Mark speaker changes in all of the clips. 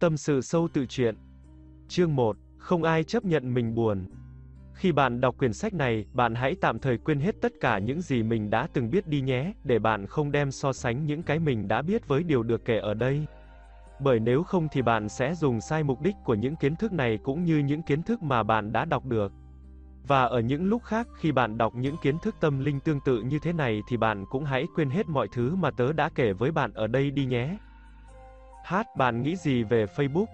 Speaker 1: Tâm sự sâu tự truyện. Chương 1, không ai chấp nhận mình buồn. Khi bạn đọc quyển sách này, bạn hãy tạm thời quên hết tất cả những gì mình đã từng biết đi nhé, để bạn không đem so sánh những cái mình đã biết với điều được kể ở đây. Bởi nếu không thì bạn sẽ dùng sai mục đích của những kiến thức này cũng như những kiến thức mà bạn đã đọc được. Và ở những lúc khác, khi bạn đọc những kiến thức tâm linh tương tự như thế này thì bạn cũng hãy quên hết mọi thứ mà tớ đã kể với bạn ở đây đi nhé. H. Bạn nghĩ gì về Facebook?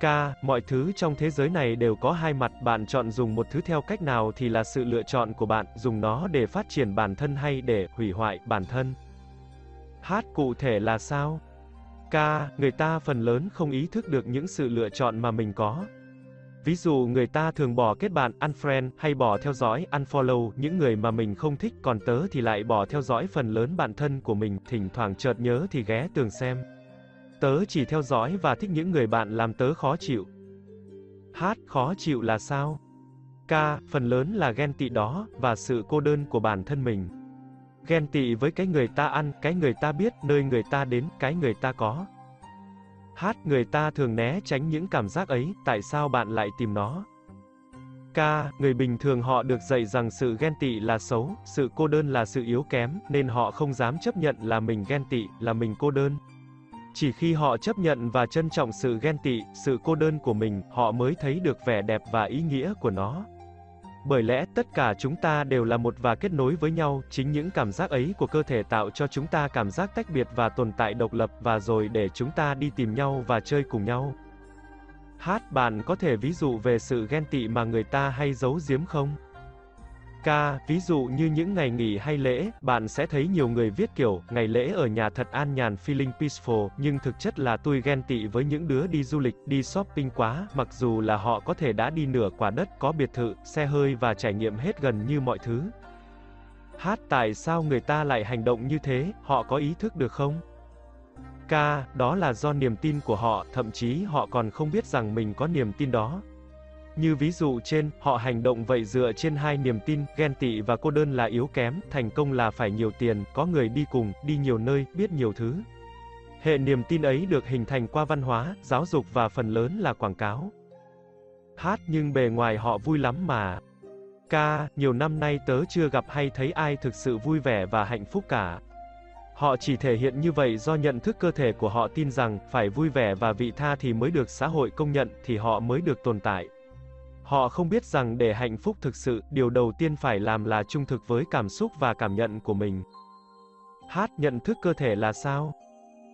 Speaker 1: K. Mọi thứ trong thế giới này đều có hai mặt, bạn chọn dùng một thứ theo cách nào thì là sự lựa chọn của bạn, dùng nó để phát triển bản thân hay để hủy hoại bản thân. H. Cụ thể là sao? K. Người ta phần lớn không ý thức được những sự lựa chọn mà mình có. Ví dụ người ta thường bỏ kết bạn, unfriend, hay bỏ theo dõi, unfollow, những người mà mình không thích, còn tớ thì lại bỏ theo dõi phần lớn bạn thân của mình, thỉnh thoảng chợt nhớ thì ghé tường xem. Tớ chỉ theo dõi và thích những người bạn làm tớ khó chịu. hát Khó chịu là sao? ca Phần lớn là ghen tị đó, và sự cô đơn của bản thân mình. Ghen tị với cái người ta ăn, cái người ta biết, nơi người ta đến, cái người ta có. hát Người ta thường né tránh những cảm giác ấy, tại sao bạn lại tìm nó? ca Người bình thường họ được dạy rằng sự ghen tị là xấu, sự cô đơn là sự yếu kém, nên họ không dám chấp nhận là mình ghen tị, là mình cô đơn. Chỉ khi họ chấp nhận và trân trọng sự ghen tị, sự cô đơn của mình, họ mới thấy được vẻ đẹp và ý nghĩa của nó. Bởi lẽ tất cả chúng ta đều là một và kết nối với nhau, chính những cảm giác ấy của cơ thể tạo cho chúng ta cảm giác tách biệt và tồn tại độc lập và rồi để chúng ta đi tìm nhau và chơi cùng nhau. Hát bạn có thể ví dụ về sự ghen tị mà người ta hay giấu giếm không? K. Ví dụ như những ngày nghỉ hay lễ, bạn sẽ thấy nhiều người viết kiểu, ngày lễ ở nhà thật an nhàn feeling peaceful, nhưng thực chất là tôi ghen tị với những đứa đi du lịch, đi shopping quá, mặc dù là họ có thể đã đi nửa quả đất, có biệt thự, xe hơi và trải nghiệm hết gần như mọi thứ. Hát, Tại sao người ta lại hành động như thế, họ có ý thức được không? K. Đó là do niềm tin của họ, thậm chí họ còn không biết rằng mình có niềm tin đó. Như ví dụ trên, họ hành động vậy dựa trên hai niềm tin, ghen tị và cô đơn là yếu kém, thành công là phải nhiều tiền, có người đi cùng, đi nhiều nơi, biết nhiều thứ. Hệ niềm tin ấy được hình thành qua văn hóa, giáo dục và phần lớn là quảng cáo. Hát nhưng bề ngoài họ vui lắm mà. Ca, nhiều năm nay tớ chưa gặp hay thấy ai thực sự vui vẻ và hạnh phúc cả. Họ chỉ thể hiện như vậy do nhận thức cơ thể của họ tin rằng, phải vui vẻ và vị tha thì mới được xã hội công nhận, thì họ mới được tồn tại. Họ không biết rằng để hạnh phúc thực sự, điều đầu tiên phải làm là trung thực với cảm xúc và cảm nhận của mình. H. Nhận thức cơ thể là sao?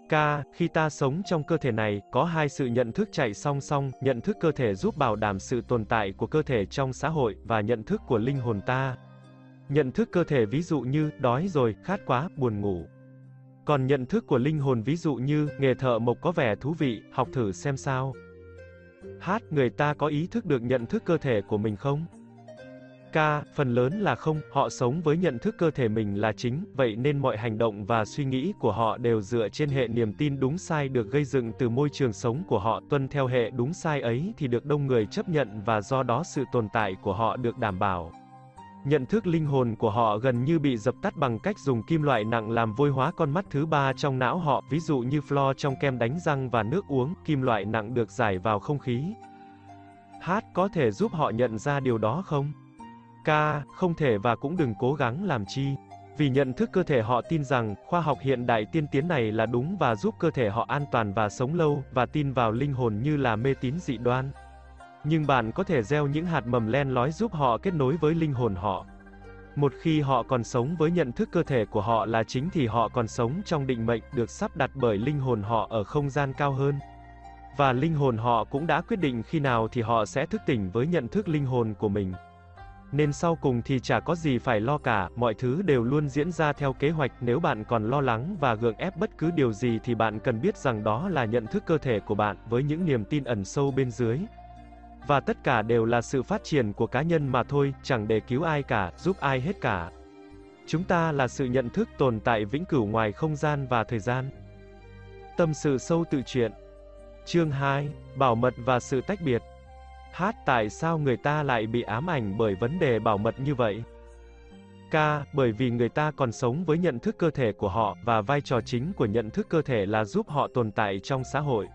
Speaker 1: K. Khi ta sống trong cơ thể này, có hai sự nhận thức chạy song song, nhận thức cơ thể giúp bảo đảm sự tồn tại của cơ thể trong xã hội, và nhận thức của linh hồn ta. Nhận thức cơ thể ví dụ như, đói rồi, khát quá, buồn ngủ. Còn nhận thức của linh hồn ví dụ như, nghề thợ mộc có vẻ thú vị, học thử xem sao. H. Người ta có ý thức được nhận thức cơ thể của mình không? K. Phần lớn là không, họ sống với nhận thức cơ thể mình là chính, vậy nên mọi hành động và suy nghĩ của họ đều dựa trên hệ niềm tin đúng sai được gây dựng từ môi trường sống của họ, tuân theo hệ đúng sai ấy thì được đông người chấp nhận và do đó sự tồn tại của họ được đảm bảo. Nhận thức linh hồn của họ gần như bị dập tắt bằng cách dùng kim loại nặng làm vôi hóa con mắt thứ ba trong não họ, ví dụ như flo trong kem đánh răng và nước uống, kim loại nặng được giải vào không khí. Hát có thể giúp họ nhận ra điều đó không? K, không thể và cũng đừng cố gắng làm chi. Vì nhận thức cơ thể họ tin rằng, khoa học hiện đại tiên tiến này là đúng và giúp cơ thể họ an toàn và sống lâu, và tin vào linh hồn như là mê tín dị đoan nhưng bạn có thể gieo những hạt mầm len lói giúp họ kết nối với linh hồn họ. Một khi họ còn sống với nhận thức cơ thể của họ là chính thì họ còn sống trong định mệnh được sắp đặt bởi linh hồn họ ở không gian cao hơn. Và linh hồn họ cũng đã quyết định khi nào thì họ sẽ thức tỉnh với nhận thức linh hồn của mình. Nên sau cùng thì chả có gì phải lo cả, mọi thứ đều luôn diễn ra theo kế hoạch, nếu bạn còn lo lắng và gượng ép bất cứ điều gì thì bạn cần biết rằng đó là nhận thức cơ thể của bạn, với những niềm tin ẩn sâu bên dưới. Và tất cả đều là sự phát triển của cá nhân mà thôi, chẳng để cứu ai cả, giúp ai hết cả. Chúng ta là sự nhận thức tồn tại vĩnh cửu ngoài không gian và thời gian. Tâm sự sâu tự truyện. Chương 2, Bảo mật và sự tách biệt. Hát tại sao người ta lại bị ám ảnh bởi vấn đề bảo mật như vậy? K. Bởi vì người ta còn sống với nhận thức cơ thể của họ, và vai trò chính của nhận thức cơ thể là giúp họ tồn tại trong xã hội.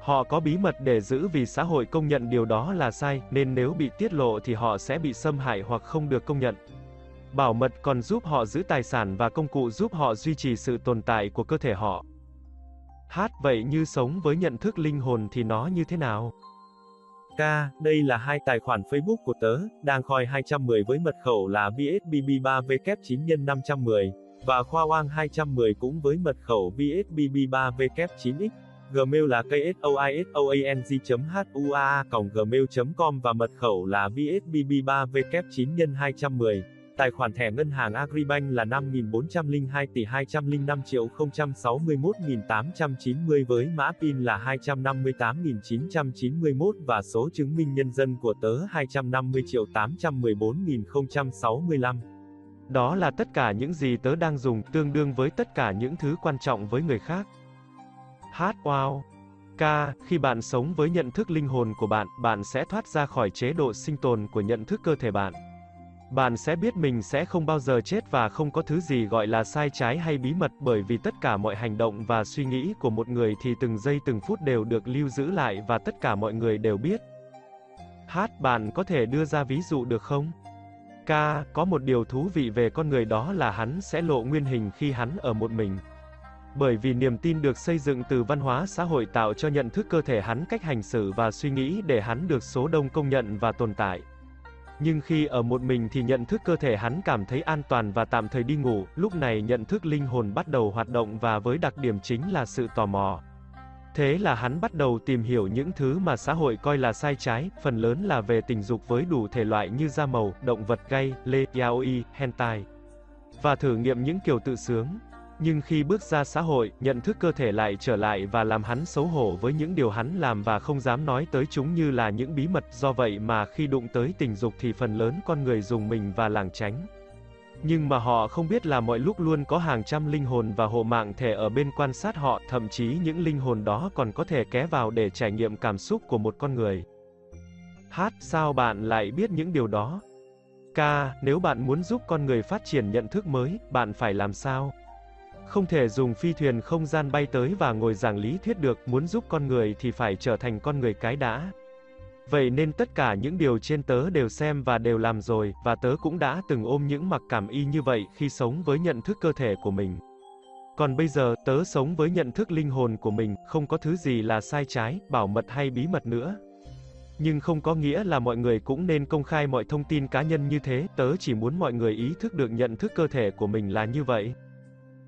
Speaker 1: Họ có bí mật để giữ vì xã hội công nhận điều đó là sai, nên nếu bị tiết lộ thì họ sẽ bị xâm hại hoặc không được công nhận. Bảo mật còn giúp họ giữ tài sản và công cụ giúp họ duy trì sự tồn tại của cơ thể họ. Hát vậy như sống với nhận thức linh hồn thì nó như thế nào?
Speaker 2: K, đây là hai tài khoản Facebook của tớ, đang khoi 210 với mật khẩu là VSBB3W9 x 510, và Khoa Oang 210 cũng với mật khẩu VSBB3W9X. Gmail là ksoisoang.hua.gmail.com và mật khẩu là VSBB3W9 x 210. Tài khoản thẻ ngân hàng Agribank là 5.402 tỷ 205 triệu 061.890 với mã PIN là 258.991 và số chứng minh nhân dân của tớ 250 triệu 814.065.
Speaker 1: Đó là tất cả những gì tớ đang dùng, tương đương với tất cả những thứ quan trọng với người khác. Hát wow. K, khi bạn sống với nhận thức linh hồn của bạn, bạn sẽ thoát ra khỏi chế độ sinh tồn của nhận thức cơ thể bạn. Bạn sẽ biết mình sẽ không bao giờ chết và không có thứ gì gọi là sai trái hay bí mật bởi vì tất cả mọi hành động và suy nghĩ của một người thì từng giây từng phút đều được lưu giữ lại và tất cả mọi người đều biết. Hát, bạn có thể đưa ra ví dụ được không? K, có một điều thú vị về con người đó là hắn sẽ lộ nguyên hình khi hắn ở một mình. Bởi vì niềm tin được xây dựng từ văn hóa xã hội tạo cho nhận thức cơ thể hắn cách hành xử và suy nghĩ để hắn được số đông công nhận và tồn tại. Nhưng khi ở một mình thì nhận thức cơ thể hắn cảm thấy an toàn và tạm thời đi ngủ, lúc này nhận thức linh hồn bắt đầu hoạt động và với đặc điểm chính là sự tò mò. Thế là hắn bắt đầu tìm hiểu những thứ mà xã hội coi là sai trái, phần lớn là về tình dục với đủ thể loại như da màu, động vật gay, lê, yaoi, hentai. Và thử nghiệm những kiểu tự sướng. Nhưng khi bước ra xã hội, nhận thức cơ thể lại trở lại và làm hắn xấu hổ với những điều hắn làm và không dám nói tới chúng như là những bí mật, do vậy mà khi đụng tới tình dục thì phần lớn con người dùng mình và lảng tránh. Nhưng mà họ không biết là mọi lúc luôn có hàng trăm linh hồn và hộ mạng thể ở bên quan sát họ, thậm chí những linh hồn đó còn có thể ké vào để trải nghiệm cảm xúc của một con người. Hát, sao bạn lại biết những điều đó? ca nếu bạn muốn giúp con người phát triển nhận thức mới, bạn phải làm sao? Không thể dùng phi thuyền không gian bay tới và ngồi giảng lý thuyết được, muốn giúp con người thì phải trở thành con người cái đã. Vậy nên tất cả những điều trên tớ đều xem và đều làm rồi, và tớ cũng đã từng ôm những mặc cảm y như vậy khi sống với nhận thức cơ thể của mình. Còn bây giờ, tớ sống với nhận thức linh hồn của mình, không có thứ gì là sai trái, bảo mật hay bí mật nữa. Nhưng không có nghĩa là mọi người cũng nên công khai mọi thông tin cá nhân như thế, tớ chỉ muốn mọi người ý thức được nhận thức cơ thể của mình là như vậy.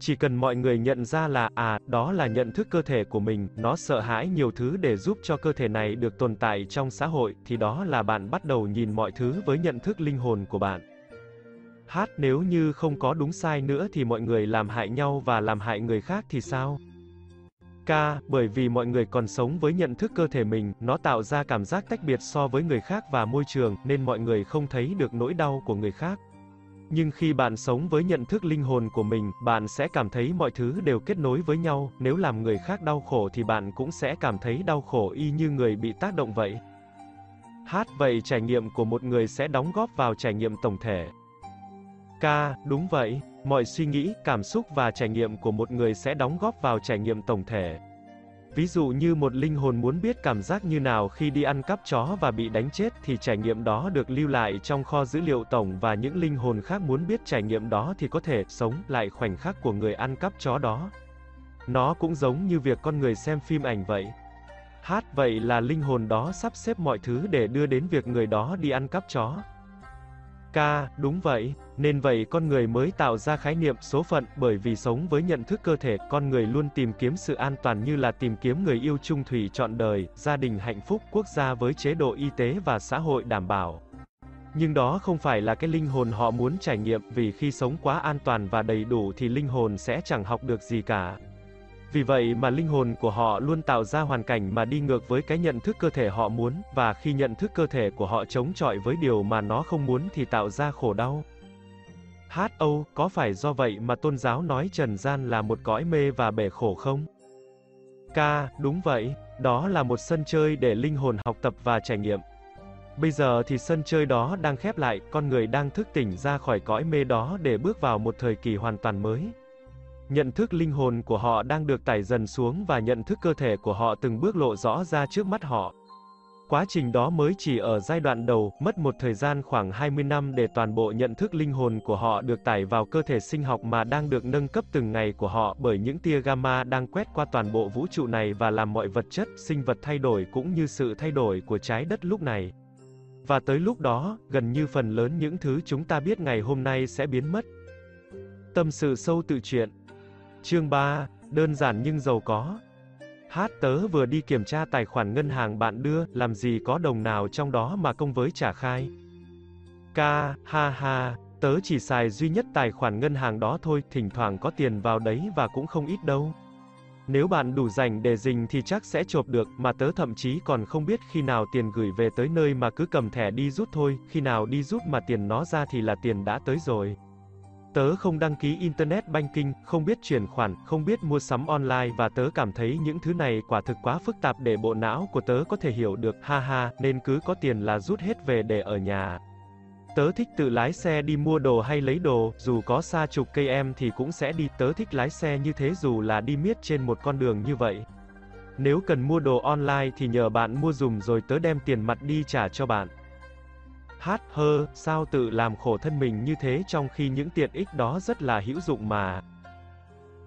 Speaker 1: Chỉ cần mọi người nhận ra là, à, đó là nhận thức cơ thể của mình, nó sợ hãi nhiều thứ để giúp cho cơ thể này được tồn tại trong xã hội, thì đó là bạn bắt đầu nhìn mọi thứ với nhận thức linh hồn của bạn. Hát nếu như không có đúng sai nữa thì mọi người làm hại nhau và làm hại người khác thì sao? K, bởi vì mọi người còn sống với nhận thức cơ thể mình, nó tạo ra cảm giác tách biệt so với người khác và môi trường, nên mọi người không thấy được nỗi đau của người khác. Nhưng khi bạn sống với nhận thức linh hồn của mình, bạn sẽ cảm thấy mọi thứ đều kết nối với nhau, nếu làm người khác đau khổ thì bạn cũng sẽ cảm thấy đau khổ y như người bị tác động vậy. Hát vậy trải nghiệm của một người sẽ đóng góp vào trải nghiệm tổng thể. K, đúng vậy, mọi suy nghĩ, cảm xúc và trải nghiệm của một người sẽ đóng góp vào trải nghiệm tổng thể. Ví dụ như một linh hồn muốn biết cảm giác như nào khi đi ăn cắp chó và bị đánh chết thì trải nghiệm đó được lưu lại trong kho dữ liệu tổng và những linh hồn khác muốn biết trải nghiệm đó thì có thể sống lại khoảnh khắc của người ăn cắp chó đó. Nó cũng giống như việc con người xem phim ảnh vậy. Hát vậy là linh hồn đó sắp xếp mọi thứ để đưa đến việc người đó đi ăn cắp chó. Ca, đúng vậy, nên vậy con người mới tạo ra khái niệm số phận, bởi vì sống với nhận thức cơ thể, con người luôn tìm kiếm sự an toàn như là tìm kiếm người yêu chung thủy trọn đời, gia đình hạnh phúc, quốc gia với chế độ y tế và xã hội đảm bảo. Nhưng đó không phải là cái linh hồn họ muốn trải nghiệm, vì khi sống quá an toàn và đầy đủ thì linh hồn sẽ chẳng học được gì cả. Vì vậy mà linh hồn của họ luôn tạo ra hoàn cảnh mà đi ngược với cái nhận thức cơ thể họ muốn, và khi nhận thức cơ thể của họ chống chọi với điều mà nó không muốn thì tạo ra khổ đau. HO, có phải do vậy mà tôn giáo nói trần gian là một cõi mê và bể khổ không? K, đúng vậy, đó là một sân chơi để linh hồn học tập và trải nghiệm. Bây giờ thì sân chơi đó đang khép lại, con người đang thức tỉnh ra khỏi cõi mê đó để bước vào một thời kỳ hoàn toàn mới. Nhận thức linh hồn của họ đang được tải dần xuống và nhận thức cơ thể của họ từng bước lộ rõ ra trước mắt họ. Quá trình đó mới chỉ ở giai đoạn đầu, mất một thời gian khoảng 20 năm để toàn bộ nhận thức linh hồn của họ được tải vào cơ thể sinh học mà đang được nâng cấp từng ngày của họ bởi những tia gamma đang quét qua toàn bộ vũ trụ này và làm mọi vật chất, sinh vật thay đổi cũng như sự thay đổi của trái đất lúc này. Và tới lúc đó, gần như phần lớn những thứ chúng ta biết ngày hôm nay sẽ biến mất. Tâm sự sâu tự truyện Chương 3, đơn giản nhưng giàu có Hát tớ vừa đi kiểm tra tài khoản ngân hàng bạn đưa, làm gì có đồng nào trong đó mà công với trả khai. Ca, ha ha, tớ chỉ xài duy nhất tài khoản ngân hàng đó thôi, thỉnh thoảng có tiền vào đấy và cũng không ít đâu. Nếu bạn đủ rảnh để dình thì chắc sẽ chộp được, mà tớ thậm chí còn không biết khi nào tiền gửi về tới nơi mà cứ cầm thẻ đi rút thôi, khi nào đi rút mà tiền nó ra thì là tiền đã tới rồi. Tớ không đăng ký Internet Banking, không biết chuyển khoản, không biết mua sắm online và tớ cảm thấy những thứ này quả thực quá phức tạp để bộ não của tớ có thể hiểu được, ha ha, nên cứ có tiền là rút hết về để ở nhà. Tớ thích tự lái xe đi mua đồ hay lấy đồ, dù có xa chục cây em thì cũng sẽ đi, tớ thích lái xe như thế dù là đi miết trên một con đường như vậy. Nếu cần mua đồ online thì nhờ bạn mua dùm rồi tớ đem tiền mặt đi trả cho bạn. Hát hơ, sao tự làm khổ thân mình như thế trong khi những tiện ích đó rất là hữu dụng mà.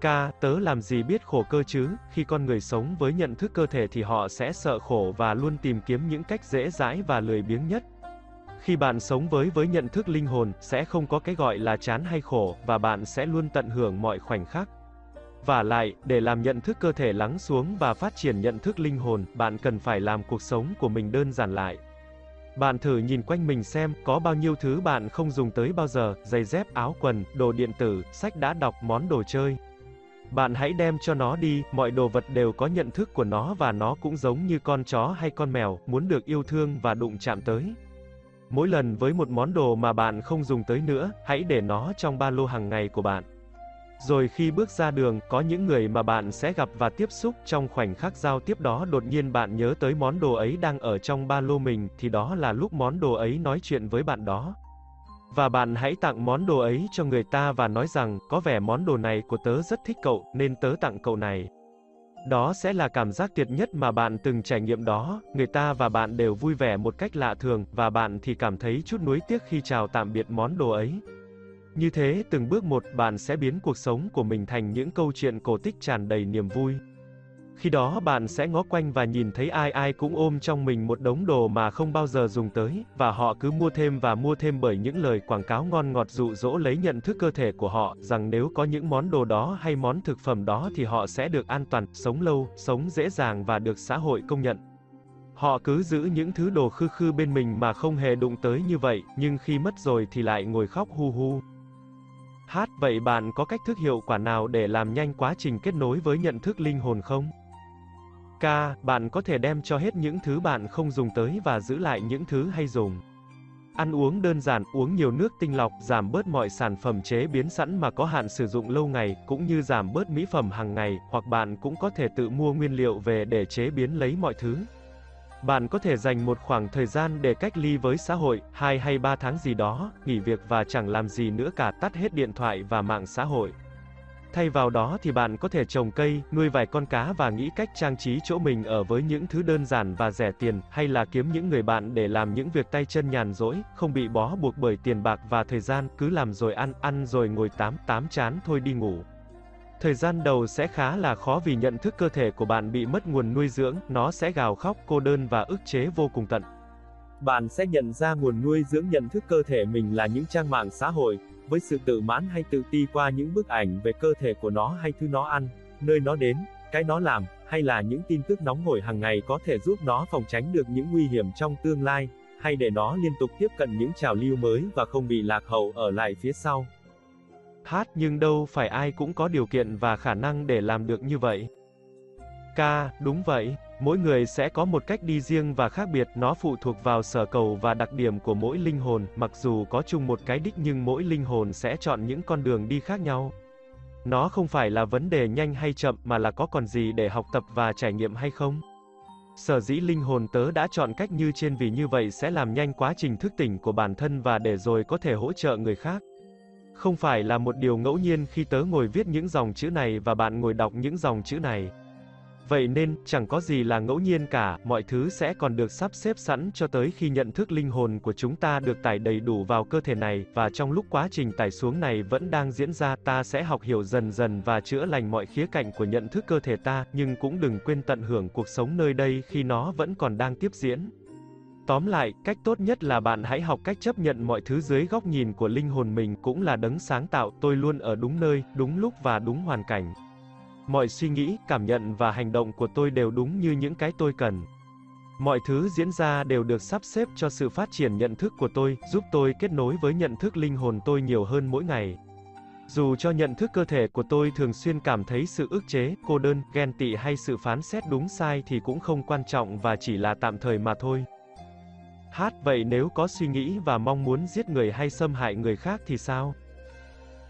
Speaker 1: Ca, tớ làm gì biết khổ cơ chứ, khi con người sống với nhận thức cơ thể thì họ sẽ sợ khổ và luôn tìm kiếm những cách dễ dãi và lười biếng nhất. Khi bạn sống với với nhận thức linh hồn, sẽ không có cái gọi là chán hay khổ, và bạn sẽ luôn tận hưởng mọi khoảnh khắc. Và lại, để làm nhận thức cơ thể lắng xuống và phát triển nhận thức linh hồn, bạn cần phải làm cuộc sống của mình đơn giản lại. Bạn thử nhìn quanh mình xem, có bao nhiêu thứ bạn không dùng tới bao giờ, giày dép, áo quần, đồ điện tử, sách đã đọc, món đồ chơi. Bạn hãy đem cho nó đi, mọi đồ vật đều có nhận thức của nó và nó cũng giống như con chó hay con mèo, muốn được yêu thương và đụng chạm tới. Mỗi lần với một món đồ mà bạn không dùng tới nữa, hãy để nó trong ba lô hàng ngày của bạn. Rồi khi bước ra đường, có những người mà bạn sẽ gặp và tiếp xúc trong khoảnh khắc giao tiếp đó đột nhiên bạn nhớ tới món đồ ấy đang ở trong ba lô mình, thì đó là lúc món đồ ấy nói chuyện với bạn đó. Và bạn hãy tặng món đồ ấy cho người ta và nói rằng, có vẻ món đồ này của tớ rất thích cậu, nên tớ tặng cậu này. Đó sẽ là cảm giác tuyệt nhất mà bạn từng trải nghiệm đó, người ta và bạn đều vui vẻ một cách lạ thường, và bạn thì cảm thấy chút nuối tiếc khi chào tạm biệt món đồ ấy. Như thế, từng bước một, bạn sẽ biến cuộc sống của mình thành những câu chuyện cổ tích tràn đầy niềm vui. Khi đó bạn sẽ ngó quanh và nhìn thấy ai ai cũng ôm trong mình một đống đồ mà không bao giờ dùng tới, và họ cứ mua thêm và mua thêm bởi những lời quảng cáo ngon ngọt dụ dỗ lấy nhận thức cơ thể của họ, rằng nếu có những món đồ đó hay món thực phẩm đó thì họ sẽ được an toàn, sống lâu, sống dễ dàng và được xã hội công nhận. Họ cứ giữ những thứ đồ khư khư bên mình mà không hề đụng tới như vậy, nhưng khi mất rồi thì lại ngồi khóc hu hu. Hát, vậy bạn có cách thức hiệu quả nào để làm nhanh quá trình kết nối với nhận thức linh hồn không? K, bạn có thể đem cho hết những thứ bạn không dùng tới và giữ lại những thứ hay dùng. Ăn uống đơn giản, uống nhiều nước tinh lọc, giảm bớt mọi sản phẩm chế biến sẵn mà có hạn sử dụng lâu ngày, cũng như giảm bớt mỹ phẩm hàng ngày, hoặc bạn cũng có thể tự mua nguyên liệu về để chế biến lấy mọi thứ. Bạn có thể dành một khoảng thời gian để cách ly với xã hội, 2 hay 3 tháng gì đó, nghỉ việc và chẳng làm gì nữa cả tắt hết điện thoại và mạng xã hội. Thay vào đó thì bạn có thể trồng cây, nuôi vài con cá và nghĩ cách trang trí chỗ mình ở với những thứ đơn giản và rẻ tiền, hay là kiếm những người bạn để làm những việc tay chân nhàn rỗi, không bị bó buộc bởi tiền bạc và thời gian, cứ làm rồi ăn, ăn rồi ngồi tám, tám chán thôi đi ngủ. Thời gian đầu sẽ khá là khó vì nhận thức cơ thể của bạn bị mất nguồn nuôi dưỡng, nó sẽ gào khóc cô đơn và ức chế vô cùng tận.
Speaker 2: Bạn sẽ nhận ra nguồn nuôi dưỡng nhận thức cơ thể mình là những trang mạng xã hội, với sự tự mãn hay tự ti qua những bức ảnh về cơ thể của nó hay thứ nó ăn, nơi nó đến, cái nó làm, hay là những tin tức nóng hổi hàng ngày có thể giúp nó phòng tránh được những nguy hiểm trong tương lai, hay để nó liên tục tiếp cận những trào lưu mới và không bị lạc hậu ở lại phía sau.
Speaker 1: Hát nhưng đâu phải ai cũng có điều kiện và khả năng để làm được như vậy. Ca, đúng vậy, mỗi người sẽ có một cách đi riêng và khác biệt, nó phụ thuộc vào sở cầu và đặc điểm của mỗi linh hồn, mặc dù có chung một cái đích nhưng mỗi linh hồn sẽ chọn những con đường đi khác nhau. Nó không phải là vấn đề nhanh hay chậm mà là có còn gì để học tập và trải nghiệm hay không. Sở dĩ linh hồn tớ đã chọn cách như trên vì như vậy sẽ làm nhanh quá trình thức tỉnh của bản thân và để rồi có thể hỗ trợ người khác. Không phải là một điều ngẫu nhiên khi tớ ngồi viết những dòng chữ này và bạn ngồi đọc những dòng chữ này. Vậy nên, chẳng có gì là ngẫu nhiên cả, mọi thứ sẽ còn được sắp xếp sẵn cho tới khi nhận thức linh hồn của chúng ta được tải đầy đủ vào cơ thể này, và trong lúc quá trình tải xuống này vẫn đang diễn ra, ta sẽ học hiểu dần dần và chữa lành mọi khía cạnh của nhận thức cơ thể ta, nhưng cũng đừng quên tận hưởng cuộc sống nơi đây khi nó vẫn còn đang tiếp diễn. Tóm lại, cách tốt nhất là bạn hãy học cách chấp nhận mọi thứ dưới góc nhìn của linh hồn mình cũng là đấng sáng tạo, tôi luôn ở đúng nơi, đúng lúc và đúng hoàn cảnh. Mọi suy nghĩ, cảm nhận và hành động của tôi đều đúng như những cái tôi cần. Mọi thứ diễn ra đều được sắp xếp cho sự phát triển nhận thức của tôi, giúp tôi kết nối với nhận thức linh hồn tôi nhiều hơn mỗi ngày. Dù cho nhận thức cơ thể của tôi thường xuyên cảm thấy sự ức chế, cô đơn, ghen tị hay sự phán xét đúng sai thì cũng không quan trọng và chỉ là tạm thời mà thôi. Hát, vậy nếu có suy nghĩ và mong muốn giết người hay xâm hại người khác thì sao?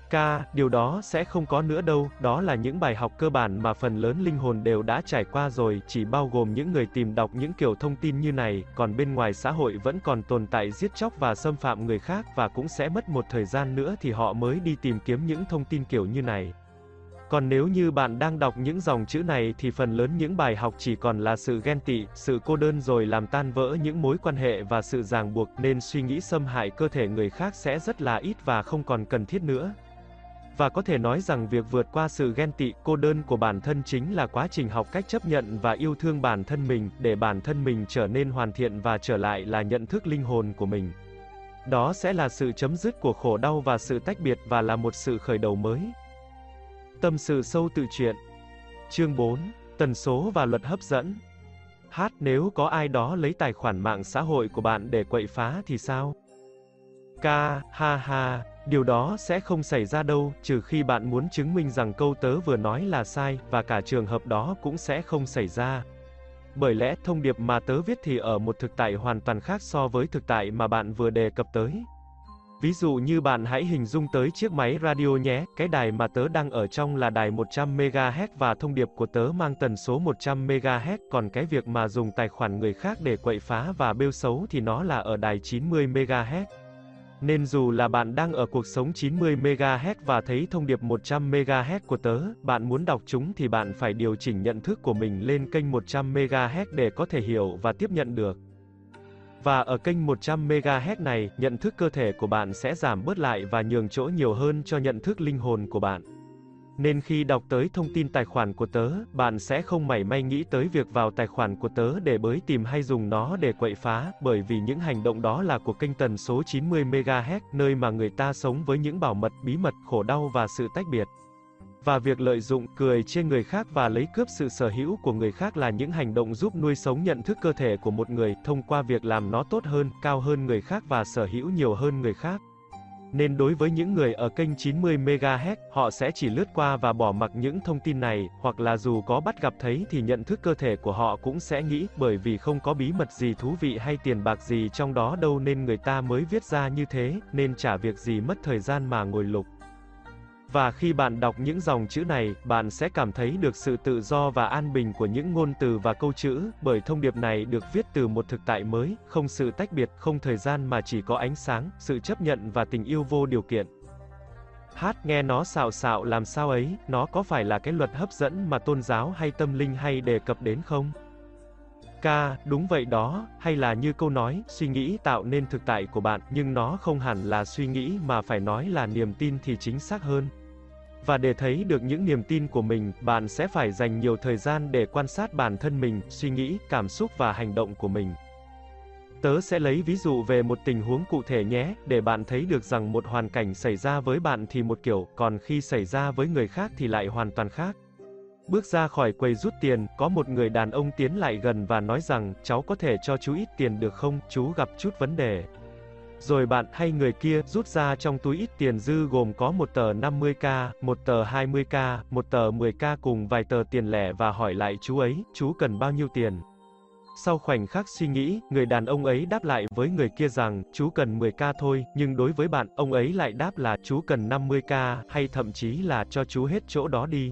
Speaker 1: Ca, điều đó sẽ không có nữa đâu, đó là những bài học cơ bản mà phần lớn linh hồn đều đã trải qua rồi, chỉ bao gồm những người tìm đọc những kiểu thông tin như này, còn bên ngoài xã hội vẫn còn tồn tại giết chóc và xâm phạm người khác và cũng sẽ mất một thời gian nữa thì họ mới đi tìm kiếm những thông tin kiểu như này. Còn nếu như bạn đang đọc những dòng chữ này thì phần lớn những bài học chỉ còn là sự ghen tị, sự cô đơn rồi làm tan vỡ những mối quan hệ và sự ràng buộc nên suy nghĩ xâm hại cơ thể người khác sẽ rất là ít và không còn cần thiết nữa. Và có thể nói rằng việc vượt qua sự ghen tị, cô đơn của bản thân chính là quá trình học cách chấp nhận và yêu thương bản thân mình, để bản thân mình trở nên hoàn thiện và trở lại là nhận thức linh hồn của mình. Đó sẽ là sự chấm dứt của khổ đau và sự tách biệt và là một sự khởi đầu mới. Tâm sự sâu tự truyện Chương 4 Tần số và luật hấp dẫn Hát nếu có ai đó lấy tài khoản mạng xã hội của bạn để quậy phá thì sao? Ca, ha ha, Điều đó sẽ không xảy ra đâu, trừ khi bạn muốn chứng minh rằng câu tớ vừa nói là sai, và cả trường hợp đó cũng sẽ không xảy ra. Bởi lẽ, thông điệp mà tớ viết thì ở một thực tại hoàn toàn khác so với thực tại mà bạn vừa đề cập tới. Ví dụ như bạn hãy hình dung tới chiếc máy radio nhé, cái đài mà tớ đang ở trong là đài 100MHz và thông điệp của tớ mang tần số 100MHz, còn cái việc mà dùng tài khoản người khác để quậy phá và bêu xấu thì nó là ở đài 90MHz. Nên dù là bạn đang ở cuộc sống 90 MHz và thấy thông điệp 100 MHz của tớ, bạn muốn đọc chúng thì bạn phải điều chỉnh nhận thức của mình lên kênh 100 MHz để có thể hiểu và tiếp nhận được. Và ở kênh 100 MHz này, nhận thức cơ thể của bạn sẽ giảm bớt lại và nhường chỗ nhiều hơn cho nhận thức linh hồn của bạn. Nên khi đọc tới thông tin tài khoản của tớ, bạn sẽ không mảy may nghĩ tới việc vào tài khoản của tớ để bới tìm hay dùng nó để quậy phá, bởi vì những hành động đó là của kênh tần số 90 MHz, nơi mà người ta sống với những bảo mật, bí mật, khổ đau và sự tách biệt. Và việc lợi dụng, cười trên người khác và lấy cướp sự sở hữu của người khác là những hành động giúp nuôi sống nhận thức cơ thể của một người, thông qua việc làm nó tốt hơn, cao hơn người khác và sở hữu nhiều hơn người khác nên đối với những người ở kênh 90 MHz, họ sẽ chỉ lướt qua và bỏ mặc những thông tin này, hoặc là dù có bắt gặp thấy thì nhận thức cơ thể của họ cũng sẽ nghĩ, bởi vì không có bí mật gì thú vị hay tiền bạc gì trong đó đâu nên người ta mới viết ra như thế, nên chả việc gì mất thời gian mà ngồi lục. Và khi bạn đọc những dòng chữ này, bạn sẽ cảm thấy được sự tự do và an bình của những ngôn từ và câu chữ, bởi thông điệp này được viết từ một thực tại mới, không sự tách biệt, không thời gian mà chỉ có ánh sáng, sự chấp nhận và tình yêu vô điều kiện. Hát nghe nó xạo xạo làm sao ấy, nó có phải là cái luật hấp dẫn mà tôn giáo hay tâm linh hay đề cập đến không? Ca, đúng vậy đó, hay là như câu nói, suy nghĩ tạo nên thực tại của bạn, nhưng nó không hẳn là suy nghĩ mà phải nói là niềm tin thì chính xác hơn. Và để thấy được những niềm tin của mình, bạn sẽ phải dành nhiều thời gian để quan sát bản thân mình, suy nghĩ, cảm xúc và hành động của mình. Tớ sẽ lấy ví dụ về một tình huống cụ thể nhé, để bạn thấy được rằng một hoàn cảnh xảy ra với bạn thì một kiểu, còn khi xảy ra với người khác thì lại hoàn toàn khác. Bước ra khỏi quầy rút tiền, có một người đàn ông tiến lại gần và nói rằng, cháu có thể cho chú ít tiền được không, chú gặp chút vấn đề. Rồi bạn hay người kia rút ra trong túi ít tiền dư gồm có một tờ 50k, một tờ 20k, một tờ 10k cùng vài tờ tiền lẻ và hỏi lại chú ấy, chú cần bao nhiêu tiền. Sau khoảnh khắc suy nghĩ, người đàn ông ấy đáp lại với người kia rằng, chú cần 10k thôi, nhưng đối với bạn, ông ấy lại đáp là chú cần 50k, hay thậm chí là cho chú hết chỗ đó đi.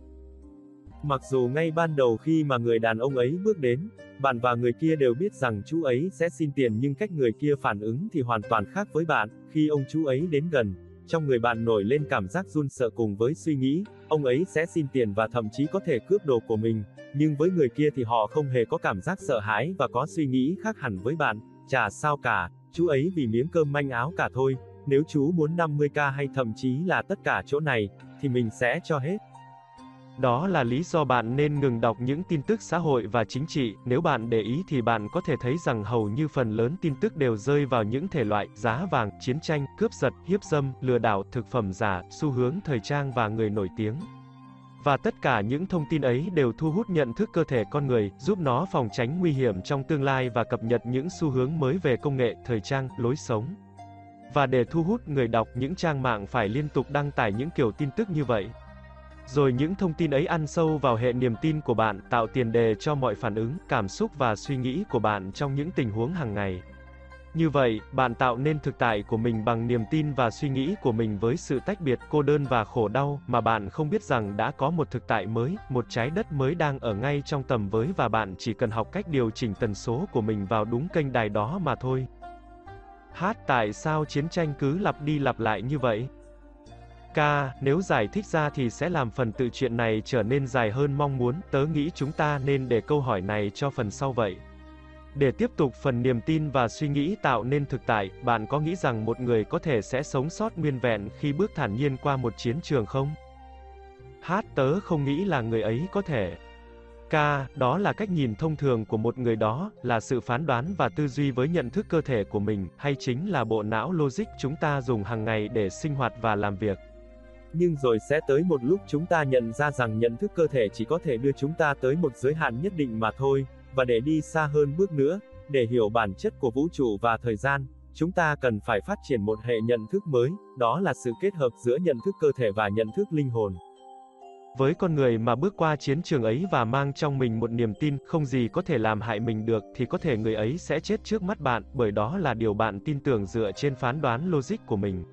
Speaker 2: Mặc dù ngay ban đầu khi mà người đàn ông ấy bước đến, bạn và người kia đều biết rằng chú ấy sẽ xin tiền nhưng cách người kia phản ứng thì hoàn toàn khác với bạn, khi ông chú ấy đến gần, trong người bạn nổi lên cảm giác run sợ cùng với suy nghĩ, ông ấy sẽ xin tiền và thậm chí có thể cướp đồ của mình, nhưng với người kia thì họ không hề có cảm giác sợ hãi và có suy nghĩ khác hẳn với bạn, chả sao cả, chú ấy vì miếng cơm manh áo cả thôi, nếu chú muốn 50k hay thậm chí là tất cả chỗ này, thì mình sẽ cho hết.
Speaker 1: Đó là lý do bạn nên ngừng đọc những tin tức xã hội và chính trị, nếu bạn để ý thì bạn có thể thấy rằng hầu như phần lớn tin tức đều rơi vào những thể loại giá vàng, chiến tranh, cướp giật, hiếp dâm, lừa đảo, thực phẩm giả, xu hướng thời trang và người nổi tiếng. Và tất cả những thông tin ấy đều thu hút nhận thức cơ thể con người, giúp nó phòng tránh nguy hiểm trong tương lai và cập nhật những xu hướng mới về công nghệ, thời trang, lối sống. Và để thu hút người đọc, những trang mạng phải liên tục đăng tải những kiểu tin tức như vậy. Rồi những thông tin ấy ăn sâu vào hệ niềm tin của bạn, tạo tiền đề cho mọi phản ứng, cảm xúc và suy nghĩ của bạn trong những tình huống hàng ngày. Như vậy, bạn tạo nên thực tại của mình bằng niềm tin và suy nghĩ của mình với sự tách biệt, cô đơn và khổ đau, mà bạn không biết rằng đã có một thực tại mới, một trái đất mới đang ở ngay trong tầm với và bạn chỉ cần học cách điều chỉnh tần số của mình vào đúng kênh đài đó mà thôi. Hát tại sao chiến tranh cứ lặp đi lặp lại như vậy? K, nếu giải thích ra thì sẽ làm phần tự truyện này trở nên dài hơn mong muốn, tớ nghĩ chúng ta nên để câu hỏi này cho phần sau vậy. Để tiếp tục phần niềm tin và suy nghĩ tạo nên thực tại, bạn có nghĩ rằng một người có thể sẽ sống sót nguyên vẹn khi bước thản nhiên qua một chiến trường không? Hát tớ không nghĩ là người ấy có thể. K, đó là cách nhìn thông thường của một người đó, là sự phán đoán và tư duy với nhận thức cơ thể của mình, hay chính là bộ não logic chúng ta dùng hàng ngày để sinh hoạt và làm việc.
Speaker 2: Nhưng rồi sẽ tới một lúc chúng ta nhận ra rằng nhận thức cơ thể chỉ có thể đưa chúng ta tới một giới hạn nhất định mà thôi, và để đi xa hơn bước nữa, để hiểu bản chất của vũ trụ và thời gian, chúng ta cần phải phát triển một hệ nhận thức mới, đó là sự kết hợp giữa nhận thức cơ thể và nhận thức linh hồn.
Speaker 1: Với con người mà bước qua chiến trường ấy và mang trong mình một niềm tin không gì có thể làm hại mình được thì có thể người ấy sẽ chết trước mắt bạn, bởi đó là điều bạn tin tưởng dựa trên phán đoán logic của mình.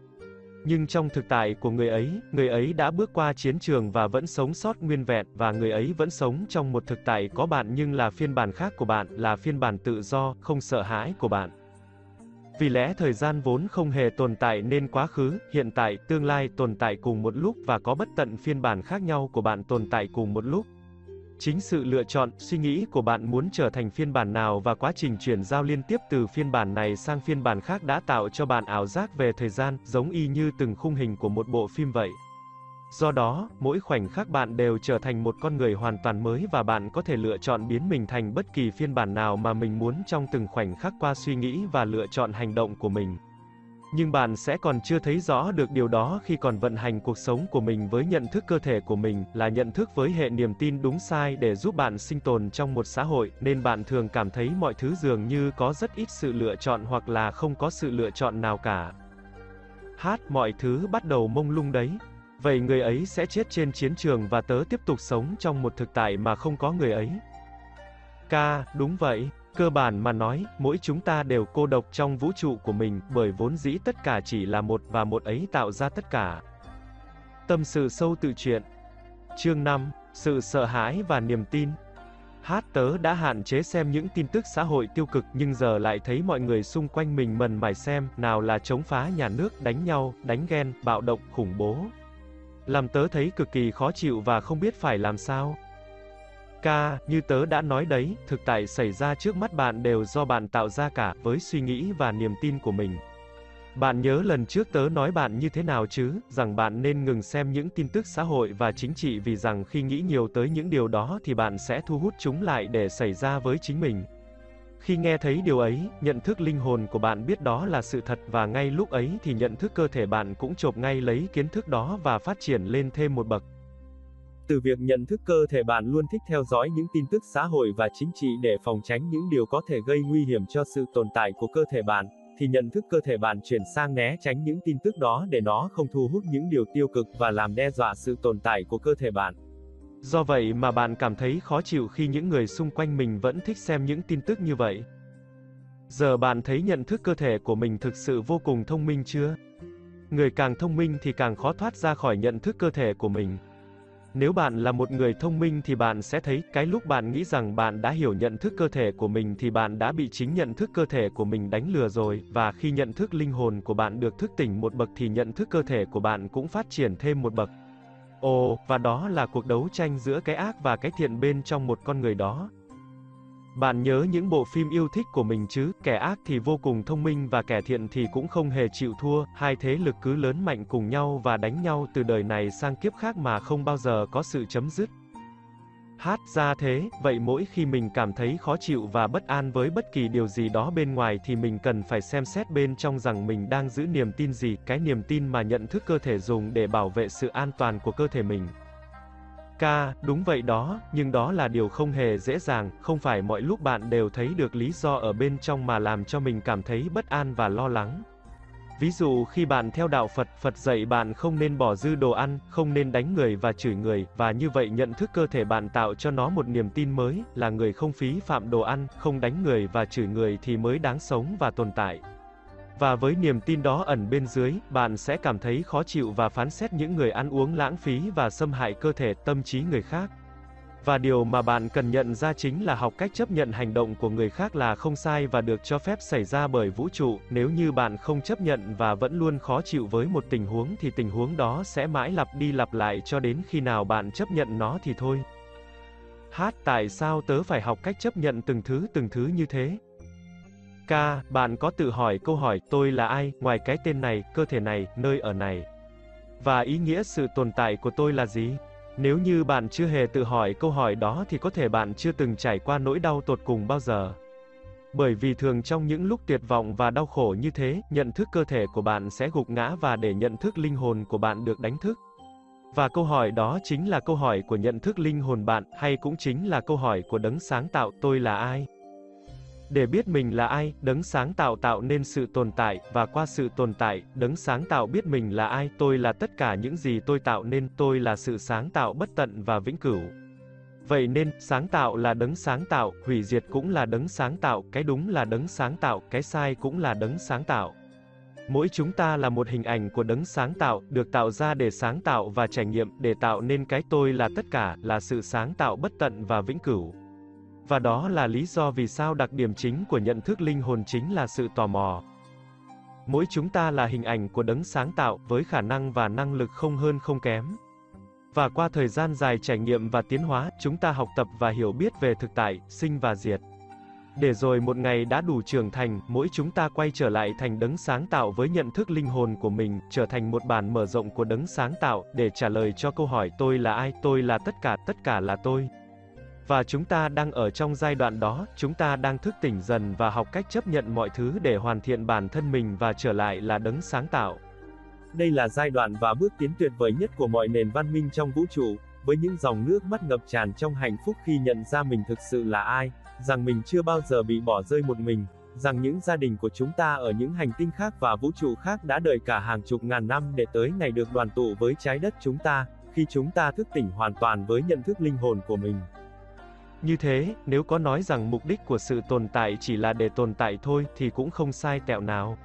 Speaker 1: Nhưng trong thực tại của người ấy, người ấy đã bước qua chiến trường và vẫn sống sót nguyên vẹn, và người ấy vẫn sống trong một thực tại có bạn nhưng là phiên bản khác của bạn, là phiên bản tự do, không sợ hãi của bạn. Vì lẽ thời gian vốn không hề tồn tại nên quá khứ, hiện tại, tương lai tồn tại cùng một lúc và có bất tận phiên bản khác nhau của bạn tồn tại cùng một lúc. Chính sự lựa chọn, suy nghĩ của bạn muốn trở thành phiên bản nào và quá trình chuyển giao liên tiếp từ phiên bản này sang phiên bản khác đã tạo cho bạn ảo giác về thời gian, giống y như từng khung hình của một bộ phim vậy. Do đó, mỗi khoảnh khắc bạn đều trở thành một con người hoàn toàn mới và bạn có thể lựa chọn biến mình thành bất kỳ phiên bản nào mà mình muốn trong từng khoảnh khắc qua suy nghĩ và lựa chọn hành động của mình. Nhưng bạn sẽ còn chưa thấy rõ được điều đó khi còn vận hành cuộc sống của mình với nhận thức cơ thể của mình, là nhận thức với hệ niềm tin đúng sai để giúp bạn sinh tồn trong một xã hội, nên bạn thường cảm thấy mọi thứ dường như có rất ít sự lựa chọn hoặc là không có sự lựa chọn nào cả. Hát, mọi thứ bắt đầu mông lung đấy. Vậy người ấy sẽ chết trên chiến trường và tớ tiếp tục sống trong một thực tại mà không có người ấy. Ca, đúng vậy. Cơ bản mà nói, mỗi chúng ta đều cô độc trong vũ trụ của mình, bởi vốn dĩ tất cả chỉ là một và một ấy tạo ra tất cả. Tâm sự sâu tự truyện Chương 5, Sự sợ hãi và niềm tin Hát tớ đã hạn chế xem những tin tức xã hội tiêu cực nhưng giờ lại thấy mọi người xung quanh mình mần mải xem, nào là chống phá nhà nước, đánh nhau, đánh ghen, bạo động, khủng bố. Làm tớ thấy cực kỳ khó chịu và không biết phải làm sao. Ca, như tớ đã nói đấy, thực tại xảy ra trước mắt bạn đều do bạn tạo ra cả, với suy nghĩ và niềm tin của mình. Bạn nhớ lần trước tớ nói bạn như thế nào chứ, rằng bạn nên ngừng xem những tin tức xã hội và chính trị vì rằng khi nghĩ nhiều tới những điều đó thì bạn sẽ thu hút chúng lại để xảy ra với chính mình. Khi nghe thấy điều ấy, nhận thức linh hồn của bạn biết đó là sự thật và ngay lúc ấy thì nhận thức cơ thể bạn cũng chộp ngay lấy kiến thức đó và phát triển lên thêm một bậc.
Speaker 2: Từ việc nhận thức cơ thể bạn luôn thích theo dõi những tin tức xã hội và chính trị để phòng tránh những điều có thể gây nguy hiểm cho sự tồn tại của cơ thể bạn, thì nhận thức cơ thể bạn chuyển sang né tránh những tin tức đó để nó không thu hút những điều tiêu cực và làm đe dọa sự tồn tại của cơ thể bạn.
Speaker 1: Do vậy mà bạn cảm thấy khó chịu khi những người xung quanh mình vẫn thích xem những tin tức như vậy. Giờ bạn thấy nhận thức cơ thể của mình thực sự vô cùng thông minh chưa? Người càng thông minh thì càng khó thoát ra khỏi nhận thức cơ thể của mình. Nếu bạn là một người thông minh thì bạn sẽ thấy, cái lúc bạn nghĩ rằng bạn đã hiểu nhận thức cơ thể của mình thì bạn đã bị chính nhận thức cơ thể của mình đánh lừa rồi, và khi nhận thức linh hồn của bạn được thức tỉnh một bậc thì nhận thức cơ thể của bạn cũng phát triển thêm một bậc. Ồ, và đó là cuộc đấu tranh giữa cái ác và cái thiện bên trong một con người đó. Bạn nhớ những bộ phim yêu thích của mình chứ, kẻ ác thì vô cùng thông minh và kẻ thiện thì cũng không hề chịu thua, hai thế lực cứ lớn mạnh cùng nhau và đánh nhau từ đời này sang kiếp khác mà không bao giờ có sự chấm dứt. Hát ra thế, vậy mỗi khi mình cảm thấy khó chịu và bất an với bất kỳ điều gì đó bên ngoài thì mình cần phải xem xét bên trong rằng mình đang giữ niềm tin gì, cái niềm tin mà nhận thức cơ thể dùng để bảo vệ sự an toàn của cơ thể mình. Ca, đúng vậy đó, nhưng đó là điều không hề dễ dàng, không phải mọi lúc bạn đều thấy được lý do ở bên trong mà làm cho mình cảm thấy bất an và lo lắng. Ví dụ khi bạn theo đạo Phật, Phật dạy bạn không nên bỏ dư đồ ăn, không nên đánh người và chửi người, và như vậy nhận thức cơ thể bạn tạo cho nó một niềm tin mới, là người không phí phạm đồ ăn, không đánh người và chửi người thì mới đáng sống và tồn tại. Và với niềm tin đó ẩn bên dưới, bạn sẽ cảm thấy khó chịu và phán xét những người ăn uống lãng phí và xâm hại cơ thể, tâm trí người khác. Và điều mà bạn cần nhận ra chính là học cách chấp nhận hành động của người khác là không sai và được cho phép xảy ra bởi vũ trụ, nếu như bạn không chấp nhận và vẫn luôn khó chịu với một tình huống thì tình huống đó sẽ mãi lặp đi lặp lại cho đến khi nào bạn chấp nhận nó thì thôi. Hát, tại sao tớ phải học cách chấp nhận từng thứ từng thứ như thế? Ca, bạn có tự hỏi câu hỏi tôi là ai, ngoài cái tên này, cơ thể này, nơi ở này? Và ý nghĩa sự tồn tại của tôi là gì? Nếu như bạn chưa hề tự hỏi câu hỏi đó thì có thể bạn chưa từng trải qua nỗi đau tột cùng bao giờ. Bởi vì thường trong những lúc tuyệt vọng và đau khổ như thế, nhận thức cơ thể của bạn sẽ gục ngã và để nhận thức linh hồn của bạn được đánh thức. Và câu hỏi đó chính là câu hỏi của nhận thức linh hồn bạn, hay cũng chính là câu hỏi của đấng sáng tạo tôi là ai? Để biết mình là ai, đấng sáng tạo tạo nên sự tồn tại, và qua sự tồn tại, đấng sáng tạo biết mình là ai, tôi là tất cả những gì tôi tạo nên, tôi là sự sáng tạo bất tận và vĩnh cửu. Vậy nên, sáng tạo là đấng sáng tạo, hủy diệt cũng là đấng sáng tạo, cái đúng là đấng sáng tạo, cái sai cũng là đấng sáng tạo. Mỗi chúng ta là một hình ảnh của đấng sáng tạo, được tạo ra để sáng tạo và trải nghiệm, để tạo nên cái tôi là tất cả, là sự sáng tạo bất tận và vĩnh cửu. Và đó là lý do vì sao đặc điểm chính của nhận thức linh hồn chính là sự tò mò. Mỗi chúng ta là hình ảnh của đấng sáng tạo, với khả năng và năng lực không hơn không kém. Và qua thời gian dài trải nghiệm và tiến hóa, chúng ta học tập và hiểu biết về thực tại, sinh và diệt. Để rồi một ngày đã đủ trưởng thành, mỗi chúng ta quay trở lại thành đấng sáng tạo với nhận thức linh hồn của mình, trở thành một bản mở rộng của đấng sáng tạo, để trả lời cho câu hỏi tôi là ai, tôi là tất cả, tất cả là tôi. Và chúng ta đang ở trong giai đoạn đó, chúng ta đang thức tỉnh dần và học cách chấp nhận mọi thứ để hoàn thiện bản thân mình và trở lại là đấng sáng tạo.
Speaker 2: Đây là giai đoạn và bước tiến tuyệt vời nhất của mọi nền văn minh trong vũ trụ, với những dòng nước mắt ngập tràn trong hạnh phúc khi nhận ra mình thực sự là ai, rằng mình chưa bao giờ bị bỏ rơi một mình, rằng những gia đình của chúng ta ở những hành tinh khác và vũ trụ khác đã đợi cả hàng chục ngàn năm để tới ngày được đoàn tụ với trái đất chúng ta, khi chúng ta thức tỉnh hoàn toàn với nhận thức linh hồn của mình.
Speaker 1: Như thế, nếu có nói rằng mục đích của sự tồn tại chỉ là để tồn tại thôi, thì cũng không sai tẹo nào.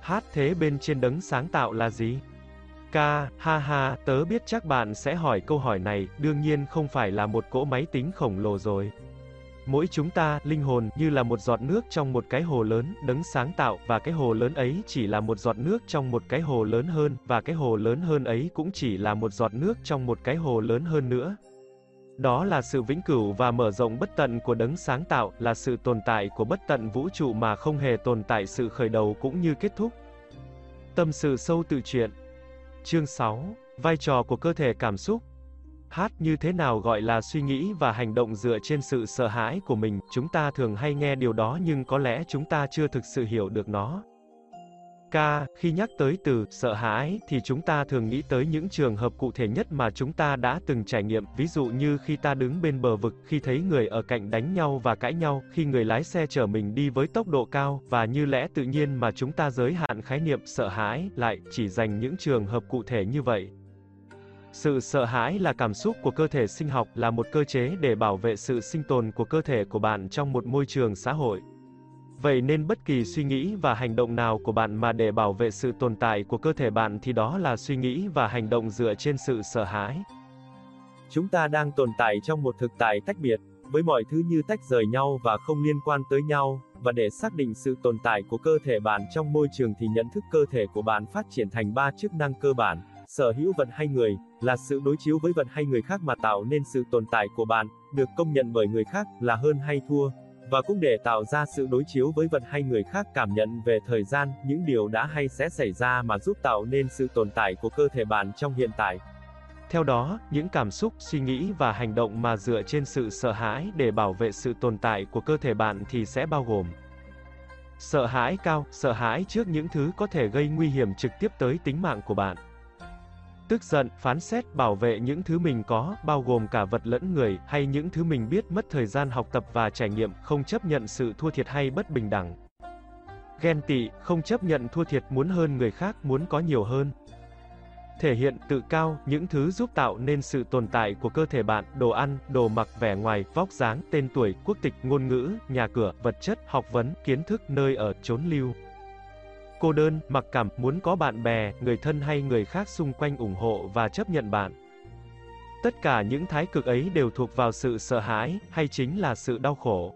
Speaker 1: Hát thế bên trên đấng sáng tạo là gì? Ca, ha ha, tớ biết chắc bạn sẽ hỏi câu hỏi này, đương nhiên không phải là một cỗ máy tính khổng lồ rồi. Mỗi chúng ta, linh hồn, như là một giọt nước trong một cái hồ lớn, đấng sáng tạo, và cái hồ lớn ấy chỉ là một giọt nước trong một cái hồ lớn hơn, và cái hồ lớn hơn ấy cũng chỉ là một giọt nước trong một cái hồ lớn hơn nữa. Đó là sự vĩnh cửu và mở rộng bất tận của đấng sáng tạo, là sự tồn tại của bất tận vũ trụ mà không hề tồn tại sự khởi đầu cũng như kết thúc. Tâm sự sâu tự truyện Chương 6 Vai trò của cơ thể cảm xúc Hát như thế nào gọi là suy nghĩ và hành động dựa trên sự sợ hãi của mình, chúng ta thường hay nghe điều đó nhưng có lẽ chúng ta chưa thực sự hiểu được nó. K. Khi nhắc tới từ sợ hãi thì chúng ta thường nghĩ tới những trường hợp cụ thể nhất mà chúng ta đã từng trải nghiệm, ví dụ như khi ta đứng bên bờ vực, khi thấy người ở cạnh đánh nhau và cãi nhau, khi người lái xe chở mình đi với tốc độ cao, và như lẽ tự nhiên mà chúng ta giới hạn khái niệm sợ hãi lại chỉ dành những trường hợp cụ thể như vậy. Sự sợ hãi là cảm xúc của cơ thể sinh học, là một cơ chế để bảo vệ sự sinh tồn của cơ thể của bạn trong một môi trường xã hội. Vậy nên bất kỳ suy nghĩ và hành động nào của bạn mà để bảo vệ sự tồn tại của cơ thể bạn thì đó là suy nghĩ và hành động dựa trên sự sợ hãi.
Speaker 2: Chúng ta đang tồn tại trong một thực tại tách biệt, với mọi thứ như tách rời nhau và không liên quan tới nhau, và để xác định sự tồn tại của cơ thể bạn trong môi trường thì nhận thức cơ thể của bạn phát triển thành ba chức năng cơ bản, sở hữu vật hay người, là sự đối chiếu với vật hay người khác mà tạo nên sự tồn tại của bạn, được công nhận bởi người khác, là hơn hay thua, và cũng để tạo ra sự đối chiếu với vật hay người khác cảm nhận về thời gian, những điều đã hay sẽ xảy ra mà giúp tạo nên sự tồn tại của cơ thể bạn trong hiện tại.
Speaker 1: Theo đó, những cảm xúc, suy nghĩ và hành động mà dựa trên sự sợ hãi để bảo vệ sự tồn tại của cơ thể bạn thì sẽ bao gồm Sợ hãi cao, sợ hãi trước những thứ có thể gây nguy hiểm trực tiếp tới tính mạng của bạn. Tức giận, phán xét, bảo vệ những thứ mình có, bao gồm cả vật lẫn người, hay những thứ mình biết mất thời gian học tập và trải nghiệm, không chấp nhận sự thua thiệt hay bất bình đẳng. Ghen tị, không chấp nhận thua thiệt muốn hơn người khác, muốn có nhiều hơn thể hiện tự cao, những thứ giúp tạo nên sự tồn tại của cơ thể bạn, đồ ăn, đồ mặc, vẻ ngoài, vóc dáng, tên tuổi, quốc tịch, ngôn ngữ, nhà cửa, vật chất, học vấn, kiến thức, nơi ở, trốn lưu. Cô đơn, mặc cảm, muốn có bạn bè, người thân hay người khác xung quanh ủng hộ và chấp nhận bạn. Tất cả những thái cực ấy đều thuộc vào sự sợ hãi, hay chính là sự đau khổ.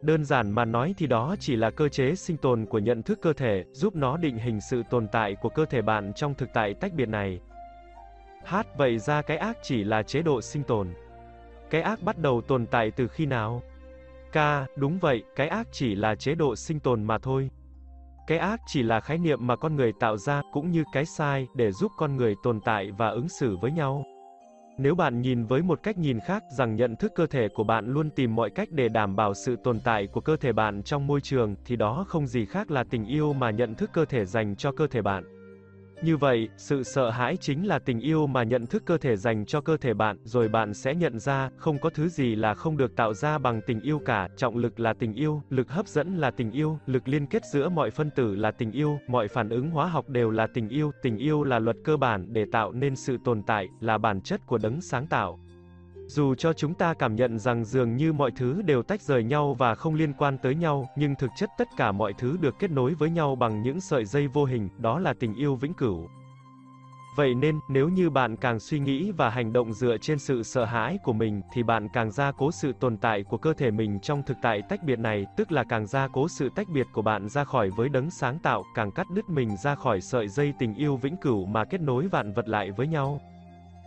Speaker 1: Đơn giản mà nói thì đó chỉ là cơ chế sinh tồn của nhận thức cơ thể, giúp nó định hình sự tồn tại của cơ thể bạn trong thực tại tách biệt này. Hát vậy ra cái ác chỉ là chế độ sinh tồn. Cái ác bắt đầu tồn tại từ khi nào? Ca đúng vậy, cái ác chỉ là chế độ sinh tồn mà thôi. Cái ác chỉ là khái niệm mà con người tạo ra, cũng như cái sai, để giúp con người tồn tại và ứng xử với nhau. Nếu bạn nhìn với một cách nhìn khác rằng nhận thức cơ thể của bạn luôn tìm mọi cách để đảm bảo sự tồn tại của cơ thể bạn trong môi trường, thì đó không gì khác là tình yêu mà nhận thức cơ thể dành cho cơ thể bạn. Như vậy, sự sợ hãi chính là tình yêu mà nhận thức cơ thể dành cho cơ thể bạn, rồi bạn sẽ nhận ra, không có thứ gì là không được tạo ra bằng tình yêu cả, trọng lực là tình yêu, lực hấp dẫn là tình yêu, lực liên kết giữa mọi phân tử là tình yêu, mọi phản ứng hóa học đều là tình yêu, tình yêu là luật cơ bản để tạo nên sự tồn tại, là bản chất của đấng sáng tạo. Dù cho chúng ta cảm nhận rằng dường như mọi thứ đều tách rời nhau và không liên quan tới nhau, nhưng thực chất tất cả mọi thứ được kết nối với nhau bằng những sợi dây vô hình, đó là tình yêu vĩnh cửu. Vậy nên, nếu như bạn càng suy nghĩ và hành động dựa trên sự sợ hãi của mình, thì bạn càng gia cố sự tồn tại của cơ thể mình trong thực tại tách biệt này, tức là càng gia cố sự tách biệt của bạn ra khỏi với đấng sáng tạo, càng cắt đứt mình ra khỏi sợi dây tình yêu vĩnh cửu mà kết nối vạn vật lại với nhau.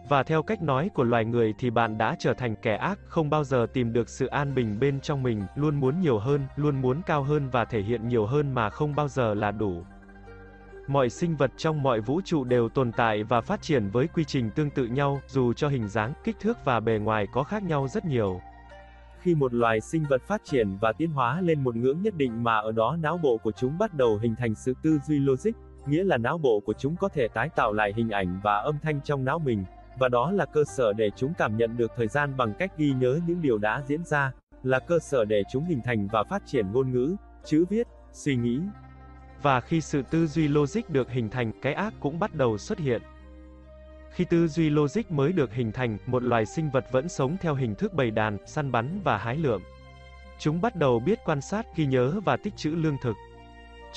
Speaker 1: Và theo cách nói của loài người thì bạn đã trở thành kẻ ác, không bao giờ tìm được sự an bình bên trong mình, luôn muốn nhiều hơn, luôn muốn cao hơn và thể hiện nhiều hơn mà không bao giờ là đủ. Mọi sinh vật trong mọi vũ trụ đều tồn tại và phát triển với quy trình tương tự nhau, dù cho hình dáng, kích thước và bề ngoài có khác nhau rất nhiều.
Speaker 2: Khi một loài sinh vật phát triển và tiến hóa lên một ngưỡng nhất định mà ở đó não bộ của chúng bắt đầu hình thành sự tư duy logic, nghĩa là não bộ của chúng có thể tái tạo lại hình ảnh và âm thanh trong não mình, và đó là cơ sở để chúng cảm nhận được thời gian bằng cách ghi nhớ những điều đã diễn ra, là cơ sở để chúng hình thành và phát triển ngôn ngữ, chữ viết, suy nghĩ.
Speaker 1: Và khi sự tư duy logic được hình thành, cái ác cũng bắt đầu xuất hiện. Khi tư duy logic mới được hình thành, một loài sinh vật vẫn sống theo hình thức bầy đàn, săn bắn và hái lượm. Chúng bắt đầu biết quan sát, ghi nhớ và tích trữ lương thực.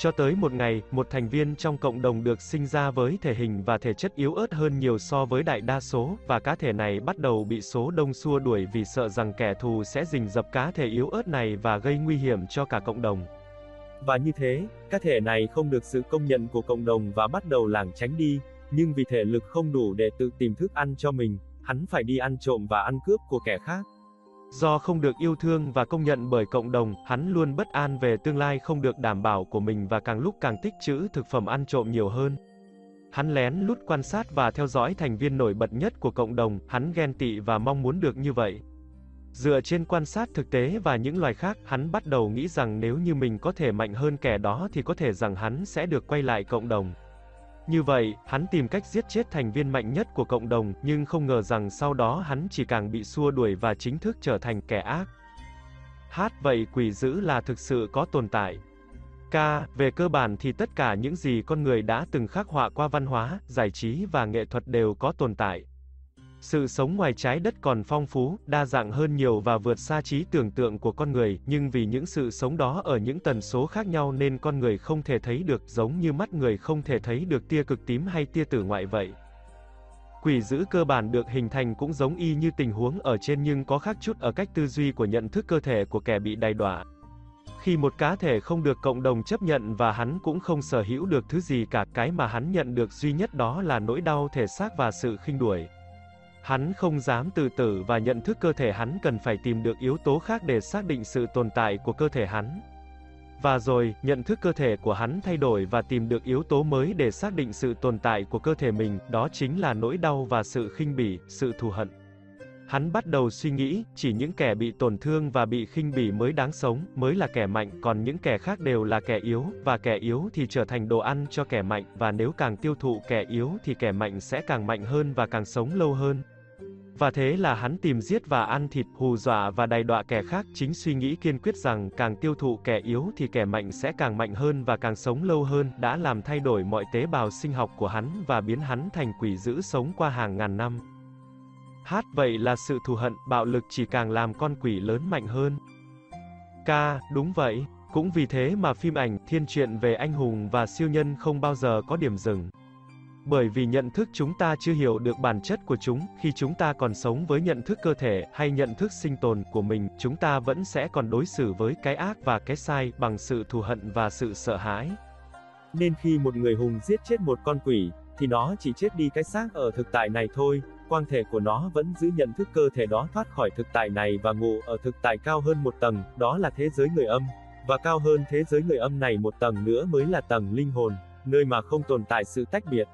Speaker 1: Cho tới một ngày, một thành viên trong cộng đồng được sinh ra với thể hình và thể chất yếu ớt hơn nhiều so với đại đa số, và cá thể này bắt đầu bị số đông xua đuổi vì sợ rằng kẻ thù sẽ rình dập cá thể yếu ớt này và gây nguy hiểm cho cả cộng đồng.
Speaker 2: Và như thế, cá thể này không được sự công nhận của cộng đồng và bắt đầu lảng tránh đi, nhưng vì thể lực không đủ để tự tìm thức ăn cho mình, hắn phải đi ăn trộm và ăn cướp của kẻ khác.
Speaker 1: Do không được yêu thương và công nhận bởi cộng đồng, hắn luôn bất an về tương lai không được đảm bảo của mình và càng lúc càng tích trữ thực phẩm ăn trộm nhiều hơn. Hắn lén lút quan sát và theo dõi thành viên nổi bật nhất của cộng đồng, hắn ghen tị và mong muốn được như vậy. Dựa trên quan sát thực tế và những loài khác, hắn bắt đầu nghĩ rằng nếu như mình có thể mạnh hơn kẻ đó thì có thể rằng hắn sẽ được quay lại cộng đồng. Như vậy, hắn tìm cách giết chết thành viên mạnh nhất của cộng đồng, nhưng không ngờ rằng sau đó hắn chỉ càng bị xua đuổi và chính thức trở thành kẻ ác. Hát vậy quỷ dữ là thực sự có tồn tại. K. Về cơ bản thì tất cả những gì con người đã từng khắc họa qua văn hóa, giải trí và nghệ thuật đều có tồn tại. Sự sống ngoài trái đất còn phong phú, đa dạng hơn nhiều và vượt xa trí tưởng tượng của con người, nhưng vì những sự sống đó ở những tần số khác nhau nên con người không thể thấy được, giống như mắt người không thể thấy được tia cực tím hay tia tử ngoại vậy. Quỷ dữ cơ bản được hình thành cũng giống y như tình huống ở trên nhưng có khác chút ở cách tư duy của nhận thức cơ thể của kẻ bị đày đọa. Khi một cá thể không được cộng đồng chấp nhận và hắn cũng không sở hữu được thứ gì cả, cái mà hắn nhận được duy nhất đó là nỗi đau thể xác và sự khinh đuổi. Hắn không dám tự tử và nhận thức cơ thể hắn cần phải tìm được yếu tố khác để xác định sự tồn tại của cơ thể hắn. Và rồi, nhận thức cơ thể của hắn thay đổi và tìm được yếu tố mới để xác định sự tồn tại của cơ thể mình, đó chính là nỗi đau và sự khinh bỉ, sự thù hận. Hắn bắt đầu suy nghĩ, chỉ những kẻ bị tổn thương và bị khinh bỉ mới đáng sống, mới là kẻ mạnh, còn những kẻ khác đều là kẻ yếu, và kẻ yếu thì trở thành đồ ăn cho kẻ mạnh, và nếu càng tiêu thụ kẻ yếu thì kẻ mạnh sẽ càng mạnh hơn và càng sống lâu hơn. Và thế là hắn tìm giết và ăn thịt, hù dọa và đày đọa kẻ khác, chính suy nghĩ kiên quyết rằng càng tiêu thụ kẻ yếu thì kẻ mạnh sẽ càng mạnh hơn và càng sống lâu hơn, đã làm thay đổi mọi tế bào sinh học của hắn và biến hắn thành quỷ dữ sống qua hàng ngàn năm. Hát vậy là sự thù hận, bạo lực chỉ càng làm con quỷ lớn mạnh hơn. Ca, đúng vậy. Cũng vì thế mà phim ảnh, thiên truyện về anh hùng và siêu nhân không bao giờ có điểm dừng. Bởi vì nhận thức chúng ta chưa hiểu được bản chất của chúng, khi chúng ta còn sống với nhận thức cơ thể hay nhận thức sinh tồn của mình, chúng ta vẫn sẽ còn đối xử với cái ác và cái sai bằng sự thù hận và sự sợ hãi.
Speaker 2: Nên khi một người hùng giết chết một con quỷ, thì nó chỉ chết đi cái xác ở thực tại này thôi, quang thể của nó vẫn giữ nhận thức cơ thể đó thoát khỏi thực tại này và ngủ ở thực tại cao hơn một tầng, đó là thế giới người âm. Và cao hơn thế giới người âm này một tầng nữa mới là tầng linh hồn, nơi mà không tồn tại sự tách biệt.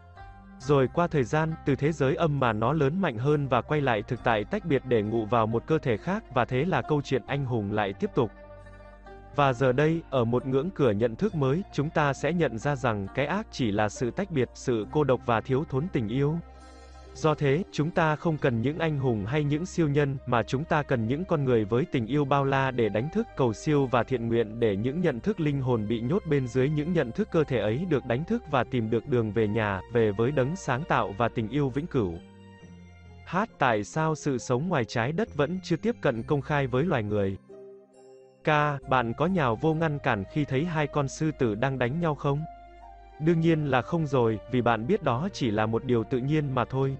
Speaker 1: Rồi qua thời gian, từ thế giới âm mà nó lớn mạnh hơn và quay lại thực tại tách biệt để ngụ vào một cơ thể khác và thế là câu chuyện anh hùng lại tiếp tục. Và giờ đây, ở một ngưỡng cửa nhận thức mới, chúng ta sẽ nhận ra rằng cái ác chỉ là sự tách biệt, sự cô độc và thiếu thốn tình yêu. Do thế, chúng ta không cần những anh hùng hay những siêu nhân, mà chúng ta cần những con người với tình yêu bao la để đánh thức cầu siêu và thiện nguyện để những nhận thức linh hồn bị nhốt bên dưới những nhận thức cơ thể ấy được đánh thức và tìm được đường về nhà, về với đấng sáng tạo và tình yêu vĩnh cửu. Hát tại sao sự sống ngoài trái đất vẫn chưa tiếp cận công khai với loài người? Ca, bạn có nhào vô ngăn cản khi thấy hai con sư tử đang đánh nhau không? Đương nhiên là không rồi, vì bạn biết đó chỉ là một điều tự nhiên mà thôi.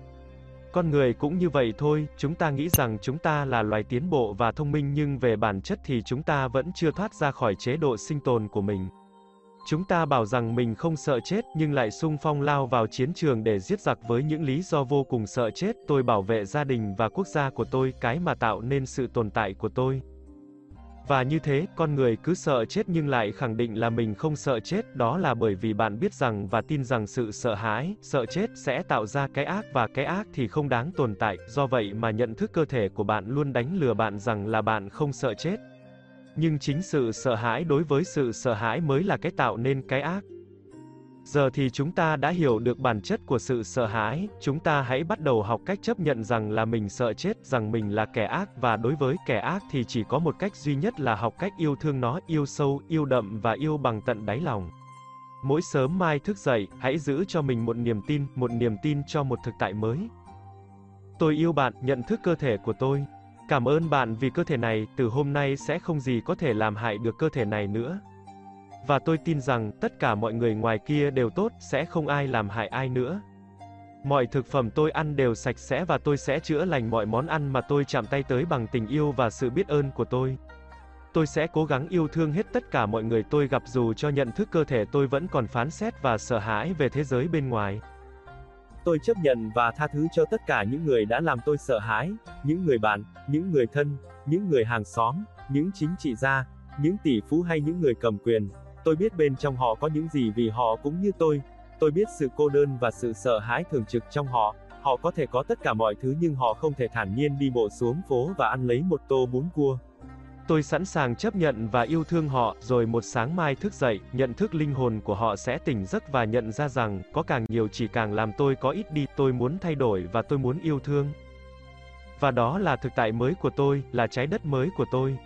Speaker 1: Con người cũng như vậy thôi, chúng ta nghĩ rằng chúng ta là loài tiến bộ và thông minh nhưng về bản chất thì chúng ta vẫn chưa thoát ra khỏi chế độ sinh tồn của mình. Chúng ta bảo rằng mình không sợ chết nhưng lại sung phong lao vào chiến trường để giết giặc với những lý do vô cùng sợ chết, tôi bảo vệ gia đình và quốc gia của tôi, cái mà tạo nên sự tồn tại của tôi. Và như thế, con người cứ sợ chết nhưng lại khẳng định là mình không sợ chết, đó là bởi vì bạn biết rằng và tin rằng sự sợ hãi, sợ chết sẽ tạo ra cái ác và cái ác thì không đáng tồn tại, do vậy mà nhận thức cơ thể của bạn luôn đánh lừa bạn rằng là bạn không sợ chết. Nhưng chính sự sợ hãi đối với sự sợ hãi mới là cái tạo nên cái ác. Giờ thì chúng ta đã hiểu được bản chất của sự sợ hãi, chúng ta hãy bắt đầu học cách chấp nhận rằng là mình sợ chết, rằng mình là kẻ ác và đối với kẻ ác thì chỉ có một cách duy nhất là học cách yêu thương nó, yêu sâu, yêu đậm và yêu bằng tận đáy lòng. Mỗi sớm mai thức dậy, hãy giữ cho mình một niềm tin, một niềm tin cho một thực tại mới. Tôi yêu bạn, nhận thức cơ thể của tôi. Cảm ơn bạn vì cơ thể này, từ hôm nay sẽ không gì có thể làm hại được cơ thể này nữa. Và tôi tin rằng, tất cả mọi người ngoài kia đều tốt, sẽ không ai làm hại ai nữa. Mọi thực phẩm tôi ăn đều sạch sẽ và tôi sẽ chữa lành mọi món ăn mà tôi chạm tay tới bằng tình yêu và sự biết ơn của tôi. Tôi sẽ cố gắng yêu thương hết tất cả mọi người tôi gặp dù cho nhận thức cơ thể tôi vẫn còn phán xét và sợ hãi về thế giới bên ngoài.
Speaker 2: Tôi chấp nhận và tha thứ cho tất cả những người đã làm tôi sợ hãi, những người bạn, những người thân, những người hàng xóm, những chính trị gia, những tỷ phú hay những người cầm quyền, Tôi biết bên trong họ có những gì vì họ cũng như tôi. Tôi biết sự cô đơn và sự sợ hãi thường trực trong họ. Họ có thể có tất cả mọi thứ nhưng họ không thể thản nhiên đi bộ xuống phố và ăn lấy một tô bún cua.
Speaker 1: Tôi sẵn sàng chấp nhận và yêu thương họ, rồi một sáng mai thức dậy, nhận thức linh hồn của họ sẽ tỉnh giấc và nhận ra rằng, có càng nhiều chỉ càng làm tôi có ít đi, tôi muốn thay đổi và tôi muốn yêu thương. Và đó là thực tại mới của tôi, là trái đất mới của tôi.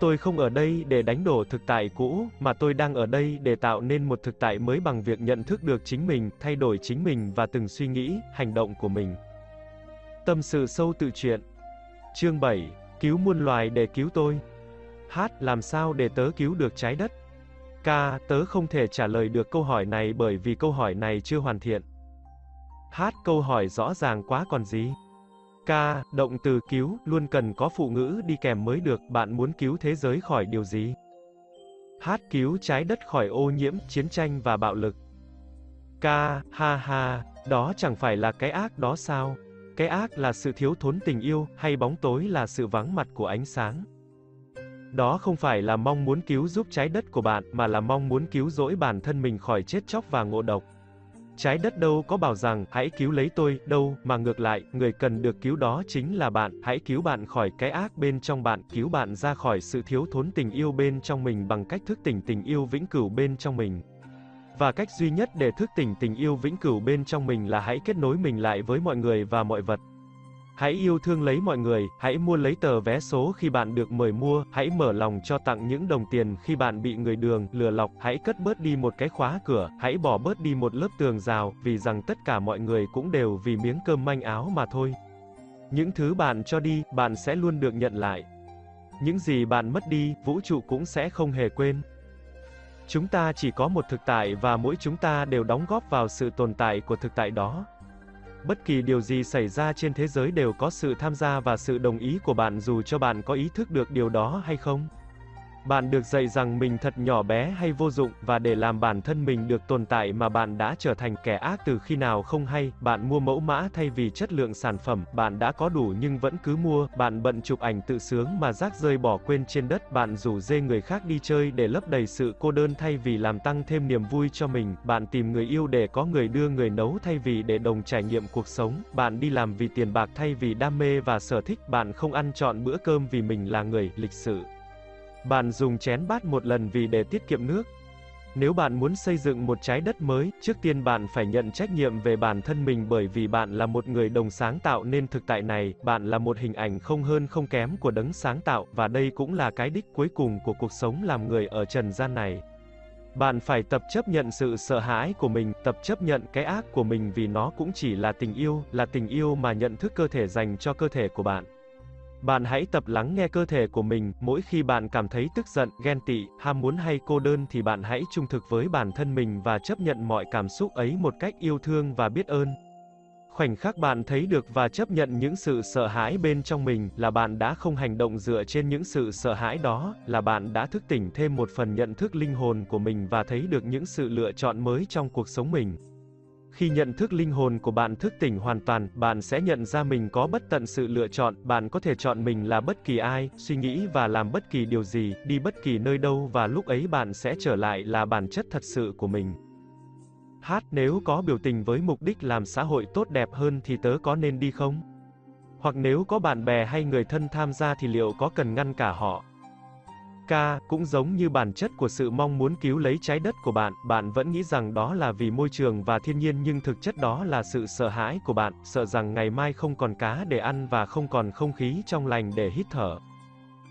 Speaker 1: Tôi không ở đây để đánh đổ thực tại cũ, mà tôi đang ở đây để tạo nên một thực tại mới bằng việc nhận thức được chính mình, thay đổi chính mình và từng suy nghĩ, hành động của mình. Tâm sự sâu tự truyện Chương 7 Cứu muôn loài để cứu tôi Hát làm sao để tớ cứu được trái đất? Ca, tớ không thể trả lời được câu hỏi này bởi vì câu hỏi này chưa hoàn thiện. H. Câu hỏi rõ ràng quá còn gì? Ca Động từ cứu, luôn cần có phụ ngữ đi kèm mới được, bạn muốn cứu thế giới khỏi điều gì? hát Cứu trái đất khỏi ô nhiễm, chiến tranh và bạo lực. ca Ha ha, đó chẳng phải là cái ác đó sao? Cái ác là sự thiếu thốn tình yêu, hay bóng tối là sự vắng mặt của ánh sáng? Đó không phải là mong muốn cứu giúp trái đất của bạn, mà là mong muốn cứu rỗi bản thân mình khỏi chết chóc và ngộ độc. Trái đất đâu có bảo rằng, hãy cứu lấy tôi, đâu, mà ngược lại, người cần được cứu đó chính là bạn, hãy cứu bạn khỏi cái ác bên trong bạn, cứu bạn ra khỏi sự thiếu thốn tình yêu bên trong mình bằng cách thức tỉnh tình yêu vĩnh cửu bên trong mình. Và cách duy nhất để thức tỉnh tình yêu vĩnh cửu bên trong mình là hãy kết nối mình lại với mọi người và mọi vật. Hãy yêu thương lấy mọi người, hãy mua lấy tờ vé số khi bạn được mời mua, hãy mở lòng cho tặng những đồng tiền khi bạn bị người đường lừa lọc, hãy cất bớt đi một cái khóa cửa, hãy bỏ bớt đi một lớp tường rào, vì rằng tất cả mọi người cũng đều vì miếng cơm manh áo mà thôi. Những thứ bạn cho đi, bạn sẽ luôn được nhận lại. Những gì bạn mất đi, vũ trụ cũng sẽ không hề quên. Chúng ta chỉ có một thực tại và mỗi chúng ta đều đóng góp vào sự tồn tại của thực tại đó. Bất kỳ điều gì xảy ra trên thế giới đều có sự tham gia và sự đồng ý của bạn dù cho bạn có ý thức được điều đó hay không. Bạn được dạy rằng mình thật nhỏ bé hay vô dụng, và để làm bản thân mình được tồn tại mà bạn đã trở thành kẻ ác từ khi nào không hay, bạn mua mẫu mã thay vì chất lượng sản phẩm, bạn đã có đủ nhưng vẫn cứ mua, bạn bận chụp ảnh tự sướng mà rác rơi bỏ quên trên đất, bạn rủ dê người khác đi chơi để lấp đầy sự cô đơn thay vì làm tăng thêm niềm vui cho mình, bạn tìm người yêu để có người đưa người nấu thay vì để đồng trải nghiệm cuộc sống, bạn đi làm vì tiền bạc thay vì đam mê và sở thích, bạn không ăn chọn bữa cơm vì mình là người lịch sự. Bạn dùng chén bát một lần vì để tiết kiệm nước. Nếu bạn muốn xây dựng một trái đất mới, trước tiên bạn phải nhận trách nhiệm về bản thân mình bởi vì bạn là một người đồng sáng tạo nên thực tại này, bạn là một hình ảnh không hơn không kém của đấng sáng tạo, và đây cũng là cái đích cuối cùng của cuộc sống làm người ở trần gian này. Bạn phải tập chấp nhận sự sợ hãi của mình, tập chấp nhận cái ác của mình vì nó cũng chỉ là tình yêu, là tình yêu mà nhận thức cơ thể dành cho cơ thể của bạn. Bạn hãy tập lắng nghe cơ thể của mình, mỗi khi bạn cảm thấy tức giận, ghen tị, ham muốn hay cô đơn thì bạn hãy trung thực với bản thân mình và chấp nhận mọi cảm xúc ấy một cách yêu thương và biết ơn. Khoảnh khắc bạn thấy được và chấp nhận những sự sợ hãi bên trong mình là bạn đã không hành động dựa trên những sự sợ hãi đó, là bạn đã thức tỉnh thêm một phần nhận thức linh hồn của mình và thấy được những sự lựa chọn mới trong cuộc sống mình. Khi nhận thức linh hồn của bạn thức tỉnh hoàn toàn, bạn sẽ nhận ra mình có bất tận sự lựa chọn, bạn có thể chọn mình là bất kỳ ai, suy nghĩ và làm bất kỳ điều gì, đi bất kỳ nơi đâu và lúc ấy bạn sẽ trở lại là bản chất thật sự của mình. Hát nếu có biểu tình với mục đích làm xã hội tốt đẹp hơn thì tớ có nên đi không? Hoặc nếu có bạn bè hay người thân tham gia thì liệu có cần ngăn cả họ? Ca, cũng giống như bản chất của sự mong muốn cứu lấy trái đất của bạn, bạn vẫn nghĩ rằng đó là vì môi trường và thiên nhiên nhưng thực chất đó là sự sợ hãi của bạn, sợ rằng ngày mai không còn cá để ăn và không còn không khí trong lành để hít thở.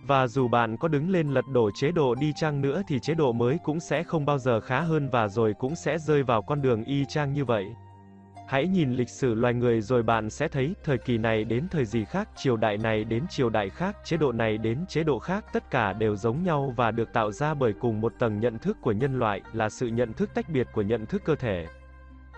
Speaker 1: Và dù bạn có đứng lên lật đổ chế độ đi chăng nữa thì chế độ mới cũng sẽ không bao giờ khá hơn và rồi cũng sẽ rơi vào con đường y chang như vậy. Hãy nhìn lịch sử loài người rồi bạn sẽ thấy, thời kỳ này đến thời gì khác, triều đại này đến triều đại khác, chế độ này đến chế độ khác, tất cả đều giống nhau và được tạo ra bởi cùng một tầng nhận thức của nhân loại, là sự nhận thức tách biệt của nhận thức cơ thể.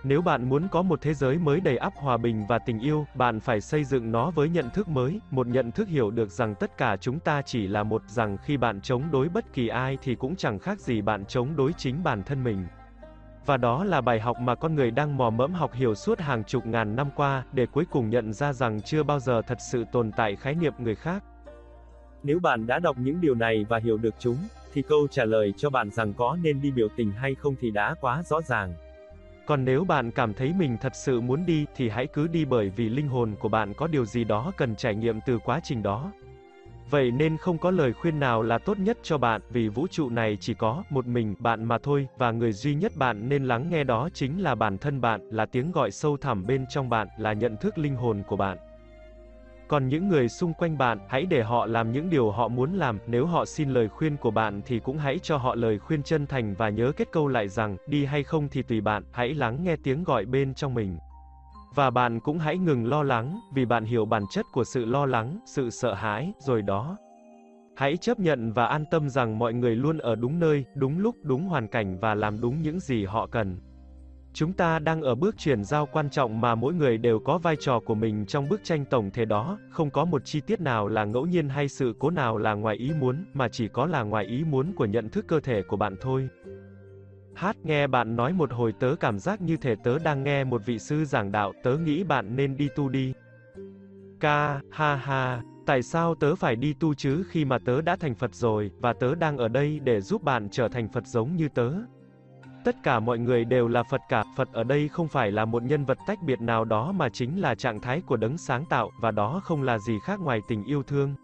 Speaker 1: Nếu bạn muốn có một thế giới mới đầy ắp hòa bình và tình yêu, bạn phải xây dựng nó với nhận thức mới, một nhận thức hiểu được rằng tất cả chúng ta chỉ là một, rằng khi bạn chống đối bất kỳ ai thì cũng chẳng khác gì bạn chống đối chính bản thân mình. Và đó là bài học mà con người đang mò mẫm học hiểu suốt hàng chục ngàn năm qua, để cuối cùng nhận ra rằng chưa bao giờ thật sự tồn tại khái niệm người khác.
Speaker 2: Nếu bạn đã đọc những điều này và hiểu được chúng, thì câu trả lời cho bạn rằng có nên đi biểu tình hay không thì đã quá rõ ràng.
Speaker 1: Còn nếu bạn cảm thấy mình thật sự muốn đi, thì hãy cứ đi bởi vì linh hồn của bạn có điều gì đó cần trải nghiệm từ quá trình đó. Vậy nên không có lời khuyên nào là tốt nhất cho bạn, vì vũ trụ này chỉ có một mình bạn mà thôi, và người duy nhất bạn nên lắng nghe đó chính là bản thân bạn, là tiếng gọi sâu thẳm bên trong bạn, là nhận thức linh hồn của bạn. Còn những người xung quanh bạn, hãy để họ làm những điều họ muốn làm, nếu họ xin lời khuyên của bạn thì cũng hãy cho họ lời khuyên chân thành và nhớ kết câu lại rằng, đi hay không thì tùy bạn, hãy lắng nghe tiếng gọi bên trong mình. Và bạn cũng hãy ngừng lo lắng, vì bạn hiểu bản chất của sự lo lắng, sự sợ hãi, rồi đó. Hãy chấp nhận và an tâm rằng mọi người luôn ở đúng nơi, đúng lúc, đúng hoàn cảnh và làm đúng những gì họ cần. Chúng ta đang ở bước chuyển giao quan trọng mà mỗi người đều có vai trò của mình trong bức tranh tổng thể đó, không có một chi tiết nào là ngẫu nhiên hay sự cố nào là ngoài ý muốn, mà chỉ có là ngoài ý muốn của nhận thức cơ thể của bạn thôi. Hát nghe bạn nói một hồi tớ cảm giác như thể tớ đang nghe một vị sư giảng đạo, tớ nghĩ bạn nên đi tu đi. Ca, ha ha, tại sao tớ phải đi tu chứ khi mà tớ đã thành Phật rồi, và tớ đang ở đây để giúp bạn trở thành Phật giống như tớ. Tất cả mọi người đều là Phật cả, Phật ở đây không phải là một nhân vật tách biệt nào đó mà chính là trạng thái của đấng sáng tạo, và đó không là gì khác ngoài tình yêu thương.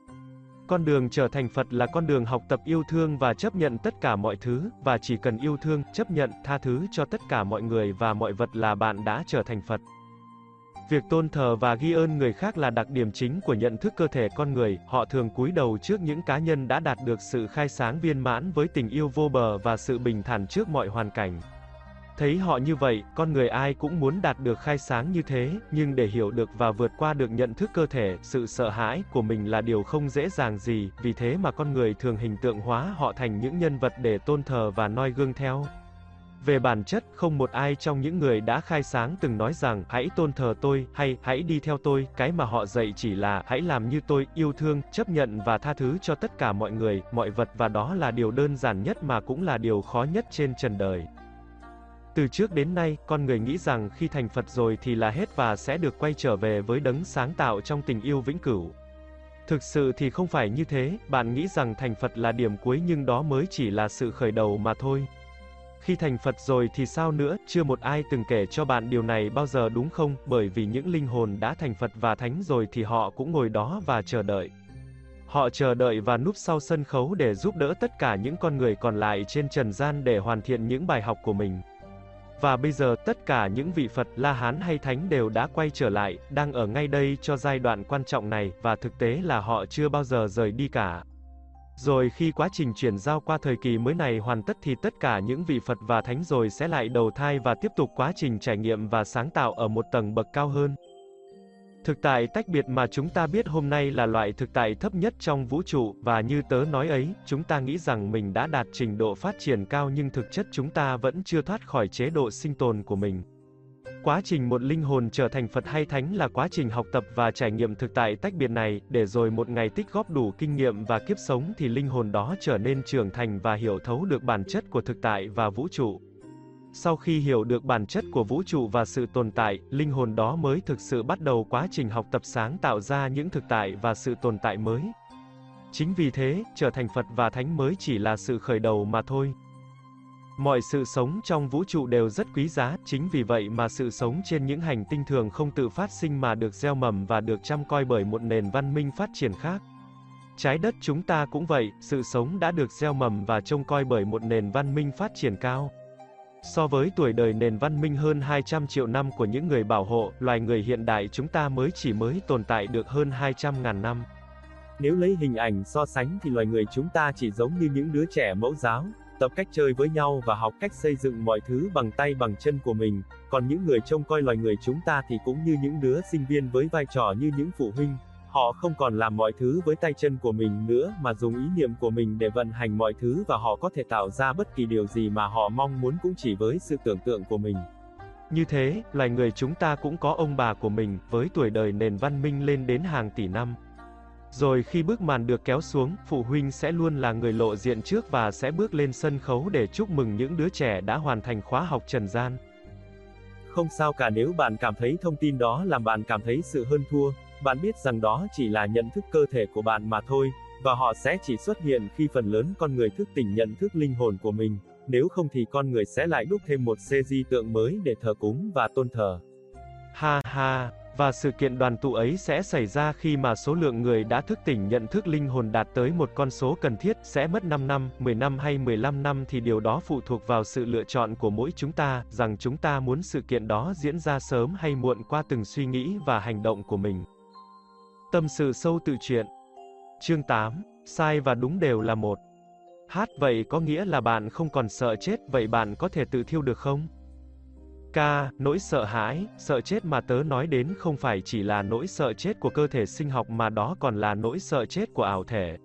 Speaker 1: Con đường trở thành Phật là con đường học tập yêu thương và chấp nhận tất cả mọi thứ, và chỉ cần yêu thương, chấp nhận, tha thứ cho tất cả mọi người và mọi vật là bạn đã trở thành Phật. Việc tôn thờ và ghi ơn người khác là đặc điểm chính của nhận thức cơ thể con người, họ thường cúi đầu trước những cá nhân đã đạt được sự khai sáng viên mãn với tình yêu vô bờ và sự bình thản trước mọi hoàn cảnh. Thấy họ như vậy, con người ai cũng muốn đạt được khai sáng như thế, nhưng để hiểu được và vượt qua được nhận thức cơ thể, sự sợ hãi của mình là điều không dễ dàng gì, vì thế mà con người thường hình tượng hóa họ thành những nhân vật để tôn thờ và noi gương theo. Về bản chất, không một ai trong những người đã khai sáng từng nói rằng, hãy tôn thờ tôi, hay, hãy đi theo tôi, cái mà họ dạy chỉ là, hãy làm như tôi, yêu thương, chấp nhận và tha thứ cho tất cả mọi người, mọi vật và đó là điều đơn giản nhất mà cũng là điều khó nhất trên trần đời. Từ trước đến nay, con người nghĩ rằng khi thành Phật rồi thì là hết và sẽ được quay trở về với đấng sáng tạo trong tình yêu vĩnh cửu. Thực sự thì không phải như thế, bạn nghĩ rằng thành Phật là điểm cuối nhưng đó mới chỉ là sự khởi đầu mà thôi. Khi thành Phật rồi thì sao nữa, chưa một ai từng kể cho bạn điều này bao giờ đúng không, bởi vì những linh hồn đã thành Phật và Thánh rồi thì họ cũng ngồi đó và chờ đợi. Họ chờ đợi và núp sau sân khấu để giúp đỡ tất cả những con người còn lại trên trần gian để hoàn thiện những bài học của mình. Và bây giờ tất cả những vị Phật, La Hán hay Thánh đều đã quay trở lại, đang ở ngay đây cho giai đoạn quan trọng này, và thực tế là họ chưa bao giờ rời đi cả. Rồi khi quá trình chuyển giao qua thời kỳ mới này hoàn tất thì tất cả những vị Phật và Thánh rồi sẽ lại đầu thai và tiếp tục quá trình trải nghiệm và sáng tạo ở một tầng bậc cao hơn. Thực tại tách biệt mà chúng ta biết hôm nay là loại thực tại thấp nhất trong vũ trụ, và như tớ nói ấy, chúng ta nghĩ rằng mình đã đạt trình độ phát triển cao nhưng thực chất chúng ta vẫn chưa thoát khỏi chế độ sinh tồn của mình. Quá trình một linh hồn trở thành Phật hay Thánh là quá trình học tập và trải nghiệm thực tại tách biệt này, để rồi một ngày tích góp đủ kinh nghiệm và kiếp sống thì linh hồn đó trở nên trưởng thành và hiểu thấu được bản chất của thực tại và vũ trụ. Sau khi hiểu được bản chất của vũ trụ và sự tồn tại, linh hồn đó mới thực sự bắt đầu quá trình học tập sáng tạo ra những thực tại và sự tồn tại mới. Chính vì thế, trở thành Phật và Thánh mới chỉ là sự khởi đầu mà thôi. Mọi sự sống trong vũ trụ đều rất quý giá, chính vì vậy mà sự sống trên những hành tinh thường không tự phát sinh mà được gieo mầm và được chăm coi bởi một nền văn minh phát triển khác. Trái đất chúng ta cũng vậy, sự sống đã được gieo mầm và trông coi bởi một nền văn minh phát triển cao. So với tuổi đời nền văn minh hơn 200 triệu năm của những người bảo hộ, loài người hiện đại chúng ta mới chỉ mới tồn tại được hơn 200 ngàn năm.
Speaker 2: Nếu lấy hình ảnh so sánh thì loài người chúng ta chỉ giống như những đứa trẻ mẫu giáo, tập cách chơi với nhau và học cách xây dựng mọi thứ bằng tay bằng chân của mình, còn những người trông coi loài người chúng ta thì cũng như những đứa sinh viên với vai trò như những phụ huynh, họ không còn làm mọi thứ với tay chân của mình nữa mà dùng ý niệm của mình để vận hành mọi thứ và họ có thể tạo ra bất kỳ điều gì mà họ mong muốn cũng chỉ với sự tưởng tượng của mình.
Speaker 1: Như thế, loài người chúng ta cũng có ông bà của mình, với tuổi đời nền văn minh lên đến hàng tỷ năm. Rồi khi bức màn được kéo xuống, phụ huynh sẽ luôn là người lộ diện trước và sẽ bước lên sân khấu để chúc mừng những đứa trẻ đã hoàn thành khóa học trần gian.
Speaker 2: Không sao cả nếu bạn cảm thấy thông tin đó làm bạn cảm thấy sự hơn thua, bạn biết rằng đó chỉ là nhận thức cơ thể của bạn mà thôi, và họ sẽ chỉ xuất hiện khi phần lớn con người thức tỉnh nhận thức linh hồn của mình, nếu không thì con người sẽ lại đúc thêm một xe di tượng mới để thờ cúng và tôn thờ.
Speaker 1: Ha ha, và sự kiện đoàn tụ ấy sẽ xảy ra khi mà số lượng người đã thức tỉnh nhận thức linh hồn đạt tới một con số cần thiết, sẽ mất 5 năm, 10 năm hay 15 năm thì điều đó phụ thuộc vào sự lựa chọn của mỗi chúng ta, rằng chúng ta muốn sự kiện đó diễn ra sớm hay muộn qua từng suy nghĩ và hành động của mình. Tâm sự sâu tự truyện Chương 8, sai và đúng đều là một. Hát vậy có nghĩa là bạn không còn sợ chết, vậy bạn có thể tự thiêu được không? Ca, nỗi sợ hãi, sợ chết mà tớ nói đến không phải chỉ là nỗi sợ chết của cơ thể sinh học mà đó còn là nỗi sợ chết của ảo thể.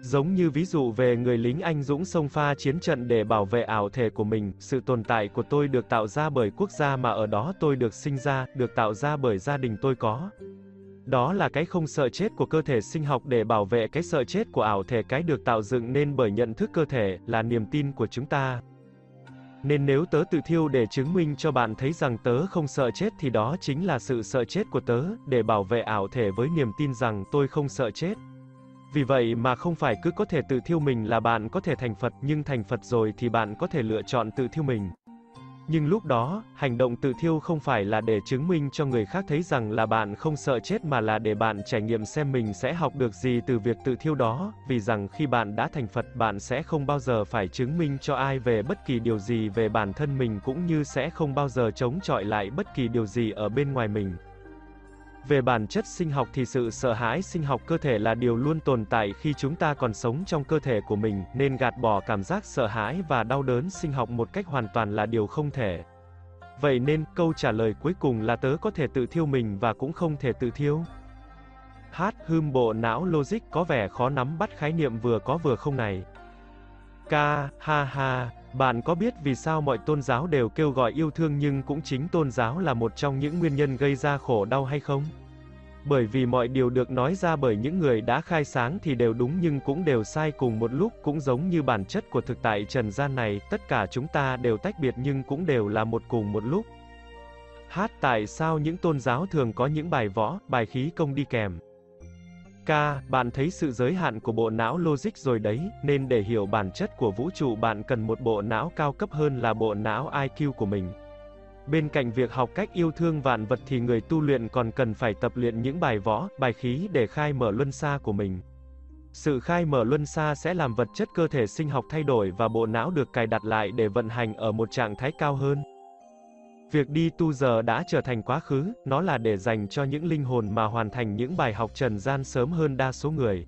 Speaker 1: Giống như ví dụ về người lính anh dũng sông pha chiến trận để bảo vệ ảo thể của mình, sự tồn tại của tôi được tạo ra bởi quốc gia mà ở đó tôi được sinh ra, được tạo ra bởi gia đình tôi có. Đó là cái không sợ chết của cơ thể sinh học để bảo vệ cái sợ chết của ảo thể cái được tạo dựng nên bởi nhận thức cơ thể, là niềm tin của chúng ta. Nên nếu tớ tự thiêu để chứng minh cho bạn thấy rằng tớ không sợ chết thì đó chính là sự sợ chết của tớ, để bảo vệ ảo thể với niềm tin rằng tôi không sợ chết. Vì vậy mà không phải cứ có thể tự thiêu mình là bạn có thể thành Phật, nhưng thành Phật rồi thì bạn có thể lựa chọn tự thiêu mình. Nhưng lúc đó, hành động tự thiêu không phải là để chứng minh cho người khác thấy rằng là bạn không sợ chết mà là để bạn trải nghiệm xem mình sẽ học được gì từ việc tự thiêu đó, vì rằng khi bạn đã thành Phật bạn sẽ không bao giờ phải chứng minh cho ai về bất kỳ điều gì về bản thân mình cũng như sẽ không bao giờ chống chọi lại bất kỳ điều gì ở bên ngoài mình. Về bản chất sinh học thì sự sợ hãi sinh học cơ thể là điều luôn tồn tại khi chúng ta còn sống trong cơ thể của mình, nên gạt bỏ cảm giác sợ hãi và đau đớn sinh học một cách hoàn toàn là điều không thể. Vậy nên, câu trả lời cuối cùng là tớ có thể tự thiêu mình và cũng không thể tự thiêu. H. Hưm bộ não logic có vẻ khó nắm bắt khái niệm vừa có vừa không này. K. Ha ha, bạn có biết vì sao mọi tôn giáo đều kêu gọi yêu thương nhưng cũng chính tôn giáo là một trong những nguyên nhân gây ra khổ đau hay không? Bởi vì mọi điều được nói ra bởi những người đã khai sáng thì đều đúng nhưng cũng đều sai cùng một lúc, cũng giống như bản chất của thực tại trần gian này, tất cả chúng ta đều tách biệt nhưng cũng đều là một cùng một lúc. Hát tại sao những tôn giáo thường có những bài võ, bài khí công đi kèm? Ca, bạn thấy sự giới hạn của bộ não logic rồi đấy, nên để hiểu bản chất của vũ trụ bạn cần một bộ não cao cấp hơn là bộ não IQ của mình. Bên cạnh việc học cách yêu thương vạn vật thì người tu luyện còn cần phải tập luyện những bài võ, bài khí để khai mở luân xa của mình. Sự khai mở luân xa sẽ làm vật chất cơ thể sinh học thay đổi và bộ não được cài đặt lại để vận hành ở một trạng thái cao hơn. Việc đi tu giờ đã trở thành quá khứ, nó là để dành cho những linh hồn mà hoàn thành những bài học trần gian sớm hơn đa số người.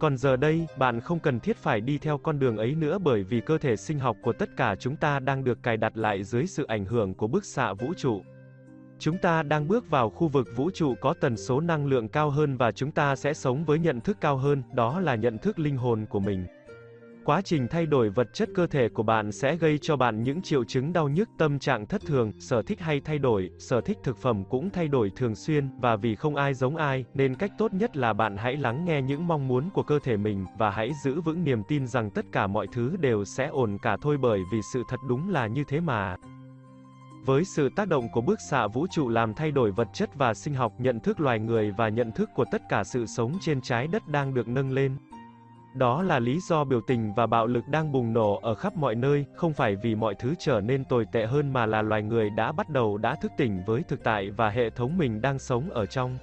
Speaker 1: Còn giờ đây, bạn không cần thiết phải đi theo con đường ấy nữa bởi vì cơ thể sinh học của tất cả chúng ta đang được cài đặt lại dưới sự ảnh hưởng của bức xạ vũ trụ. Chúng ta đang bước vào khu vực vũ trụ có tần số năng lượng cao hơn và chúng ta sẽ sống với nhận thức cao hơn, đó là nhận thức linh hồn của mình. Quá trình thay đổi vật chất cơ thể của bạn sẽ gây cho bạn những triệu chứng đau nhức, tâm trạng thất thường, sở thích hay thay đổi, sở thích thực phẩm cũng thay đổi thường xuyên, và vì không ai giống ai, nên cách tốt nhất là bạn hãy lắng nghe những mong muốn của cơ thể mình, và hãy giữ vững niềm tin rằng tất cả mọi thứ đều sẽ ổn cả thôi bởi vì sự thật đúng là như thế mà. Với sự tác động của bức xạ vũ trụ làm thay đổi vật chất và sinh học, nhận thức loài người và nhận thức của tất cả sự sống trên trái đất đang được nâng lên. Đó là lý do biểu tình và bạo lực đang bùng nổ ở khắp mọi nơi, không phải vì mọi thứ trở nên tồi tệ hơn mà là loài người đã bắt đầu đã thức tỉnh với thực tại và hệ thống mình đang sống ở trong.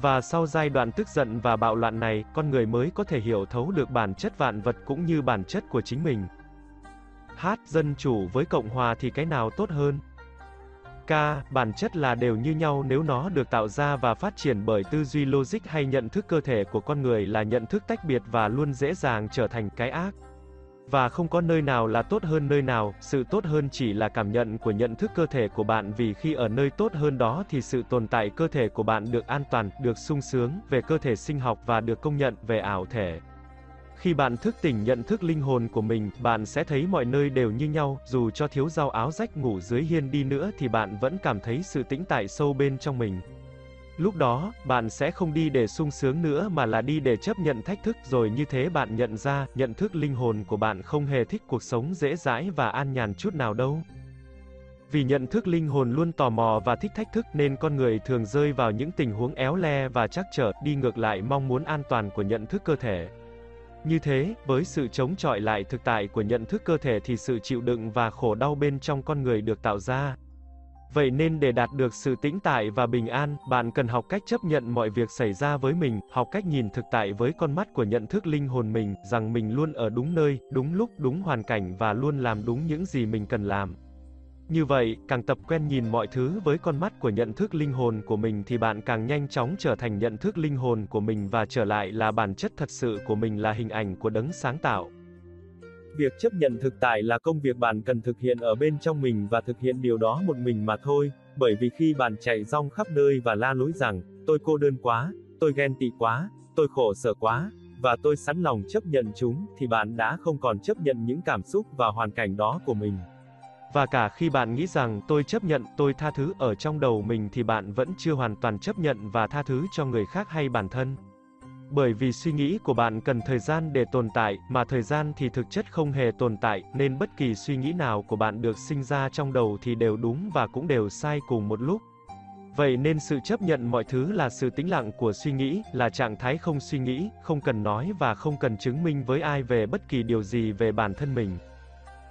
Speaker 1: Và sau giai đoạn tức giận và bạo loạn này, con người mới có thể hiểu thấu được bản chất vạn vật cũng như bản chất của chính mình. Hát dân chủ với Cộng hòa thì cái nào tốt hơn? K, bản chất là đều như nhau nếu nó được tạo ra và phát triển bởi tư duy logic hay nhận thức cơ thể của con người là nhận thức tách biệt và luôn dễ dàng trở thành cái ác. Và không có nơi nào là tốt hơn nơi nào, sự tốt hơn chỉ là cảm nhận của nhận thức cơ thể của bạn vì khi ở nơi tốt hơn đó thì sự tồn tại cơ thể của bạn được an toàn, được sung sướng về cơ thể sinh học và được công nhận về ảo thể. Khi bạn thức tỉnh nhận thức linh hồn của mình, bạn sẽ thấy mọi nơi đều như nhau, dù cho thiếu rau áo rách ngủ dưới hiên đi nữa thì bạn vẫn cảm thấy sự tĩnh tại sâu bên trong mình. Lúc đó, bạn sẽ không đi để sung sướng nữa mà là đi để chấp nhận thách thức rồi như thế bạn nhận ra, nhận thức linh hồn của bạn không hề thích cuộc sống dễ dãi và an nhàn chút nào đâu. Vì nhận thức linh hồn luôn tò mò và thích thách thức nên con người thường rơi vào những tình huống éo le và chắc trở, đi ngược lại mong muốn an toàn của nhận thức cơ thể. Như thế, với sự chống chọi lại thực tại của nhận thức cơ thể thì sự chịu đựng và khổ đau bên trong con người được tạo ra. Vậy nên để đạt được sự tĩnh tại và bình an, bạn cần học cách chấp nhận mọi việc xảy ra với mình, học cách nhìn thực tại với con mắt của nhận thức linh hồn mình, rằng mình luôn ở đúng nơi, đúng lúc, đúng hoàn cảnh và luôn làm đúng những gì mình cần làm. Như vậy, càng tập quen nhìn mọi thứ với con mắt của nhận thức linh hồn của mình thì bạn càng nhanh chóng trở thành nhận thức linh hồn của mình và trở lại là bản chất thật sự của mình là hình ảnh của đấng sáng tạo.
Speaker 2: Việc chấp nhận thực tại là công việc bạn cần thực hiện ở bên trong mình và thực hiện điều đó một mình mà thôi, bởi vì khi bạn chạy rong khắp nơi và la lối rằng, tôi cô đơn quá, tôi ghen tị quá, tôi khổ sở quá, và tôi sẵn lòng chấp nhận chúng, thì bạn đã không còn chấp nhận những cảm xúc và hoàn cảnh đó của mình.
Speaker 1: Và cả khi bạn nghĩ rằng tôi chấp nhận, tôi tha thứ ở trong đầu mình thì bạn vẫn chưa hoàn toàn chấp nhận và tha thứ cho người khác hay bản thân. Bởi vì suy nghĩ của bạn cần thời gian để tồn tại, mà thời gian thì thực chất không hề tồn tại, nên bất kỳ suy nghĩ nào của bạn được sinh ra trong đầu thì đều đúng và cũng đều sai cùng một lúc. Vậy nên sự chấp nhận mọi thứ là sự tĩnh lặng của suy nghĩ, là trạng thái không suy nghĩ, không cần nói và không cần chứng minh với ai về bất kỳ điều gì về bản thân mình.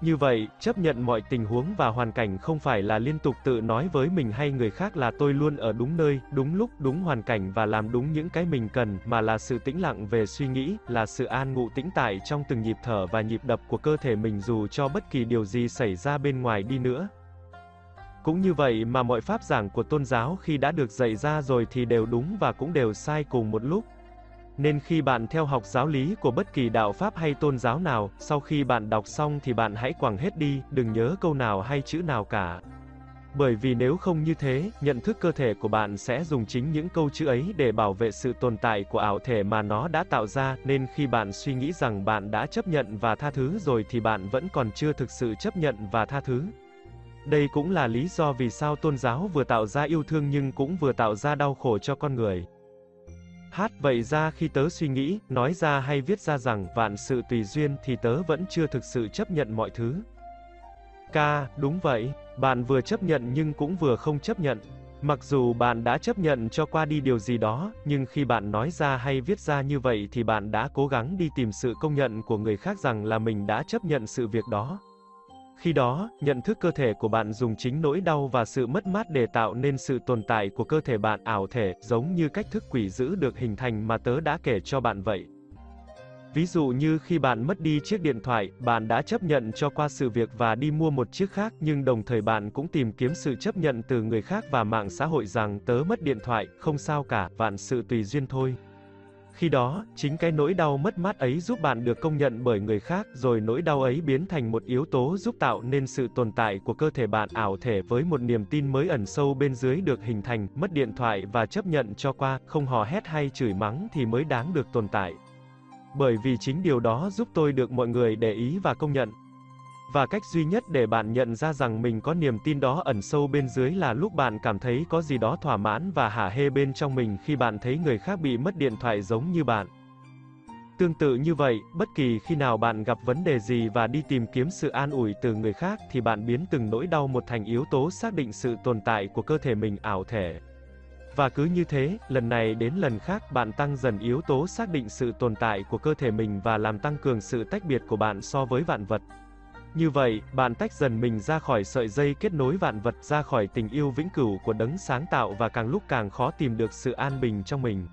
Speaker 1: Như vậy, chấp nhận mọi tình huống và hoàn cảnh không phải là liên tục tự nói với mình hay người khác là tôi luôn ở đúng nơi, đúng lúc, đúng hoàn cảnh và làm đúng những cái mình cần, mà là sự tĩnh lặng về suy nghĩ, là sự an ngụ tĩnh tại trong từng nhịp thở và nhịp đập của cơ thể mình dù cho bất kỳ điều gì xảy ra bên ngoài đi nữa. Cũng như vậy mà mọi pháp giảng của tôn giáo khi đã được dạy ra rồi thì đều đúng và cũng đều sai cùng một lúc. Nên khi bạn theo học giáo lý của bất kỳ đạo pháp hay tôn giáo nào, sau khi bạn đọc xong thì bạn hãy quẳng hết đi, đừng nhớ câu nào hay chữ nào cả. Bởi vì nếu không như thế, nhận thức cơ thể của bạn sẽ dùng chính những câu chữ ấy để bảo vệ sự tồn tại của ảo thể mà nó đã tạo ra, nên khi bạn suy nghĩ rằng bạn đã chấp nhận và tha thứ rồi thì bạn vẫn còn chưa thực sự chấp nhận và tha thứ. Đây cũng là lý do vì sao tôn giáo vừa tạo ra yêu thương nhưng cũng vừa tạo ra đau khổ cho con người. Hát vậy ra khi tớ suy nghĩ, nói ra hay viết ra rằng vạn sự tùy duyên thì tớ vẫn chưa thực sự chấp nhận mọi thứ. Ca, đúng vậy, bạn vừa chấp nhận nhưng cũng vừa không chấp nhận. Mặc dù bạn đã chấp nhận cho qua đi điều gì đó, nhưng khi bạn nói ra hay viết ra như vậy thì bạn đã cố gắng đi tìm sự công nhận của người khác rằng là mình đã chấp nhận sự việc đó. Khi đó, nhận thức cơ thể của bạn dùng chính nỗi đau và sự mất mát để tạo nên sự tồn tại của cơ thể bạn ảo thể, giống như cách thức quỷ giữ được hình thành mà tớ đã kể cho bạn vậy. Ví dụ như khi bạn mất đi chiếc điện thoại, bạn đã chấp nhận cho qua sự việc và đi mua một chiếc khác, nhưng đồng thời bạn cũng tìm kiếm sự chấp nhận từ người khác và mạng xã hội rằng tớ mất điện thoại, không sao cả, vạn sự tùy duyên thôi. Khi đó, chính cái nỗi đau mất mát ấy giúp bạn được công nhận bởi người khác, rồi nỗi đau ấy biến thành một yếu tố giúp tạo nên sự tồn tại của cơ thể bạn ảo thể với một niềm tin mới ẩn sâu bên dưới được hình thành, mất điện thoại và chấp nhận cho qua, không hò hét hay chửi mắng thì mới đáng được tồn tại. Bởi vì chính điều đó giúp tôi được mọi người để ý và công nhận. Và cách duy nhất để bạn nhận ra rằng mình có niềm tin đó ẩn sâu bên dưới là lúc bạn cảm thấy có gì đó thỏa mãn và hả hê bên trong mình khi bạn thấy người khác bị mất điện thoại giống như bạn. Tương tự như vậy, bất kỳ khi nào bạn gặp vấn đề gì và đi tìm kiếm sự an ủi từ người khác thì bạn biến từng nỗi đau một thành yếu tố xác định sự tồn tại của cơ thể mình ảo thể. Và cứ như thế, lần này đến lần khác bạn tăng dần yếu tố xác định sự tồn tại của cơ thể mình và làm tăng cường sự tách biệt của bạn so với vạn vật. Như vậy, bạn tách dần mình ra khỏi sợi dây kết nối vạn vật, ra khỏi tình yêu vĩnh cửu của đấng sáng tạo và càng lúc càng khó tìm được sự an bình trong mình.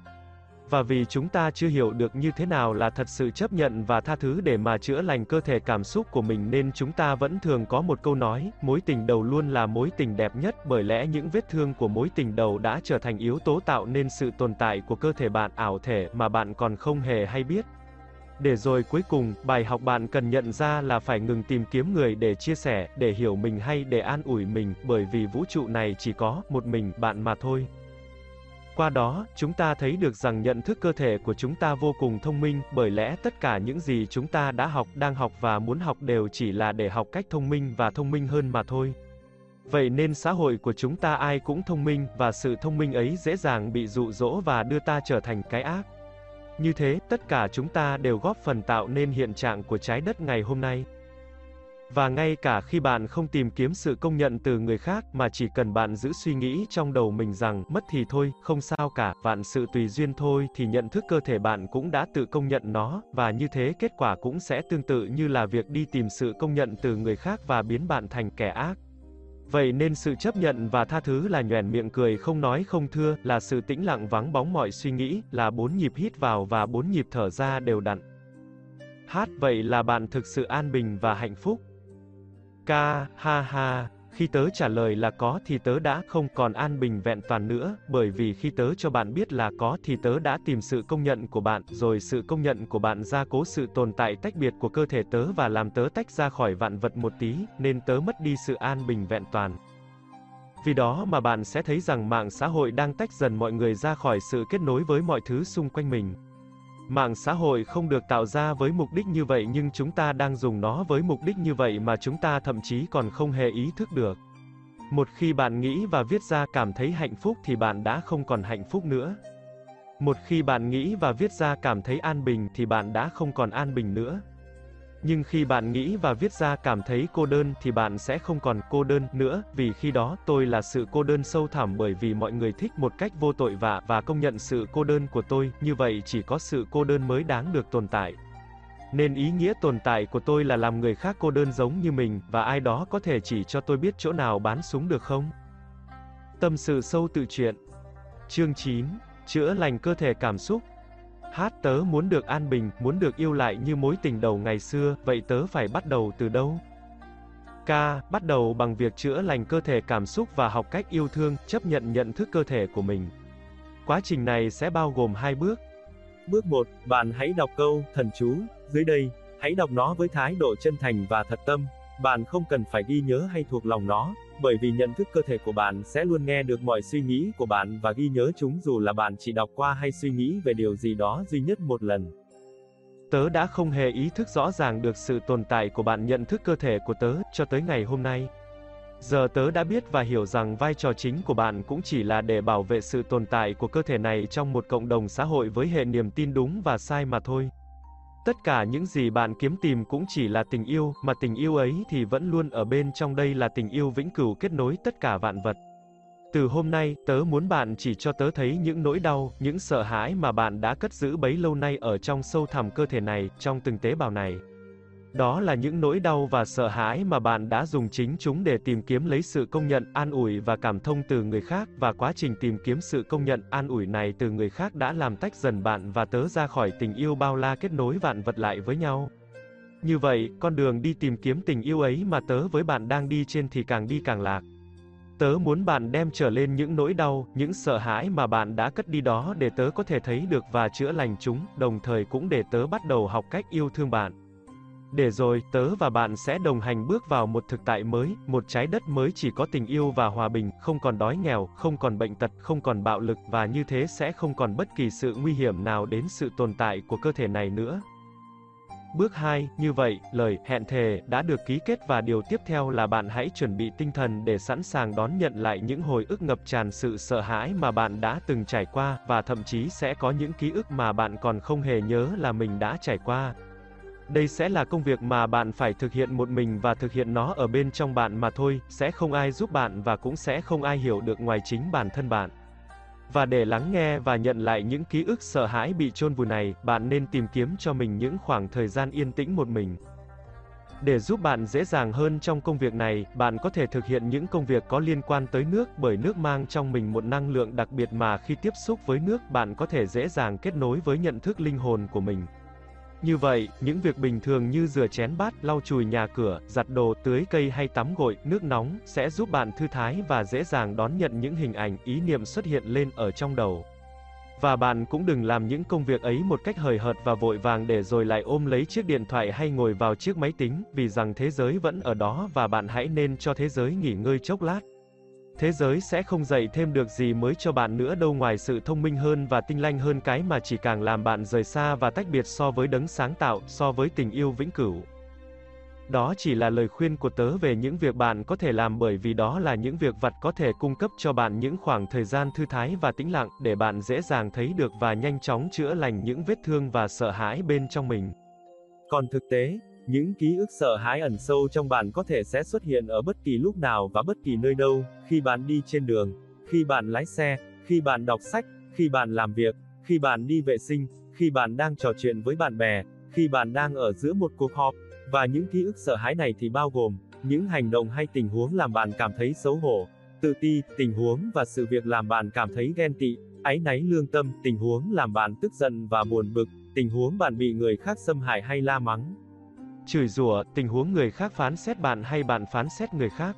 Speaker 1: Và vì chúng ta chưa hiểu được như thế nào là thật sự chấp nhận và tha thứ để mà chữa lành cơ thể cảm xúc của mình nên chúng ta vẫn thường có một câu nói, mối tình đầu luôn là mối tình đẹp nhất bởi lẽ những vết thương của mối tình đầu đã trở thành yếu tố tạo nên sự tồn tại của cơ thể bạn ảo thể mà bạn còn không hề hay biết. Để rồi cuối cùng, bài học bạn cần nhận ra là phải ngừng tìm kiếm người để chia sẻ, để hiểu mình hay để an ủi mình, bởi vì vũ trụ này chỉ có một mình bạn mà thôi. Qua đó, chúng ta thấy được rằng nhận thức cơ thể của chúng ta vô cùng thông minh, bởi lẽ tất cả những gì chúng ta đã học, đang học và muốn học đều chỉ là để học cách thông minh và thông minh hơn mà thôi. Vậy nên xã hội của chúng ta ai cũng thông minh, và sự thông minh ấy dễ dàng bị dụ dỗ và đưa ta trở thành cái ác. Như thế, tất cả chúng ta đều góp phần tạo nên hiện trạng của trái đất ngày hôm nay. Và ngay cả khi bạn không tìm kiếm sự công nhận từ người khác mà chỉ cần bạn giữ suy nghĩ trong đầu mình rằng mất thì thôi, không sao cả, vạn sự tùy duyên thôi thì nhận thức cơ thể bạn cũng đã tự công nhận nó, và như thế kết quả cũng sẽ tương tự như là việc đi tìm sự công nhận từ người khác và biến bạn thành kẻ ác. Vậy nên sự chấp nhận và tha thứ là nhoẻn miệng cười không nói không thưa, là sự tĩnh lặng vắng bóng mọi suy nghĩ, là bốn nhịp hít vào và bốn nhịp thở ra đều đặn. Hát vậy là bạn thực sự an bình và hạnh phúc. Ca, ha ha, khi tớ trả lời là có thì tớ đã không còn an bình vẹn toàn nữa, bởi vì khi tớ cho bạn biết là có thì tớ đã tìm sự công nhận của bạn, rồi sự công nhận của bạn gia cố sự tồn tại tách biệt của cơ thể tớ và làm tớ tách ra khỏi vạn vật một tí, nên tớ mất đi sự an bình vẹn toàn. Vì đó mà bạn sẽ thấy rằng mạng xã hội đang tách dần mọi người ra khỏi sự kết nối với mọi thứ xung quanh mình. Mạng xã hội không được tạo ra với mục đích như vậy nhưng chúng ta đang dùng nó với mục đích như vậy mà chúng ta thậm chí còn không hề ý thức được. Một khi bạn nghĩ và viết ra cảm thấy hạnh phúc thì bạn đã không còn hạnh phúc nữa. Một khi bạn nghĩ và viết ra cảm thấy an bình thì bạn đã không còn an bình nữa. Nhưng khi bạn nghĩ và viết ra cảm thấy cô đơn thì bạn sẽ không còn cô đơn nữa, vì khi đó tôi là sự cô đơn sâu thẳm bởi vì mọi người thích một cách vô tội vạ và công nhận sự cô đơn của tôi, như vậy chỉ có sự cô đơn mới đáng được tồn tại. Nên ý nghĩa tồn tại của tôi là làm người khác cô đơn giống như mình, và ai đó có thể chỉ cho tôi biết chỗ nào bán súng được không? Tâm sự sâu tự truyện Chương 9 Chữa lành cơ thể cảm xúc Hát tớ muốn được an bình, muốn được yêu lại như mối tình đầu ngày xưa, vậy tớ phải bắt đầu từ đâu? Ca Bắt đầu bằng việc chữa lành cơ thể cảm xúc và học cách yêu thương, chấp nhận nhận thức cơ thể của mình. Quá trình này sẽ bao gồm hai bước.
Speaker 2: Bước 1, bạn hãy đọc câu thần chú dưới đây, hãy đọc nó với thái độ chân thành và thật tâm. Bạn không cần phải ghi nhớ hay thuộc lòng nó, bởi vì nhận thức cơ thể của bạn sẽ luôn nghe được mọi suy nghĩ của bạn và ghi nhớ chúng dù là bạn chỉ đọc qua hay suy nghĩ về điều gì đó duy nhất một lần.
Speaker 1: Tớ đã không hề ý thức rõ ràng được sự tồn tại của bạn nhận thức cơ thể của tớ, cho tới ngày hôm nay. Giờ tớ đã biết và hiểu rằng vai trò chính của bạn cũng chỉ là để bảo vệ sự tồn tại của cơ thể này trong một cộng đồng xã hội với hệ niềm tin đúng và sai mà thôi. Tất cả những gì bạn kiếm tìm cũng chỉ là tình yêu, mà tình yêu ấy thì vẫn luôn ở bên trong đây là tình yêu vĩnh cửu kết nối tất cả vạn vật. Từ hôm nay, tớ muốn bạn chỉ cho tớ thấy những nỗi đau, những sợ hãi mà bạn đã cất giữ bấy lâu nay ở trong sâu thẳm cơ thể này, trong từng tế bào này. Đó là những nỗi đau và sợ hãi mà bạn đã dùng chính chúng để tìm kiếm lấy sự công nhận, an ủi và cảm thông từ người khác, và quá trình tìm kiếm sự công nhận, an ủi này từ người khác đã làm tách dần bạn và tớ ra khỏi tình yêu bao la kết nối vạn vật lại với nhau. Như vậy, con đường đi tìm kiếm tình yêu ấy mà tớ với bạn đang đi trên thì càng đi càng lạc. Tớ muốn bạn đem trở lên những nỗi đau, những sợ hãi mà bạn đã cất đi đó để tớ có thể thấy được và chữa lành chúng, đồng thời cũng để tớ bắt đầu học cách yêu thương bạn. Để rồi, tớ và bạn sẽ đồng hành bước vào một thực tại mới, một trái đất mới chỉ có tình yêu và hòa bình, không còn đói nghèo, không còn bệnh tật, không còn bạo lực và như thế sẽ không còn bất kỳ sự nguy hiểm nào đến sự tồn tại của cơ thể này nữa. Bước 2, như vậy, lời hẹn thề đã được ký kết và điều tiếp theo là bạn hãy chuẩn bị tinh thần để sẵn sàng đón nhận lại những hồi ức ngập tràn sự sợ hãi mà bạn đã từng trải qua và thậm chí sẽ có những ký ức mà bạn còn không hề nhớ là mình đã trải qua. Đây sẽ là công việc mà bạn phải thực hiện một mình và thực hiện nó ở bên trong bạn mà thôi, sẽ không ai giúp bạn và cũng sẽ không ai hiểu được ngoài chính bản thân bạn. Và để lắng nghe và nhận lại những ký ức sợ hãi bị chôn vùi này, bạn nên tìm kiếm cho mình những khoảng thời gian yên tĩnh một mình. Để giúp bạn dễ dàng hơn trong công việc này, bạn có thể thực hiện những công việc có liên quan tới nước bởi nước mang trong mình một năng lượng đặc biệt mà khi tiếp xúc với nước bạn có thể dễ dàng kết nối với nhận thức linh hồn của mình. Như vậy, những việc bình thường như rửa chén bát, lau chùi nhà cửa, giặt đồ, tưới cây hay tắm gội, nước nóng, sẽ giúp bạn thư thái và dễ dàng đón nhận những hình ảnh, ý niệm xuất hiện lên ở trong đầu. Và bạn cũng đừng làm những công việc ấy một cách hời hợt và vội vàng để rồi lại ôm lấy chiếc điện thoại hay ngồi vào chiếc máy tính, vì rằng thế giới vẫn ở đó và bạn hãy nên cho thế giới nghỉ ngơi chốc lát. Thế giới sẽ không dạy thêm được gì mới cho bạn nữa đâu ngoài sự thông minh hơn và tinh lanh hơn cái mà chỉ càng làm bạn rời xa và tách biệt so với đấng sáng tạo, so với tình yêu vĩnh cửu. Đó chỉ là lời khuyên của tớ về những việc bạn có thể làm bởi vì đó là những việc vặt có thể cung cấp cho bạn những khoảng thời gian thư thái và tĩnh lặng để bạn dễ dàng thấy được và nhanh chóng chữa lành những vết thương và sợ hãi bên trong mình.
Speaker 2: Còn thực tế, những ký ức sợ hãi ẩn sâu trong bạn có thể sẽ xuất hiện ở bất kỳ lúc nào và bất kỳ nơi đâu, khi bạn đi trên đường, khi bạn lái xe, khi bạn đọc sách, khi bạn làm việc, khi bạn đi vệ sinh, khi bạn đang trò chuyện với bạn bè, khi bạn đang ở giữa một cuộc họp. Và những ký ức sợ hãi này thì bao gồm những hành động hay tình huống làm bạn cảm thấy xấu hổ, tự ti, tình huống và sự việc làm bạn cảm thấy ghen tị, áy náy lương tâm, tình huống làm bạn tức giận và buồn bực, tình huống bạn bị người khác xâm hại hay la mắng,
Speaker 1: chửi rủa, tình huống người khác phán xét bạn hay bạn phán xét người khác.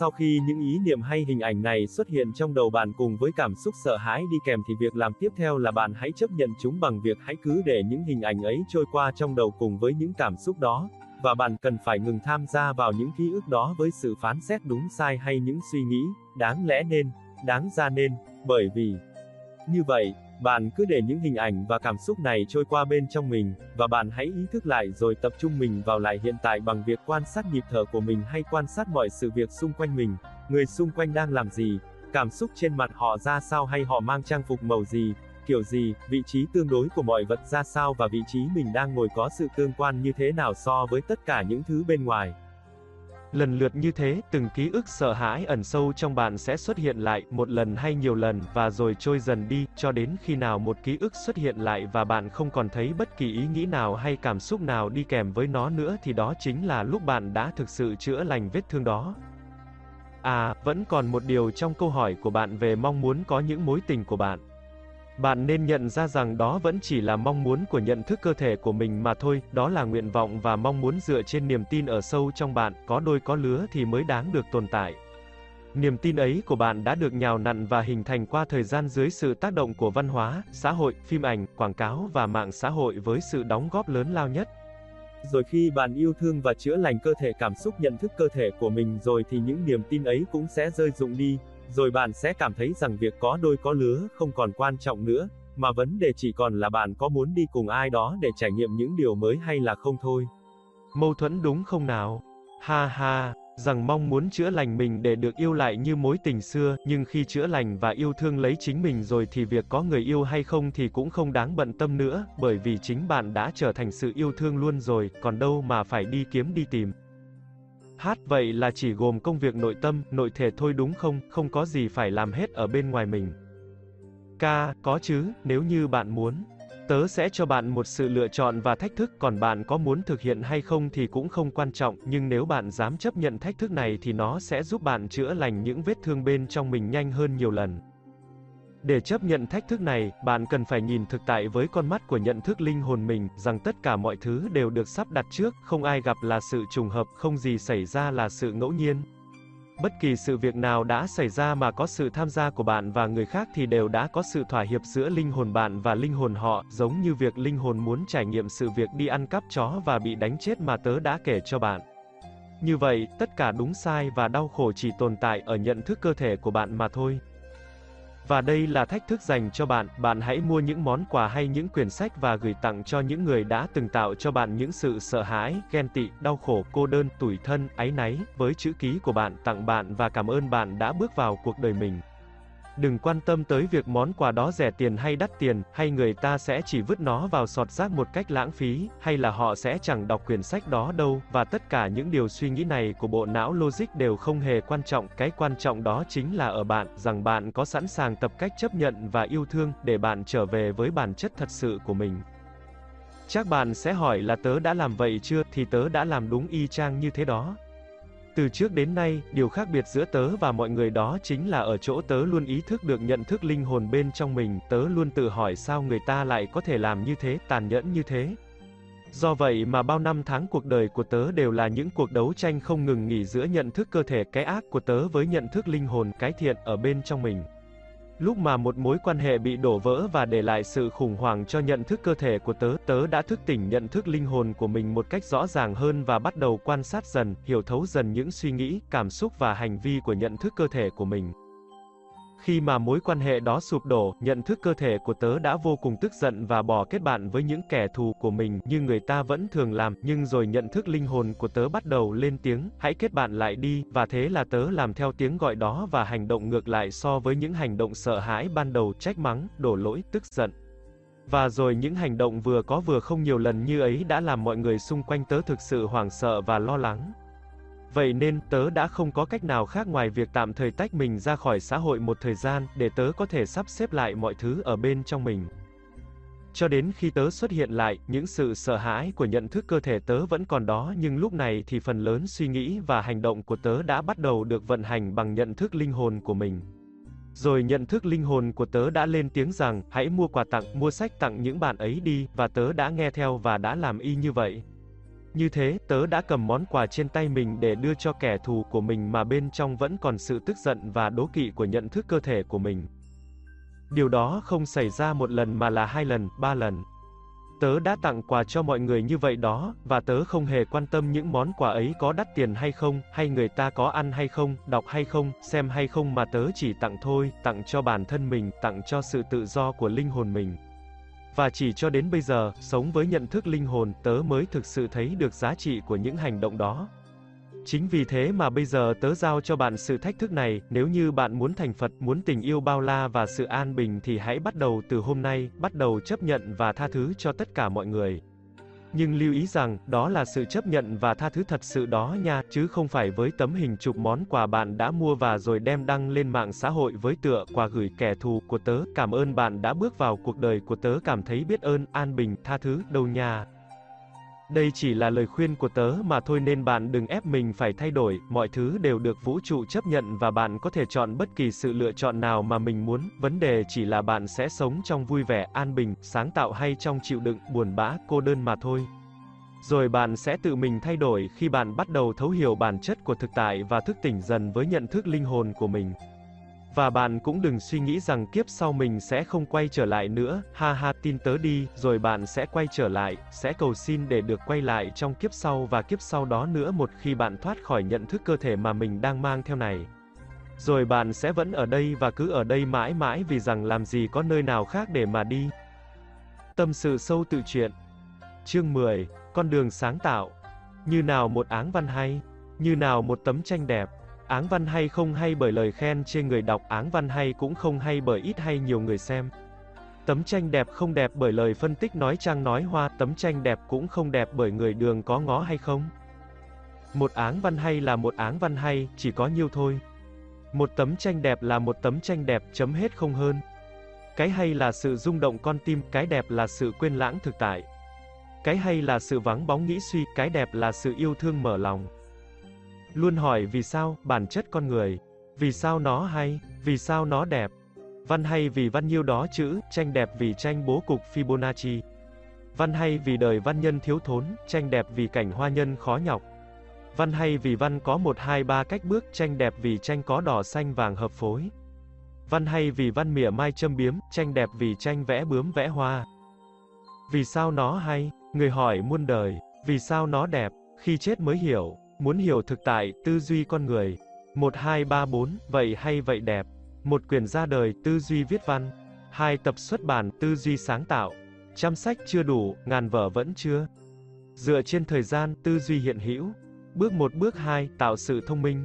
Speaker 2: Sau khi những ý niệm hay hình ảnh này xuất hiện trong đầu bạn cùng với cảm xúc sợ hãi đi kèm thì việc làm tiếp theo là bạn hãy chấp nhận chúng bằng việc hãy cứ để những hình ảnh ấy trôi qua trong đầu cùng với những cảm xúc đó, và bạn cần phải ngừng tham gia vào những ký ức đó với sự phán xét đúng sai hay những suy nghĩ, đáng lẽ nên, đáng ra nên, bởi vì như vậy, bạn cứ để những hình ảnh và cảm xúc này trôi qua bên trong mình, và bạn hãy ý thức lại rồi tập trung mình vào lại hiện tại bằng việc quan sát nhịp thở của mình hay quan sát mọi sự việc xung quanh mình, người xung quanh đang làm gì, cảm xúc trên mặt họ ra sao hay họ mang trang phục màu gì, kiểu gì, vị trí tương đối của mọi vật ra sao và vị trí mình đang ngồi có sự tương quan như thế nào so với tất cả những thứ bên ngoài.
Speaker 1: Lần lượt như thế, từng ký ức sợ hãi ẩn sâu trong bạn sẽ xuất hiện lại, một lần hay nhiều lần, và rồi trôi dần đi, cho đến khi nào một ký ức xuất hiện lại và bạn không còn thấy bất kỳ ý nghĩ nào hay cảm xúc nào đi kèm với nó nữa thì đó chính là lúc bạn đã thực sự chữa lành vết thương đó. À, vẫn còn một điều trong câu hỏi của bạn về mong muốn có những mối tình của bạn. Bạn nên nhận ra rằng đó vẫn chỉ là mong muốn của nhận thức cơ thể của mình mà thôi, đó là nguyện vọng và mong muốn dựa trên niềm tin ở sâu trong bạn, có đôi có lứa thì mới đáng được tồn tại. Niềm tin ấy của bạn đã được nhào nặn và hình thành qua thời gian dưới sự tác động của văn hóa, xã hội, phim ảnh, quảng cáo và mạng xã hội với sự đóng góp lớn lao nhất.
Speaker 2: Rồi khi bạn yêu thương và chữa lành cơ thể cảm xúc nhận thức cơ thể của mình rồi thì những niềm tin ấy cũng sẽ rơi rụng đi, rồi bạn sẽ cảm thấy rằng việc có đôi có lứa không còn quan trọng nữa, mà vấn đề chỉ còn là bạn có muốn đi cùng ai đó để trải nghiệm những điều mới hay là không thôi.
Speaker 1: Mâu thuẫn đúng không nào? Ha ha, rằng mong muốn chữa lành mình để được yêu lại như mối tình xưa, nhưng khi chữa lành và yêu thương lấy chính mình rồi thì việc có người yêu hay không thì cũng không đáng bận tâm nữa, bởi vì chính bạn đã trở thành sự yêu thương luôn rồi, còn đâu mà phải đi kiếm đi tìm. Hát vậy là chỉ gồm công việc nội tâm, nội thể thôi đúng không, không có gì phải làm hết ở bên ngoài mình. Ca, có chứ, nếu như bạn muốn. Tớ sẽ cho bạn một sự lựa chọn và thách thức, còn bạn có muốn thực hiện hay không thì cũng không quan trọng, nhưng nếu bạn dám chấp nhận thách thức này thì nó sẽ giúp bạn chữa lành những vết thương bên trong mình nhanh hơn nhiều lần. Để chấp nhận thách thức này, bạn cần phải nhìn thực tại với con mắt của nhận thức linh hồn mình, rằng tất cả mọi thứ đều được sắp đặt trước, không ai gặp là sự trùng hợp, không gì xảy ra là sự ngẫu nhiên. Bất kỳ sự việc nào đã xảy ra mà có sự tham gia của bạn và người khác thì đều đã có sự thỏa hiệp giữa linh hồn bạn và linh hồn họ, giống như việc linh hồn muốn trải nghiệm sự việc đi ăn cắp chó và bị đánh chết mà tớ đã kể cho bạn. Như vậy, tất cả đúng sai và đau khổ chỉ tồn tại ở nhận thức cơ thể của bạn mà thôi. Và đây là thách thức dành cho bạn, bạn hãy mua những món quà hay những quyển sách và gửi tặng cho những người đã từng tạo cho bạn những sự sợ hãi, ghen tị, đau khổ, cô đơn, tủi thân, áy náy, với chữ ký của bạn tặng bạn và cảm ơn bạn đã bước vào cuộc đời mình. Đừng quan tâm tới việc món quà đó rẻ tiền hay đắt tiền, hay người ta sẽ chỉ vứt nó vào sọt rác một cách lãng phí, hay là họ sẽ chẳng đọc quyển sách đó đâu, và tất cả những điều suy nghĩ này của bộ não logic đều không hề quan trọng, cái quan trọng đó chính là ở bạn, rằng bạn có sẵn sàng tập cách chấp nhận và yêu thương, để bạn trở về với bản chất thật sự của mình. Chắc bạn sẽ hỏi là tớ đã làm vậy chưa, thì tớ đã làm đúng y chang như thế đó. Từ trước đến nay, điều khác biệt giữa tớ và mọi người đó chính là ở chỗ tớ luôn ý thức được nhận thức linh hồn bên trong mình, tớ luôn tự hỏi sao người ta lại có thể làm như thế, tàn nhẫn như thế. Do vậy mà bao năm tháng cuộc đời của tớ đều là những cuộc đấu tranh không ngừng nghỉ giữa nhận thức cơ thể cái ác của tớ với nhận thức linh hồn cái thiện ở bên trong mình. Lúc mà một mối quan hệ bị đổ vỡ và để lại sự khủng hoảng cho nhận thức cơ thể của tớ, tớ đã thức tỉnh nhận thức linh hồn của mình một cách rõ ràng hơn và bắt đầu quan sát dần, hiểu thấu dần những suy nghĩ, cảm xúc và hành vi của nhận thức cơ thể của mình. Khi mà mối quan hệ đó sụp đổ, nhận thức cơ thể của tớ đã vô cùng tức giận và bỏ kết bạn với những kẻ thù của mình, như người ta vẫn thường làm, nhưng rồi nhận thức linh hồn của tớ bắt đầu lên tiếng, hãy kết bạn lại đi, và thế là tớ làm theo tiếng gọi đó và hành động ngược lại so với những hành động sợ hãi ban đầu, trách mắng, đổ lỗi, tức giận. Và rồi những hành động vừa có vừa không nhiều lần như ấy đã làm mọi người xung quanh tớ thực sự hoảng sợ và lo lắng. Vậy nên, tớ đã không có cách nào khác ngoài việc tạm thời tách mình ra khỏi xã hội một thời gian, để tớ có thể sắp xếp lại mọi thứ ở bên trong mình. Cho đến khi tớ xuất hiện lại, những sự sợ hãi của nhận thức cơ thể tớ vẫn còn đó nhưng lúc này thì phần lớn suy nghĩ và hành động của tớ đã bắt đầu được vận hành bằng nhận thức linh hồn của mình. Rồi nhận thức linh hồn của tớ đã lên tiếng rằng, hãy mua quà tặng, mua sách tặng những bạn ấy đi, và tớ đã nghe theo và đã làm y như vậy. Như thế, tớ đã cầm món quà trên tay mình để đưa cho kẻ thù của mình mà bên trong vẫn còn sự tức giận và đố kỵ của nhận thức cơ thể của mình. Điều đó không xảy ra một lần mà là hai lần, ba lần. Tớ đã tặng quà cho mọi người như vậy đó, và tớ không hề quan tâm những món quà ấy có đắt tiền hay không, hay người ta có ăn hay không, đọc hay không, xem hay không mà tớ chỉ tặng thôi, tặng cho bản thân mình, tặng cho sự tự do của linh hồn mình. Và chỉ cho đến bây giờ, sống với nhận thức linh hồn, tớ mới thực sự thấy được giá trị của những hành động đó. Chính vì thế mà bây giờ tớ giao cho bạn sự thách thức này, nếu như bạn muốn thành Phật, muốn tình yêu bao la và sự an bình thì hãy bắt đầu từ hôm nay, bắt đầu chấp nhận và tha thứ cho tất cả mọi người. Nhưng lưu ý rằng, đó là sự chấp nhận và tha thứ thật sự đó nha, chứ không phải với tấm hình chụp món quà bạn đã mua và rồi đem đăng lên mạng xã hội với tựa quà gửi kẻ thù của tớ, cảm ơn bạn đã bước vào cuộc đời của tớ cảm thấy biết ơn, an bình, tha thứ, đâu nha. Đây chỉ là lời khuyên của tớ mà thôi nên bạn đừng ép mình phải thay đổi, mọi thứ đều được vũ trụ chấp nhận và bạn có thể chọn bất kỳ sự lựa chọn nào mà mình muốn, vấn đề chỉ là bạn sẽ sống trong vui vẻ, an bình, sáng tạo hay trong chịu đựng, buồn bã, cô đơn mà thôi. Rồi bạn sẽ tự mình thay đổi khi bạn bắt đầu thấu hiểu bản chất của thực tại và thức tỉnh dần với nhận thức linh hồn của mình. Và bạn cũng đừng suy nghĩ rằng kiếp sau mình sẽ không quay trở lại nữa, ha ha tin tớ đi, rồi bạn sẽ quay trở lại, sẽ cầu xin để được quay lại trong kiếp sau và kiếp sau đó nữa một khi bạn thoát khỏi nhận thức cơ thể mà mình đang mang theo này. Rồi bạn sẽ vẫn ở đây và cứ ở đây mãi mãi vì rằng làm gì có nơi nào khác để mà đi. Tâm sự sâu tự truyện Chương 10, Con đường sáng tạo Như nào một áng văn hay, như nào một tấm tranh đẹp, Áng văn hay không hay bởi lời khen trên người đọc, áng văn hay cũng không hay bởi ít hay nhiều người xem. Tấm tranh đẹp không đẹp bởi lời phân tích nói trang nói hoa, tấm tranh đẹp cũng không đẹp bởi người đường có ngó hay không. Một áng văn hay là một áng văn hay, chỉ có nhiêu thôi. Một tấm tranh đẹp là một tấm tranh đẹp, chấm hết không hơn. Cái hay là sự rung động con tim, cái đẹp là sự quên lãng thực tại. Cái hay là sự vắng bóng nghĩ suy, cái đẹp là sự yêu thương mở lòng. Luôn hỏi vì sao, bản chất con người. Vì sao nó hay, vì sao nó đẹp. Văn hay vì văn nhiêu đó chữ, tranh đẹp vì tranh bố cục Fibonacci. Văn hay vì đời văn nhân thiếu thốn, tranh đẹp vì cảnh hoa nhân khó nhọc. Văn hay vì văn có một hai ba cách bước, tranh đẹp vì tranh có đỏ xanh vàng hợp phối. Văn hay vì văn mỉa mai châm biếm, tranh đẹp vì tranh vẽ bướm vẽ hoa. Vì sao nó hay? Người hỏi muôn đời, vì sao nó đẹp? Khi chết mới hiểu, Muốn hiểu thực tại, tư duy con người. 1 2 3 4, vậy hay vậy đẹp. Một quyển ra đời, tư duy viết văn. Hai tập xuất bản, tư duy sáng tạo. Trăm sách chưa đủ, ngàn vở vẫn chưa. Dựa trên thời gian, tư duy hiện hữu. Bước 1 bước 2, tạo sự thông minh.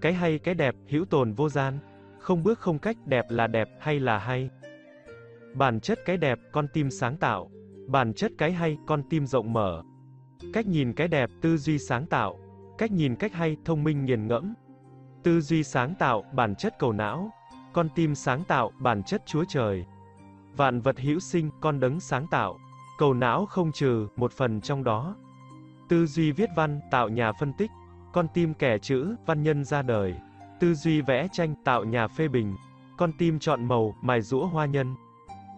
Speaker 1: Cái hay cái đẹp, hữu tồn vô gian. Không bước không cách, đẹp là đẹp, hay là hay. Bản chất cái đẹp, con tim sáng tạo. Bản chất cái hay, con tim rộng mở. Cách nhìn cái đẹp, tư duy sáng tạo. Cách nhìn cách hay, thông minh nghiền ngẫm. Tư duy sáng tạo, bản chất cầu não. Con tim sáng tạo, bản chất Chúa Trời. Vạn vật hữu sinh, con đấng sáng tạo. Cầu não không trừ, một phần trong đó. Tư duy viết văn, tạo nhà phân tích. Con tim kẻ chữ, văn nhân ra đời. Tư duy vẽ tranh, tạo nhà phê bình. Con tim chọn màu, mài rũa hoa nhân.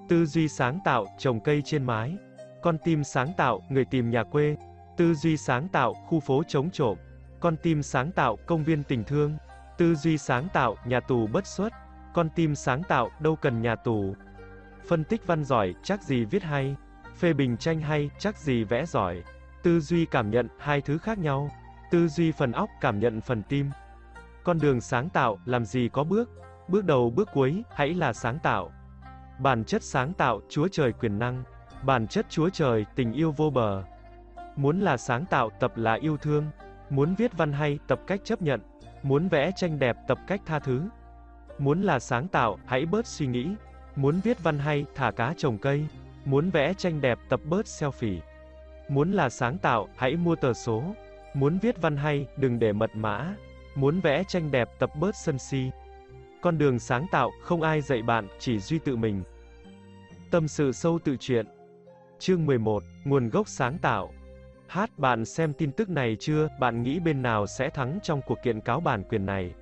Speaker 1: Tư duy sáng tạo, trồng cây trên mái. Con tim sáng tạo, người tìm nhà quê. Tư duy sáng tạo, khu phố chống trộm. Con tim sáng tạo, công viên tình thương. Tư duy sáng tạo, nhà tù bất xuất. Con tim sáng tạo, đâu cần nhà tù. Phân tích văn giỏi, chắc gì viết hay. Phê bình tranh hay, chắc gì vẽ giỏi. Tư duy cảm nhận, hai thứ khác nhau. Tư duy phần óc, cảm nhận phần tim. Con đường sáng tạo, làm gì có bước. Bước đầu bước cuối, hãy là sáng tạo. Bản chất sáng tạo, Chúa Trời quyền năng. Bản chất Chúa Trời, tình yêu vô bờ. Muốn là sáng tạo, tập là yêu thương. Muốn viết văn hay, tập cách chấp nhận. Muốn vẽ tranh đẹp, tập cách tha thứ. Muốn là sáng tạo, hãy bớt suy nghĩ. Muốn viết văn hay, thả cá trồng cây. Muốn vẽ tranh đẹp, tập bớt selfie. Muốn là sáng tạo, hãy mua tờ số. Muốn viết văn hay, đừng để mật mã. Muốn vẽ tranh đẹp, tập bớt sân si. Con đường sáng tạo, không ai dạy bạn, chỉ duy tự mình. Tâm sự sâu tự chuyện, Chương 11, nguồn gốc sáng tạo. Hát, bạn xem tin tức này chưa, bạn nghĩ bên nào sẽ thắng trong cuộc kiện cáo bản quyền này?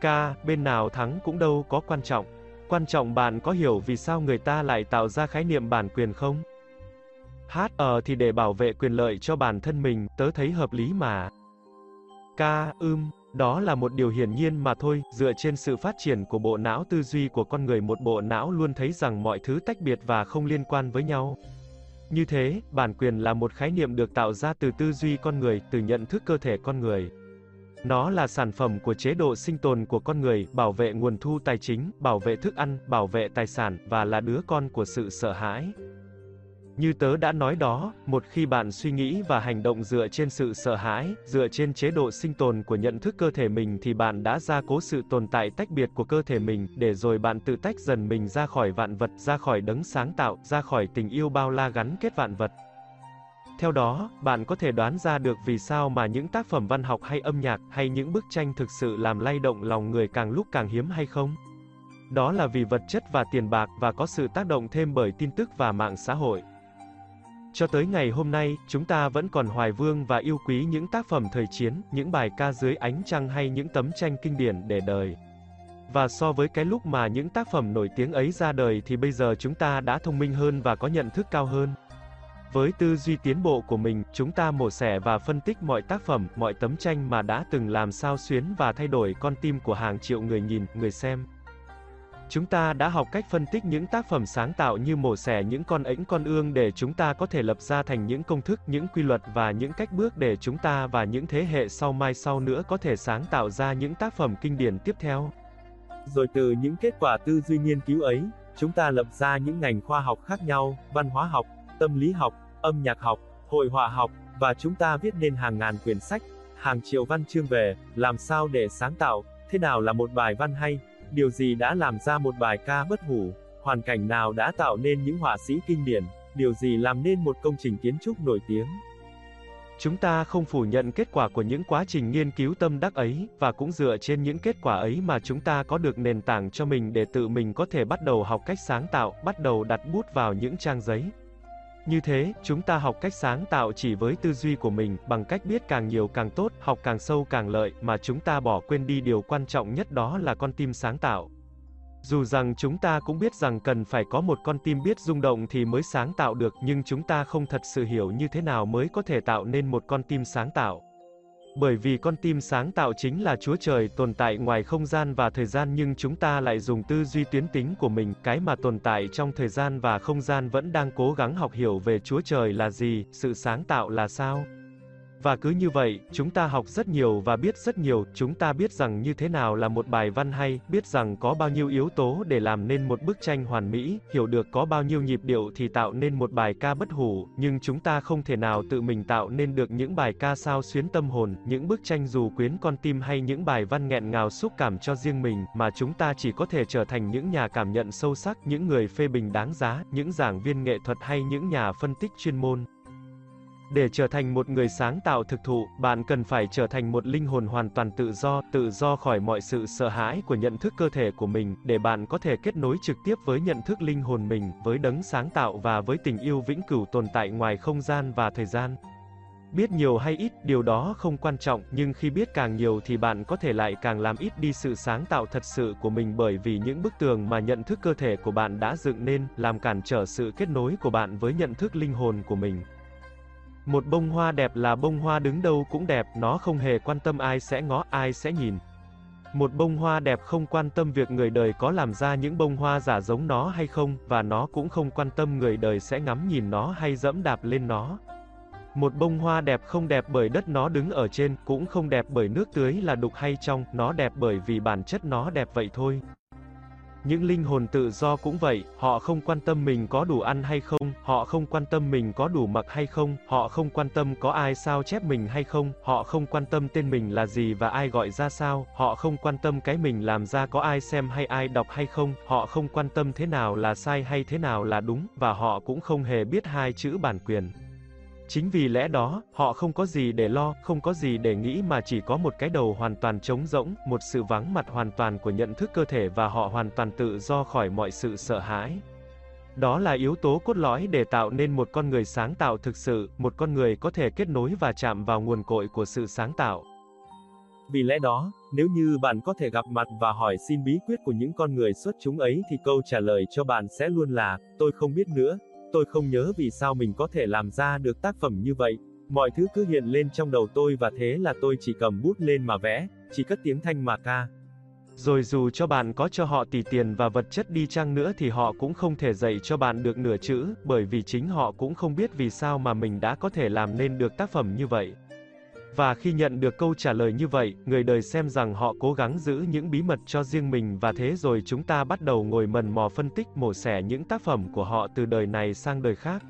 Speaker 1: K, bên nào thắng cũng đâu có quan trọng. Quan trọng bạn có hiểu vì sao người ta lại tạo ra khái niệm bản quyền không? Hát, ờ thì để bảo vệ quyền lợi cho bản thân mình, tớ thấy hợp lý mà. K, ưm, đó là một điều hiển nhiên mà thôi, dựa trên sự phát triển của bộ não tư duy của con người một bộ não luôn thấy rằng mọi thứ tách biệt và không liên quan với nhau. Như thế, bản quyền là một khái niệm được tạo ra từ tư duy con người, từ nhận thức cơ thể con người. Nó là sản phẩm của chế độ sinh tồn của con người, bảo vệ nguồn thu tài chính, bảo vệ thức ăn, bảo vệ tài sản, và là đứa con của sự sợ hãi. Như tớ đã nói đó, một khi bạn suy nghĩ và hành động dựa trên sự sợ hãi, dựa trên chế độ sinh tồn của nhận thức cơ thể mình thì bạn đã gia cố sự tồn tại tách biệt của cơ thể mình, để rồi bạn tự tách dần mình ra khỏi vạn vật, ra khỏi đấng sáng tạo, ra khỏi tình yêu bao la gắn kết vạn vật. Theo đó, bạn có thể đoán ra được vì sao mà những tác phẩm văn học hay âm nhạc, hay những bức tranh thực sự làm lay động lòng người càng lúc càng hiếm hay không? Đó là vì vật chất và tiền bạc và có sự tác động thêm bởi tin tức và mạng xã hội. Cho tới ngày hôm nay, chúng ta vẫn còn hoài vương và yêu quý những tác phẩm thời chiến, những bài ca dưới ánh trăng hay những tấm tranh kinh điển để đời. Và so với cái lúc mà những tác phẩm nổi tiếng ấy ra đời thì bây giờ chúng ta đã thông minh hơn và có nhận thức cao hơn. Với tư duy tiến bộ của mình, chúng ta mổ xẻ và phân tích mọi tác phẩm, mọi tấm tranh mà đã từng làm sao xuyến và thay đổi con tim của hàng triệu người nhìn, người xem. Chúng ta đã học cách phân tích những tác phẩm sáng tạo như mổ xẻ những con ếnh con ương để chúng ta có thể lập ra thành những công thức, những quy luật và những cách bước để chúng ta và những thế hệ sau mai sau nữa có thể sáng tạo ra những tác phẩm kinh điển tiếp theo.
Speaker 2: Rồi từ những kết quả tư duy nghiên cứu ấy, chúng ta lập ra những ngành khoa học khác nhau, văn hóa học, tâm lý học, âm nhạc học, hội họa học, và chúng ta viết nên hàng ngàn quyển sách, hàng triệu văn chương về, làm sao để sáng tạo, thế nào là một bài văn hay, Điều gì đã làm ra một bài ca bất hủ? Hoàn cảnh nào đã tạo nên những họa sĩ kinh điển? Điều gì làm nên một công trình kiến trúc nổi tiếng?
Speaker 1: Chúng ta không phủ nhận kết quả của những quá trình nghiên cứu tâm đắc ấy, và cũng dựa trên những kết quả ấy mà chúng ta có được nền tảng cho mình để tự mình có thể bắt đầu học cách sáng tạo, bắt đầu đặt bút vào những trang giấy. Như thế, chúng ta học cách sáng tạo chỉ với tư duy của mình, bằng cách biết càng nhiều càng tốt, học càng sâu càng lợi, mà chúng ta bỏ quên đi điều quan trọng nhất đó là con tim sáng tạo. Dù rằng chúng ta cũng biết rằng cần phải có một con tim biết rung động thì mới sáng tạo được, nhưng chúng ta không thật sự hiểu như thế nào mới có thể tạo nên một con tim sáng tạo. Bởi vì con tim sáng tạo chính là Chúa Trời tồn tại ngoài không gian và thời gian nhưng chúng ta lại dùng tư duy tuyến tính của mình, cái mà tồn tại trong thời gian và không gian vẫn đang cố gắng học hiểu về Chúa Trời là gì, sự sáng tạo là sao. Và cứ như vậy, chúng ta học rất nhiều và biết rất nhiều, chúng ta biết rằng như thế nào là một bài văn hay, biết rằng có bao nhiêu yếu tố để làm nên một bức tranh hoàn mỹ, hiểu được có bao nhiêu nhịp điệu thì tạo nên một bài ca bất hủ, nhưng chúng ta không thể nào tự mình tạo nên được những bài ca sao xuyến tâm hồn, những bức tranh dù quyến con tim hay những bài văn nghẹn ngào xúc cảm cho riêng mình, mà chúng ta chỉ có thể trở thành những nhà cảm nhận sâu sắc, những người phê bình đáng giá, những giảng viên nghệ thuật hay những nhà phân tích chuyên môn. Để trở thành một người sáng tạo thực thụ, bạn cần phải trở thành một linh hồn hoàn toàn tự do, tự do khỏi mọi sự sợ hãi của nhận thức cơ thể của mình, để bạn có thể kết nối trực tiếp với nhận thức linh hồn mình, với đấng sáng tạo và với tình yêu vĩnh cửu tồn tại ngoài không gian và thời gian. Biết nhiều hay ít, điều đó không quan trọng, nhưng khi biết càng nhiều thì bạn có thể lại càng làm ít đi sự sáng tạo thật sự của mình bởi vì những bức tường mà nhận thức cơ thể của bạn đã dựng nên, làm cản trở sự kết nối của bạn với nhận thức linh hồn của mình. Một bông hoa đẹp là bông hoa đứng đâu cũng đẹp, nó không hề quan tâm ai sẽ ngó, ai sẽ nhìn. Một bông hoa đẹp không quan tâm việc người đời có làm ra những bông hoa giả giống nó hay không, và nó cũng không quan tâm người đời sẽ ngắm nhìn nó hay dẫm đạp lên nó. Một bông hoa đẹp không đẹp bởi đất nó đứng ở trên, cũng không đẹp bởi nước tưới là đục hay trong, nó đẹp bởi vì bản chất nó đẹp vậy thôi. Những linh hồn tự do cũng vậy, họ không quan tâm mình có đủ ăn hay không, họ không quan tâm mình có đủ mặc hay không, họ không quan tâm có ai sao chép mình hay không, họ không quan tâm tên mình là gì và ai gọi ra sao, họ không quan tâm cái mình làm ra có ai xem hay ai đọc hay không, họ không quan tâm thế nào là sai hay thế nào là đúng, và họ cũng không hề biết hai chữ bản quyền. Chính vì lẽ đó, họ không có gì để lo, không có gì để nghĩ mà chỉ có một cái đầu hoàn toàn trống rỗng, một sự vắng mặt hoàn toàn của nhận thức cơ thể và họ hoàn toàn tự do khỏi mọi sự sợ hãi. Đó là yếu tố cốt lõi để tạo nên một con người sáng tạo thực sự, một con người có thể kết nối và chạm vào nguồn cội của sự sáng tạo.
Speaker 2: Vì lẽ đó, nếu như bạn có thể gặp mặt và hỏi xin bí quyết của những con người xuất chúng ấy thì câu trả lời cho bạn sẽ luôn là, tôi không biết nữa, tôi không nhớ vì sao mình có thể làm ra được tác phẩm như vậy. Mọi thứ cứ hiện lên trong đầu tôi và thế là tôi chỉ cầm bút lên mà vẽ, chỉ cất tiếng thanh mà ca.
Speaker 1: Rồi dù cho bạn có cho họ tỷ tiền và vật chất đi chăng nữa thì họ cũng không thể dạy cho bạn được nửa chữ, bởi vì chính họ cũng không biết vì sao mà mình đã có thể làm nên được tác phẩm như vậy. Và khi nhận được câu trả lời như vậy, người đời xem rằng họ cố gắng giữ những bí mật cho riêng mình và thế rồi chúng ta bắt đầu ngồi mần mò phân tích mổ xẻ những tác phẩm của họ từ đời này sang đời khác.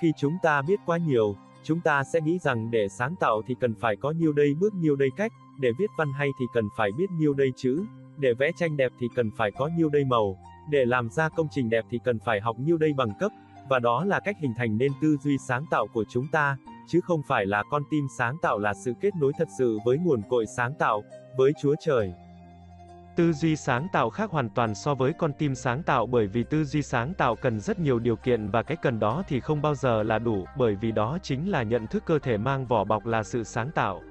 Speaker 2: Khi chúng ta biết quá nhiều, chúng ta sẽ nghĩ rằng để sáng tạo thì cần phải có nhiêu đây bước nhiêu đây cách, để viết văn hay thì cần phải biết nhiêu đây chữ, để vẽ tranh đẹp thì cần phải có nhiêu đây màu, để làm ra công trình đẹp thì cần phải học nhiêu đây bằng cấp, và đó là cách hình thành nên tư duy sáng tạo của chúng ta, chứ không phải là con tim sáng tạo là sự kết nối thật sự với nguồn cội sáng tạo, với Chúa Trời.
Speaker 1: Tư duy sáng tạo khác hoàn toàn so với con tim sáng tạo bởi vì tư duy sáng tạo cần rất nhiều điều kiện và cái cần đó thì không bao giờ là đủ, bởi vì đó chính là nhận thức cơ thể mang vỏ bọc là sự sáng tạo.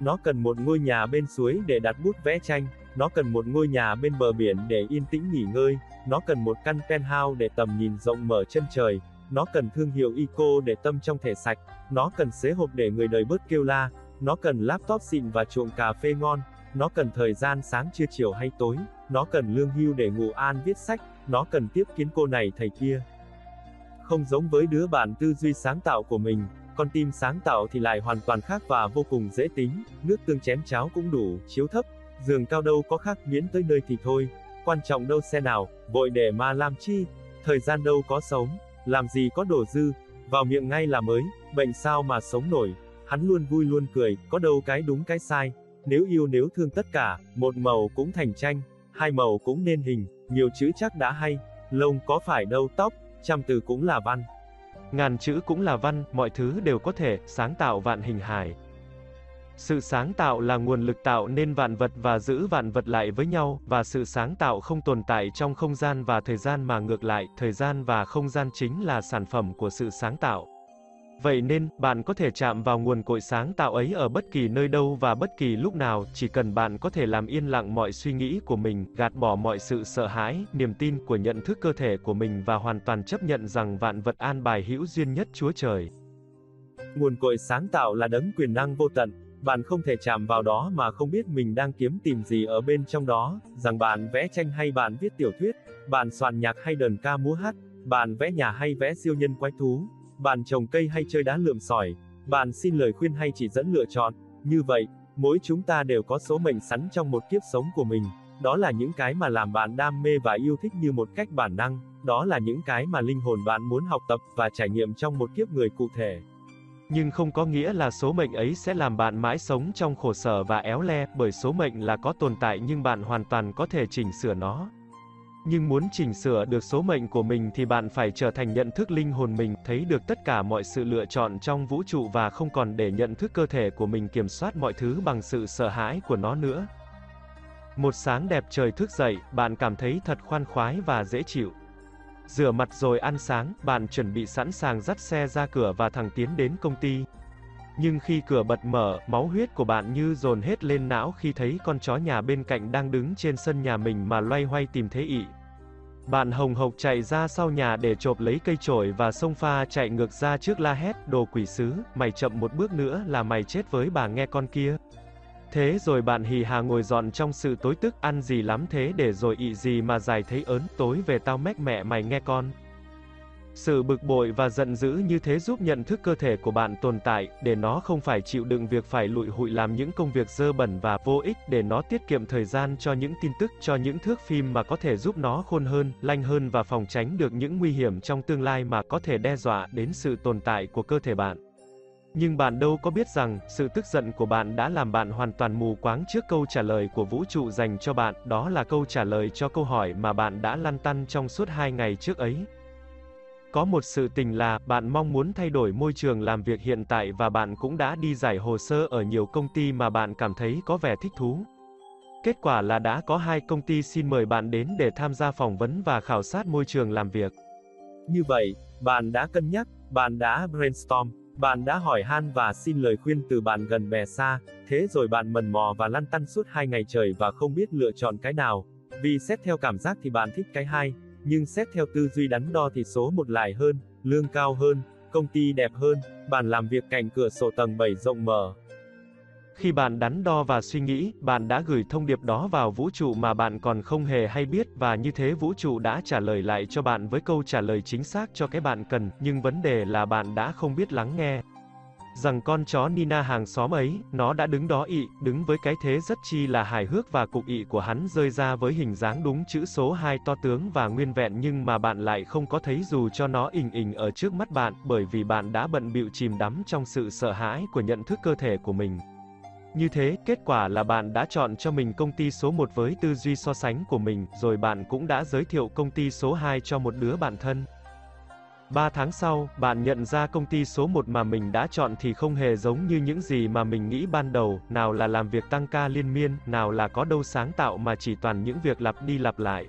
Speaker 2: Nó cần một ngôi nhà bên suối để đặt bút vẽ tranh, nó cần một ngôi nhà bên bờ biển để yên tĩnh nghỉ ngơi, nó cần một căn penthouse để tầm nhìn rộng mở chân trời, nó cần thương hiệu Eco để tâm trong thể sạch, nó cần xế hộp để người đời bớt kêu la, nó cần laptop xịn và chuộng cà phê ngon, nó cần thời gian sáng trưa chiều hay tối, nó cần lương hưu để ngủ an viết sách, nó cần tiếp kiến cô này thầy kia. Không giống với đứa bạn tư duy sáng tạo của mình, con tim sáng tạo thì lại hoàn toàn khác và vô cùng dễ tính, nước tương chén cháo cũng đủ, chiếu thấp, giường cao đâu có khác miễn tới nơi thì thôi, quan trọng đâu xe nào, vội để mà làm chi, thời gian đâu có sống, làm gì có đồ dư, vào miệng ngay là mới, bệnh sao mà sống nổi, hắn luôn vui luôn cười, có đâu cái đúng cái sai, nếu yêu nếu thương tất cả, một màu cũng thành tranh, hai màu cũng nên hình, nhiều chữ chắc đã hay, lông có phải đâu tóc, trăm từ cũng là văn.
Speaker 1: Ngàn chữ cũng là văn, mọi thứ đều có thể, sáng tạo vạn hình hài. Sự sáng tạo là nguồn lực tạo nên vạn vật và giữ vạn vật lại với nhau, và sự sáng tạo không tồn tại trong không gian và thời gian mà ngược lại, thời gian và không gian chính là sản phẩm của sự sáng tạo. Vậy nên, bạn có thể chạm vào nguồn cội sáng tạo ấy ở bất kỳ nơi đâu và bất kỳ lúc nào, chỉ cần bạn có thể làm yên lặng mọi suy nghĩ của mình, gạt bỏ mọi sự sợ hãi, niềm tin của nhận thức cơ thể của mình và hoàn toàn chấp nhận rằng vạn vật an bài hữu duyên nhất Chúa Trời.
Speaker 2: Nguồn cội sáng tạo là đấng quyền năng vô tận, bạn không thể chạm vào đó mà không biết mình đang kiếm tìm gì ở bên trong đó, rằng bạn vẽ tranh hay bạn viết tiểu thuyết, bạn soạn nhạc hay đờn ca múa hát, bạn vẽ nhà hay vẽ siêu nhân quái thú, bạn trồng cây hay chơi đá lượm sỏi, bạn xin lời khuyên hay chỉ dẫn lựa chọn, như vậy, mỗi chúng ta đều có số mệnh sẵn trong một kiếp sống của mình, đó là những cái mà làm bạn đam mê và yêu thích như một cách bản năng, đó là những cái mà linh hồn bạn muốn học tập và trải nghiệm trong một kiếp người cụ thể.
Speaker 1: Nhưng không có nghĩa là số mệnh ấy sẽ làm bạn mãi sống trong khổ sở và éo le, bởi số mệnh là có tồn tại nhưng bạn hoàn toàn có thể chỉnh sửa nó. Nhưng muốn chỉnh sửa được số mệnh của mình thì bạn phải trở thành nhận thức linh hồn mình, thấy được tất cả mọi sự lựa chọn trong vũ trụ và không còn để nhận thức cơ thể của mình kiểm soát mọi thứ bằng sự sợ hãi của nó nữa. Một sáng đẹp trời thức dậy, bạn cảm thấy thật khoan khoái và dễ chịu. Rửa mặt rồi ăn sáng, bạn chuẩn bị sẵn sàng dắt xe ra cửa và thẳng tiến đến công ty. Nhưng khi cửa bật mở, máu huyết của bạn như dồn hết lên não khi thấy con chó nhà bên cạnh đang đứng trên sân nhà mình mà loay hoay tìm thế ị. Bạn hồng hộc chạy ra sau nhà để chộp lấy cây chổi và sông pha chạy ngược ra trước la hét, đồ quỷ sứ, mày chậm một bước nữa là mày chết với bà nghe con kia. Thế rồi bạn hì hà ngồi dọn trong sự tối tức, ăn gì lắm thế để rồi ị gì mà dài thấy ớn, tối về tao mách mẹ mày nghe con. Sự bực bội và giận dữ như thế giúp nhận thức cơ thể của bạn tồn tại, để nó không phải chịu đựng việc phải lụi hụi làm những công việc dơ bẩn và vô ích, để nó tiết kiệm thời gian cho những tin tức, cho những thước phim mà có thể giúp nó khôn hơn, lanh hơn và phòng tránh được những nguy hiểm trong tương lai mà có thể đe dọa đến sự tồn tại của cơ thể bạn. Nhưng bạn đâu có biết rằng, sự tức giận của bạn đã làm bạn hoàn toàn mù quáng trước câu trả lời của vũ trụ dành cho bạn, đó là câu trả lời cho câu hỏi mà bạn đã lăn tăn trong suốt hai ngày trước ấy. Có một sự tình là, bạn mong muốn thay đổi môi trường làm việc hiện tại và bạn cũng đã đi giải hồ sơ ở nhiều công ty mà bạn cảm thấy có vẻ thích thú. Kết quả là đã có hai công ty xin mời bạn đến để tham gia phỏng vấn và khảo sát môi trường làm việc.
Speaker 2: Như vậy, bạn đã cân nhắc, bạn đã brainstorm, bạn đã hỏi han và xin lời khuyên từ bạn gần bè xa, thế rồi bạn mần mò và lăn tăn suốt hai ngày trời và không biết lựa chọn cái nào. Vì xét theo cảm giác thì bạn thích cái hai, nhưng xét theo tư duy đắn đo thì số một lại hơn, lương cao hơn, công ty đẹp hơn, bàn làm việc cạnh cửa sổ tầng 7 rộng mở.
Speaker 1: Khi bạn đắn đo và suy nghĩ, bạn đã gửi thông điệp đó vào vũ trụ mà bạn còn không hề hay biết và như thế vũ trụ đã trả lời lại cho bạn với câu trả lời chính xác cho cái bạn cần, nhưng vấn đề là bạn đã không biết lắng nghe rằng con chó Nina hàng xóm ấy, nó đã đứng đó ị, đứng với cái thế rất chi là hài hước và cục ị của hắn rơi ra với hình dáng đúng chữ số 2 to tướng và nguyên vẹn nhưng mà bạn lại không có thấy dù cho nó ình ình ở trước mắt bạn, bởi vì bạn đã bận bịu chìm đắm trong sự sợ hãi của nhận thức cơ thể của mình. Như thế, kết quả là bạn đã chọn cho mình công ty số 1 với tư duy so sánh của mình, rồi bạn cũng đã giới thiệu công ty số 2 cho một đứa bạn thân. 3 tháng sau, bạn nhận ra công ty số 1 mà mình đã chọn thì không hề giống như những gì mà mình nghĩ ban đầu, nào là làm việc tăng ca liên miên, nào là có đâu sáng tạo mà chỉ toàn những việc lặp đi lặp lại.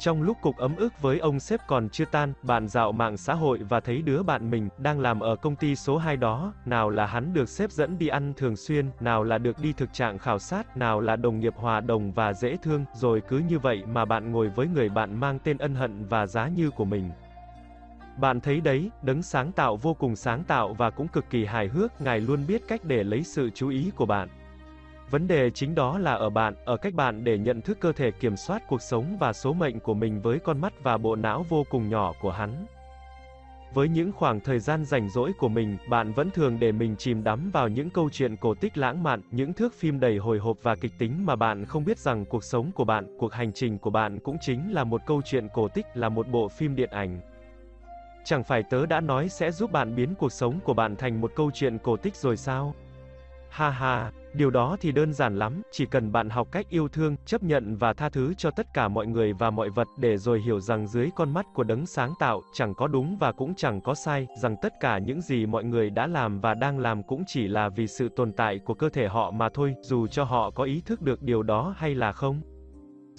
Speaker 1: Trong lúc cục ấm ức với ông sếp còn chưa tan, bạn dạo mạng xã hội và thấy đứa bạn mình đang làm ở công ty số 2 đó, nào là hắn được sếp dẫn đi ăn thường xuyên, nào là được đi thực trạng khảo sát, nào là đồng nghiệp hòa đồng và dễ thương, rồi cứ như vậy mà bạn ngồi với người bạn mang tên ân hận và giá như của mình. Bạn thấy đấy, đấng sáng tạo vô cùng sáng tạo và cũng cực kỳ hài hước, Ngài luôn biết cách để lấy sự chú ý của bạn. Vấn đề chính đó là ở bạn, ở cách bạn để nhận thức cơ thể kiểm soát cuộc sống và số mệnh của mình với con mắt và bộ não vô cùng nhỏ của hắn. Với những khoảng thời gian rảnh rỗi của mình, bạn vẫn thường để mình chìm đắm vào những câu chuyện cổ tích lãng mạn, những thước phim đầy hồi hộp và kịch tính mà bạn không biết rằng cuộc sống của bạn, cuộc hành trình của bạn cũng chính là một câu chuyện cổ tích, là một bộ phim điện ảnh. Chẳng phải tớ đã nói sẽ giúp bạn biến cuộc sống của bạn thành một câu chuyện cổ tích rồi sao? Ha ha, điều đó thì đơn giản lắm, chỉ cần bạn học cách yêu thương, chấp nhận và tha thứ cho tất cả mọi người và mọi vật để rồi hiểu rằng dưới con mắt của đấng sáng tạo, chẳng có đúng và cũng chẳng có sai, rằng tất cả những gì mọi người đã làm và đang làm cũng chỉ là vì sự tồn tại của cơ thể họ mà thôi, dù cho họ có ý thức được điều đó hay là không.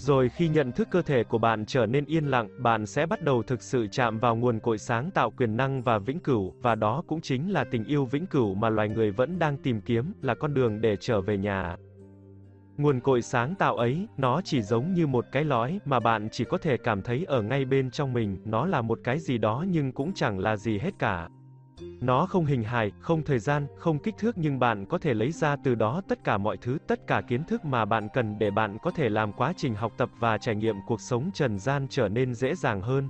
Speaker 1: Rồi khi nhận thức cơ thể của bạn trở nên yên lặng, bạn sẽ bắt đầu thực sự chạm vào nguồn cội sáng tạo quyền năng và vĩnh cửu, và đó cũng chính là tình yêu vĩnh cửu mà loài người vẫn đang tìm kiếm, là con đường để trở về nhà. Nguồn cội sáng tạo ấy, nó chỉ giống như một cái lõi mà bạn chỉ có thể cảm thấy ở ngay bên trong mình, nó là một cái gì đó nhưng cũng chẳng là gì hết cả. Nó không hình hài, không thời gian, không kích thước nhưng bạn có thể lấy ra từ đó tất cả mọi thứ, tất cả kiến thức mà bạn cần để bạn có thể làm quá trình học tập và trải nghiệm cuộc sống trần gian trở nên dễ dàng hơn.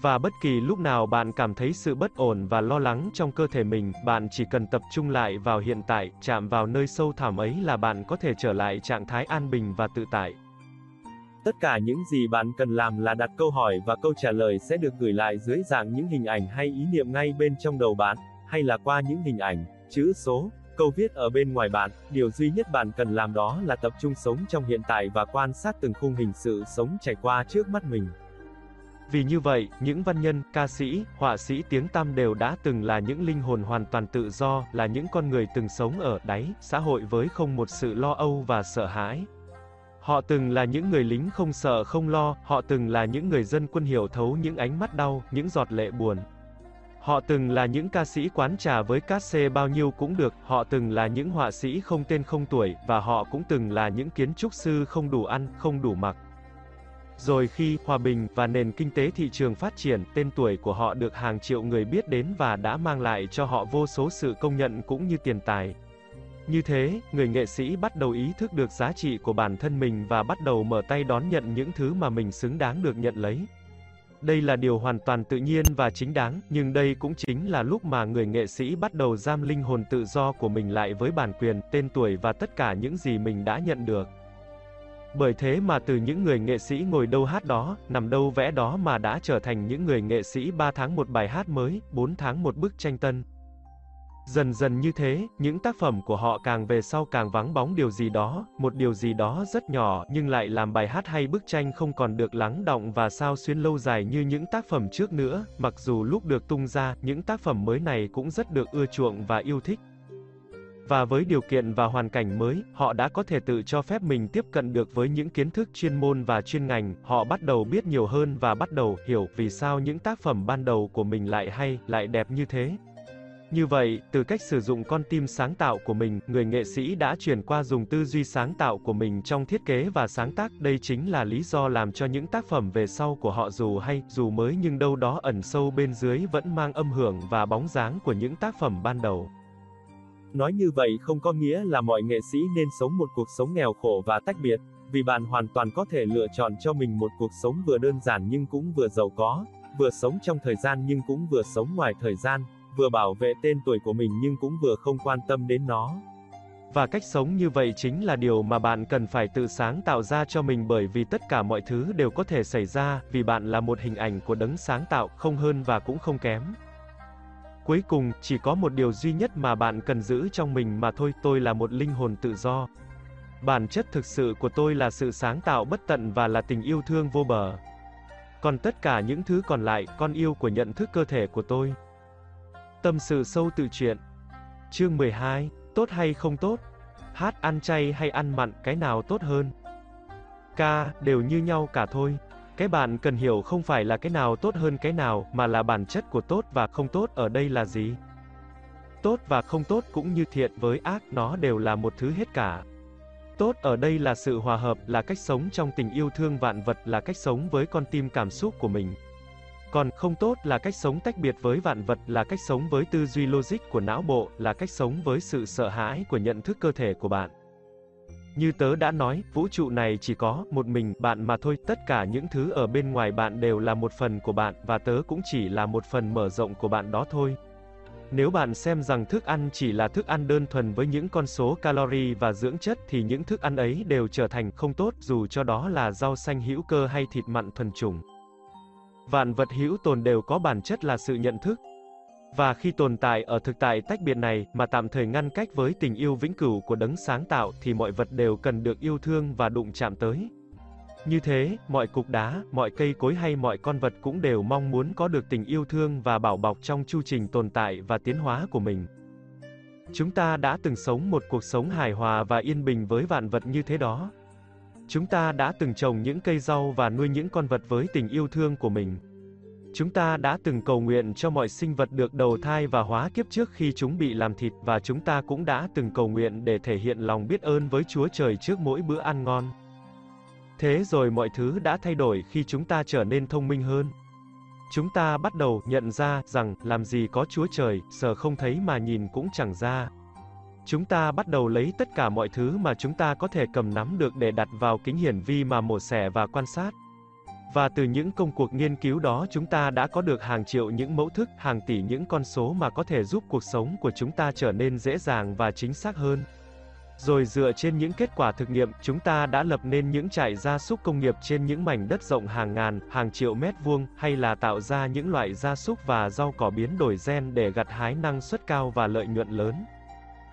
Speaker 1: Và bất kỳ lúc nào bạn cảm thấy sự bất ổn và lo lắng trong cơ thể mình, bạn chỉ cần tập trung lại vào hiện tại, chạm vào nơi sâu thẳm ấy là bạn có thể trở lại trạng thái an bình và tự tại.
Speaker 2: Tất cả những gì bạn cần làm là đặt câu hỏi và câu trả lời sẽ được gửi lại dưới dạng những hình ảnh hay ý niệm ngay bên trong đầu bạn, hay là qua những hình ảnh, chữ số, câu viết ở bên ngoài bạn. Điều duy nhất bạn cần làm đó là tập trung sống trong hiện tại và quan sát từng khung hình sự sống trải qua trước mắt mình.
Speaker 1: Vì như vậy, những văn nhân, ca sĩ, họa sĩ tiếng tăm đều đã từng là những linh hồn hoàn toàn tự do, là những con người từng sống ở đáy xã hội với không một sự lo âu và sợ hãi. Họ từng là những người lính không sợ không lo, họ từng là những người dân quân hiểu thấu những ánh mắt đau, những giọt lệ buồn. Họ từng là những ca sĩ quán trà với cát xê bao nhiêu cũng được, họ từng là những họa sĩ không tên không tuổi, và họ cũng từng là những kiến trúc sư không đủ ăn, không đủ mặc. Rồi khi hòa bình và nền kinh tế thị trường phát triển, tên tuổi của họ được hàng triệu người biết đến và đã mang lại cho họ vô số sự công nhận cũng như tiền tài. Như thế, người nghệ sĩ bắt đầu ý thức được giá trị của bản thân mình và bắt đầu mở tay đón nhận những thứ mà mình xứng đáng được nhận lấy. Đây là điều hoàn toàn tự nhiên và chính đáng, nhưng đây cũng chính là lúc mà người nghệ sĩ bắt đầu giam linh hồn tự do của mình lại với bản quyền, tên tuổi và tất cả những gì mình đã nhận được. Bởi thế mà từ những người nghệ sĩ ngồi đâu hát đó, nằm đâu vẽ đó mà đã trở thành những người nghệ sĩ 3 tháng một bài hát mới, 4 tháng một bức tranh tân. Dần dần như thế, những tác phẩm của họ càng về sau càng vắng bóng điều gì đó, một điều gì đó rất nhỏ, nhưng lại làm bài hát hay bức tranh không còn được lắng động và sao xuyên lâu dài như những tác phẩm trước nữa, mặc dù lúc được tung ra, những tác phẩm mới này cũng rất được ưa chuộng và yêu thích. Và với điều kiện và hoàn cảnh mới, họ đã có thể tự cho phép mình tiếp cận được với những kiến thức chuyên môn và chuyên ngành, họ bắt đầu biết nhiều hơn và bắt đầu hiểu vì sao những tác phẩm ban đầu của mình lại hay, lại đẹp như thế. Như vậy, từ cách sử dụng con tim sáng tạo của mình, người nghệ sĩ đã chuyển qua dùng tư duy sáng tạo của mình trong thiết kế và sáng tác. Đây chính là lý do làm cho những tác phẩm về sau của họ dù hay, dù mới nhưng đâu đó ẩn sâu bên dưới vẫn mang âm hưởng và bóng dáng của những tác phẩm ban đầu.
Speaker 2: Nói như vậy không có nghĩa là mọi nghệ sĩ nên sống một cuộc sống nghèo khổ và tách biệt, vì bạn hoàn toàn có thể lựa chọn cho mình một cuộc sống vừa đơn giản nhưng cũng vừa giàu có, vừa sống trong thời gian nhưng cũng vừa sống ngoài thời gian, vừa bảo vệ tên tuổi của mình nhưng cũng vừa không quan tâm đến nó.
Speaker 1: Và cách sống như vậy chính là điều mà bạn cần phải tự sáng tạo ra cho mình bởi vì tất cả mọi thứ đều có thể xảy ra, vì bạn là một hình ảnh của đấng sáng tạo, không hơn và cũng không kém. Cuối cùng, chỉ có một điều duy nhất mà bạn cần giữ trong mình mà thôi, tôi là một linh hồn tự do. Bản chất thực sự của tôi là sự sáng tạo bất tận và là tình yêu thương vô bờ. Còn tất cả những thứ còn lại, con yêu của nhận thức cơ thể của tôi. Tâm sự sâu tự chuyện Chương 12, tốt hay không tốt? Hát ăn chay hay ăn mặn, cái nào tốt hơn? Ca, đều như nhau cả thôi. Cái bạn cần hiểu không phải là cái nào tốt hơn cái nào, mà là bản chất của tốt và không tốt ở đây là gì. Tốt và không tốt cũng như thiện với ác, nó đều là một thứ hết cả. Tốt ở đây là sự hòa hợp, là cách sống trong tình yêu thương vạn vật, là cách sống với con tim cảm xúc của mình. Còn không tốt là cách sống tách biệt với vạn vật, là cách sống với tư duy logic của não bộ, là cách sống với sự sợ hãi của nhận thức cơ thể của bạn. Như tớ đã nói, vũ trụ này chỉ có một mình bạn mà thôi, tất cả những thứ ở bên ngoài bạn đều là một phần của bạn, và tớ cũng chỉ là một phần mở rộng của bạn đó thôi. Nếu bạn xem rằng thức ăn chỉ là thức ăn đơn thuần với những con số calorie và dưỡng chất thì những thức ăn ấy đều trở thành không tốt dù cho đó là rau xanh hữu cơ hay thịt mặn thuần chủng. Vạn vật hữu tồn đều có bản chất là sự nhận thức. Và khi tồn tại ở thực tại tách biệt này, mà tạm thời ngăn cách với tình yêu vĩnh cửu của đấng sáng tạo, thì mọi vật đều cần được yêu thương và đụng chạm tới. Như thế, mọi cục đá, mọi cây cối hay mọi con vật cũng đều mong muốn có được tình yêu thương và bảo bọc trong chu trình tồn tại và tiến hóa của mình. Chúng ta đã từng sống một cuộc sống hài hòa và yên bình với vạn vật như thế đó. Chúng ta đã từng trồng những cây rau và nuôi những con vật với tình yêu thương của mình. Chúng ta đã từng cầu nguyện cho mọi sinh vật được đầu thai và hóa kiếp trước khi chúng bị làm thịt và chúng ta cũng đã từng cầu nguyện để thể hiện lòng biết ơn với Chúa Trời trước mỗi bữa ăn ngon. Thế rồi mọi thứ đã thay đổi khi chúng ta trở nên thông minh hơn. Chúng ta bắt đầu nhận ra rằng làm gì có Chúa Trời, sờ không thấy mà nhìn cũng chẳng ra. Chúng ta bắt đầu lấy tất cả mọi thứ mà chúng ta có thể cầm nắm được để đặt vào kính hiển vi mà mổ xẻ và quan sát. Và từ những công cuộc nghiên cứu đó chúng ta đã có được hàng triệu những mẫu thức, hàng tỷ những con số mà có thể giúp cuộc sống của chúng ta trở nên dễ dàng và chính xác hơn. Rồi dựa trên những kết quả thực nghiệm, chúng ta đã lập nên những trại gia súc công nghiệp trên những mảnh đất rộng hàng ngàn, hàng triệu mét vuông, hay là tạo ra những loại gia súc và rau cỏ biến đổi gen để gặt hái năng suất cao và lợi nhuận lớn.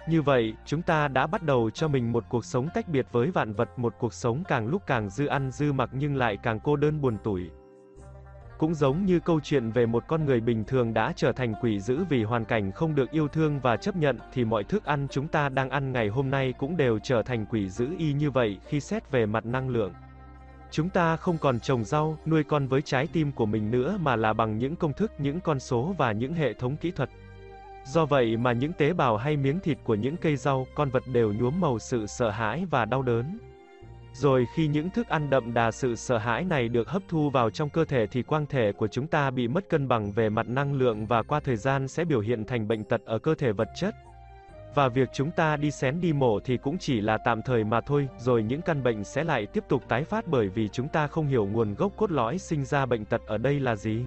Speaker 1: Như vậy, chúng ta đã bắt đầu cho mình một cuộc sống tách biệt với vạn vật, một cuộc sống càng lúc càng dư ăn dư mặc nhưng lại càng cô đơn buồn tủi. Cũng giống như câu chuyện về một con người bình thường đã trở thành quỷ dữ vì hoàn cảnh không được yêu thương và chấp nhận, thì mọi thức ăn chúng ta đang ăn ngày hôm nay cũng đều trở thành quỷ dữ y như vậy khi xét về mặt năng lượng. Chúng ta không còn trồng rau, nuôi con với trái tim của mình nữa mà là bằng những công thức, những con số và những hệ thống kỹ thuật. Do vậy mà những tế bào hay miếng thịt của những cây rau, con vật đều nhuốm màu sự sợ hãi và đau đớn. Rồi khi những thức ăn đậm đà sự sợ hãi này được hấp thu vào trong cơ thể thì quang thể của chúng ta bị mất cân bằng về mặt năng lượng và qua thời gian sẽ biểu hiện thành bệnh tật ở cơ thể vật chất. Và việc chúng ta đi xén đi mổ thì cũng chỉ là tạm thời mà thôi, rồi những căn bệnh sẽ lại tiếp tục tái phát bởi vì chúng ta không hiểu nguồn gốc cốt lõi sinh ra bệnh tật ở đây là gì.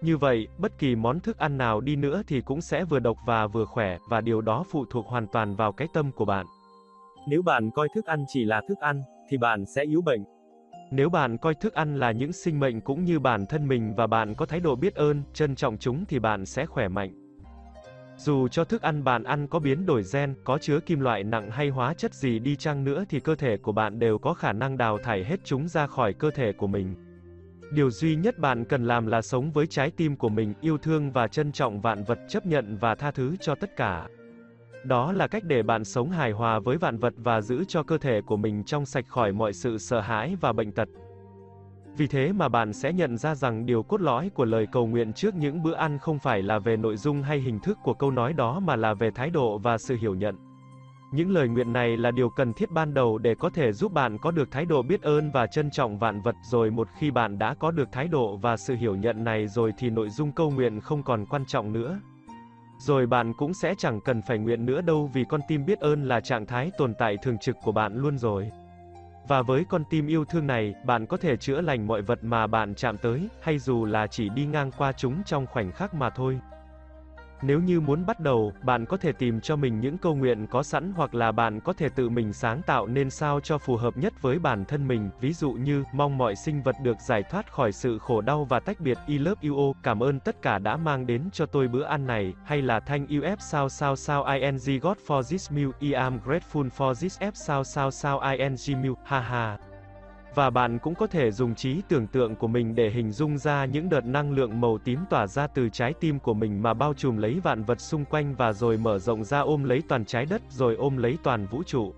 Speaker 1: Như vậy, bất kỳ món thức ăn nào đi nữa thì cũng sẽ vừa độc và vừa khỏe, và điều đó phụ thuộc hoàn toàn vào cái tâm của bạn.
Speaker 2: Nếu bạn coi thức ăn chỉ là thức ăn, thì bạn sẽ yếu bệnh.
Speaker 1: Nếu bạn coi thức ăn là những sinh mệnh cũng như bản thân mình và bạn có thái độ biết ơn, trân trọng chúng thì bạn sẽ khỏe mạnh. Dù cho thức ăn bạn ăn có biến đổi gen, có chứa kim loại nặng hay hóa chất gì đi chăng nữa thì cơ thể của bạn đều có khả năng đào thải hết chúng ra khỏi cơ thể của mình. Điều duy nhất bạn cần làm là sống với trái tim của mình, yêu thương và trân trọng vạn vật, chấp nhận và tha thứ cho tất cả. Đó là cách để bạn sống hài hòa với vạn vật và giữ cho cơ thể của mình trong sạch khỏi mọi sự sợ hãi và bệnh tật. Vì thế mà bạn sẽ nhận ra rằng điều cốt lõi của lời cầu nguyện trước những bữa ăn không phải là về nội dung hay hình thức của câu nói đó mà là về thái độ và sự hiểu nhận. Những lời nguyện này là điều cần thiết ban đầu để có thể giúp bạn có được thái độ biết ơn và trân trọng vạn vật rồi một khi bạn đã có được thái độ và sự hiểu nhận này rồi thì nội dung câu nguyện không còn quan trọng nữa. Rồi bạn cũng sẽ chẳng cần phải nguyện nữa đâu vì con tim biết ơn là trạng thái tồn tại thường trực của bạn luôn rồi. Và với con tim yêu thương này, bạn có thể chữa lành mọi vật mà bạn chạm tới, hay dù là chỉ đi ngang qua chúng trong khoảnh khắc mà thôi. Nếu như muốn bắt đầu, bạn có thể tìm cho mình những câu nguyện có sẵn hoặc là bạn có thể tự mình sáng tạo nên sao cho phù hợp nhất với bản thân mình, ví dụ như, mong mọi sinh vật được giải thoát khỏi sự khổ đau và tách biệt, I love you, cảm ơn tất cả đã mang đến cho tôi bữa ăn này, hay là thanh you f sao sao sao ing God for this meal, I am grateful for this f sao sao sao ing meal, ha ha. Và bạn cũng có thể dùng trí tưởng tượng của mình để hình dung ra những đợt năng lượng màu tím tỏa ra từ trái tim của mình mà bao trùm lấy vạn vật xung quanh và rồi mở rộng ra ôm lấy toàn trái đất rồi ôm lấy toàn vũ trụ.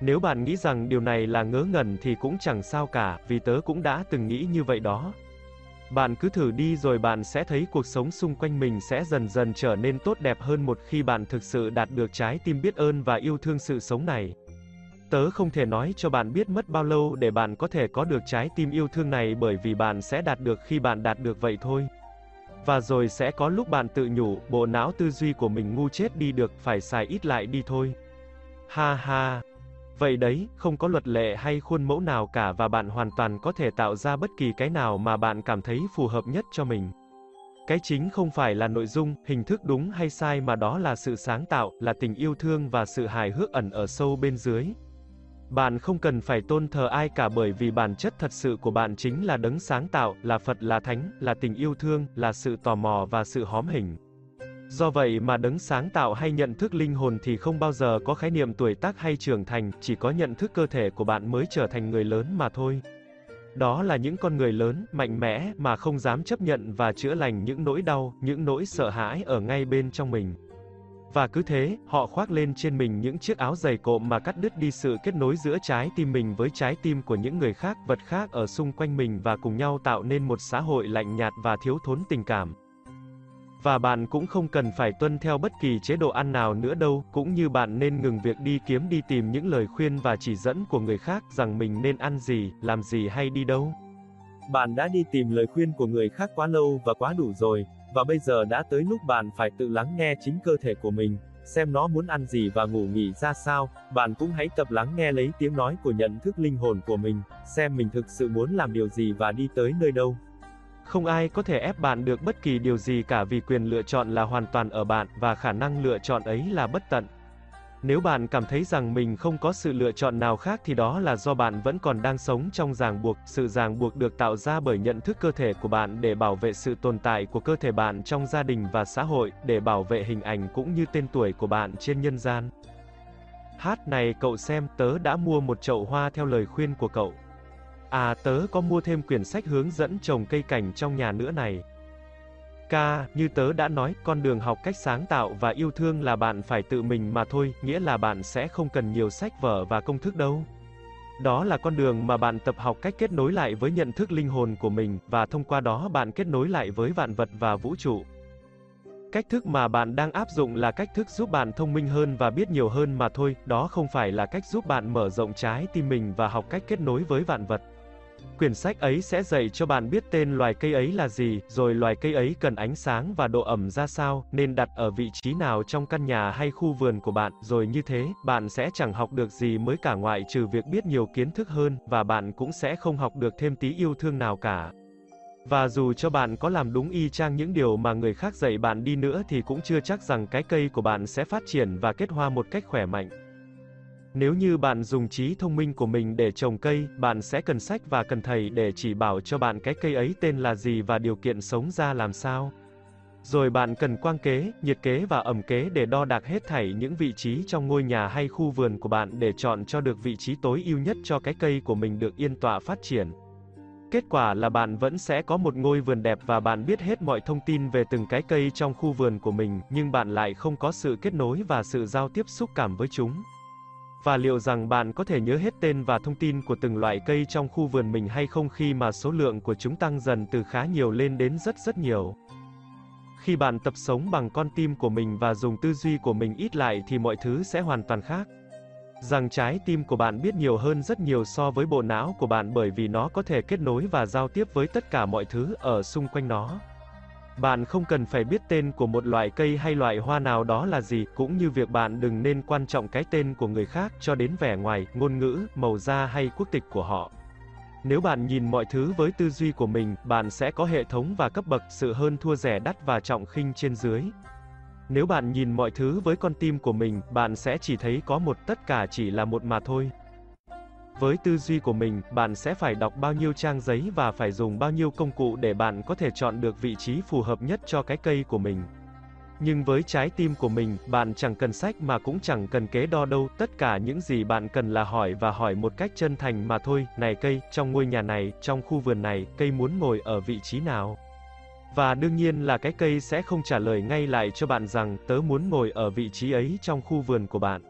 Speaker 1: Nếu bạn nghĩ rằng điều này là ngớ ngẩn thì cũng chẳng sao cả, vì tớ cũng đã từng nghĩ như vậy đó. Bạn cứ thử đi rồi bạn sẽ thấy cuộc sống xung quanh mình sẽ dần dần trở nên tốt đẹp hơn một khi bạn thực sự đạt được trái tim biết ơn và yêu thương sự sống này. Tớ không thể nói cho bạn biết mất bao lâu để bạn có thể có được trái tim yêu thương này bởi vì bạn sẽ đạt được khi bạn đạt được vậy thôi. Và rồi sẽ có lúc bạn tự nhủ, bộ não tư duy của mình ngu chết đi được, phải xài ít lại đi thôi. Ha ha. Vậy đấy, không có luật lệ hay khuôn mẫu nào cả và bạn hoàn toàn có thể tạo ra bất kỳ cái nào mà bạn cảm thấy phù hợp nhất cho mình. Cái chính không phải là nội dung, hình thức đúng hay sai mà đó là sự sáng tạo, là tình yêu thương và sự hài hước ẩn ở sâu bên dưới. Bạn không cần phải tôn thờ ai cả bởi vì bản chất thật sự của bạn chính là đấng sáng tạo, là Phật là Thánh, là tình yêu thương, là sự tò mò và sự hóm hình. Do vậy mà đấng sáng tạo hay nhận thức linh hồn thì không bao giờ có khái niệm tuổi tác hay trưởng thành, chỉ có nhận thức cơ thể của bạn mới trở thành người lớn mà thôi. Đó là những con người lớn, mạnh mẽ, mà không dám chấp nhận và chữa lành những nỗi đau, những nỗi sợ hãi ở ngay bên trong mình. Và cứ thế, họ khoác lên trên mình những chiếc áo dày cộm mà cắt đứt đi sự kết nối giữa trái tim mình với trái tim của những người khác, vật khác ở xung quanh mình và cùng nhau tạo nên một xã hội lạnh nhạt và thiếu thốn tình cảm. Và bạn cũng không cần phải tuân theo bất kỳ chế độ ăn nào nữa đâu, cũng như bạn nên ngừng việc đi kiếm đi tìm những lời khuyên và chỉ dẫn của người khác rằng mình nên ăn gì, làm gì hay đi đâu.
Speaker 2: Bạn đã đi tìm lời khuyên của người khác quá lâu và quá đủ rồi, và bây giờ đã tới lúc bạn phải tự lắng nghe chính cơ thể của mình, xem nó muốn ăn gì và ngủ nghỉ ra sao, bạn cũng hãy tập lắng nghe lấy tiếng nói của nhận thức linh hồn của mình, xem mình thực sự muốn làm điều gì và đi tới nơi đâu.
Speaker 1: Không ai có thể ép bạn được bất kỳ điều gì cả vì quyền lựa chọn là hoàn toàn ở bạn, và khả năng lựa chọn ấy là bất tận. Nếu bạn cảm thấy rằng mình không có sự lựa chọn nào khác thì đó là do bạn vẫn còn đang sống trong ràng buộc, sự ràng buộc được tạo ra bởi nhận thức cơ thể của bạn để bảo vệ sự tồn tại của cơ thể bạn trong gia đình và xã hội, để bảo vệ hình ảnh cũng như tên tuổi của bạn trên nhân gian. Hát này cậu xem, tớ đã mua một chậu hoa theo lời khuyên của cậu. À tớ có mua thêm quyển sách hướng dẫn trồng cây cảnh trong nhà nữa này. Ca, như tớ đã nói, con đường học cách sáng tạo và yêu thương là bạn phải tự mình mà thôi, nghĩa là bạn sẽ không cần nhiều sách vở và công thức đâu. Đó là con đường mà bạn tập học cách kết nối lại với nhận thức linh hồn của mình, và thông qua đó bạn kết nối lại với vạn vật và vũ trụ. Cách thức mà bạn đang áp dụng là cách thức giúp bạn thông minh hơn và biết nhiều hơn mà thôi, đó không phải là cách giúp bạn mở rộng trái tim mình và học cách kết nối với vạn vật. Quyển sách ấy sẽ dạy cho bạn biết tên loài cây ấy là gì, rồi loài cây ấy cần ánh sáng và độ ẩm ra sao, nên đặt ở vị trí nào trong căn nhà hay khu vườn của bạn, rồi như thế, bạn sẽ chẳng học được gì mới cả ngoại trừ việc biết nhiều kiến thức hơn, và bạn cũng sẽ không học được thêm tí yêu thương nào cả. Và dù cho bạn có làm đúng y chang những điều mà người khác dạy bạn đi nữa thì cũng chưa chắc rằng cái cây của bạn sẽ phát triển và kết hoa một cách khỏe mạnh. Nếu như bạn dùng trí thông minh của mình để trồng cây, bạn sẽ cần sách và cần thầy để chỉ bảo cho bạn cái cây ấy tên là gì và điều kiện sống ra làm sao. Rồi bạn cần quang kế, nhiệt kế và ẩm kế để đo đạc hết thảy những vị trí trong ngôi nhà hay khu vườn của bạn để chọn cho được vị trí tối ưu nhất cho cái cây của mình được yên tọa phát triển. Kết quả là bạn vẫn sẽ có một ngôi vườn đẹp và bạn biết hết mọi thông tin về từng cái cây trong khu vườn của mình, nhưng bạn lại không có sự kết nối và sự giao tiếp xúc cảm với chúng. Và liệu rằng bạn có thể nhớ hết tên và thông tin của từng loại cây trong khu vườn mình hay không khi mà số lượng của chúng tăng dần từ khá nhiều lên đến rất rất nhiều. Khi bạn tập sống bằng con tim của mình và dùng tư duy của mình ít lại thì mọi thứ sẽ hoàn toàn khác. Rằng trái tim của bạn biết nhiều hơn rất nhiều so với bộ não của bạn bởi vì nó có thể kết nối và giao tiếp với tất cả mọi thứ ở xung quanh nó. Bạn không cần phải biết tên của một loại cây hay loại hoa nào đó là gì, cũng như việc bạn đừng nên quan trọng cái tên của người khác cho đến vẻ ngoài, ngôn ngữ, màu da hay quốc tịch của họ. Nếu bạn nhìn mọi thứ với tư duy của mình, bạn sẽ có hệ thống và cấp bậc sự hơn thua rẻ đắt và trọng khinh trên dưới. Nếu bạn nhìn mọi thứ với con tim của mình, bạn sẽ chỉ thấy có một tất cả chỉ là một mà thôi. Với tư duy của mình, bạn sẽ phải đọc bao nhiêu trang giấy và phải dùng bao nhiêu công cụ để bạn có thể chọn được vị trí phù hợp nhất cho cái cây của mình. Nhưng với trái tim của mình, bạn chẳng cần sách mà cũng chẳng cần kế đo đâu, tất cả những gì bạn cần là hỏi và hỏi một cách chân thành mà thôi, này cây, trong ngôi nhà này, trong khu vườn này, cây muốn ngồi ở vị trí nào? Và đương nhiên là cái cây sẽ không trả lời ngay lại cho bạn rằng, tớ muốn ngồi ở vị trí ấy trong khu vườn của bạn.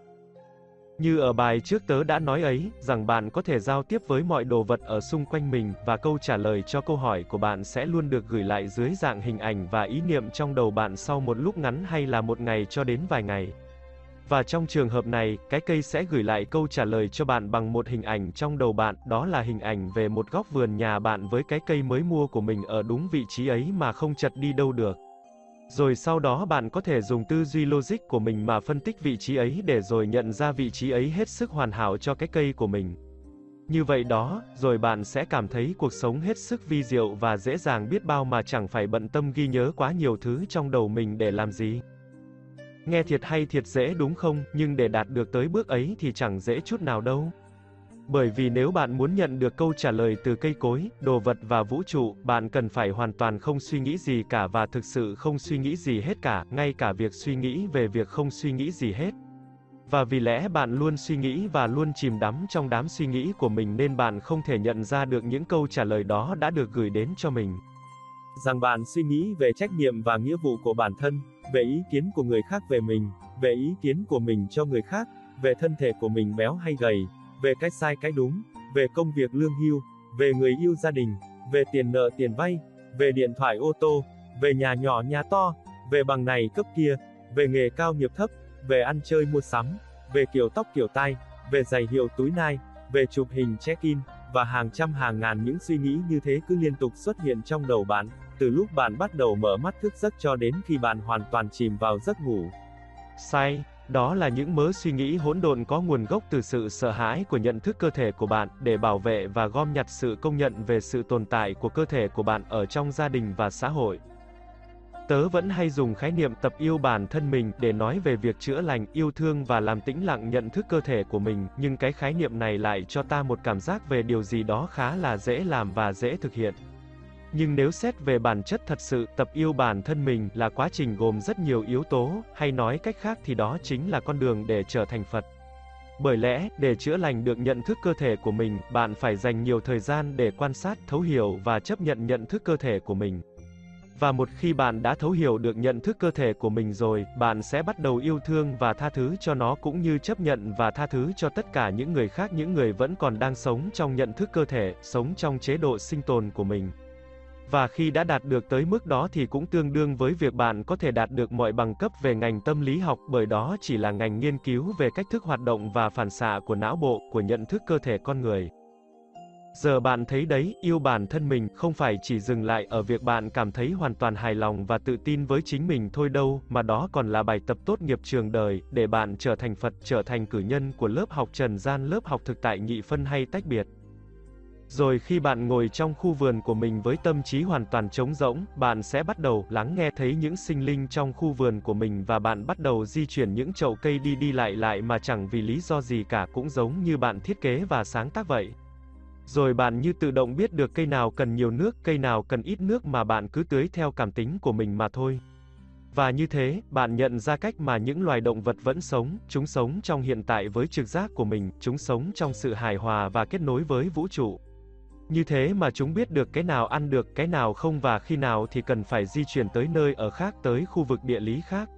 Speaker 1: Như ở bài trước tớ đã nói ấy, rằng bạn có thể giao tiếp với mọi đồ vật ở xung quanh mình, và câu trả lời cho câu hỏi của bạn sẽ luôn được gửi lại dưới dạng hình ảnh và ý niệm trong đầu bạn sau một lúc ngắn hay là một ngày cho đến vài ngày. Và trong trường hợp này, cái cây sẽ gửi lại câu trả lời cho bạn bằng một hình ảnh trong đầu bạn, đó là hình ảnh về một góc vườn nhà bạn với cái cây mới mua của mình ở đúng vị trí ấy mà không chật đi đâu được. Rồi sau đó bạn có thể dùng tư duy logic của mình mà phân tích vị trí ấy để rồi nhận ra vị trí ấy hết sức hoàn hảo cho cái cây của mình. Như vậy đó, rồi bạn sẽ cảm thấy cuộc sống hết sức vi diệu và dễ dàng biết bao mà chẳng phải bận tâm ghi nhớ quá nhiều thứ trong đầu mình để làm gì. Nghe thiệt hay thiệt dễ đúng không, nhưng để đạt được tới bước ấy thì chẳng dễ chút nào đâu. Bởi vì nếu bạn muốn nhận được câu trả lời từ cây cối, đồ vật và vũ trụ, bạn cần phải hoàn toàn không suy nghĩ gì cả và thực sự không suy nghĩ gì hết cả, ngay cả việc suy nghĩ về việc không suy nghĩ gì hết. Và vì lẽ bạn luôn suy nghĩ và luôn chìm đắm trong đám suy nghĩ của mình nên bạn không thể nhận ra được những câu trả lời đó đã được gửi đến cho mình.
Speaker 2: Rằng bạn suy nghĩ về trách nhiệm và nghĩa vụ của bản thân, về ý kiến của người khác về mình, về ý kiến của mình cho người khác, về thân thể của mình béo hay gầy, về cái sai cái đúng, về công việc lương hưu, về người yêu gia đình, về tiền nợ tiền vay, về điện thoại ô tô, về nhà nhỏ nhà to, về bằng này cấp kia, về nghề cao nghiệp thấp, về ăn chơi mua sắm, về kiểu tóc kiểu tai, về giày hiệu túi nai, về chụp hình check-in, và hàng trăm hàng ngàn những suy nghĩ như thế cứ liên tục xuất hiện trong đầu bạn, từ lúc bạn bắt đầu mở mắt thức giấc cho đến khi bạn hoàn toàn chìm vào giấc ngủ.
Speaker 1: Sai. Đó là những mớ suy nghĩ hỗn độn có nguồn gốc từ sự sợ hãi của nhận thức cơ thể của bạn, để bảo vệ và gom nhặt sự công nhận về sự tồn tại của cơ thể của bạn ở trong gia đình và xã hội. Tớ vẫn hay dùng khái niệm tập yêu bản thân mình để nói về việc chữa lành, yêu thương và làm tĩnh lặng nhận thức cơ thể của mình, nhưng cái khái niệm này lại cho ta một cảm giác về điều gì đó khá là dễ làm và dễ thực hiện. Nhưng nếu xét về bản chất thật sự, tập yêu bản thân mình là quá trình gồm rất nhiều yếu tố, hay nói cách khác thì đó chính là con đường để trở thành Phật. Bởi lẽ, để chữa lành được nhận thức cơ thể của mình, bạn phải dành nhiều thời gian để quan sát, thấu hiểu và chấp nhận nhận thức cơ thể của mình. Và một khi bạn đã thấu hiểu được nhận thức cơ thể của mình rồi, bạn sẽ bắt đầu yêu thương và tha thứ cho nó cũng như chấp nhận và tha thứ cho tất cả những người khác những người vẫn còn đang sống trong nhận thức cơ thể, sống trong chế độ sinh tồn của mình. Và khi đã đạt được tới mức đó thì cũng tương đương với việc bạn có thể đạt được mọi bằng cấp về ngành tâm lý học bởi đó chỉ là ngành nghiên cứu về cách thức hoạt động và phản xạ của não bộ, của nhận thức cơ thể con người. Giờ bạn thấy đấy, yêu bản thân mình không phải chỉ dừng lại ở việc bạn cảm thấy hoàn toàn hài lòng và tự tin với chính mình thôi đâu, mà đó còn là bài tập tốt nghiệp trường đời, để bạn trở thành Phật, trở thành cử nhân của lớp học trần gian lớp học thực tại nhị phân hay tách biệt. Rồi khi bạn ngồi trong khu vườn của mình với tâm trí hoàn toàn trống rỗng, bạn sẽ bắt đầu lắng nghe thấy những sinh linh trong khu vườn của mình và bạn bắt đầu di chuyển những chậu cây đi đi lại lại mà chẳng vì lý do gì cả cũng giống như bạn thiết kế và sáng tác vậy. Rồi bạn như tự động biết được cây nào cần nhiều nước, cây nào cần ít nước mà bạn cứ tưới theo cảm tính của mình mà thôi. Và như thế, bạn nhận ra cách mà những loài động vật vẫn sống, chúng sống trong hiện tại với trực giác của mình, chúng sống trong sự hài hòa và kết nối với vũ trụ. Như thế mà chúng biết được cái nào ăn được, cái nào không và khi nào thì cần phải di chuyển tới nơi ở khác tới khu vực địa lý khác.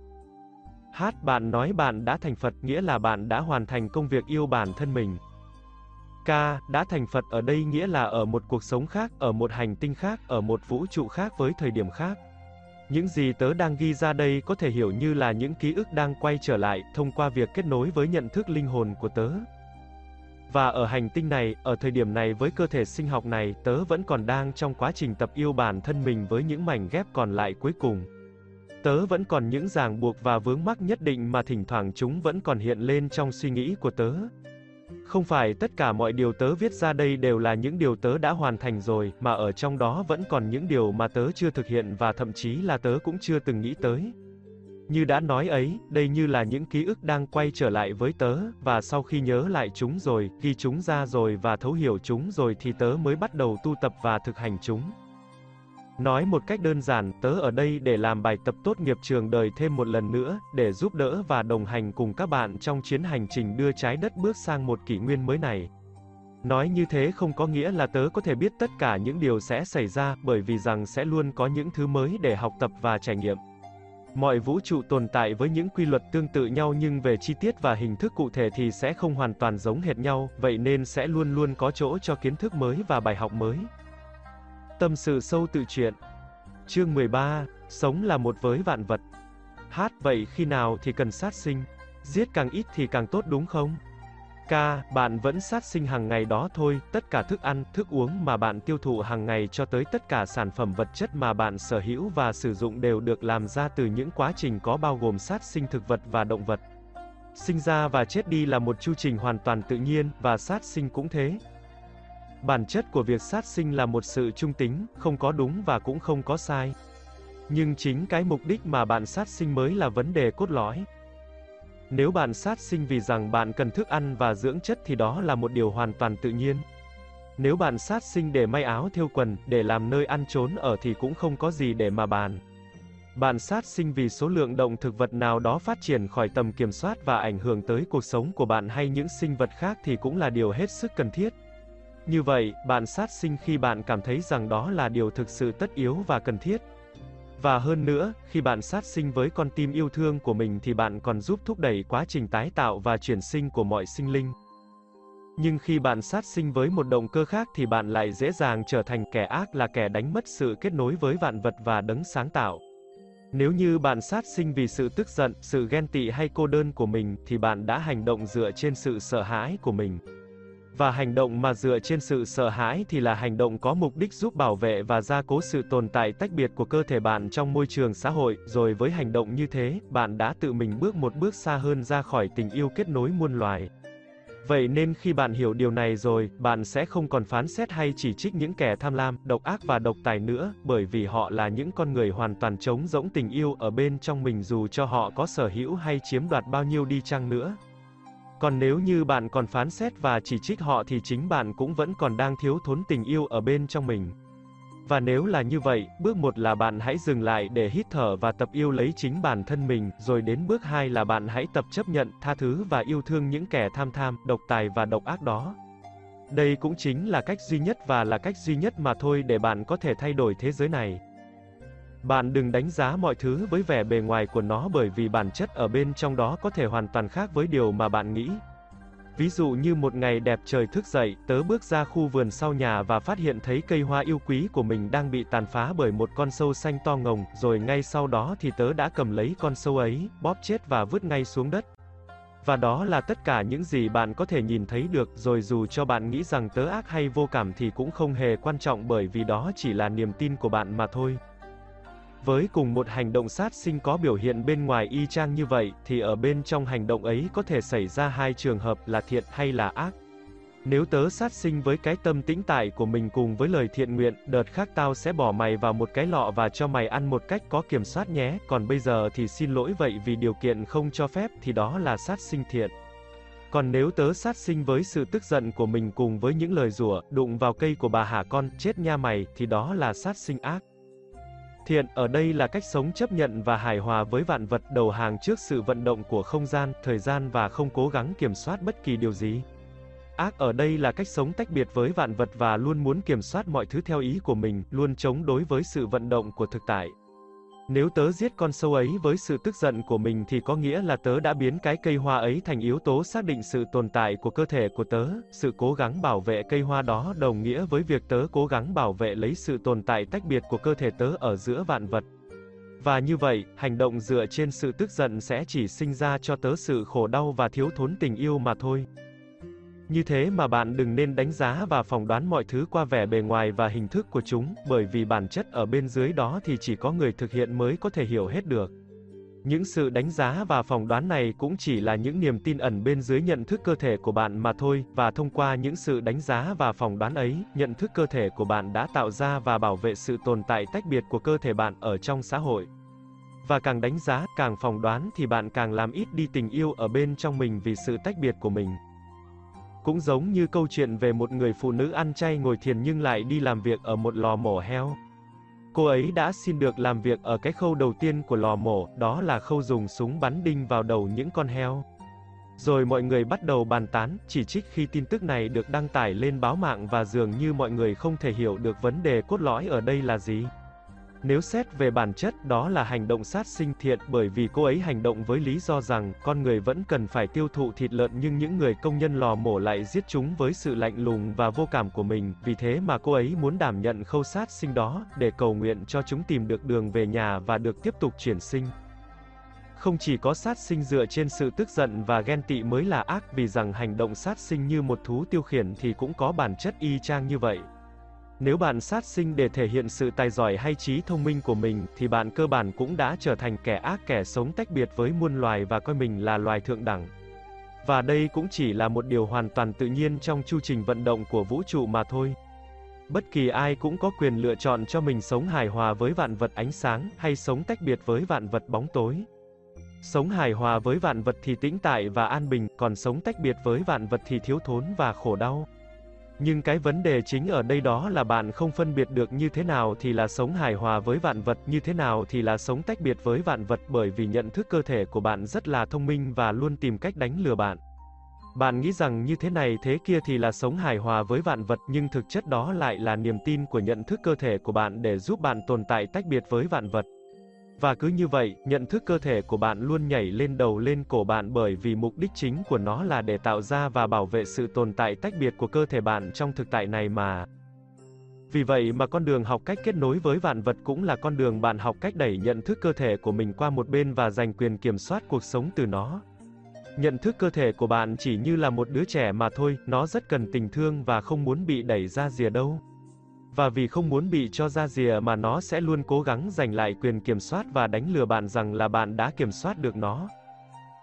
Speaker 1: Hát bạn nói bạn đã thành Phật nghĩa là bạn đã hoàn thành công việc yêu bản thân mình. K, đã thành Phật ở đây nghĩa là ở một cuộc sống khác, ở một hành tinh khác, ở một vũ trụ khác với thời điểm khác. Những gì tớ đang ghi ra đây có thể hiểu như là những ký ức đang quay trở lại thông qua việc kết nối với nhận thức linh hồn của tớ. Và ở hành tinh này, ở thời điểm này với cơ thể sinh học này, tớ vẫn còn đang trong quá trình tập yêu bản thân mình với những mảnh ghép còn lại cuối cùng. Tớ vẫn còn những ràng buộc và vướng mắc nhất định mà thỉnh thoảng chúng vẫn còn hiện lên trong suy nghĩ của tớ. Không phải tất cả mọi điều tớ viết ra đây đều là những điều tớ đã hoàn thành rồi, mà ở trong đó vẫn còn những điều mà tớ chưa thực hiện và thậm chí là tớ cũng chưa từng nghĩ tới. Như đã nói ấy, đây như là những ký ức đang quay trở lại với tớ, và sau khi nhớ lại chúng rồi, ghi chúng ra rồi và thấu hiểu chúng rồi thì tớ mới bắt đầu tu tập và thực hành chúng. Nói một cách đơn giản, tớ ở đây để làm bài tập tốt nghiệp trường đời thêm một lần nữa, để giúp đỡ và đồng hành cùng các bạn trong chuyến hành trình đưa trái đất bước sang một kỷ nguyên mới này. Nói như thế không có nghĩa là tớ có thể biết tất cả những điều sẽ xảy ra, bởi vì rằng sẽ luôn có những thứ mới để học tập và trải nghiệm. Mọi vũ trụ tồn tại với những quy luật tương tự nhau nhưng về chi tiết và hình thức cụ thể thì sẽ không hoàn toàn giống hệt nhau, vậy nên sẽ luôn luôn có chỗ cho kiến thức mới và bài học mới. Tâm sự sâu tự truyện Chương 13, Sống là một với vạn vật Hát vậy khi nào thì cần sát sinh? Giết càng ít thì càng tốt đúng không? Ca, bạn vẫn sát sinh hàng ngày đó thôi, tất cả thức ăn, thức uống mà bạn tiêu thụ hàng ngày cho tới tất cả sản phẩm vật chất mà bạn sở hữu và sử dụng đều được làm ra từ những quá trình có bao gồm sát sinh thực vật và động vật. Sinh ra và chết đi là một chu trình hoàn toàn tự nhiên, và sát sinh cũng thế. Bản chất của việc sát sinh là một sự trung tính, không có đúng và cũng không có sai. Nhưng chính cái mục đích mà bạn sát sinh mới là vấn đề cốt lõi. Nếu bạn sát sinh vì rằng bạn cần thức ăn và dưỡng chất thì đó là một điều hoàn toàn tự nhiên. Nếu bạn sát sinh để may áo thêu quần, để làm nơi ăn trốn ở thì cũng không có gì để mà bàn. Bạn sát sinh vì số lượng động thực vật nào đó phát triển khỏi tầm kiểm soát và ảnh hưởng tới cuộc sống của bạn hay những sinh vật khác thì cũng là điều hết sức cần thiết. Như vậy, bạn sát sinh khi bạn cảm thấy rằng đó là điều thực sự tất yếu và cần thiết. Và hơn nữa, khi bạn sát sinh với con tim yêu thương của mình thì bạn còn giúp thúc đẩy quá trình tái tạo và chuyển sinh của mọi sinh linh. Nhưng khi bạn sát sinh với một động cơ khác thì bạn lại dễ dàng trở thành kẻ ác là kẻ đánh mất sự kết nối với vạn vật và đấng sáng tạo. Nếu như bạn sát sinh vì sự tức giận, sự ghen tị hay cô đơn của mình thì bạn đã hành động dựa trên sự sợ hãi của mình. Và hành động mà dựa trên sự sợ hãi thì là hành động có mục đích giúp bảo vệ và gia cố sự tồn tại tách biệt của cơ thể bạn trong môi trường xã hội, rồi với hành động như thế, bạn đã tự mình bước một bước xa hơn ra khỏi tình yêu kết nối muôn loài. Vậy nên khi bạn hiểu điều này rồi, bạn sẽ không còn phán xét hay chỉ trích những kẻ tham lam, độc ác và độc tài nữa, bởi vì họ là những con người hoàn toàn trống rỗng tình yêu ở bên trong mình dù cho họ có sở hữu hay chiếm đoạt bao nhiêu đi chăng nữa. Còn nếu như bạn còn phán xét và chỉ trích họ thì chính bạn cũng vẫn còn đang thiếu thốn tình yêu ở bên trong mình. Và nếu là như vậy, bước một là bạn hãy dừng lại để hít thở và tập yêu lấy chính bản thân mình, rồi đến bước hai là bạn hãy tập chấp nhận, tha thứ và yêu thương những kẻ tham tham, độc tài và độc ác đó. Đây cũng chính là cách duy nhất và là cách duy nhất mà thôi để bạn có thể thay đổi thế giới này. Bạn đừng đánh giá mọi thứ với vẻ bề ngoài của nó bởi vì bản chất ở bên trong đó có thể hoàn toàn khác với điều mà bạn nghĩ. Ví dụ như một ngày đẹp trời thức dậy, tớ bước ra khu vườn sau nhà và phát hiện thấy cây hoa yêu quý của mình đang bị tàn phá bởi một con sâu xanh to ngồng, rồi ngay sau đó thì tớ đã cầm lấy con sâu ấy, bóp chết và vứt ngay xuống đất. Và đó là tất cả những gì bạn có thể nhìn thấy được, rồi dù cho bạn nghĩ rằng tớ ác hay vô cảm thì cũng không hề quan trọng bởi vì đó chỉ là niềm tin của bạn mà thôi. Với cùng một hành động sát sinh có biểu hiện bên ngoài y chang như vậy, thì ở bên trong hành động ấy có thể xảy ra hai trường hợp là thiện hay là ác. Nếu tớ sát sinh với cái tâm tĩnh tại của mình cùng với lời thiện nguyện, đợt khác tao sẽ bỏ mày vào một cái lọ và cho mày ăn một cách có kiểm soát nhé, còn bây giờ thì xin lỗi vậy vì điều kiện không cho phép thì đó là sát sinh thiện. Còn nếu tớ sát sinh với sự tức giận của mình cùng với những lời rủa, đụng vào cây của bà hả con, chết nha mày, thì đó là sát sinh ác. Thiện, ở đây là cách sống chấp nhận và hài hòa với vạn vật đầu hàng trước sự vận động của không gian, thời gian và không cố gắng kiểm soát bất kỳ điều gì. Ác ở đây là cách sống tách biệt với vạn vật và luôn muốn kiểm soát mọi thứ theo ý của mình, luôn chống đối với sự vận động của thực tại. Nếu tớ giết con sâu ấy với sự tức giận của mình thì có nghĩa là tớ đã biến cái cây hoa ấy thành yếu tố xác định sự tồn tại của cơ thể của tớ, sự cố gắng bảo vệ cây hoa đó đồng nghĩa với việc tớ cố gắng bảo vệ lấy sự tồn tại tách biệt của cơ thể tớ ở giữa vạn vật. Và như vậy, hành động dựa trên sự tức giận sẽ chỉ sinh ra cho tớ sự khổ đau và thiếu thốn tình yêu mà thôi. Như thế mà bạn đừng nên đánh giá và phỏng đoán mọi thứ qua vẻ bề ngoài và hình thức của chúng, bởi vì bản chất ở bên dưới đó thì chỉ có người thực hiện mới có thể hiểu hết được. Những sự đánh giá và phỏng đoán này cũng chỉ là những niềm tin ẩn bên dưới nhận thức cơ thể của bạn mà thôi, và thông qua những sự đánh giá và phỏng đoán ấy, nhận thức cơ thể của bạn đã tạo ra và bảo vệ sự tồn tại tách biệt của cơ thể bạn ở trong xã hội. Và càng đánh giá, càng phỏng đoán thì bạn càng làm ít đi tình yêu ở bên trong mình vì sự tách biệt của mình. Cũng giống như câu chuyện về một người phụ nữ ăn chay ngồi thiền nhưng lại đi làm việc ở một lò mổ heo. Cô ấy đã xin được làm việc ở cái khâu đầu tiên của lò mổ, đó là khâu dùng súng bắn đinh vào đầu những con heo. Rồi mọi người bắt đầu bàn tán, chỉ trích khi tin tức này được đăng tải lên báo mạng và dường như mọi người không thể hiểu được vấn đề cốt lõi ở đây là gì. Nếu xét về bản chất đó là hành động sát sinh thiện bởi vì cô ấy hành động với lý do rằng con người vẫn cần phải tiêu thụ thịt lợn nhưng những người công nhân lò mổ lại giết chúng với sự lạnh lùng và vô cảm của mình, vì thế mà cô ấy muốn đảm nhận khâu sát sinh đó để cầu nguyện cho chúng tìm được đường về nhà và được tiếp tục chuyển sinh. Không chỉ có sát sinh dựa trên sự tức giận và ghen tị mới là ác vì rằng hành động sát sinh như một thú tiêu khiển thì cũng có bản chất y chang như vậy. Nếu bạn sát sinh để thể hiện sự tài giỏi hay trí thông minh của mình, thì bạn cơ bản cũng đã trở thành kẻ ác kẻ sống tách biệt với muôn loài và coi mình là loài thượng đẳng. Và đây cũng chỉ là một điều hoàn toàn tự nhiên trong chu trình vận động của vũ trụ mà thôi. Bất kỳ ai cũng có quyền lựa chọn cho mình sống hài hòa với vạn vật ánh sáng, hay sống tách biệt với vạn vật bóng tối. Sống hài hòa với vạn vật thì tĩnh tại và an bình, còn sống tách biệt với vạn vật thì thiếu thốn và khổ đau. Nhưng cái vấn đề chính ở đây đó là bạn không phân biệt được như thế nào thì là sống hài hòa với vạn vật, như thế nào thì là sống tách biệt với vạn vật bởi vì nhận thức cơ thể của bạn rất là thông minh và luôn tìm cách đánh lừa bạn. Bạn nghĩ rằng như thế này thế kia thì là sống hài hòa với vạn vật nhưng thực chất đó lại là niềm tin của nhận thức cơ thể của bạn để giúp bạn tồn tại tách biệt với vạn vật. Và cứ như vậy, nhận thức cơ thể của bạn luôn nhảy lên đầu lên cổ bạn bởi vì mục đích chính của nó là để tạo ra và bảo vệ sự tồn tại tách biệt của cơ thể bạn trong thực tại này mà. Vì vậy mà con đường học cách kết nối với vạn vật cũng là con đường bạn học cách đẩy nhận thức cơ thể của mình qua một bên và giành quyền kiểm soát cuộc sống từ nó. Nhận thức cơ thể của bạn chỉ như là một đứa trẻ mà thôi, nó rất cần tình thương và không muốn bị đẩy ra rìa đâu. Và vì không muốn bị cho ra rìa mà nó sẽ luôn cố gắng giành lại quyền kiểm soát và đánh lừa bạn rằng là bạn đã kiểm soát được nó.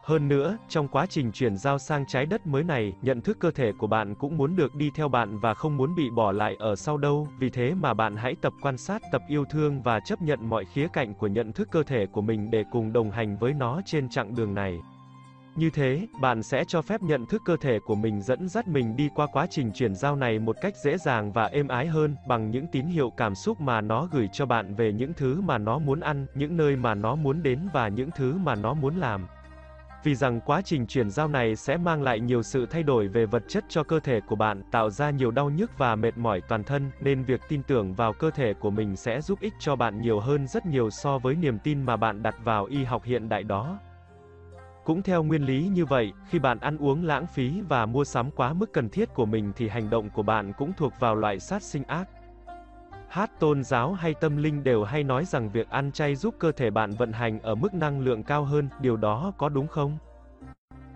Speaker 1: Hơn nữa, trong quá trình chuyển giao sang trái đất mới này, nhận thức cơ thể của bạn cũng muốn được đi theo bạn và không muốn bị bỏ lại ở sau đâu, vì thế mà bạn hãy tập quan sát, tập yêu thương và chấp nhận mọi khía cạnh của nhận thức cơ thể của mình để cùng đồng hành với nó trên chặng đường này. Như thế, bạn sẽ cho phép nhận thức cơ thể của mình dẫn dắt mình đi qua quá trình chuyển giao này một cách dễ dàng và êm ái hơn, bằng những tín hiệu cảm xúc mà nó gửi cho bạn về những thứ mà nó muốn ăn, những nơi mà nó muốn đến và những thứ mà nó muốn làm. Vì rằng quá trình chuyển giao này sẽ mang lại nhiều sự thay đổi về vật chất cho cơ thể của bạn, tạo ra nhiều đau nhức và mệt mỏi toàn thân, nên việc tin tưởng vào cơ thể của mình sẽ giúp ích cho bạn nhiều hơn rất nhiều so với niềm tin mà bạn đặt vào y học hiện đại đó. Cũng theo nguyên lý như vậy, khi bạn ăn uống lãng phí và mua sắm quá mức cần thiết của mình thì hành động của bạn cũng thuộc vào loại sát sinh ác. Hát tôn giáo hay tâm linh đều hay nói rằng việc ăn chay giúp cơ thể bạn vận hành ở mức năng lượng cao hơn, điều đó có đúng không?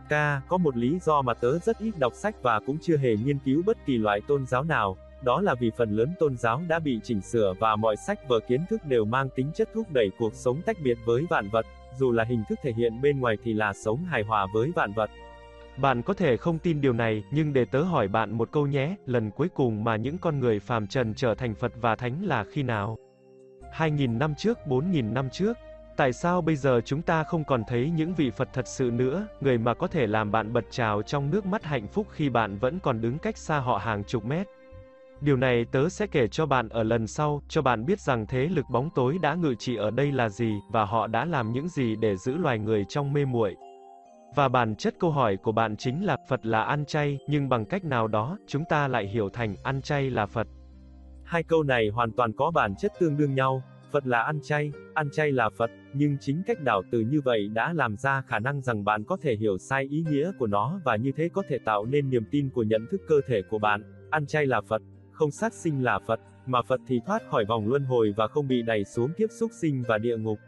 Speaker 2: K, có một lý do mà tớ rất ít đọc sách và cũng chưa hề nghiên cứu bất kỳ loại tôn giáo nào, đó là vì phần lớn tôn giáo đã bị chỉnh sửa và mọi sách vở kiến thức đều mang tính chất thúc đẩy cuộc sống tách biệt với vạn vật, dù là hình thức thể hiện bên ngoài thì là sống hài hòa với vạn vật.
Speaker 1: Bạn có thể không tin điều này, nhưng để tớ hỏi bạn một câu nhé, lần cuối cùng mà những con người phàm trần trở thành Phật và Thánh là khi nào? 2.000 năm trước, 4.000 năm trước? Tại sao bây giờ chúng ta không còn thấy những vị Phật thật sự nữa, người mà có thể làm bạn bật trào trong nước mắt hạnh phúc khi bạn vẫn còn đứng cách xa họ hàng chục mét? Điều này tớ sẽ kể cho bạn ở lần sau, cho bạn biết rằng thế lực bóng tối đã ngự trị ở đây là gì, và họ đã làm những gì để giữ loài người trong mê muội. Và bản chất câu hỏi của bạn chính là, Phật là ăn chay, nhưng bằng cách nào đó, chúng ta lại hiểu thành, ăn chay là Phật.
Speaker 2: Hai câu này hoàn toàn có bản chất tương đương nhau, Phật là ăn chay, ăn chay là Phật, nhưng chính cách đảo từ như vậy đã làm ra khả năng rằng bạn có thể hiểu sai ý nghĩa của nó và như thế có thể tạo nên niềm tin của nhận thức cơ thể của bạn, ăn chay là Phật, không sát sinh là Phật, mà Phật thì thoát khỏi vòng luân hồi và không bị đẩy xuống kiếp xúc sinh và địa ngục.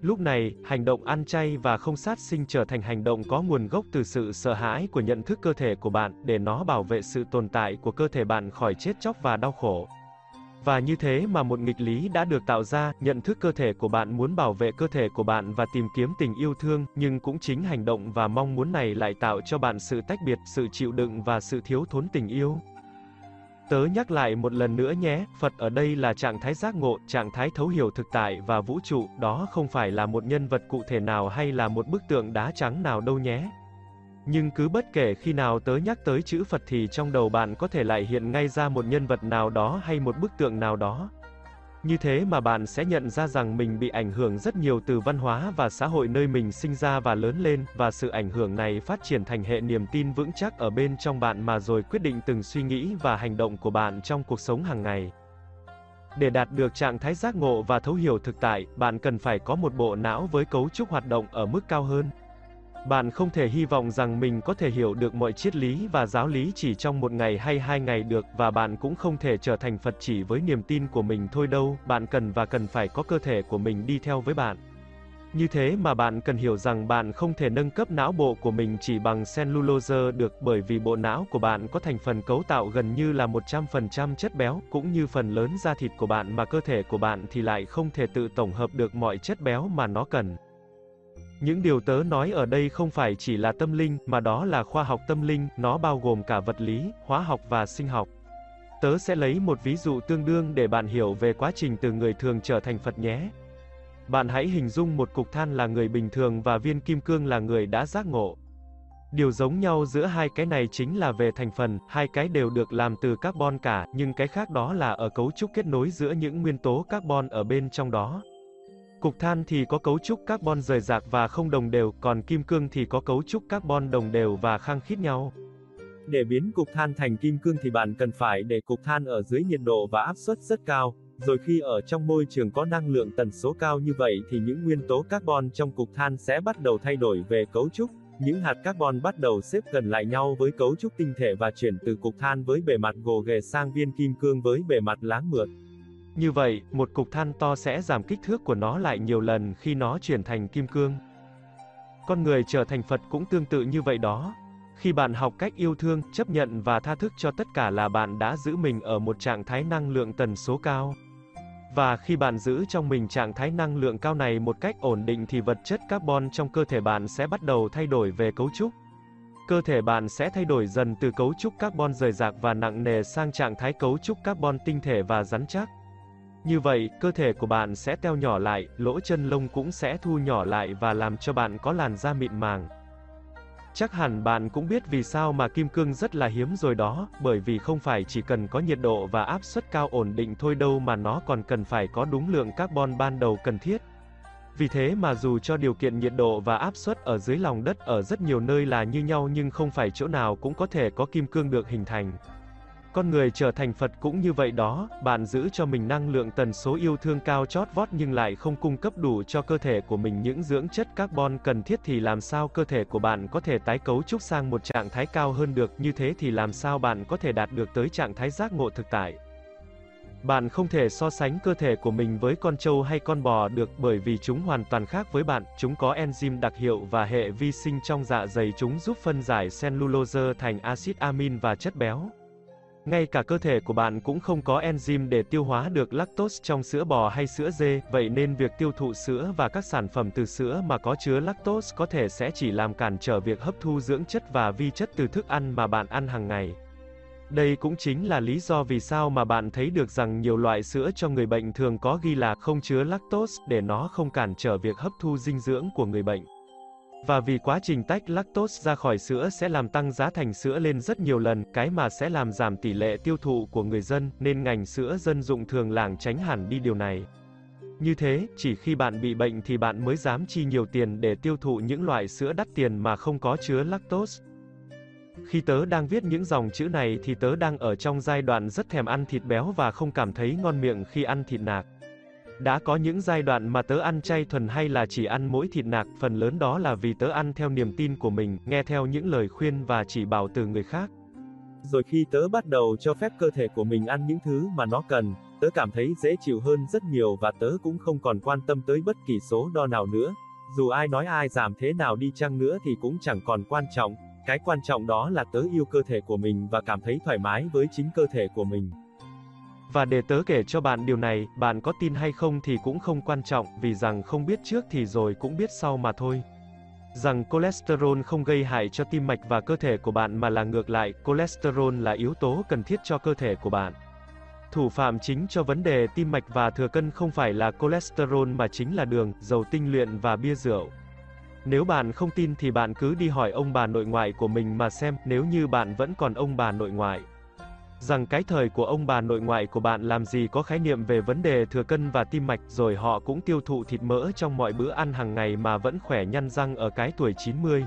Speaker 1: Lúc này, hành động ăn chay và không sát sinh trở thành hành động có nguồn gốc từ sự sợ hãi của nhận thức cơ thể của bạn, để nó bảo vệ sự tồn tại của cơ thể bạn khỏi chết chóc và đau khổ. Và như thế mà một nghịch lý đã được tạo ra, nhận thức cơ thể của bạn muốn bảo vệ cơ thể của bạn và tìm kiếm tình yêu thương, nhưng cũng chính hành động và mong muốn này lại tạo cho bạn sự tách biệt, sự chịu đựng và sự thiếu thốn tình yêu. Tớ nhắc lại một lần nữa nhé, Phật ở đây là trạng thái giác ngộ, trạng thái thấu hiểu thực tại và vũ trụ, đó không phải là một nhân vật cụ thể nào hay là một bức tượng đá trắng nào đâu nhé. Nhưng cứ bất kể khi nào tớ nhắc tới chữ Phật thì trong đầu bạn có thể lại hiện ngay ra một nhân vật nào đó hay một bức tượng nào đó. Như thế mà bạn sẽ nhận ra rằng mình bị ảnh hưởng rất nhiều từ văn hóa và xã hội nơi mình sinh ra và lớn lên, và sự ảnh hưởng này phát triển thành hệ niềm tin vững chắc ở bên trong bạn mà rồi quyết định từng suy nghĩ và hành động của bạn trong cuộc sống hàng ngày. Để đạt được trạng thái giác ngộ và thấu hiểu thực tại, bạn cần phải có một bộ não với cấu trúc hoạt động ở mức cao hơn. Bạn không thể hy vọng rằng mình có thể hiểu được mọi triết lý và giáo lý chỉ trong một ngày hay hai ngày được, và bạn cũng không thể trở thành Phật chỉ với niềm tin của mình thôi đâu, bạn cần và cần phải có cơ thể của mình đi theo với bạn. Như thế mà bạn cần hiểu rằng bạn không thể nâng cấp não bộ của mình chỉ bằng cellulose được bởi vì bộ não của bạn có thành phần cấu tạo gần như là 100% chất béo, cũng như phần lớn da thịt của bạn mà cơ thể của bạn thì lại không thể tự tổng hợp được mọi chất béo mà nó cần. Những điều tớ nói ở đây không phải chỉ là tâm linh, mà đó là khoa học tâm linh, nó bao gồm cả vật lý, hóa học và sinh học. Tớ sẽ lấy một ví dụ tương đương để bạn hiểu về quá trình từ người thường trở thành Phật nhé. Bạn hãy hình dung một cục than là người bình thường và viên kim cương là người đã giác ngộ. Điều giống nhau giữa hai cái này chính là về thành phần, hai cái đều được làm từ carbon cả, nhưng cái khác đó là ở cấu trúc kết nối giữa những nguyên tố carbon ở bên trong đó. Cục than thì có cấu trúc carbon rời rạc và không đồng đều, còn kim cương thì có cấu trúc carbon đồng đều và khăng khít nhau.
Speaker 2: Để biến cục than thành kim cương thì bạn cần phải để cục than ở dưới nhiệt độ và áp suất rất cao, rồi khi ở trong môi trường có năng lượng tần số cao như vậy thì những nguyên tố carbon trong cục than sẽ bắt đầu thay đổi về cấu trúc, những hạt carbon bắt đầu xếp gần lại nhau với cấu trúc tinh thể và chuyển từ cục than với bề mặt gồ ghề sang viên kim cương với bề mặt láng mượt.
Speaker 1: Như vậy, một cục than to sẽ giảm kích thước của nó lại nhiều lần khi nó chuyển thành kim cương. Con người trở thành Phật cũng tương tự như vậy đó. Khi bạn học cách yêu thương, chấp nhận và tha thức cho tất cả là bạn đã giữ mình ở một trạng thái năng lượng tần số cao. Và khi bạn giữ trong mình trạng thái năng lượng cao này một cách ổn định thì vật chất carbon trong cơ thể bạn sẽ bắt đầu thay đổi về cấu trúc. Cơ thể bạn sẽ thay đổi dần từ cấu trúc carbon rời rạc và nặng nề sang trạng thái cấu trúc carbon tinh thể và rắn chắc. Như vậy, cơ thể của bạn sẽ teo nhỏ lại, lỗ chân lông cũng sẽ thu nhỏ lại và làm cho bạn có làn da mịn màng. Chắc hẳn bạn cũng biết vì sao mà kim cương rất là hiếm rồi đó, bởi vì không phải chỉ cần có nhiệt độ và áp suất cao ổn định thôi đâu mà nó còn cần phải có đúng lượng carbon ban đầu cần thiết. Vì thế mà dù cho điều kiện nhiệt độ và áp suất ở dưới lòng đất ở rất nhiều nơi là như nhau nhưng không phải chỗ nào cũng có thể có kim cương được hình thành. Con người trở thành Phật cũng như vậy đó, bạn giữ cho mình năng lượng tần số yêu thương cao chót vót nhưng lại không cung cấp đủ cho cơ thể của mình những dưỡng chất carbon cần thiết thì làm sao cơ thể của bạn có thể tái cấu trúc sang một trạng thái cao hơn được, như thế thì làm sao bạn có thể đạt được tới trạng thái giác ngộ thực tại. Bạn không thể so sánh cơ thể của mình với con trâu hay con bò được bởi vì chúng hoàn toàn khác với bạn, chúng có enzyme đặc hiệu và hệ vi sinh trong dạ dày chúng giúp phân giải cellulose thành axit amin và chất béo. Ngay cả cơ thể của bạn cũng không có enzyme để tiêu hóa được lactose trong sữa bò hay sữa dê, vậy nên việc tiêu thụ sữa và các sản phẩm từ sữa mà có chứa lactose có thể sẽ chỉ làm cản trở việc hấp thu dưỡng chất và vi chất từ thức ăn mà bạn ăn hàng ngày. Đây cũng chính là lý do vì sao mà bạn thấy được rằng nhiều loại sữa cho người bệnh thường có ghi là không chứa lactose để nó không cản trở việc hấp thu dinh dưỡng của người bệnh. Và vì quá trình tách lactose ra khỏi sữa sẽ làm tăng giá thành sữa lên rất nhiều lần, cái mà sẽ làm giảm tỷ lệ tiêu thụ của người dân, nên ngành sữa dân dụng thường lảng tránh hẳn đi điều này. Như thế, chỉ khi bạn bị bệnh thì bạn mới dám chi nhiều tiền để tiêu thụ những loại sữa đắt tiền mà không có chứa lactose. Khi tớ đang viết những dòng chữ này thì tớ đang ở trong giai đoạn rất thèm ăn thịt béo và không cảm thấy ngon miệng khi ăn thịt nạc. Đã có những giai đoạn mà tớ ăn chay thuần hay là chỉ ăn mỗi thịt nạc, phần lớn đó là vì tớ ăn theo niềm tin của mình, nghe theo những lời khuyên và chỉ bảo từ người khác.
Speaker 2: Rồi khi tớ bắt đầu cho phép cơ thể của mình ăn những thứ mà nó cần, tớ cảm thấy dễ chịu hơn rất nhiều và tớ cũng không còn quan tâm tới bất kỳ số đo nào nữa. Dù ai nói ai giảm thế nào đi chăng nữa thì cũng chẳng còn quan trọng, cái quan trọng đó là tớ yêu cơ thể của mình và cảm thấy thoải mái với chính cơ thể của mình.
Speaker 1: Và để tớ kể cho bạn điều này, bạn có tin hay không thì cũng không quan trọng, vì rằng không biết trước thì rồi cũng biết sau mà thôi. Rằng cholesterol không gây hại cho tim mạch và cơ thể của bạn mà là ngược lại, cholesterol là yếu tố cần thiết cho cơ thể của bạn. Thủ phạm chính cho vấn đề tim mạch và thừa cân không phải là cholesterol mà chính là đường, dầu tinh luyện và bia rượu. Nếu bạn không tin thì bạn cứ đi hỏi ông bà nội ngoại của mình mà xem, nếu như bạn vẫn còn ông bà nội ngoại. Rằng cái thời của ông bà nội ngoại của bạn làm gì có khái niệm về vấn đề thừa cân và tim mạch rồi họ cũng tiêu thụ thịt mỡ trong mọi bữa ăn hàng ngày mà vẫn khỏe nhăn răng ở cái tuổi 90.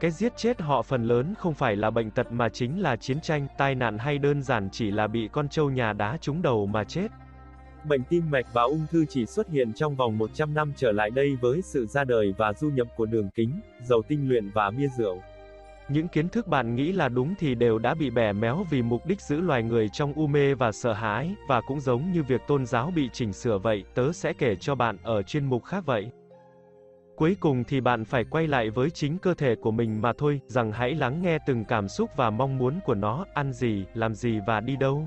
Speaker 1: Cái giết chết họ phần lớn không phải là bệnh tật mà chính là chiến tranh, tai nạn hay đơn giản chỉ là bị con trâu nhà đá trúng đầu mà chết.
Speaker 2: Bệnh tim mạch và ung thư chỉ xuất hiện trong vòng 100 năm trở lại đây với sự ra đời và du nhập của đường kính, dầu tinh luyện và bia rượu.
Speaker 1: Những kiến thức bạn nghĩ là đúng thì đều đã bị bẻ méo vì mục đích giữ loài người trong u mê và sợ hãi, và cũng giống như việc tôn giáo bị chỉnh sửa vậy, tớ sẽ kể cho bạn ở chuyên mục khác vậy. Cuối cùng thì bạn phải quay lại với chính cơ thể của mình mà thôi, rằng hãy lắng nghe từng cảm xúc và mong muốn của nó, ăn gì, làm gì và đi đâu.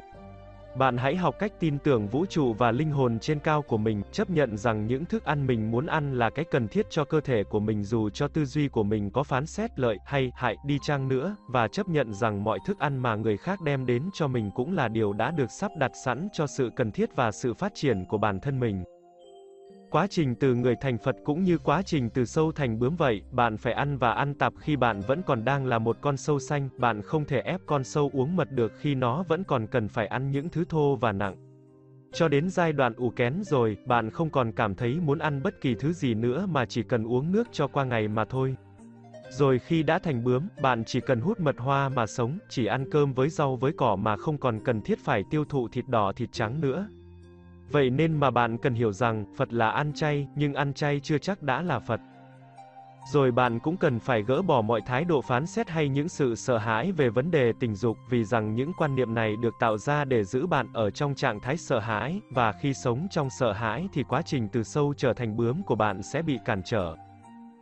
Speaker 1: Bạn hãy học cách tin tưởng vũ trụ và linh hồn trên cao của mình, chấp nhận rằng những thức ăn mình muốn ăn là cái cần thiết cho cơ thể của mình dù cho tư duy của mình có phán xét lợi hay hại đi chăng nữa, và chấp nhận rằng mọi thức ăn mà người khác đem đến cho mình cũng là điều đã được sắp đặt sẵn cho sự cần thiết và sự phát triển của bản thân mình. Quá trình từ người thành Phật cũng như quá trình từ sâu thành bướm vậy, bạn phải ăn và ăn tạp khi bạn vẫn còn đang là một con sâu xanh, bạn không thể ép con sâu uống mật được khi nó vẫn còn cần phải ăn những thứ thô và nặng. Cho đến giai đoạn ủ kén rồi, bạn không còn cảm thấy muốn ăn bất kỳ thứ gì nữa mà chỉ cần uống nước cho qua ngày mà thôi. Rồi khi đã thành bướm, bạn chỉ cần hút mật hoa mà sống, chỉ ăn cơm với rau với cỏ mà không còn cần thiết phải tiêu thụ thịt đỏ thịt trắng nữa. Vậy nên mà bạn cần hiểu rằng, Phật là ăn chay, nhưng ăn chay chưa chắc đã là Phật. Rồi bạn cũng cần phải gỡ bỏ mọi thái độ phán xét hay những sự sợ hãi về vấn đề tình dục, vì rằng những quan niệm này được tạo ra để giữ bạn ở trong trạng thái sợ hãi, và khi sống trong sợ hãi thì quá trình từ sâu trở thành bướm của bạn sẽ bị cản trở.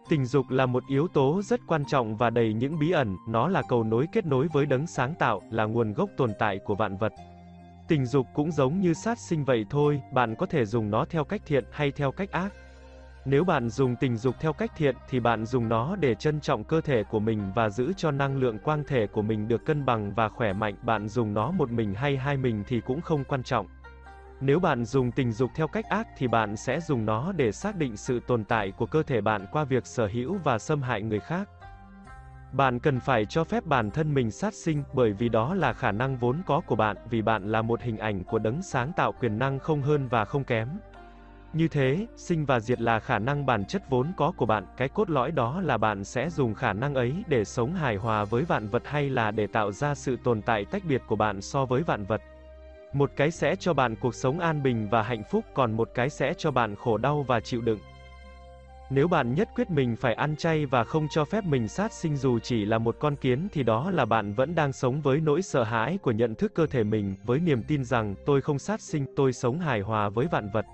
Speaker 1: Tình dục là một yếu tố rất quan trọng và đầy những bí ẩn, nó là cầu nối kết nối với đấng sáng tạo, là nguồn gốc tồn tại của vạn vật. Tình dục cũng giống như sát sinh vậy thôi, bạn có thể dùng nó theo cách thiện hay theo cách ác. Nếu bạn dùng tình dục theo cách thiện thì bạn dùng nó để trân trọng cơ thể của mình và giữ cho năng lượng quang thể của mình được cân bằng và khỏe mạnh, bạn dùng nó một mình hay hai mình thì cũng không quan trọng. Nếu bạn dùng tình dục theo cách ác thì bạn sẽ dùng nó để xác định sự tồn tại của cơ thể bạn qua việc sở hữu và xâm hại người khác. Bạn cần phải cho phép bản thân mình sát sinh, bởi vì đó là khả năng vốn có của bạn, vì bạn là một hình ảnh của đấng sáng tạo quyền năng không hơn và không kém. Như thế, sinh và diệt là khả năng bản chất vốn có của bạn, cái cốt lõi đó là bạn sẽ dùng khả năng ấy để sống hài hòa với vạn vật hay là để tạo ra sự tồn tại tách biệt của bạn so với vạn vật. Một cái sẽ cho bạn cuộc sống an bình và hạnh phúc, còn một cái sẽ cho bạn khổ đau và chịu đựng. Nếu bạn nhất quyết mình phải ăn chay và không cho phép mình sát sinh dù chỉ là một con kiến thì đó là bạn vẫn đang sống với nỗi sợ hãi của nhận thức cơ thể mình, với niềm tin rằng tôi không sát sinh, tôi sống hài hòa với vạn vật.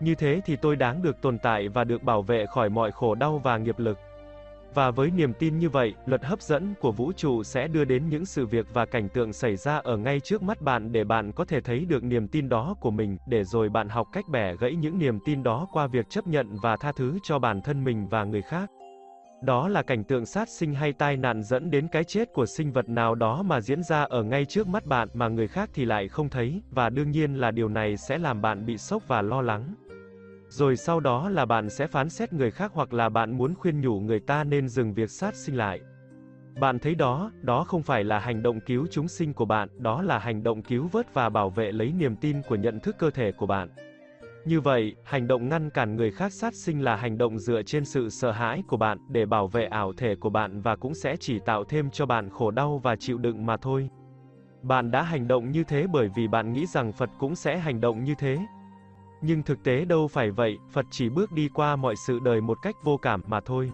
Speaker 1: Như thế thì tôi đáng được tồn tại và được bảo vệ khỏi mọi khổ đau và nghiệp lực. Và với niềm tin như vậy, luật hấp dẫn của vũ trụ sẽ đưa đến những sự việc và cảnh tượng xảy ra ở ngay trước mắt bạn để bạn có thể thấy được niềm tin đó của mình, để rồi bạn học cách bẻ gãy những niềm tin đó qua việc chấp nhận và tha thứ cho bản thân mình và người khác. Đó là cảnh tượng sát sinh hay tai nạn dẫn đến cái chết của sinh vật nào đó mà diễn ra ở ngay trước mắt bạn mà người khác thì lại không thấy, và đương nhiên là điều này sẽ làm bạn bị sốc và lo lắng. Rồi sau đó là bạn sẽ phán xét người khác hoặc là bạn muốn khuyên nhủ người ta nên dừng việc sát sinh lại. Bạn thấy đó, đó không phải là hành động cứu chúng sinh của bạn, đó là hành động cứu vớt và bảo vệ lấy niềm tin của nhận thức cơ thể của bạn. Như vậy, hành động ngăn cản người khác sát sinh là hành động dựa trên sự sợ hãi của bạn để bảo vệ ảo thể của bạn và cũng sẽ chỉ tạo thêm cho bạn khổ đau và chịu đựng mà thôi. Bạn đã hành động như thế bởi vì bạn nghĩ rằng Phật cũng sẽ hành động như thế, nhưng thực tế đâu phải vậy, Phật chỉ bước đi qua mọi sự đời một cách vô cảm mà thôi.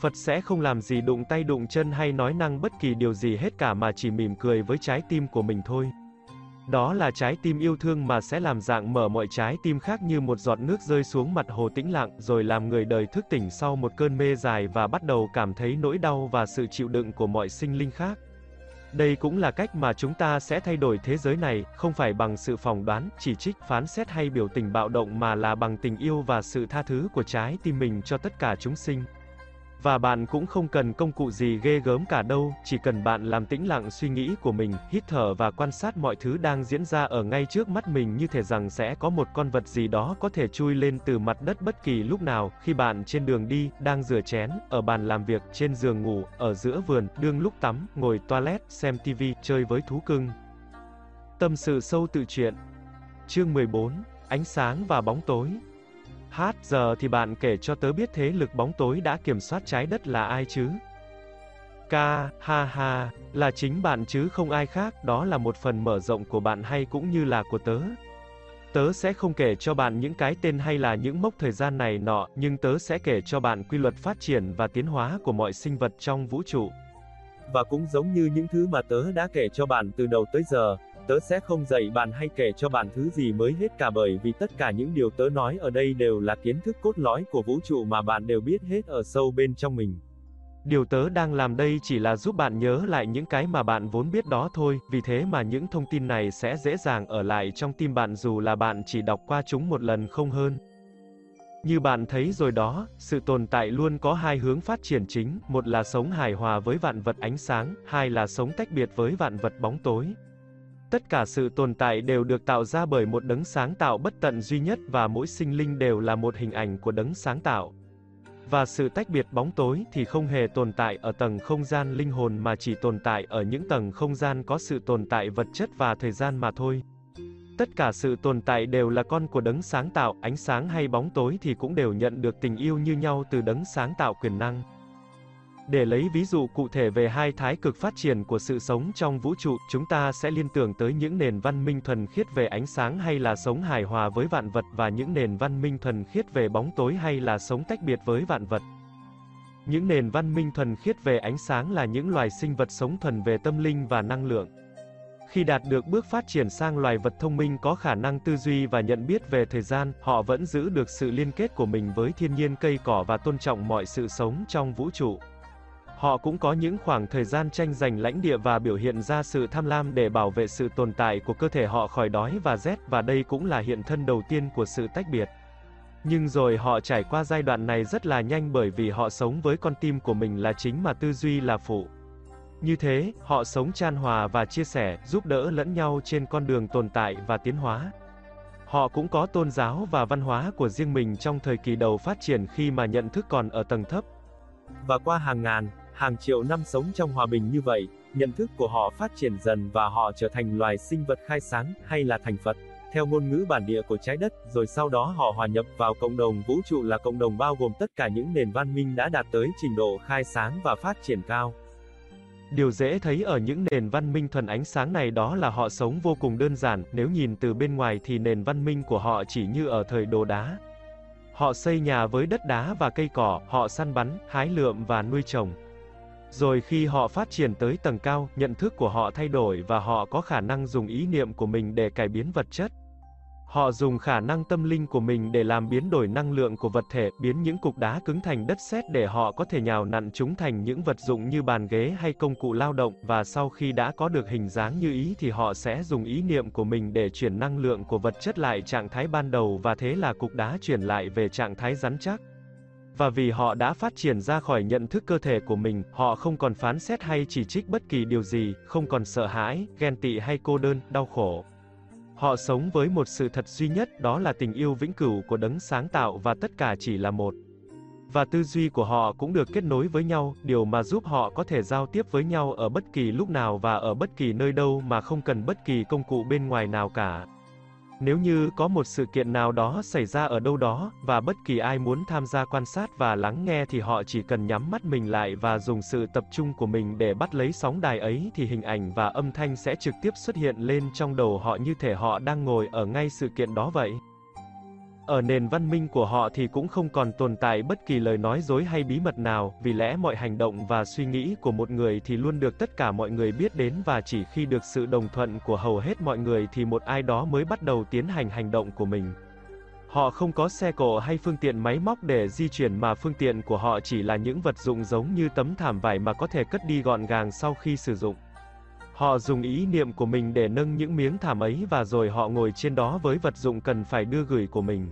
Speaker 1: Phật sẽ không làm gì đụng tay đụng chân hay nói năng bất kỳ điều gì hết cả mà chỉ mỉm cười với trái tim của mình thôi. Đó là trái tim yêu thương mà sẽ làm dạng mở mọi trái tim khác như một giọt nước rơi xuống mặt hồ tĩnh lặng, rồi làm người đời thức tỉnh sau một cơn mê dài và bắt đầu cảm thấy nỗi đau và sự chịu đựng của mọi sinh linh khác. Đây cũng là cách mà chúng ta sẽ thay đổi thế giới này, không phải bằng sự phỏng đoán, chỉ trích, phán xét hay biểu tình bạo động mà là bằng tình yêu và sự tha thứ của trái tim mình cho tất cả chúng sinh. Và bạn cũng không cần công cụ gì ghê gớm cả đâu, chỉ cần bạn làm tĩnh lặng suy nghĩ của mình, hít thở và quan sát mọi thứ đang diễn ra ở ngay trước mắt mình như thể rằng sẽ có một con vật gì đó có thể chui lên từ mặt đất bất kỳ lúc nào, khi bạn trên đường đi, đang rửa chén, ở bàn làm việc, trên giường ngủ, ở giữa vườn, đương lúc tắm, ngồi toilet, xem TV, chơi với thú cưng. Tâm sự sâu tự truyện. Chương 14 Ánh sáng và bóng tối. Hát, giờ thì bạn kể cho tớ biết thế lực bóng tối đã kiểm soát trái đất là ai chứ? Ca, ha ha, là chính bạn chứ không ai khác, đó là một phần mở rộng của bạn hay cũng như là của tớ. Tớ sẽ không kể cho bạn những cái tên hay là những mốc thời gian này nọ, nhưng tớ sẽ kể cho bạn quy luật phát triển và tiến hóa của mọi sinh vật trong vũ trụ.
Speaker 2: Và cũng giống như những thứ mà tớ đã kể cho bạn từ đầu tới giờ, Tớ sẽ không dạy bạn hay kể cho bạn thứ gì mới hết cả bởi vì tất cả những điều tớ nói ở đây đều là kiến thức cốt lõi của vũ trụ mà bạn đều biết hết ở sâu bên trong mình.
Speaker 1: Điều tớ đang làm đây chỉ là giúp bạn nhớ lại những cái mà bạn vốn biết đó thôi, vì thế mà những thông tin này sẽ dễ dàng ở lại trong tim bạn dù là bạn chỉ đọc qua chúng một lần không hơn. Như bạn thấy rồi đó, sự tồn tại luôn có hai hướng phát triển chính, một là sống hài hòa với vạn vật ánh sáng, hai là sống tách biệt với vạn vật bóng tối. Tất cả sự tồn tại đều được tạo ra bởi một đấng sáng tạo bất tận duy nhất và mỗi sinh linh đều là một hình ảnh của đấng sáng tạo. Và sự tách biệt bóng tối thì không hề tồn tại ở tầng không gian linh hồn mà chỉ tồn tại ở những tầng không gian có sự tồn tại vật chất và thời gian mà thôi. Tất cả sự tồn tại đều là con của đấng sáng tạo, ánh sáng hay bóng tối thì cũng đều nhận được tình yêu như nhau từ đấng sáng tạo quyền năng. Để lấy ví dụ cụ thể về hai thái cực phát triển của sự sống trong vũ trụ, chúng ta sẽ liên tưởng tới những nền văn minh thuần khiết về ánh sáng hay là sống hài hòa với vạn vật và những nền văn minh thuần khiết về bóng tối hay là sống tách biệt với vạn vật. Những nền văn minh thuần khiết về ánh sáng là những loài sinh vật sống thuần về tâm linh và năng lượng. Khi đạt được bước phát triển sang loài vật thông minh có khả năng tư duy và nhận biết về thời gian, họ vẫn giữ được sự liên kết của mình với thiên nhiên cây cỏ và tôn trọng mọi sự sống trong vũ trụ. Họ cũng có những khoảng thời gian tranh giành lãnh địa và biểu hiện ra sự tham lam để bảo vệ sự tồn tại của cơ thể họ khỏi đói và rét và đây cũng là hiện thân đầu tiên của sự tách biệt. Nhưng rồi họ trải qua giai đoạn này rất là nhanh bởi vì họ sống với con tim của mình là chính mà tư duy là phụ. Như thế, họ sống chan hòa và chia sẻ, giúp đỡ lẫn nhau trên con đường tồn tại và tiến hóa. Họ cũng có tôn giáo và văn hóa của riêng mình trong thời kỳ đầu phát triển khi mà nhận thức còn ở tầng thấp.
Speaker 2: Và qua hàng ngàn, hàng triệu năm sống trong hòa bình như vậy, nhận thức của họ phát triển dần và họ trở thành loài sinh vật khai sáng, hay là thành Phật, theo ngôn ngữ bản địa của trái đất, rồi sau đó họ hòa nhập vào cộng đồng vũ trụ là cộng đồng bao gồm tất cả những nền văn minh đã đạt tới trình độ khai sáng và phát triển cao.
Speaker 1: Điều dễ thấy ở những nền văn minh thuần ánh sáng này đó là họ sống vô cùng đơn giản, nếu nhìn từ bên ngoài thì nền văn minh của họ chỉ như ở thời đồ đá. Họ xây nhà với đất đá và cây cỏ, họ săn bắn, hái lượm và nuôi trồng. Rồi khi họ phát triển tới tầng cao, nhận thức của họ thay đổi và họ có khả năng dùng ý niệm của mình để cải biến vật chất. Họ dùng khả năng tâm linh của mình để làm biến đổi năng lượng của vật thể, biến những cục đá cứng thành đất sét để họ có thể nhào nặn chúng thành những vật dụng như bàn ghế hay công cụ lao động, và sau khi đã có được hình dáng như ý thì họ sẽ dùng ý niệm của mình để chuyển năng lượng của vật chất lại trạng thái ban đầu và thế là cục đá chuyển lại về trạng thái rắn chắc. Và vì họ đã phát triển ra khỏi nhận thức cơ thể của mình, họ không còn phán xét hay chỉ trích bất kỳ điều gì, không còn sợ hãi, ghen tị hay cô đơn, đau khổ. Họ sống với một sự thật duy nhất, đó là tình yêu vĩnh cửu của đấng sáng tạo và tất cả chỉ là một. Và tư duy của họ cũng được kết nối với nhau, điều mà giúp họ có thể giao tiếp với nhau ở bất kỳ lúc nào và ở bất kỳ nơi đâu mà không cần bất kỳ công cụ bên ngoài nào cả. Nếu như có một sự kiện nào đó xảy ra ở đâu đó, và bất kỳ ai muốn tham gia quan sát và lắng nghe thì họ chỉ cần nhắm mắt mình lại và dùng sự tập trung của mình để bắt lấy sóng đài ấy thì hình ảnh và âm thanh sẽ trực tiếp xuất hiện lên trong đầu họ như thể họ đang ngồi ở ngay sự kiện đó vậy. Ở nền văn minh của họ thì cũng không còn tồn tại bất kỳ lời nói dối hay bí mật nào, vì lẽ mọi hành động và suy nghĩ của một người thì luôn được tất cả mọi người biết đến và chỉ khi được sự đồng thuận của hầu hết mọi người thì một ai đó mới bắt đầu tiến hành hành động của mình. Họ không có xe cộ hay phương tiện máy móc để di chuyển mà phương tiện của họ chỉ là những vật dụng giống như tấm thảm vải mà có thể cất đi gọn gàng sau khi sử dụng. Họ dùng ý niệm của mình để nâng những miếng thảm ấy và rồi họ ngồi trên đó với vật dụng cần phải đưa gửi của mình.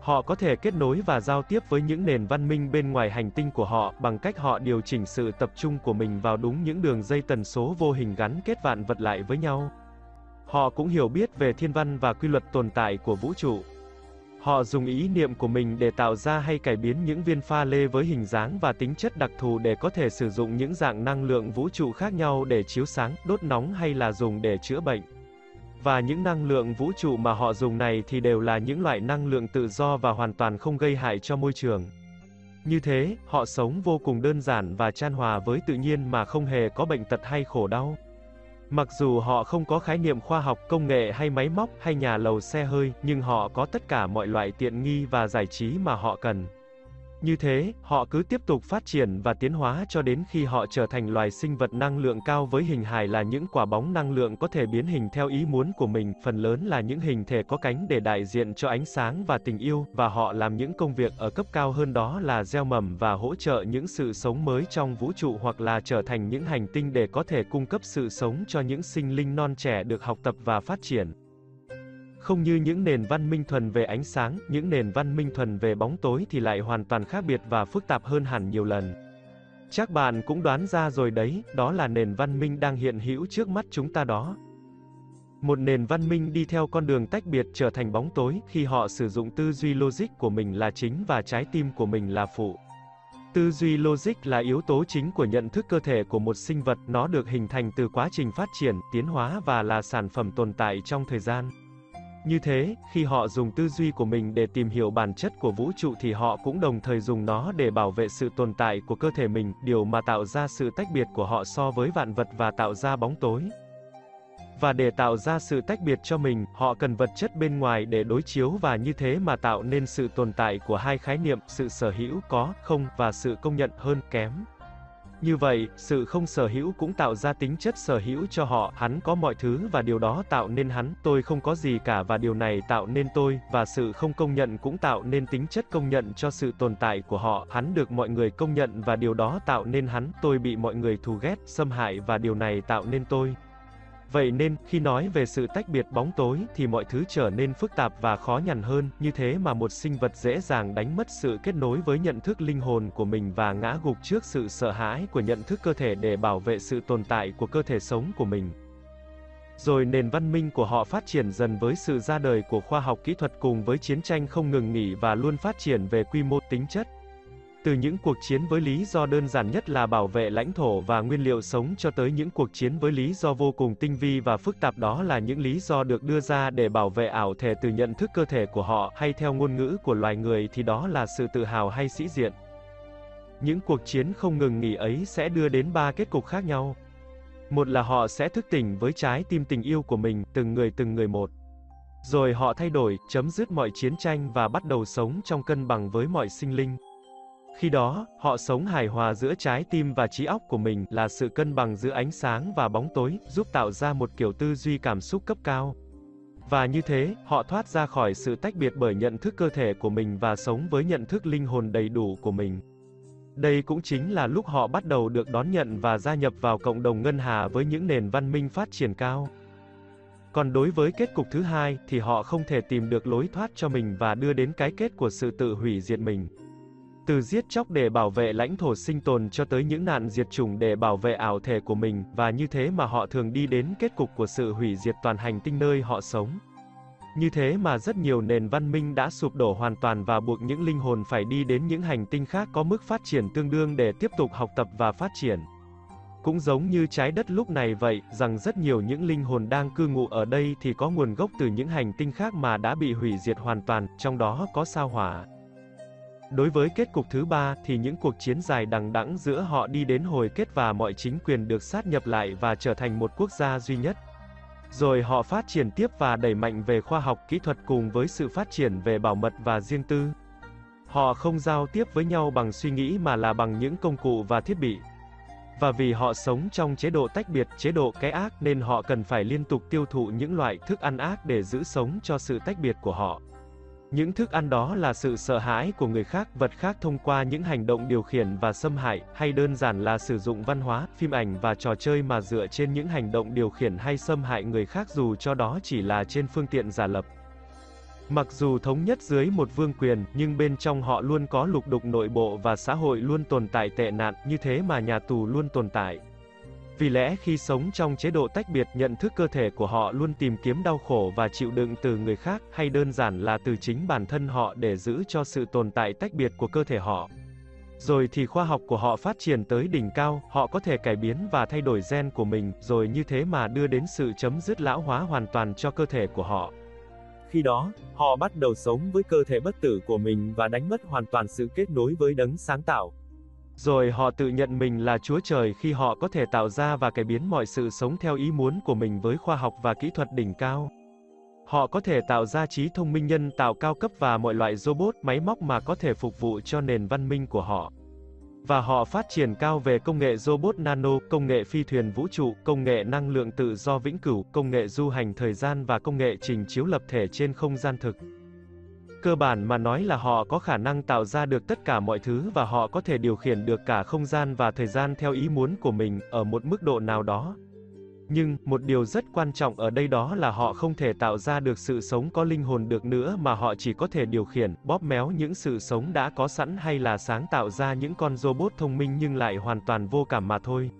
Speaker 1: Họ có thể kết nối và giao tiếp với những nền văn minh bên ngoài hành tinh của họ bằng cách họ điều chỉnh sự tập trung của mình vào đúng những đường dây tần số vô hình gắn kết vạn vật lại với nhau. Họ cũng hiểu biết về thiên văn và quy luật tồn tại của vũ trụ. Họ dùng ý niệm của mình để tạo ra hay cải biến những viên pha lê với hình dáng và tính chất đặc thù để có thể sử dụng những dạng năng lượng vũ trụ khác nhau để chiếu sáng, đốt nóng hay là dùng để chữa bệnh. Và những năng lượng vũ trụ mà họ dùng này thì đều là những loại năng lượng tự do và hoàn toàn không gây hại cho môi trường. Như thế, họ sống vô cùng đơn giản và chan hòa với tự nhiên mà không hề có bệnh tật hay khổ đau. Mặc dù họ không có khái niệm khoa học, công nghệ hay máy móc hay nhà lầu xe hơi, nhưng họ có tất cả mọi loại tiện nghi và giải trí mà họ cần. Như thế, họ cứ tiếp tục phát triển và tiến hóa cho đến khi họ trở thành loài sinh vật năng lượng cao với hình hài là những quả bóng năng lượng có thể biến hình theo ý muốn của mình, phần lớn là những hình thể có cánh để đại diện cho ánh sáng và tình yêu, và họ làm những công việc ở cấp cao hơn đó là gieo mầm và hỗ trợ những sự sống mới trong vũ trụ hoặc là trở thành những hành tinh để có thể cung cấp sự sống cho những sinh linh non trẻ được học tập và phát triển. Không như những nền văn minh thuần về ánh sáng, những nền văn minh thuần về bóng tối thì lại hoàn toàn khác biệt và phức tạp hơn hẳn nhiều lần. Chắc bạn cũng đoán ra rồi đấy, đó là nền văn minh đang hiện hữu trước mắt chúng ta đó. Một nền văn minh đi theo con đường tách biệt trở thành bóng tối khi họ sử dụng tư duy logic của mình là chính và trái tim của mình là phụ. Tư duy logic là yếu tố chính của nhận thức cơ thể của một sinh vật, nó được hình thành từ quá trình phát triển, tiến hóa và là sản phẩm tồn tại trong thời gian. Như thế, khi họ dùng tư duy của mình để tìm hiểu bản chất của vũ trụ thì họ cũng đồng thời dùng nó để bảo vệ sự tồn tại của cơ thể mình, điều mà tạo ra sự tách biệt của họ so với vạn vật và tạo ra bóng tối. Và để tạo ra sự tách biệt cho mình, họ cần vật chất bên ngoài để đối chiếu và như thế mà tạo nên sự tồn tại của hai khái niệm, sự sở hữu có, không và sự công nhận hơn, kém. Như vậy, sự không sở hữu cũng tạo ra tính chất sở hữu cho họ, hắn có mọi thứ và điều đó tạo nên hắn, tôi không có gì cả và điều này tạo nên tôi, và sự không công nhận cũng tạo nên tính chất công nhận cho sự tồn tại của họ, hắn được mọi người công nhận và điều đó tạo nên hắn, tôi bị mọi người thù ghét, xâm hại và điều này tạo nên tôi. Vậy nên, khi nói về sự tách biệt bóng tối, thì mọi thứ trở nên phức tạp và khó nhằn hơn, như thế mà một sinh vật dễ dàng đánh mất sự kết nối với nhận thức linh hồn của mình và ngã gục trước sự sợ hãi của nhận thức cơ thể để bảo vệ sự tồn tại của cơ thể sống của mình. Rồi nền văn minh của họ phát triển dần với sự ra đời của khoa học kỹ thuật cùng với chiến tranh không ngừng nghỉ và luôn phát triển về quy mô tính chất. Từ những cuộc chiến với lý do đơn giản nhất là bảo vệ lãnh thổ và nguyên liệu sống cho tới những cuộc chiến với lý do vô cùng tinh vi và phức tạp đó là những lý do được đưa ra để bảo vệ ảo thể từ nhận thức cơ thể của họ, hay theo ngôn ngữ của loài người thì đó là sự tự hào hay sĩ diện. Những cuộc chiến không ngừng nghỉ ấy sẽ đưa đến ba kết cục khác nhau. Một là họ sẽ thức tỉnh với trái tim tình yêu của mình, từng người từng người một. Rồi họ thay đổi, chấm dứt mọi chiến tranh và bắt đầu sống trong cân bằng với mọi sinh linh. Khi đó, họ sống hài hòa giữa trái tim và trí óc của mình, là sự cân bằng giữa ánh sáng và bóng tối, giúp tạo ra một kiểu tư duy cảm xúc cấp cao. Và như thế, họ thoát ra khỏi sự tách biệt bởi nhận thức cơ thể của mình và sống với nhận thức linh hồn đầy đủ của mình. Đây cũng chính là lúc họ bắt đầu được đón nhận và gia nhập vào cộng đồng ngân hà với những nền văn minh phát triển cao. Còn đối với kết cục thứ hai, thì họ không thể tìm được lối thoát cho mình và đưa đến cái kết của sự tự hủy diệt mình. Từ giết chóc để bảo vệ lãnh thổ sinh tồn cho tới những nạn diệt chủng để bảo vệ ảo thể của mình, và như thế mà họ thường đi đến kết cục của sự hủy diệt toàn hành tinh nơi họ sống. Như thế mà rất nhiều nền văn minh đã sụp đổ hoàn toàn và buộc những linh hồn phải đi đến những hành tinh khác có mức phát triển tương đương để tiếp tục học tập và phát triển. Cũng giống như trái đất lúc này vậy, rằng rất nhiều những linh hồn đang cư ngụ ở đây thì có nguồn gốc từ những hành tinh khác mà đã bị hủy diệt hoàn toàn, trong đó có sao hỏa. Đối với kết cục thứ ba thì những cuộc chiến dài đằng đẵng giữa họ đi đến hồi kết và mọi chính quyền được sát nhập lại và trở thành một quốc gia duy nhất. Rồi họ phát triển tiếp và đẩy mạnh về khoa học kỹ thuật cùng với sự phát triển về bảo mật và riêng tư. Họ không giao tiếp với nhau bằng suy nghĩ mà là bằng những công cụ và thiết bị. Và vì họ sống trong chế độ tách biệt, chế độ cái ác nên họ cần phải liên tục tiêu thụ những loại thức ăn ác để giữ sống cho sự tách biệt của họ. Những thức ăn đó là sự sợ hãi của người khác, vật khác thông qua những hành động điều khiển và xâm hại, hay đơn giản là sử dụng văn hóa, phim ảnh và trò chơi mà dựa trên những hành động điều khiển hay xâm hại người khác dù cho đó chỉ là trên phương tiện giả lập. Mặc dù thống nhất dưới một vương quyền, nhưng bên trong họ luôn có lục đục nội bộ và xã hội luôn tồn tại tệ nạn, như thế mà nhà tù luôn tồn tại. Vì lẽ khi sống trong chế độ tách biệt, nhận thức cơ thể của họ luôn tìm kiếm đau khổ và chịu đựng từ người khác, hay đơn giản là từ chính bản thân họ để giữ cho sự tồn tại tách biệt của cơ thể họ. Rồi thì khoa học của họ phát triển tới đỉnh cao, họ có thể cải biến và thay đổi gen của mình, rồi như thế mà đưa đến sự chấm dứt lão hóa hoàn toàn cho cơ thể của họ.
Speaker 2: Khi đó, họ bắt đầu sống với cơ thể bất tử của mình và đánh mất hoàn toàn sự kết nối với đấng sáng tạo.
Speaker 1: Rồi họ tự nhận mình là Chúa Trời khi họ có thể tạo ra và cải biến mọi sự sống theo ý muốn của mình với khoa học và kỹ thuật đỉnh cao. Họ có thể tạo ra trí thông minh nhân tạo cao cấp và mọi loại robot, máy móc mà có thể phục vụ cho nền văn minh của họ. Và họ phát triển cao về công nghệ robot nano, công nghệ phi thuyền vũ trụ, công nghệ năng lượng tự do vĩnh cửu, công nghệ du hành thời gian và công nghệ trình chiếu lập thể trên không gian thực. Cơ bản mà nói là họ có khả năng tạo ra được tất cả mọi thứ và họ có thể điều khiển được cả không gian và thời gian theo ý muốn của mình, ở một mức độ nào đó. Nhưng, một điều rất quan trọng ở đây đó là họ không thể tạo ra được sự sống có linh hồn được nữa mà họ chỉ có thể điều khiển, bóp méo những sự sống đã có sẵn hay là sáng tạo ra những con robot thông minh nhưng lại hoàn toàn vô cảm mà thôi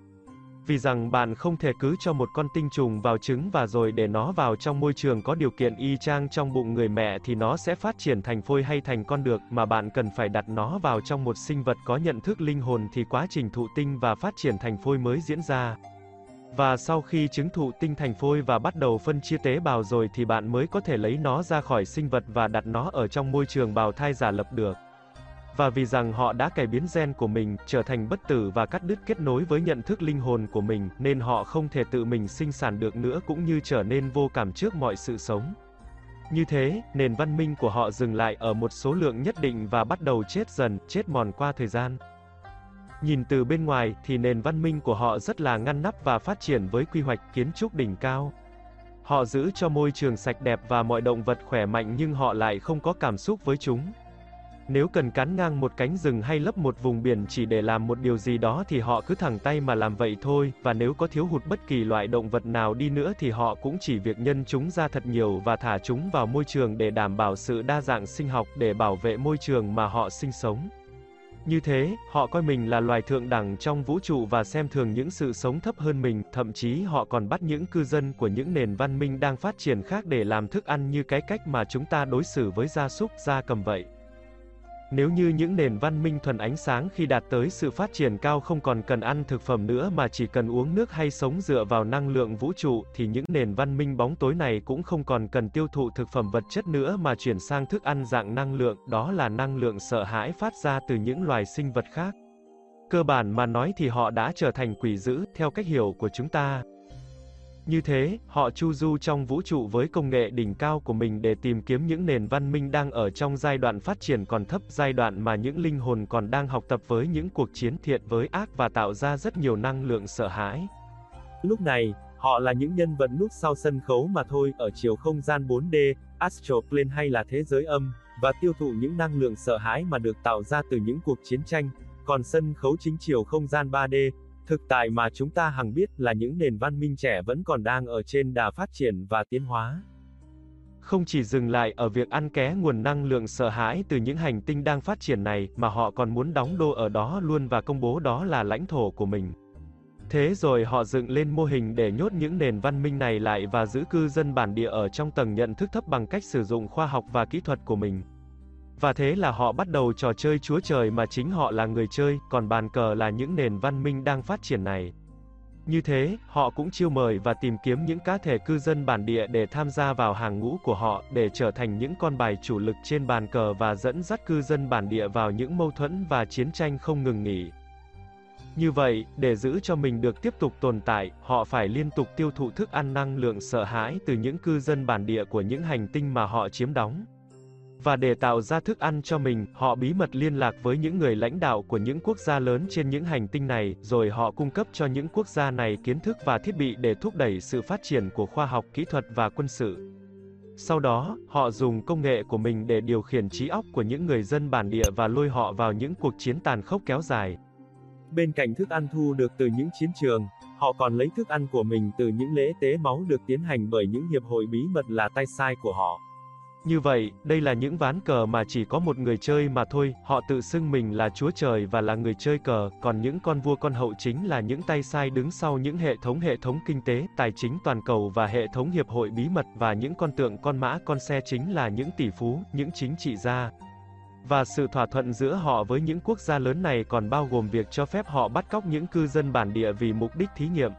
Speaker 1: vì rằng bạn không thể cứ cho một con tinh trùng vào trứng và rồi để nó vào trong môi trường có điều kiện y chang trong bụng người mẹ thì nó sẽ phát triển thành phôi hay thành con được, mà bạn cần phải đặt nó vào trong một sinh vật có nhận thức linh hồn thì quá trình thụ tinh và phát triển thành phôi mới diễn ra. Và sau khi trứng thụ tinh thành phôi và bắt đầu phân chia tế bào rồi thì bạn mới có thể lấy nó ra khỏi sinh vật và đặt nó ở trong môi trường bào thai giả lập được và vì rằng họ đã cải biến gen của mình, trở thành bất tử và cắt đứt kết nối với nhận thức linh hồn của mình, nên họ không thể tự mình sinh sản được nữa cũng như trở nên vô cảm trước mọi sự sống. Như thế, nền văn minh của họ dừng lại ở một số lượng nhất định và bắt đầu chết dần, chết mòn qua thời gian. Nhìn từ bên ngoài thì nền văn minh của họ rất là ngăn nắp và phát triển với quy hoạch kiến trúc đỉnh cao. Họ giữ cho môi trường sạch đẹp và mọi động vật khỏe mạnh nhưng họ lại không có cảm xúc với chúng. Nếu cần cắn ngang một cánh rừng hay lấp một vùng biển chỉ để làm một điều gì đó thì họ cứ thẳng tay mà làm vậy thôi, và nếu có thiếu hụt bất kỳ loại động vật nào đi nữa thì họ cũng chỉ việc nhân chúng ra thật nhiều và thả chúng vào môi trường để đảm bảo sự đa dạng sinh học để bảo vệ môi trường mà họ sinh sống. Như thế, họ coi mình là loài thượng đẳng trong vũ trụ và xem thường những sự sống thấp hơn mình, thậm chí họ còn bắt những cư dân của những nền văn minh đang phát triển khác để làm thức ăn như cái cách mà chúng ta đối xử với gia súc, gia cầm vậy. Nếu như những nền văn minh thuần ánh sáng khi đạt tới sự phát triển cao không còn cần ăn thực phẩm nữa mà chỉ cần uống nước hay sống dựa vào năng lượng vũ trụ, thì những nền văn minh bóng tối này cũng không còn cần tiêu thụ thực phẩm vật chất nữa mà chuyển sang thức ăn dạng năng lượng, đó là năng lượng sợ hãi phát ra từ những loài sinh vật khác. Cơ bản mà nói thì họ đã trở thành quỷ dữ, theo cách hiểu của chúng ta. Như thế, họ chu du trong vũ trụ với công nghệ đỉnh cao của mình để tìm kiếm những nền văn minh đang ở trong giai đoạn phát triển còn thấp, giai đoạn mà những linh hồn còn đang học tập với những cuộc chiến thiện với ác và tạo ra rất nhiều năng lượng sợ hãi.
Speaker 2: Lúc này, họ là những nhân vật núp sau sân khấu mà thôi, ở chiều không gian 4D, Astral Plane hay là thế giới âm, và tiêu thụ những năng lượng sợ hãi mà được tạo ra từ những cuộc chiến tranh. Còn sân khấu chính chiều không gian 3D, Thực tại mà chúng ta hằng biết là những nền văn minh trẻ vẫn còn đang ở trên đà phát triển và tiến hóa.
Speaker 1: Không chỉ dừng lại ở việc ăn ké nguồn năng lượng sợ hãi từ những hành tinh đang phát triển này, mà họ còn muốn đóng đô ở đó luôn và công bố đó là lãnh thổ của mình. Thế rồi họ dựng lên mô hình để nhốt những nền văn minh này lại và giữ cư dân bản địa ở trong tầng nhận thức thấp bằng cách sử dụng khoa học và kỹ thuật của mình. Và thế là họ bắt đầu trò chơi chúa trời mà chính họ là người chơi, còn bàn cờ là những nền văn minh đang phát triển này. Như thế, họ cũng chiêu mời và tìm kiếm những cá thể cư dân bản địa để tham gia vào hàng ngũ của họ, để trở thành những con bài chủ lực trên bàn cờ và dẫn dắt cư dân bản địa vào những mâu thuẫn và chiến tranh không ngừng nghỉ. Như vậy, để giữ cho mình được tiếp tục tồn tại, họ phải liên tục tiêu thụ thức ăn năng lượng sợ hãi từ những cư dân bản địa của những hành tinh mà họ chiếm đóng. Và để tạo ra thức ăn cho mình, họ bí mật liên lạc với những người lãnh đạo của những quốc gia lớn trên những hành tinh này, rồi họ cung cấp cho những quốc gia này kiến thức và thiết bị để thúc đẩy sự phát triển của khoa học, kỹ thuật và quân sự. Sau đó, họ dùng công nghệ của mình để điều khiển trí óc của những người dân bản địa và lôi họ vào những cuộc chiến tàn khốc kéo dài.
Speaker 2: Bên cạnh thức ăn thu được từ những chiến trường, họ còn lấy thức ăn của mình từ những lễ tế máu được tiến hành bởi những hiệp hội bí mật là tay sai của họ.
Speaker 1: Như vậy, đây là những ván cờ mà chỉ có một người chơi mà thôi, họ tự xưng mình là chúa trời và là người chơi cờ, còn những con vua con hậu chính là những tay sai đứng sau những hệ thống hệ thống kinh tế, tài chính toàn cầu và hệ thống hiệp hội bí mật và những con tượng con mã con xe chính là những tỷ phú, những chính trị gia. Và sự thỏa thuận giữa họ với những quốc gia lớn này còn bao gồm việc cho phép họ bắt cóc những cư dân bản địa vì mục đích thí nghiệm.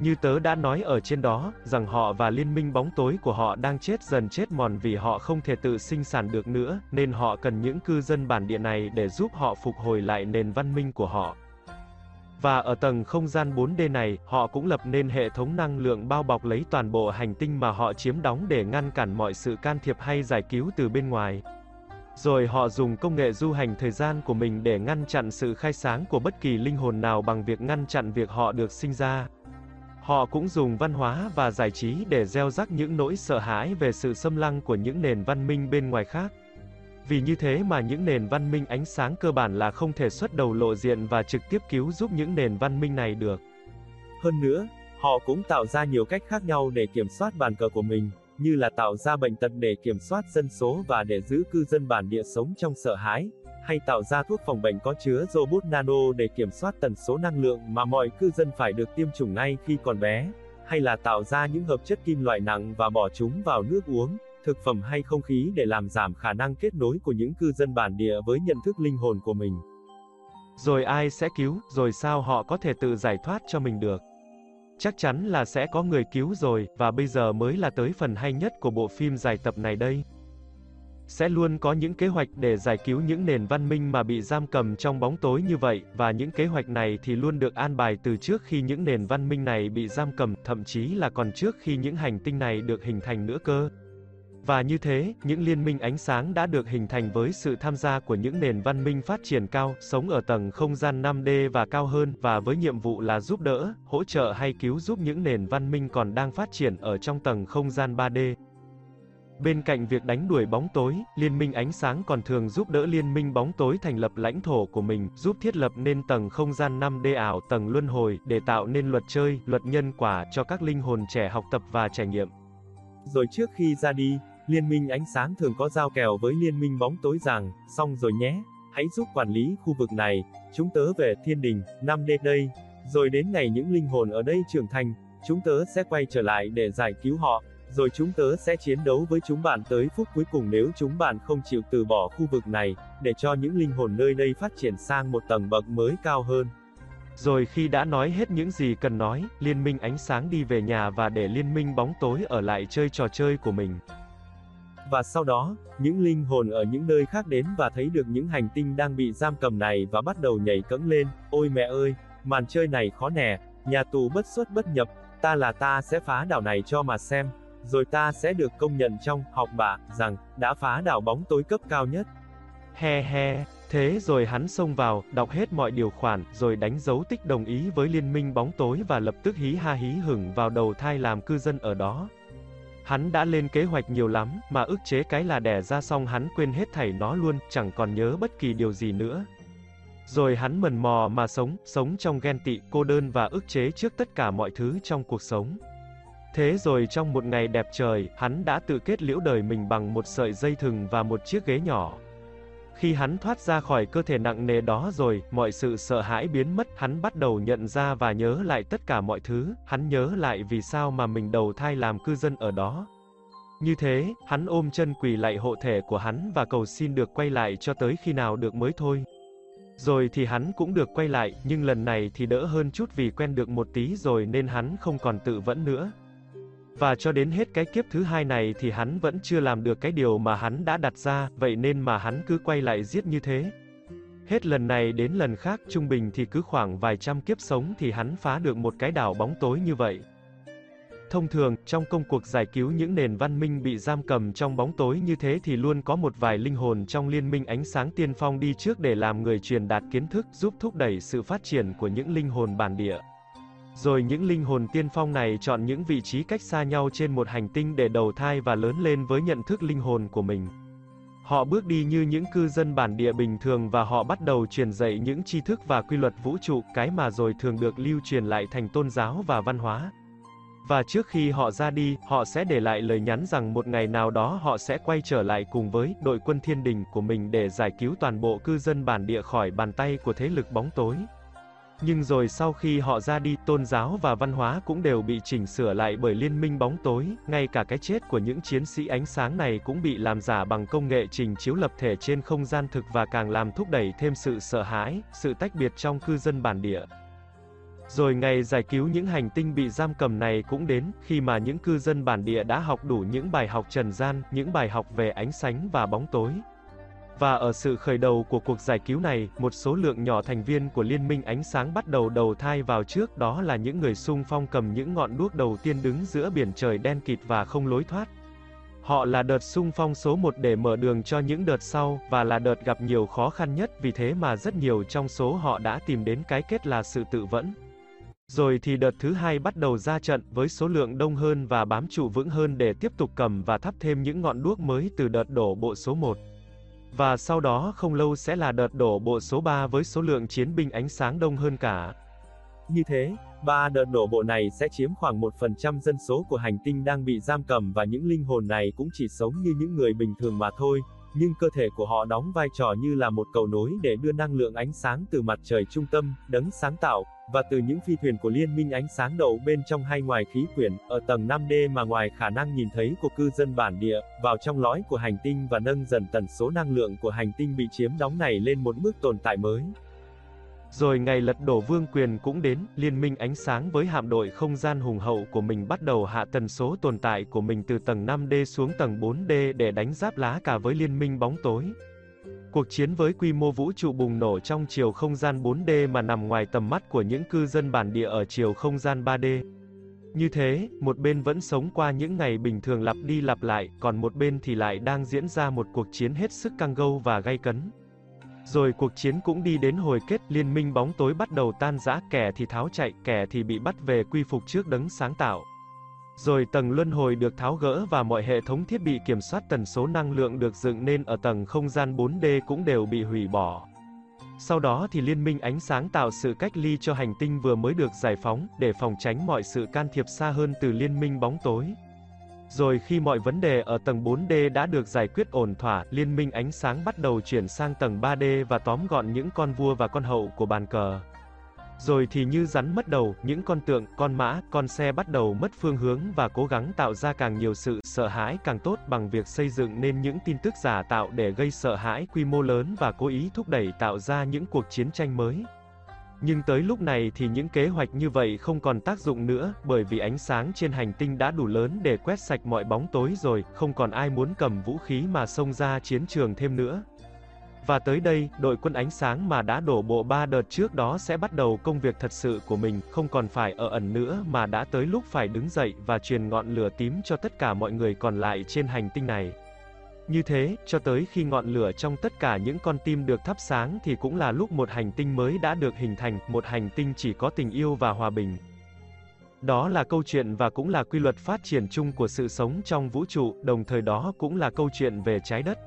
Speaker 1: Như tớ đã nói ở trên đó, rằng họ và liên minh bóng tối của họ đang chết dần chết mòn vì họ không thể tự sinh sản được nữa, nên họ cần những cư dân bản địa này để giúp họ phục hồi lại nền văn minh của họ. Và ở tầng không gian 4D này, họ cũng lập nên hệ thống năng lượng bao bọc lấy toàn bộ hành tinh mà họ chiếm đóng để ngăn cản mọi sự can thiệp hay giải cứu từ bên ngoài. Rồi họ dùng công nghệ du hành thời gian của mình để ngăn chặn sự khai sáng của bất kỳ linh hồn nào bằng việc ngăn chặn việc họ được sinh ra. Họ cũng dùng văn hóa và giải trí để gieo rắc những nỗi sợ hãi về sự xâm lăng của những nền văn minh bên ngoài khác. Vì như thế mà những nền văn minh ánh sáng cơ bản là không thể xuất đầu lộ diện và trực tiếp cứu giúp những nền văn minh này được.
Speaker 2: Hơn nữa, họ cũng tạo ra nhiều cách khác nhau để kiểm soát bàn cờ của mình, như là tạo ra bệnh tật để kiểm soát dân số và để giữ cư dân bản địa sống trong sợ hãi, hay tạo ra thuốc phòng bệnh có chứa robot nano để kiểm soát tần số năng lượng mà mọi cư dân phải được tiêm chủng ngay khi còn bé, hay là tạo ra những hợp chất kim loại nặng và bỏ chúng vào nước uống, thực phẩm hay không khí để làm giảm khả năng kết nối của những cư dân bản địa với nhận thức linh hồn của mình.
Speaker 1: Rồi ai sẽ cứu, rồi sao họ có thể tự giải thoát cho mình được? Chắc chắn là sẽ có người cứu rồi, và bây giờ mới là tới phần hay nhất của bộ phim dài tập này đây sẽ luôn có những kế hoạch để giải cứu những nền văn minh mà bị giam cầm trong bóng tối như vậy, và những kế hoạch này thì luôn được an bài từ trước khi những nền văn minh này bị giam cầm, thậm chí là còn trước khi những hành tinh này được hình thành nữa cơ. Và như thế, những liên minh ánh sáng đã được hình thành với sự tham gia của những nền văn minh phát triển cao, sống ở tầng không gian 5D và cao hơn, và với nhiệm vụ là giúp đỡ, hỗ trợ hay cứu giúp những nền văn minh còn đang phát triển ở trong tầng không gian 3D. Bên cạnh việc đánh đuổi bóng tối, Liên minh ánh sáng còn thường giúp đỡ Liên minh bóng tối thành lập lãnh thổ của mình, giúp thiết lập nên tầng không gian 5D ảo, tầng luân hồi, để tạo nên luật chơi, luật nhân quả cho các linh hồn trẻ học tập và trải nghiệm.
Speaker 2: Rồi trước khi ra đi, Liên minh ánh sáng thường có giao kèo với Liên minh bóng tối rằng, xong rồi nhé, hãy giúp quản lý khu vực này, chúng tớ về thiên đình, 5D đây, rồi đến ngày những linh hồn ở đây trưởng thành, chúng tớ sẽ quay trở lại để giải cứu họ, rồi chúng tớ sẽ chiến đấu với chúng bạn tới phút cuối cùng nếu chúng bạn không chịu từ bỏ khu vực này, để cho những linh hồn nơi đây phát triển sang một tầng bậc mới cao hơn.
Speaker 1: Rồi khi đã nói hết những gì cần nói, liên minh ánh sáng đi về nhà và để liên minh bóng tối ở lại chơi trò chơi của mình.
Speaker 2: Và sau đó, những linh hồn ở những nơi khác đến và thấy được những hành tinh đang bị giam cầm này và bắt đầu nhảy cẫng lên, ôi mẹ ơi, màn chơi này khó nè, nhà tù bất xuất bất nhập, ta là ta sẽ phá đảo này cho mà xem rồi ta sẽ được công nhận trong học bạ rằng đã phá đảo bóng tối cấp cao nhất.
Speaker 1: He he, thế rồi hắn xông vào, đọc hết mọi điều khoản, rồi đánh dấu tích đồng ý với liên minh bóng tối và lập tức hí ha hí hửng vào đầu thai làm cư dân ở đó. Hắn đã lên kế hoạch nhiều lắm, mà ức chế cái là đẻ ra xong hắn quên hết thảy nó luôn, chẳng còn nhớ bất kỳ điều gì nữa. Rồi hắn mần mò mà sống, sống trong ghen tị, cô đơn và ức chế trước tất cả mọi thứ trong cuộc sống. Thế rồi trong một ngày đẹp trời, hắn đã tự kết liễu đời mình bằng một sợi dây thừng và một chiếc ghế nhỏ. Khi hắn thoát ra khỏi cơ thể nặng nề đó rồi, mọi sự sợ hãi biến mất, hắn bắt đầu nhận ra và nhớ lại tất cả mọi thứ, hắn nhớ lại vì sao mà mình đầu thai làm cư dân ở đó. Như thế, hắn ôm chân quỳ lại hộ thể của hắn và cầu xin được quay lại cho tới khi nào được mới thôi. Rồi thì hắn cũng được quay lại, nhưng lần này thì đỡ hơn chút vì quen được một tí rồi nên hắn không còn tự vẫn nữa. Và cho đến hết cái kiếp thứ hai này thì hắn vẫn chưa làm được cái điều mà hắn đã đặt ra, vậy nên mà hắn cứ quay lại giết như thế. Hết lần này đến lần khác trung bình thì cứ khoảng vài trăm kiếp sống thì hắn phá được một cái đảo bóng tối như vậy. Thông thường, trong công cuộc giải cứu những nền văn minh bị giam cầm trong bóng tối như thế thì luôn có một vài linh hồn trong liên minh ánh sáng tiên phong đi trước để làm người truyền đạt kiến thức, giúp thúc đẩy sự phát triển của những linh hồn bản địa. Rồi những linh hồn tiên phong này chọn những vị trí cách xa nhau trên một hành tinh để đầu thai và lớn lên với nhận thức linh hồn của mình. Họ bước đi như những cư dân bản địa bình thường và họ bắt đầu truyền dạy những tri thức và quy luật vũ trụ, cái mà rồi thường được lưu truyền lại thành tôn giáo và văn hóa. Và trước khi họ ra đi, họ sẽ để lại lời nhắn rằng một ngày nào đó họ sẽ quay trở lại cùng với đội quân thiên đình của mình để giải cứu toàn bộ cư dân bản địa khỏi bàn tay của thế lực bóng tối. Nhưng rồi sau khi họ ra đi, tôn giáo và văn hóa cũng đều bị chỉnh sửa lại bởi liên minh bóng tối, ngay cả cái chết của những chiến sĩ ánh sáng này cũng bị làm giả bằng công nghệ trình chiếu lập thể trên không gian thực và càng làm thúc đẩy thêm sự sợ hãi, sự tách biệt trong cư dân bản địa. Rồi ngày giải cứu những hành tinh bị giam cầm này cũng đến, khi mà những cư dân bản địa đã học đủ những bài học trần gian, những bài học về ánh sáng và bóng tối. Và ở sự khởi đầu của cuộc giải cứu này, một số lượng nhỏ thành viên của Liên minh Ánh Sáng bắt đầu đầu thai vào trước đó là những người sung phong cầm những ngọn đuốc đầu tiên đứng giữa biển trời đen kịt và không lối thoát. Họ là đợt sung phong số một để mở đường cho những đợt sau, và là đợt gặp nhiều khó khăn nhất vì thế mà rất nhiều trong số họ đã tìm đến cái kết là sự tự vẫn. Rồi thì đợt thứ hai bắt đầu ra trận với số lượng đông hơn và bám trụ vững hơn để tiếp tục cầm và thắp thêm những ngọn đuốc mới từ đợt đổ bộ số 1. Và sau đó không lâu sẽ là đợt đổ bộ số 3 với số lượng chiến binh ánh sáng đông hơn cả.
Speaker 2: Như thế, ba đợt đổ bộ này sẽ chiếm khoảng 1% dân số của hành tinh đang bị giam cầm và những linh hồn này cũng chỉ sống như những người bình thường mà thôi, nhưng cơ thể của họ đóng vai trò như là một cầu nối để đưa năng lượng ánh sáng từ mặt trời trung tâm, đấng sáng tạo, và từ những phi thuyền của liên minh ánh sáng đậu bên trong hay ngoài khí quyển, ở tầng 5D mà ngoài khả năng nhìn thấy của cư dân bản địa, vào trong lõi của hành tinh và nâng dần tần số năng lượng của hành tinh bị chiếm đóng này lên một mức tồn tại mới.
Speaker 1: Rồi ngày lật đổ vương quyền cũng đến, liên minh ánh sáng với hạm đội không gian hùng hậu của mình bắt đầu hạ tần số tồn tại của mình từ tầng 5D xuống tầng 4D để đánh giáp lá cả với liên minh bóng tối. Cuộc chiến với quy mô vũ trụ bùng nổ trong chiều không gian 4D mà nằm ngoài tầm mắt của những cư dân bản địa ở chiều không gian 3D. Như thế, một bên vẫn sống qua những ngày bình thường lặp đi lặp lại, còn một bên thì lại đang diễn ra một cuộc chiến hết sức căng gâu và gay cấn. Rồi cuộc chiến cũng đi đến hồi kết, liên minh bóng tối bắt đầu tan rã, kẻ thì tháo chạy, kẻ thì bị bắt về quy phục trước đấng sáng tạo. Rồi tầng luân hồi được tháo gỡ và mọi hệ thống thiết bị kiểm soát tần số năng lượng được dựng nên ở tầng không gian 4D cũng đều bị hủy bỏ. Sau đó thì liên minh ánh sáng tạo sự cách ly cho hành tinh vừa mới được giải phóng, để phòng tránh mọi sự can thiệp xa hơn từ liên minh bóng tối. Rồi khi mọi vấn đề ở tầng 4D đã được giải quyết ổn thỏa, liên minh ánh sáng bắt đầu chuyển sang tầng 3D và tóm gọn những con vua và con hậu của bàn cờ. Rồi thì như rắn mất đầu, những con tượng, con mã, con xe bắt đầu mất phương hướng và cố gắng tạo ra càng nhiều sự sợ hãi càng tốt bằng việc xây dựng nên những tin tức giả tạo để gây sợ hãi quy mô lớn và cố ý thúc đẩy tạo ra những cuộc chiến tranh mới. Nhưng tới lúc này thì những kế hoạch như vậy không còn tác dụng nữa, bởi vì ánh sáng trên hành tinh đã đủ lớn để quét sạch mọi bóng tối rồi, không còn ai muốn cầm vũ khí mà xông ra chiến trường thêm nữa. Và tới đây, đội quân ánh sáng mà đã đổ bộ ba đợt trước đó sẽ bắt đầu công việc thật sự của mình, không còn phải ở ẩn nữa mà đã tới lúc phải đứng dậy và truyền ngọn lửa tím cho tất cả mọi người còn lại trên hành tinh này. Như thế, cho tới khi ngọn lửa trong tất cả những con tim được thắp sáng thì cũng là lúc một hành tinh mới đã được hình thành, một hành tinh chỉ có tình yêu và hòa bình. Đó là câu chuyện và cũng là quy luật phát triển chung của sự sống trong vũ trụ, đồng thời đó cũng là câu chuyện về trái đất.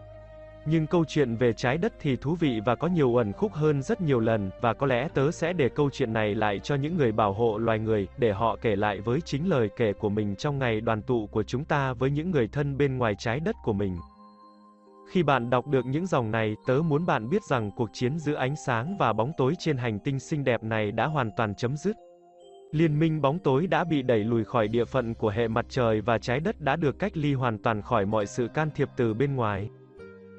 Speaker 1: Nhưng câu chuyện về trái đất thì thú vị và có nhiều ẩn khúc hơn rất nhiều lần, và có lẽ tớ sẽ để câu chuyện này lại cho những người bảo hộ loài người, để họ kể lại với chính lời kể của mình trong ngày đoàn tụ của chúng ta với những người thân bên ngoài trái đất của mình. Khi bạn đọc được những dòng này, tớ muốn bạn biết rằng cuộc chiến giữa ánh sáng và bóng tối trên hành tinh xinh đẹp này đã hoàn toàn chấm dứt. Liên minh bóng tối đã bị đẩy lùi khỏi địa phận của hệ mặt trời và trái đất đã được cách ly hoàn toàn khỏi mọi sự can thiệp từ bên ngoài.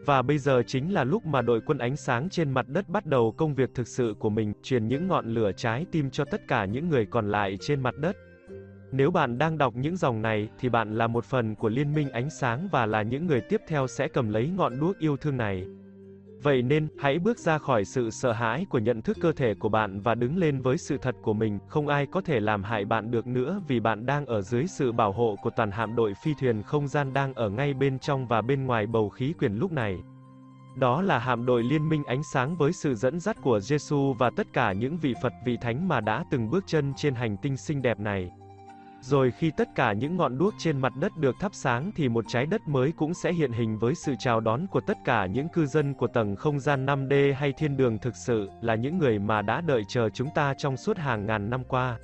Speaker 1: Và bây giờ chính là lúc mà đội quân ánh sáng trên mặt đất bắt đầu công việc thực sự của mình, truyền những ngọn lửa trái tim cho tất cả những người còn lại trên mặt đất. Nếu bạn đang đọc những dòng này, thì bạn là một phần của liên minh ánh sáng và là những người tiếp theo sẽ cầm lấy ngọn đuốc yêu thương này. Vậy nên, hãy bước ra khỏi sự sợ hãi của nhận thức cơ thể của bạn và đứng lên với sự thật của mình, không ai có thể làm hại bạn được nữa vì bạn đang ở dưới sự bảo hộ của toàn hạm đội phi thuyền không gian đang ở ngay bên trong và bên ngoài bầu khí quyển lúc này. Đó là hạm đội liên minh ánh sáng với sự dẫn dắt của Giêsu và tất cả những vị Phật vị thánh mà đã từng bước chân trên hành tinh xinh đẹp này. Rồi khi tất cả những ngọn đuốc trên mặt đất được thắp sáng thì một trái đất mới cũng sẽ hiện hình với sự chào đón của tất cả những cư dân của tầng không gian 5D hay thiên đường thực sự, là những người mà đã đợi chờ chúng ta trong suốt hàng ngàn năm qua.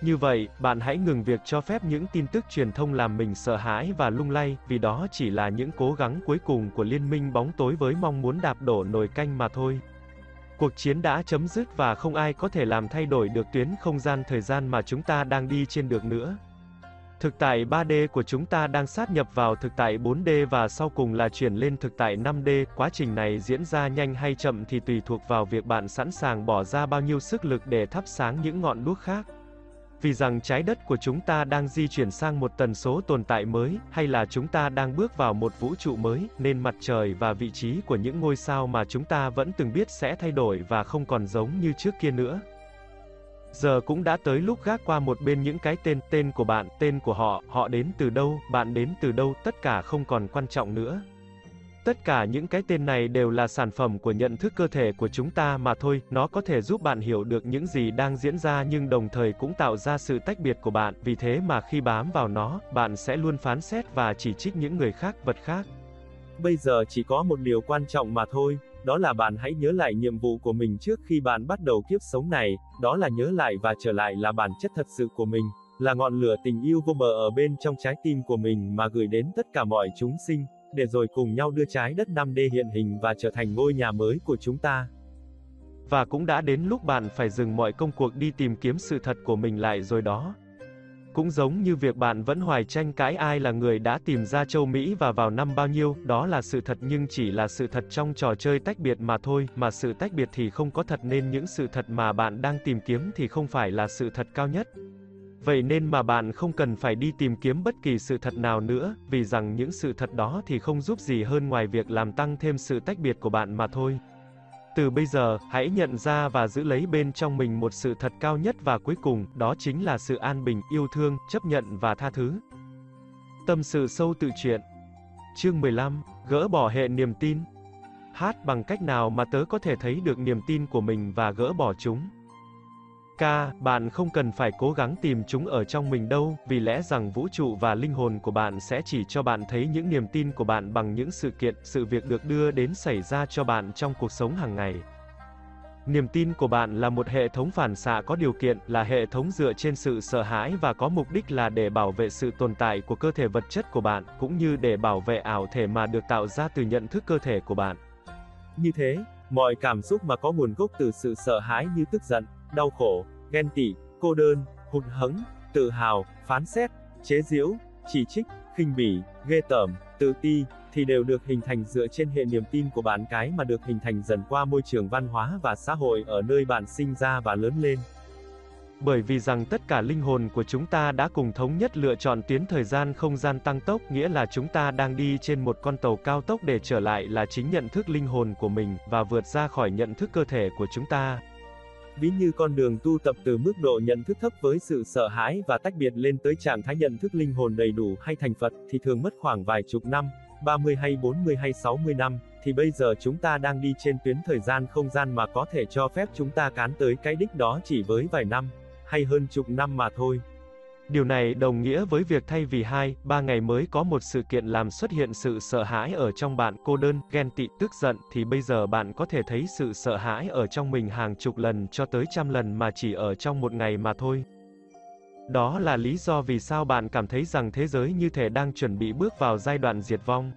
Speaker 1: Như vậy, bạn hãy ngừng việc cho phép những tin tức truyền thông làm mình sợ hãi và lung lay, vì đó chỉ là những cố gắng cuối cùng của liên minh bóng tối với mong muốn đạp đổ nồi canh mà thôi. Cuộc chiến đã chấm dứt và không ai có thể làm thay đổi được tuyến không gian thời gian mà chúng ta đang đi trên được nữa. Thực tại 3D của chúng ta đang sát nhập vào thực tại 4D và sau cùng là chuyển lên thực tại 5D. Quá trình này diễn ra nhanh hay chậm thì tùy thuộc vào việc bạn sẵn sàng bỏ ra bao nhiêu sức lực để thắp sáng những ngọn đuốc khác vì rằng trái đất của chúng ta đang di chuyển sang một tần số tồn tại mới, hay là chúng ta đang bước vào một vũ trụ mới, nên mặt trời và vị trí của những ngôi sao mà chúng ta vẫn từng biết sẽ thay đổi và không còn giống như trước kia nữa. Giờ cũng đã tới lúc gác qua một bên những cái tên, tên của bạn, tên của họ, họ đến từ đâu, bạn đến từ đâu, tất cả không còn quan trọng nữa. Tất cả những cái tên này đều là sản phẩm của nhận thức cơ thể của chúng ta mà thôi, nó có thể giúp bạn hiểu được những gì đang diễn ra nhưng đồng thời cũng tạo ra sự tách biệt của bạn, vì thế mà khi bám vào nó, bạn sẽ luôn phán xét và chỉ trích những người khác, vật khác.
Speaker 2: Bây giờ chỉ có một điều quan trọng mà thôi, đó là bạn hãy nhớ lại nhiệm vụ của mình trước khi bạn bắt đầu kiếp sống này, đó là nhớ lại và trở lại là bản chất thật sự của mình, là ngọn lửa tình yêu vô bờ ở bên trong trái tim của mình mà gửi đến tất cả mọi chúng sinh để rồi cùng nhau đưa trái đất 5D hiện hình và trở thành ngôi nhà mới của chúng ta.
Speaker 1: Và cũng đã đến lúc bạn phải dừng mọi công cuộc đi tìm kiếm sự thật của mình lại rồi đó. Cũng giống như việc bạn vẫn hoài tranh cãi ai là người đã tìm ra châu Mỹ và vào năm bao nhiêu, đó là sự thật nhưng chỉ là sự thật trong trò chơi tách biệt mà thôi, mà sự tách biệt thì không có thật nên những sự thật mà bạn đang tìm kiếm thì không phải là sự thật cao nhất. Vậy nên mà bạn không cần phải đi tìm kiếm bất kỳ sự thật nào nữa, vì rằng những sự thật đó thì không giúp gì hơn ngoài việc làm tăng thêm sự tách biệt của bạn mà thôi. Từ bây giờ, hãy nhận ra và giữ lấy bên trong mình một sự thật cao nhất và cuối cùng, đó chính là sự an bình, yêu thương, chấp nhận và tha thứ. Tâm sự sâu tự truyện Chương 15, gỡ bỏ hệ niềm tin Hát bằng cách nào mà tớ có thể thấy được niềm tin của mình và gỡ bỏ chúng? Ca, bạn không cần phải cố gắng tìm chúng ở trong mình đâu, vì lẽ rằng vũ trụ và linh hồn của bạn sẽ chỉ cho bạn thấy những niềm tin của bạn bằng những sự kiện, sự việc được đưa đến xảy ra cho bạn trong cuộc sống hàng ngày. Niềm tin của bạn là một hệ thống phản xạ có điều kiện, là hệ thống dựa trên sự sợ hãi và có mục đích là để bảo vệ sự tồn tại của cơ thể vật chất của bạn, cũng như để bảo vệ ảo thể mà được tạo ra từ nhận thức cơ thể của bạn.
Speaker 2: Như thế, mọi cảm xúc mà có nguồn gốc từ sự sợ hãi như tức giận, đau khổ, ghen tị, cô đơn, hụt hẫng, tự hào, phán xét, chế giễu, chỉ trích, khinh bỉ, ghê tởm, tự ti, thì đều được hình thành dựa trên hệ niềm tin của bạn cái mà được hình thành dần qua môi trường văn hóa và xã hội ở nơi bạn sinh ra và lớn lên.
Speaker 1: Bởi vì rằng tất cả linh hồn của chúng ta đã cùng thống nhất lựa chọn tuyến thời gian không gian tăng tốc, nghĩa là chúng ta đang đi trên một con tàu cao tốc để trở lại là chính nhận thức linh hồn của mình, và vượt ra khỏi nhận thức cơ thể của chúng ta.
Speaker 2: Ví như con đường tu tập từ mức độ nhận thức thấp với sự sợ hãi và tách biệt lên tới trạng thái nhận thức linh hồn đầy đủ hay thành Phật thì thường mất khoảng vài chục năm, 30 hay 40 hay 60 năm, thì bây giờ chúng ta đang đi trên tuyến thời gian không gian mà có thể cho phép chúng ta cán tới cái đích đó chỉ với vài năm, hay hơn chục năm mà thôi.
Speaker 1: Điều này đồng nghĩa với việc thay vì hai, ba ngày mới có một sự kiện làm xuất hiện sự sợ hãi ở trong bạn, cô đơn, ghen tị, tức giận, thì bây giờ bạn có thể thấy sự sợ hãi ở trong mình hàng chục lần cho tới trăm lần mà chỉ ở trong một ngày mà thôi. Đó là lý do vì sao bạn cảm thấy rằng thế giới như thể đang chuẩn bị bước vào giai đoạn diệt vong.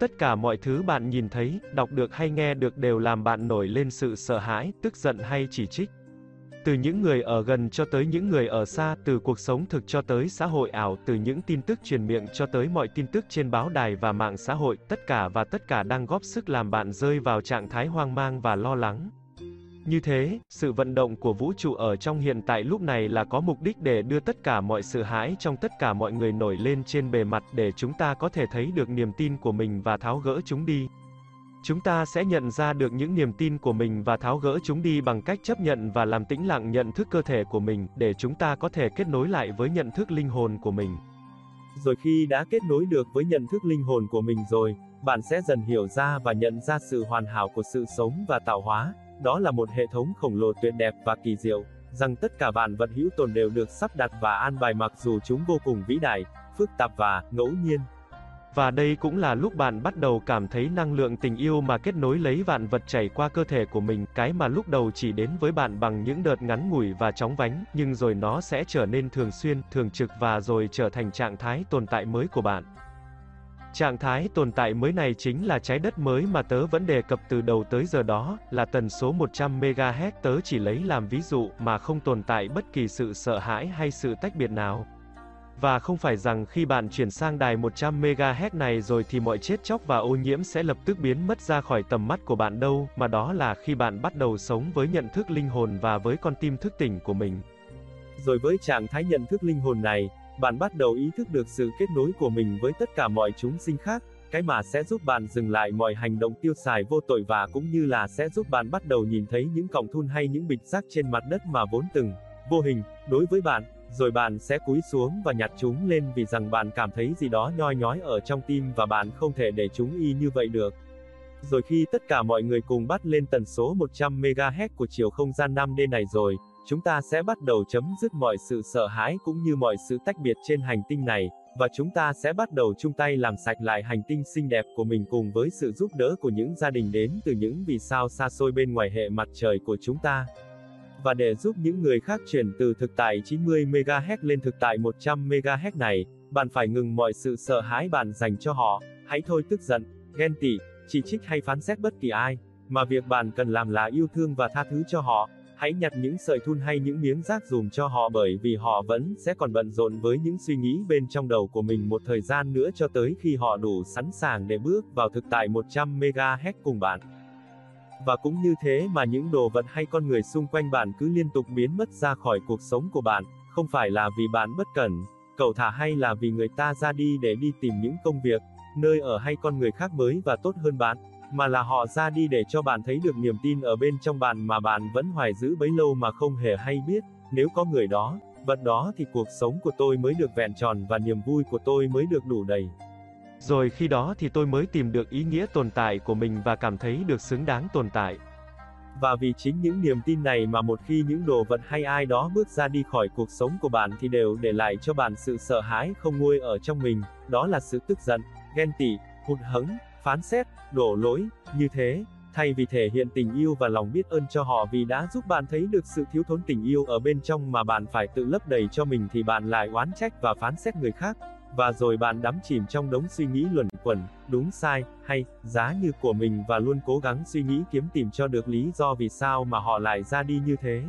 Speaker 1: Tất cả mọi thứ bạn nhìn thấy, đọc được hay nghe được đều làm bạn nổi lên sự sợ hãi, tức giận hay chỉ trích. Từ những người ở gần cho tới những người ở xa, từ cuộc sống thực cho tới xã hội ảo, từ những tin tức truyền miệng cho tới mọi tin tức trên báo đài và mạng xã hội, tất cả và tất cả đang góp sức làm bạn rơi vào trạng thái hoang mang và lo lắng. Như thế, sự vận động của vũ trụ ở trong hiện tại lúc này là có mục đích để đưa tất cả mọi sự hãi trong tất cả mọi người nổi lên trên bề mặt để chúng ta có thể thấy được niềm tin của mình và tháo gỡ chúng đi. Chúng ta sẽ nhận ra được những niềm tin của mình và tháo gỡ chúng đi bằng cách chấp nhận và làm tĩnh lặng nhận thức cơ thể của mình, để chúng ta có thể kết nối lại với nhận thức linh hồn của mình.
Speaker 2: Rồi khi đã kết nối được với nhận thức linh hồn của mình rồi, bạn sẽ dần hiểu ra và nhận ra sự hoàn hảo của sự sống và tạo hóa, đó là một hệ thống khổng lồ tuyệt đẹp và kỳ diệu, rằng tất cả vạn vật hữu tồn đều được sắp đặt và an bài mặc dù chúng vô cùng vĩ đại, phức tạp và ngẫu nhiên.
Speaker 1: Và đây cũng là lúc bạn bắt đầu cảm thấy năng lượng tình yêu mà kết nối lấy vạn vật chảy qua cơ thể của mình, cái mà lúc đầu chỉ đến với bạn bằng những đợt ngắn ngủi và chóng vánh, nhưng rồi nó sẽ trở nên thường xuyên, thường trực và rồi trở thành trạng thái tồn tại mới của bạn. Trạng thái tồn tại mới này chính là trái đất mới mà tớ vẫn đề cập từ đầu tới giờ đó, là tần số 100 MHz tớ chỉ lấy làm ví dụ mà không tồn tại bất kỳ sự sợ hãi hay sự tách biệt nào. Và không phải rằng khi bạn chuyển sang đài 100 MHz này rồi thì mọi chết chóc và ô nhiễm sẽ lập tức biến mất ra khỏi tầm mắt của bạn đâu, mà đó là khi bạn bắt đầu sống với nhận thức linh hồn và với con tim thức tỉnh của mình.
Speaker 2: Rồi với trạng thái nhận thức linh hồn này, bạn bắt đầu ý thức được sự kết nối của mình với tất cả mọi chúng sinh khác, cái mà sẽ giúp bạn dừng lại mọi hành động tiêu xài vô tội và cũng như là sẽ giúp bạn bắt đầu nhìn thấy những cọng thun hay những bịch rác trên mặt đất mà vốn từng, vô hình, đối với bạn, rồi bạn sẽ cúi xuống và nhặt chúng lên vì rằng bạn cảm thấy gì đó nhoi nhói ở trong tim và bạn không thể để chúng y như vậy được. Rồi khi tất cả mọi người cùng bắt lên tần số 100 MHz của chiều không gian 5D này rồi, chúng ta sẽ bắt đầu chấm dứt mọi sự sợ hãi cũng như mọi sự tách biệt trên hành tinh này, và chúng ta sẽ bắt đầu chung tay làm sạch lại hành tinh xinh đẹp của mình cùng với sự giúp đỡ của những gia đình đến từ những vì sao xa xôi bên ngoài hệ mặt trời của chúng ta. Và để giúp những người khác chuyển từ thực tại 90 MHz lên thực tại 100 MHz này, bạn phải ngừng mọi sự sợ hãi bạn dành cho họ, hãy thôi tức giận, ghen tị, chỉ trích hay phán xét bất kỳ ai, mà việc bạn cần làm là yêu thương và tha thứ cho họ, Hãy nhặt những sợi thun hay những miếng rác dùm cho họ bởi vì họ vẫn sẽ còn bận rộn với những suy nghĩ bên trong đầu của mình một thời gian nữa cho tới khi họ đủ sẵn sàng để bước vào thực tại 100 MHz cùng bạn. Và cũng như thế mà những đồ vật hay con người xung quanh bạn cứ liên tục biến mất ra khỏi cuộc sống của bạn, không phải là vì bạn bất cẩn, cầu thả hay là vì người ta ra đi để đi tìm những công việc, nơi ở hay con người khác mới và tốt hơn bạn, mà là họ ra đi để cho bạn thấy được niềm tin ở bên trong bạn mà bạn vẫn hoài giữ bấy lâu mà không hề hay biết, nếu có người đó, vật đó thì cuộc sống của tôi mới được vẹn tròn và niềm vui của tôi mới được đủ đầy.
Speaker 1: Rồi khi đó thì tôi mới tìm được ý nghĩa tồn tại của mình và cảm thấy được xứng đáng tồn tại.
Speaker 2: Và vì chính những niềm tin này mà một khi những đồ vật hay ai đó bước ra đi khỏi cuộc sống của bạn thì đều để lại cho bạn sự sợ hãi không nguôi ở trong mình, đó là sự tức giận, ghen tị, hụt hẫng, phán xét, đổ lỗi, như thế, thay vì thể hiện tình yêu và lòng biết ơn cho họ vì đã giúp bạn thấy được sự thiếu thốn tình yêu ở bên trong mà bạn phải tự lấp đầy cho mình thì bạn lại oán trách và phán xét người khác, và rồi bạn đắm chìm trong đống suy nghĩ luẩn quẩn, đúng sai, hay, giá như của mình và luôn cố gắng suy nghĩ kiếm tìm cho được lý do vì sao mà họ lại ra đi như thế.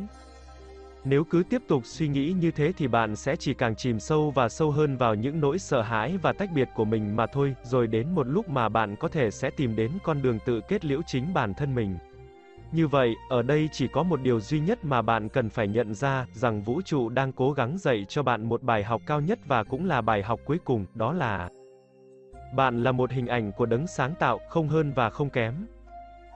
Speaker 1: Nếu cứ tiếp tục suy nghĩ như thế thì bạn sẽ chỉ càng chìm sâu và sâu hơn vào những nỗi sợ hãi và tách biệt của mình mà thôi, rồi đến một lúc mà bạn có thể sẽ tìm đến con đường tự kết liễu chính bản thân mình. Như vậy, ở đây chỉ có một điều duy nhất mà bạn cần phải nhận ra, rằng vũ trụ đang cố gắng dạy cho bạn một bài học cao nhất và cũng là bài học cuối cùng, đó là Bạn là một hình ảnh của đấng sáng tạo, không hơn và không kém.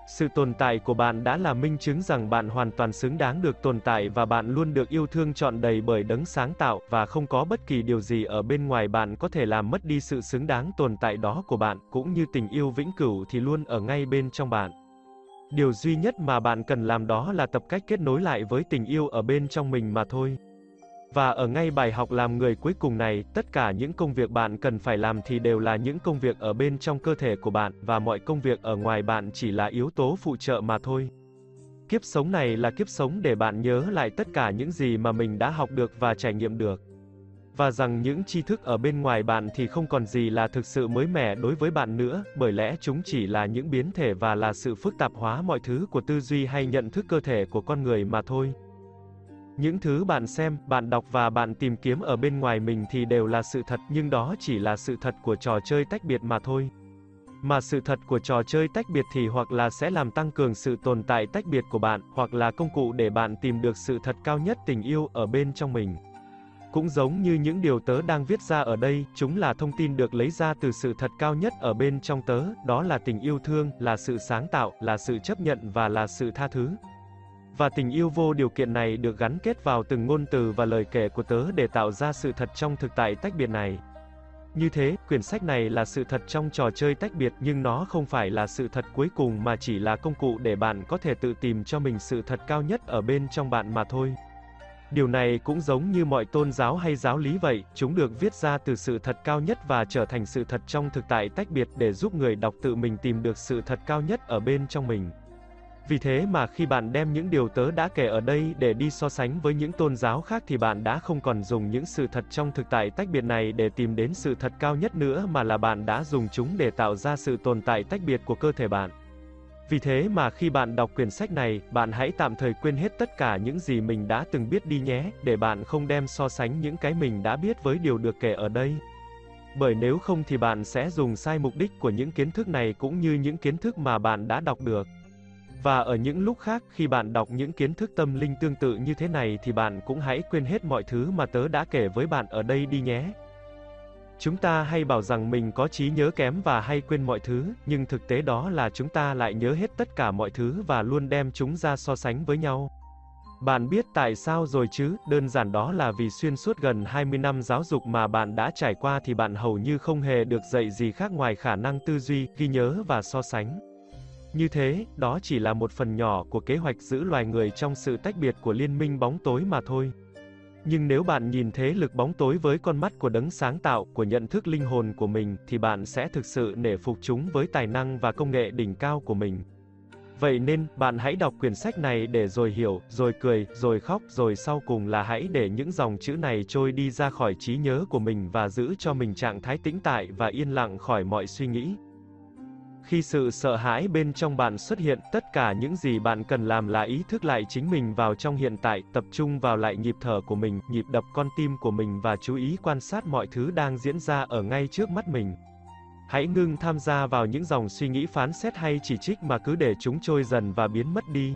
Speaker 1: Sự tồn tại của bạn đã là minh chứng rằng bạn hoàn toàn xứng đáng được tồn tại và bạn luôn được yêu thương trọn đầy bởi đấng sáng tạo và không có bất kỳ điều gì ở bên ngoài bạn có thể làm mất đi sự xứng đáng tồn tại đó của bạn, cũng như tình yêu vĩnh cửu thì luôn ở ngay bên trong bạn. Điều duy nhất mà bạn cần làm đó là tập cách kết nối lại với tình yêu ở bên trong mình mà thôi. Và ở ngay bài học làm người cuối cùng này, tất cả những công việc bạn cần phải làm thì đều là những công việc ở bên trong cơ thể của bạn, và mọi công việc ở ngoài bạn chỉ là yếu tố phụ trợ mà thôi. Kiếp sống này là kiếp sống để bạn nhớ lại tất cả những gì mà mình đã học được và trải nghiệm được. Và rằng những tri thức ở bên ngoài bạn thì không còn gì là thực sự mới mẻ đối với bạn nữa, bởi lẽ chúng chỉ là những biến thể và là sự phức tạp hóa mọi thứ của tư duy hay nhận thức cơ thể của con người mà thôi. Những thứ bạn xem, bạn đọc và bạn tìm kiếm ở bên ngoài mình thì đều là sự thật, nhưng đó chỉ là sự thật của trò chơi tách biệt mà thôi. Mà sự thật của trò chơi tách biệt thì hoặc là sẽ làm tăng cường sự tồn tại tách biệt của bạn, hoặc là công cụ để bạn tìm được sự thật cao nhất tình yêu ở bên trong mình. Cũng giống như những điều tớ đang viết ra ở đây, chúng là thông tin được lấy ra từ sự thật cao nhất ở bên trong tớ, đó là tình yêu thương, là sự sáng tạo, là sự chấp nhận và là sự tha thứ. Và tình yêu vô điều kiện này được gắn kết vào từng ngôn từ và lời kể của tớ để tạo ra sự thật trong thực tại tách biệt này. Như thế, quyển sách này là sự thật trong trò chơi tách biệt nhưng nó không phải là sự thật cuối cùng mà chỉ là công cụ để bạn có thể tự tìm cho mình sự thật cao nhất ở bên trong bạn mà thôi. Điều này cũng giống như mọi tôn giáo hay giáo lý vậy, chúng được viết ra từ sự thật cao nhất và trở thành sự thật trong thực tại tách biệt để giúp người đọc tự mình tìm được sự thật cao nhất ở bên trong mình. Vì thế mà khi bạn đem những điều tớ đã kể ở đây để đi so sánh với những tôn giáo khác thì bạn đã không còn dùng những sự thật trong thực tại tách biệt này để tìm đến sự thật cao nhất nữa mà là bạn đã dùng chúng để tạo ra sự tồn tại tách biệt của cơ thể bạn. Vì thế mà khi bạn đọc quyển sách này, bạn hãy tạm thời quên hết tất cả những gì mình đã từng biết đi nhé, để bạn không đem so sánh những cái mình đã biết với điều được kể ở đây. Bởi nếu không thì bạn sẽ dùng sai mục đích của những kiến thức này cũng như những kiến thức mà bạn đã đọc được. Và ở những lúc khác, khi bạn đọc những kiến thức tâm linh tương tự như thế này thì bạn cũng hãy quên hết mọi thứ mà tớ đã kể với bạn ở đây đi nhé. Chúng ta hay bảo rằng mình có trí nhớ kém và hay quên mọi thứ, nhưng thực tế đó là chúng ta lại nhớ hết tất cả mọi thứ và luôn đem chúng ra so sánh với nhau. Bạn biết tại sao rồi chứ, đơn giản đó là vì xuyên suốt gần 20 năm giáo dục mà bạn đã trải qua thì bạn hầu như không hề được dạy gì khác ngoài khả năng tư duy, ghi nhớ và so sánh. Như thế, đó chỉ là một phần nhỏ của kế hoạch giữ loài người trong sự tách biệt của liên minh bóng tối mà thôi. Nhưng nếu bạn nhìn thế lực bóng tối với con mắt của đấng sáng tạo, của nhận thức linh hồn của mình, thì bạn sẽ thực sự nể phục chúng với tài năng và công nghệ đỉnh cao của mình. Vậy nên, bạn hãy đọc quyển sách này để rồi hiểu, rồi cười, rồi khóc, rồi sau cùng là hãy để những dòng chữ này trôi đi ra khỏi trí nhớ của mình và giữ cho mình trạng thái tĩnh tại và yên lặng khỏi mọi suy nghĩ. Khi sự sợ hãi bên trong bạn xuất hiện, tất cả những gì bạn cần làm là ý thức lại chính mình vào trong hiện tại, tập trung vào lại nhịp thở của mình, nhịp đập con tim của mình và chú ý quan sát mọi thứ đang diễn ra ở ngay trước mắt mình. Hãy ngưng tham gia vào những dòng suy nghĩ phán xét hay chỉ trích mà cứ để chúng trôi dần và biến mất đi.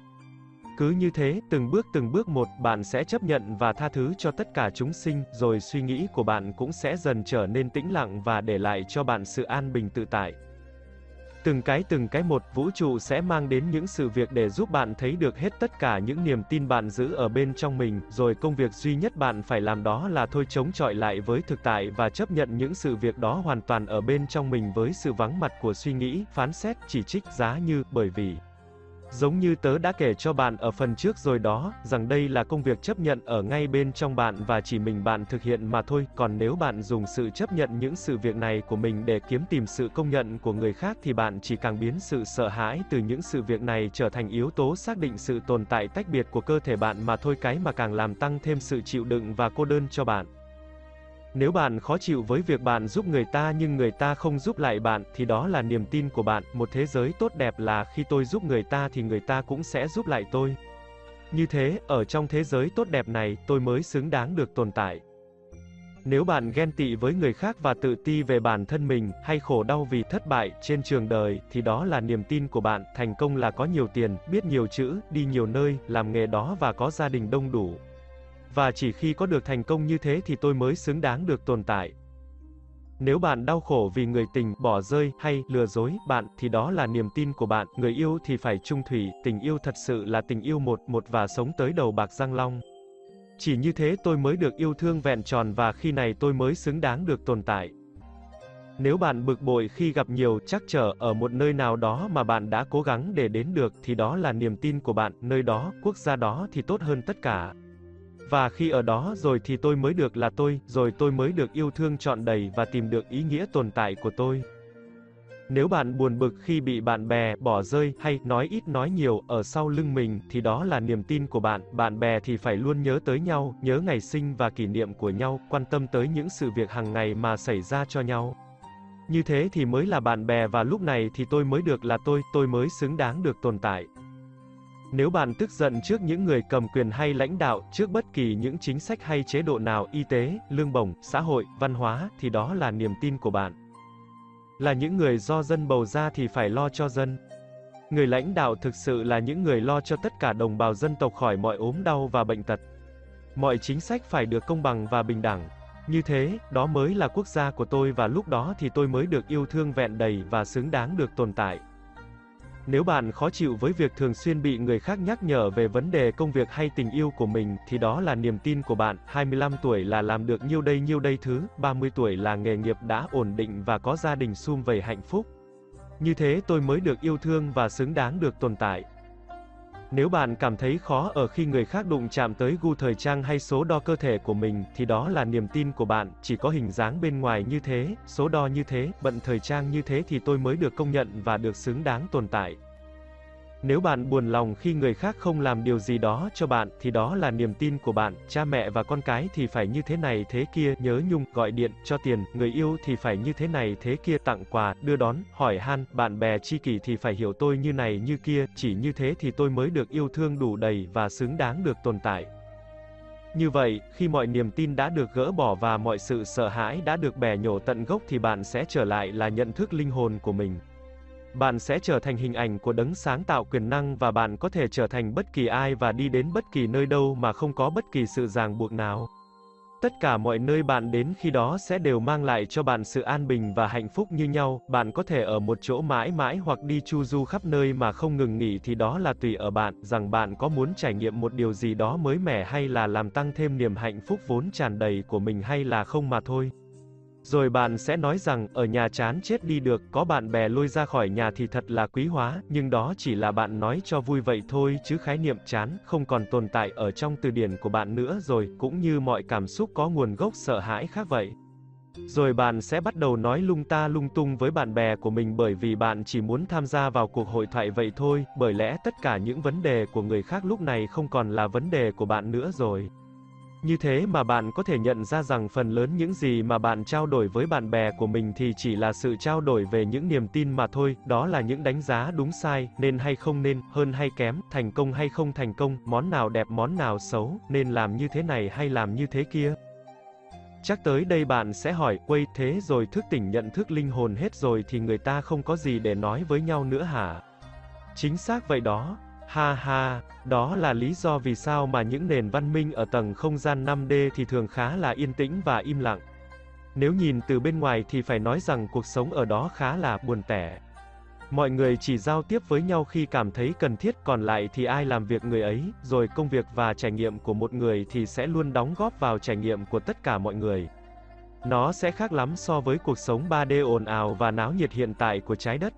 Speaker 1: Cứ như thế, từng bước từng bước một, bạn sẽ chấp nhận và tha thứ cho tất cả chúng sinh, rồi suy nghĩ của bạn cũng sẽ dần trở nên tĩnh lặng và để lại cho bạn sự an bình tự tại. Từng cái từng cái một, vũ trụ sẽ mang đến những sự việc để giúp bạn thấy được hết tất cả những niềm tin bạn giữ ở bên trong mình, rồi công việc duy nhất bạn phải làm đó là thôi chống chọi lại với thực tại và chấp nhận những sự việc đó hoàn toàn ở bên trong mình với sự vắng mặt của suy nghĩ, phán xét, chỉ trích giá như, bởi vì Giống như tớ đã kể cho bạn ở phần trước rồi đó, rằng đây là công việc chấp nhận ở ngay bên trong bạn và chỉ mình bạn thực hiện mà thôi, còn nếu bạn dùng sự chấp nhận những sự việc này của mình để kiếm tìm sự công nhận của người khác thì bạn chỉ càng biến sự sợ hãi từ những sự việc này trở thành yếu tố xác định sự tồn tại tách biệt của cơ thể bạn mà thôi cái mà càng làm tăng thêm sự chịu đựng và cô đơn cho bạn. Nếu bạn khó chịu với việc bạn giúp người ta nhưng người ta không giúp lại bạn, thì đó là niềm tin của bạn. Một thế giới tốt đẹp là khi tôi giúp người ta thì người ta cũng sẽ giúp lại tôi. Như thế, ở trong thế giới tốt đẹp này, tôi mới xứng đáng được tồn tại. Nếu bạn ghen tị với người khác và tự ti về bản thân mình, hay khổ đau vì thất bại trên trường đời, thì đó là niềm tin của bạn. Thành công là có nhiều tiền, biết nhiều chữ, đi nhiều nơi, làm nghề đó và có gia đình đông đủ. Và chỉ khi có được thành công như thế thì tôi mới xứng đáng được tồn tại. Nếu bạn đau khổ vì người tình bỏ rơi hay lừa dối bạn thì đó là niềm tin của bạn, người yêu thì phải trung thủy, tình yêu thật sự là tình yêu một một và sống tới đầu bạc răng long. Chỉ như thế tôi mới được yêu thương vẹn tròn và khi này tôi mới xứng đáng được tồn tại. Nếu bạn bực bội khi gặp nhiều trắc trở ở một nơi nào đó mà bạn đã cố gắng để đến được thì đó là niềm tin của bạn, nơi đó, quốc gia đó thì tốt hơn tất cả. Và khi ở đó rồi thì tôi mới được là tôi, rồi tôi mới được yêu thương trọn đầy và tìm được ý nghĩa tồn tại của tôi. Nếu bạn buồn bực khi bị bạn bè bỏ rơi hay nói ít nói nhiều ở sau lưng mình thì đó là niềm tin của bạn. Bạn bè thì phải luôn nhớ tới nhau, nhớ ngày sinh và kỷ niệm của nhau, quan tâm tới những sự việc hàng ngày mà xảy ra cho nhau. Như thế thì mới là bạn bè và lúc này thì tôi mới được là tôi, tôi mới xứng đáng được tồn tại. Nếu bạn tức giận trước những người cầm quyền hay lãnh đạo, trước bất kỳ những chính sách hay chế độ nào, y tế, lương bổng, xã hội, văn hóa, thì đó là niềm tin của bạn. Là những người do dân bầu ra thì phải lo cho dân. Người lãnh đạo thực sự là những người lo cho tất cả đồng bào dân tộc khỏi mọi ốm đau và bệnh tật. Mọi chính sách phải được công bằng và bình đẳng. Như thế, đó mới là quốc gia của tôi và lúc đó thì tôi mới được yêu thương vẹn đầy và xứng đáng được tồn tại. Nếu bạn khó chịu với việc thường xuyên bị người khác nhắc nhở về vấn đề công việc hay tình yêu của mình, thì đó là niềm tin của bạn. 25 tuổi là làm được nhiêu đây nhiêu đây thứ, 30 tuổi là nghề nghiệp đã ổn định và có gia đình sum vầy hạnh phúc. Như thế tôi mới được yêu thương và xứng đáng được tồn tại. Nếu bạn cảm thấy khó ở khi người khác đụng chạm tới gu thời trang hay số đo cơ thể của mình, thì đó là niềm tin của bạn, chỉ có hình dáng bên ngoài như thế, số đo như thế, bận thời trang như thế thì tôi mới được công nhận và được xứng đáng tồn tại. Nếu bạn buồn lòng khi người khác không làm điều gì đó cho bạn, thì đó là niềm tin của bạn, cha mẹ và con cái thì phải như thế này thế kia, nhớ nhung, gọi điện, cho tiền, người yêu thì phải như thế này thế kia, tặng quà, đưa đón, hỏi han, bạn bè tri kỷ thì phải hiểu tôi như này như kia, chỉ như thế thì tôi mới được yêu thương đủ đầy và xứng đáng được tồn tại. Như vậy, khi mọi niềm tin đã được gỡ bỏ và mọi sự sợ hãi đã được bẻ nhổ tận gốc thì bạn sẽ trở lại là nhận thức linh hồn của mình. Bạn sẽ trở thành hình ảnh của đấng sáng tạo quyền năng và bạn có thể trở thành bất kỳ ai và đi đến bất kỳ nơi đâu mà không có bất kỳ sự ràng buộc nào. Tất cả mọi nơi bạn đến khi đó sẽ đều mang lại cho bạn sự an bình và hạnh phúc như nhau, bạn có thể ở một chỗ mãi mãi hoặc đi chu du khắp nơi mà không ngừng nghỉ thì đó là tùy ở bạn, rằng bạn có muốn trải nghiệm một điều gì đó mới mẻ hay là làm tăng thêm niềm hạnh phúc vốn tràn đầy của mình hay là không mà thôi. Rồi bạn sẽ nói rằng, ở nhà chán chết đi được, có bạn bè lôi ra khỏi nhà thì thật là quý hóa, nhưng đó chỉ là bạn nói cho vui vậy thôi, chứ khái niệm chán, không còn tồn tại ở trong từ điển của bạn nữa rồi, cũng như mọi cảm xúc có nguồn gốc sợ hãi khác vậy. Rồi bạn sẽ bắt đầu nói lung ta lung tung với bạn bè của mình bởi vì bạn chỉ muốn tham gia vào cuộc hội thoại vậy thôi, bởi lẽ tất cả những vấn đề của người khác lúc này không còn là vấn đề của bạn nữa rồi. Như thế mà bạn có thể nhận ra rằng phần lớn những gì mà bạn trao đổi với bạn bè của mình thì chỉ là sự trao đổi về những niềm tin mà thôi, đó là những đánh giá đúng sai, nên hay không nên, hơn hay kém, thành công hay không thành công, món nào đẹp món nào xấu, nên làm như thế này hay làm như thế kia. Chắc tới đây bạn sẽ hỏi, quay thế rồi thức tỉnh nhận thức linh hồn hết rồi thì người ta không có gì để nói với nhau nữa hả? Chính xác vậy đó. Ha ha, đó là lý do vì sao mà những nền văn minh ở tầng không gian 5D thì thường khá là yên tĩnh và im lặng. Nếu nhìn từ bên ngoài thì phải nói rằng cuộc sống ở đó khá là buồn tẻ. Mọi người chỉ giao tiếp với nhau khi cảm thấy cần thiết, còn lại thì ai làm việc người ấy, rồi công việc và trải nghiệm của một người thì sẽ luôn đóng góp vào trải nghiệm của tất cả mọi người. Nó sẽ khác lắm so với cuộc sống 3D ồn ào và náo nhiệt hiện tại của trái đất.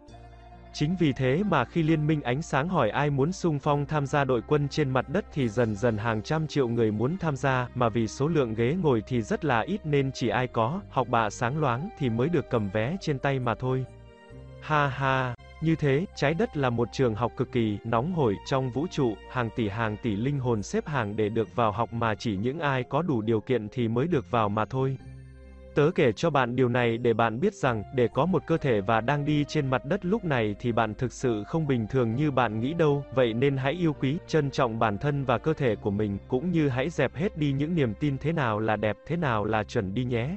Speaker 1: Chính vì thế mà khi Liên minh ánh sáng hỏi ai muốn sung phong tham gia đội quân trên mặt đất thì dần dần hàng trăm triệu người muốn tham gia, mà vì số lượng ghế ngồi thì rất là ít nên chỉ ai có, học bạ sáng loáng thì mới được cầm vé trên tay mà thôi. Ha ha, như thế, trái đất là một trường học cực kỳ nóng hổi trong vũ trụ, hàng tỷ hàng tỷ linh hồn xếp hàng để được vào học mà chỉ những ai có đủ điều kiện thì mới được vào mà thôi. Tớ kể cho bạn điều này để bạn biết rằng, để có một cơ thể và đang đi trên mặt đất lúc này thì bạn thực sự không bình thường như bạn nghĩ đâu, vậy nên hãy yêu quý, trân trọng bản thân và cơ thể của mình, cũng như hãy dẹp hết đi những niềm tin thế nào là đẹp, thế nào là chuẩn đi nhé.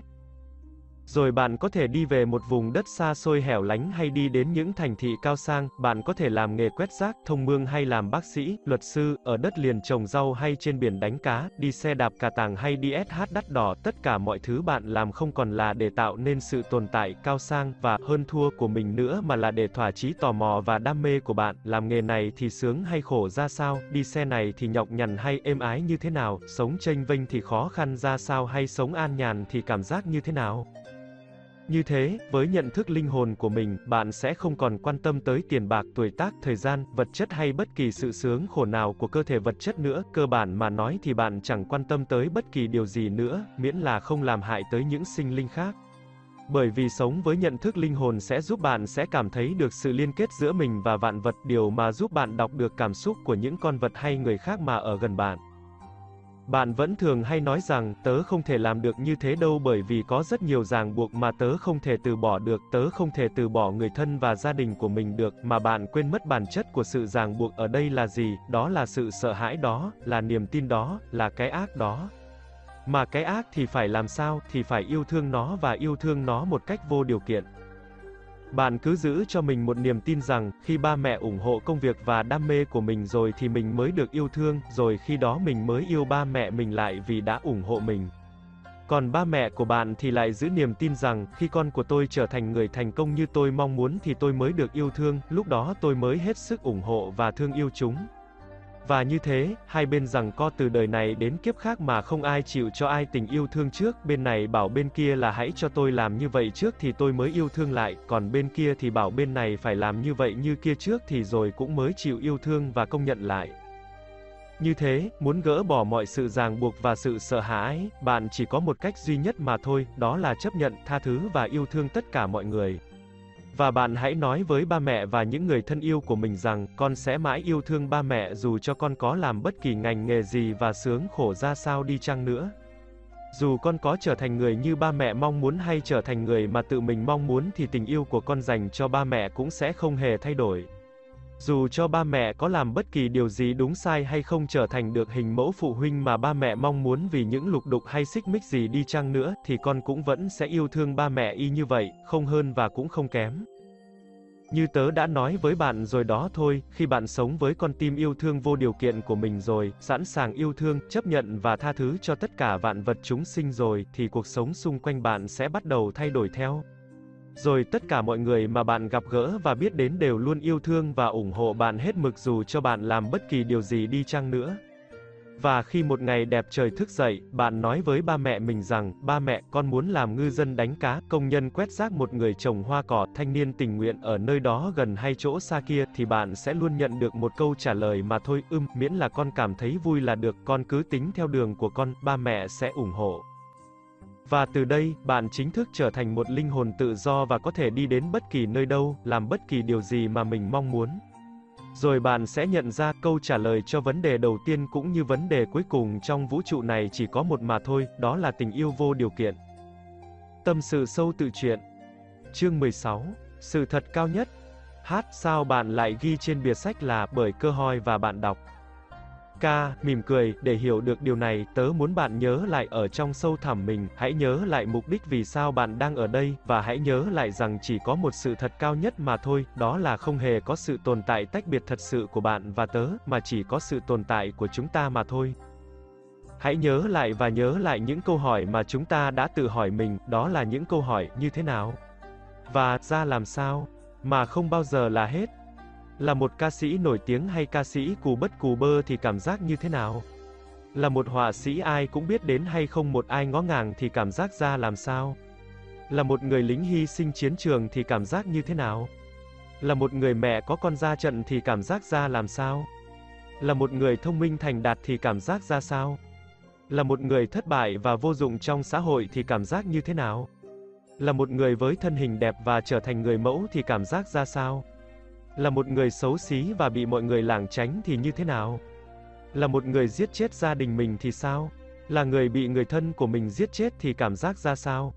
Speaker 1: Rồi bạn có thể đi về một vùng đất xa xôi hẻo lánh hay đi đến những thành thị cao sang, bạn có thể làm nghề quét rác, thông mương hay làm bác sĩ, luật sư, ở đất liền trồng rau hay trên biển đánh cá, đi xe đạp cà tàng hay đi SH đắt đỏ, tất cả mọi thứ bạn làm không còn là để tạo nên sự tồn tại cao sang và hơn thua của mình nữa mà là để thỏa chí tò mò và đam mê của bạn, làm nghề này thì sướng hay khổ ra sao, đi xe này thì nhọc nhằn hay êm ái như thế nào, sống chênh vênh thì khó khăn ra sao? Hay sống an nhàn thì cảm giác như thế nào. Như thế, với nhận thức linh hồn của mình, bạn sẽ không còn quan tâm tới tiền bạc, tuổi tác, thời gian, vật chất hay bất kỳ sự sướng khổ nào của cơ thể vật chất nữa, cơ bản mà nói thì bạn chẳng quan tâm tới bất kỳ điều gì nữa, miễn là không làm hại tới những sinh linh khác. Bởi vì sống với nhận thức linh hồn sẽ giúp bạn sẽ cảm thấy được sự liên kết giữa mình và vạn vật, điều mà giúp bạn đọc được cảm xúc của những con vật hay người khác mà ở gần bạn. Bạn vẫn thường hay nói rằng, tớ không thể làm được như thế đâu bởi vì có rất nhiều ràng buộc mà tớ không thể từ bỏ được, tớ không thể từ bỏ người thân và gia đình của mình được, mà bạn quên mất bản chất của sự ràng buộc ở đây là gì, đó là sự sợ hãi đó, là niềm tin đó, là cái ác đó. Mà cái ác thì phải làm sao, thì phải yêu thương nó và yêu thương nó một cách vô điều kiện. Bạn cứ giữ cho mình một niềm tin rằng, khi ba mẹ ủng hộ công việc và đam mê của mình rồi thì mình mới được yêu thương, rồi khi đó mình mới yêu ba mẹ mình lại vì đã ủng hộ mình. Còn ba mẹ của bạn thì lại giữ niềm tin rằng, khi con của tôi trở thành người thành công như tôi mong muốn thì tôi mới được yêu thương, lúc đó tôi mới hết sức ủng hộ và thương yêu chúng. Và như thế, hai bên rằng co từ đời này đến kiếp khác mà không ai chịu cho ai tình yêu thương trước, bên này bảo bên kia là hãy cho tôi làm như vậy trước thì tôi mới yêu thương lại, còn bên kia thì bảo bên này phải làm như vậy như kia trước thì rồi cũng mới chịu yêu thương và công nhận lại. Như thế, muốn gỡ bỏ mọi sự ràng buộc và sự sợ hãi, bạn chỉ có một cách duy nhất mà thôi, đó là chấp nhận, tha thứ và yêu thương tất cả mọi người. Và bạn hãy nói với ba mẹ và những người thân yêu của mình rằng, con sẽ mãi yêu thương ba mẹ dù cho con có làm bất kỳ ngành nghề gì và sướng khổ ra sao đi chăng nữa. Dù con có trở thành người như ba mẹ mong muốn hay trở thành người mà tự mình mong muốn thì tình yêu của con dành cho ba mẹ cũng sẽ không hề thay đổi. Dù cho ba mẹ có làm bất kỳ điều gì đúng sai hay không trở thành được hình mẫu phụ huynh mà ba mẹ mong muốn vì những lục đục hay xích mích gì đi chăng nữa, thì con cũng vẫn sẽ yêu thương ba mẹ y như vậy, không hơn và cũng không kém. Như tớ đã nói với bạn rồi đó thôi, khi bạn sống với con tim yêu thương vô điều kiện của mình rồi, sẵn sàng yêu thương, chấp nhận và tha thứ cho tất cả vạn vật chúng sinh rồi, thì cuộc sống xung quanh bạn sẽ bắt đầu thay đổi theo. Rồi tất cả mọi người mà bạn gặp gỡ và biết đến đều luôn yêu thương và ủng hộ bạn hết mực dù cho bạn làm bất kỳ điều gì đi chăng nữa. Và khi một ngày đẹp trời thức dậy, bạn nói với ba mẹ mình rằng, ba mẹ, con muốn làm ngư dân đánh cá, công nhân quét rác một người trồng hoa cỏ, thanh niên tình nguyện ở nơi đó gần hay chỗ xa kia, thì bạn sẽ luôn nhận được một câu trả lời mà thôi, ưm, miễn là con cảm thấy vui là được, con cứ tính theo đường của con, ba mẹ sẽ ủng hộ. Và từ đây, bạn chính thức trở thành một linh hồn tự do và có thể đi đến bất kỳ nơi đâu, làm bất kỳ điều gì mà mình mong muốn. Rồi bạn sẽ nhận ra câu trả lời cho vấn đề đầu tiên cũng như vấn đề cuối cùng trong vũ trụ này chỉ có một mà thôi, đó là tình yêu vô điều kiện. Tâm sự sâu tự truyện. Chương 16. Sự thật cao nhất. Hát sao bạn lại ghi trên bìa sách là bởi cơ hội và bạn đọc. Ca, mỉm cười, để hiểu được điều này, tớ muốn bạn nhớ lại ở trong sâu thẳm mình, hãy nhớ lại mục đích vì sao bạn đang ở đây, và hãy nhớ lại rằng chỉ có một sự thật cao nhất mà thôi, đó là không hề có sự tồn tại tách biệt thật sự của bạn và tớ, mà chỉ có sự tồn tại của chúng ta mà thôi. Hãy nhớ lại và nhớ lại những câu hỏi mà chúng ta đã tự hỏi mình, đó là những câu hỏi như thế nào? Và ra làm sao? Mà không bao giờ là hết. Là một ca sĩ nổi tiếng hay ca sĩ cù bất cù bơ thì cảm giác như thế nào? Là một họa sĩ ai cũng biết đến hay không một ai ngó ngàng thì cảm giác ra làm sao? Là một người lính hy sinh chiến trường thì cảm giác như thế nào? Là một người mẹ có con ra trận thì cảm giác ra làm sao? Là một người thông minh thành đạt thì cảm giác ra sao? Là một người thất bại và vô dụng trong xã hội thì cảm giác như thế nào? Là một người với thân hình đẹp và trở thành người mẫu thì cảm giác ra sao? Là một người xấu xí và bị mọi người lảng tránh thì như thế nào? Là một người giết chết gia đình mình thì sao? Là người bị người thân của mình giết chết thì cảm giác ra sao?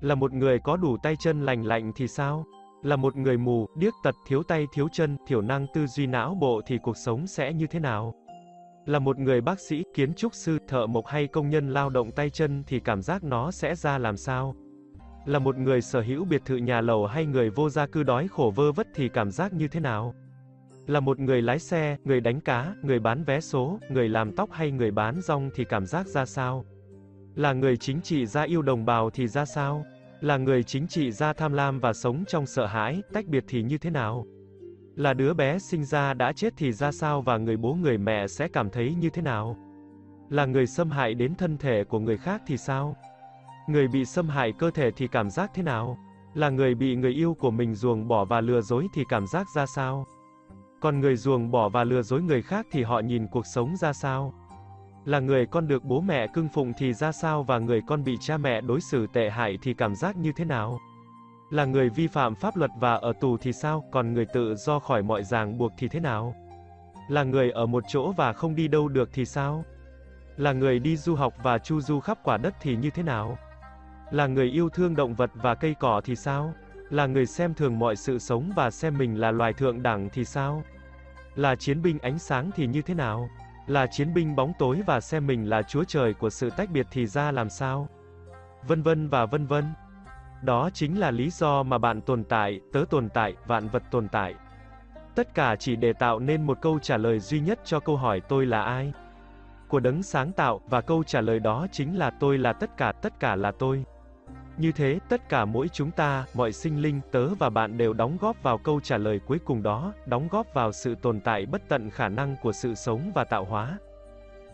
Speaker 1: Là một người có đủ tay chân lành lạnh thì sao? Là một người mù, điếc tật, thiếu tay thiếu chân, thiểu năng tư duy não bộ thì cuộc sống sẽ như thế nào? Là một người bác sĩ, kiến trúc sư, thợ mộc hay công nhân lao động tay chân thì cảm giác nó sẽ ra làm sao? Là một người sở hữu biệt thự nhà lầu hay người vô gia cư đói khổ vơ vất thì cảm giác như thế nào? Là một người lái xe, người đánh cá, người bán vé số, người làm tóc hay người bán rong thì cảm giác ra sao? Là người chính trị gia yêu đồng bào thì ra sao? Là người chính trị gia tham lam và sống trong sợ hãi, tách biệt thì như thế nào? Là đứa bé sinh ra đã chết thì ra sao và người bố người mẹ sẽ cảm thấy như thế nào? Là người xâm hại đến thân thể của người khác thì sao? Người bị xâm hại cơ thể thì cảm giác thế nào? Là người bị người yêu của mình ruồng bỏ và lừa dối thì cảm giác ra sao? Còn người ruồng bỏ và lừa dối người khác thì họ nhìn cuộc sống ra sao? Là người con được bố mẹ cưng phụng thì ra sao và người con bị cha mẹ đối xử tệ hại thì cảm giác như thế nào? Là người vi phạm pháp luật và ở tù thì sao, còn người tự do khỏi mọi ràng buộc thì thế nào? Là người ở một chỗ và không đi đâu được thì sao? Là người đi du học và chu du khắp quả đất thì như thế nào? Là người yêu thương động vật và cây cỏ thì sao? Là người xem thường mọi sự sống và xem mình là loài thượng đẳng thì sao? Là chiến binh ánh sáng thì như thế nào? Là chiến binh bóng tối và xem mình là chúa trời của sự tách biệt thì ra làm sao? Vân vân và vân vân. Đó chính là lý do mà bạn tồn tại, tớ tồn tại, vạn vật tồn tại. Tất cả chỉ để tạo nên một câu trả lời duy nhất cho câu hỏi tôi là ai? Của đấng sáng tạo, và câu trả lời đó chính là tôi là tất cả, tất cả là tôi. Như thế, tất cả mỗi chúng ta, mọi sinh linh, tớ và bạn đều đóng góp vào câu trả lời cuối cùng đó, đóng góp vào sự tồn tại bất tận khả năng của sự sống và tạo hóa.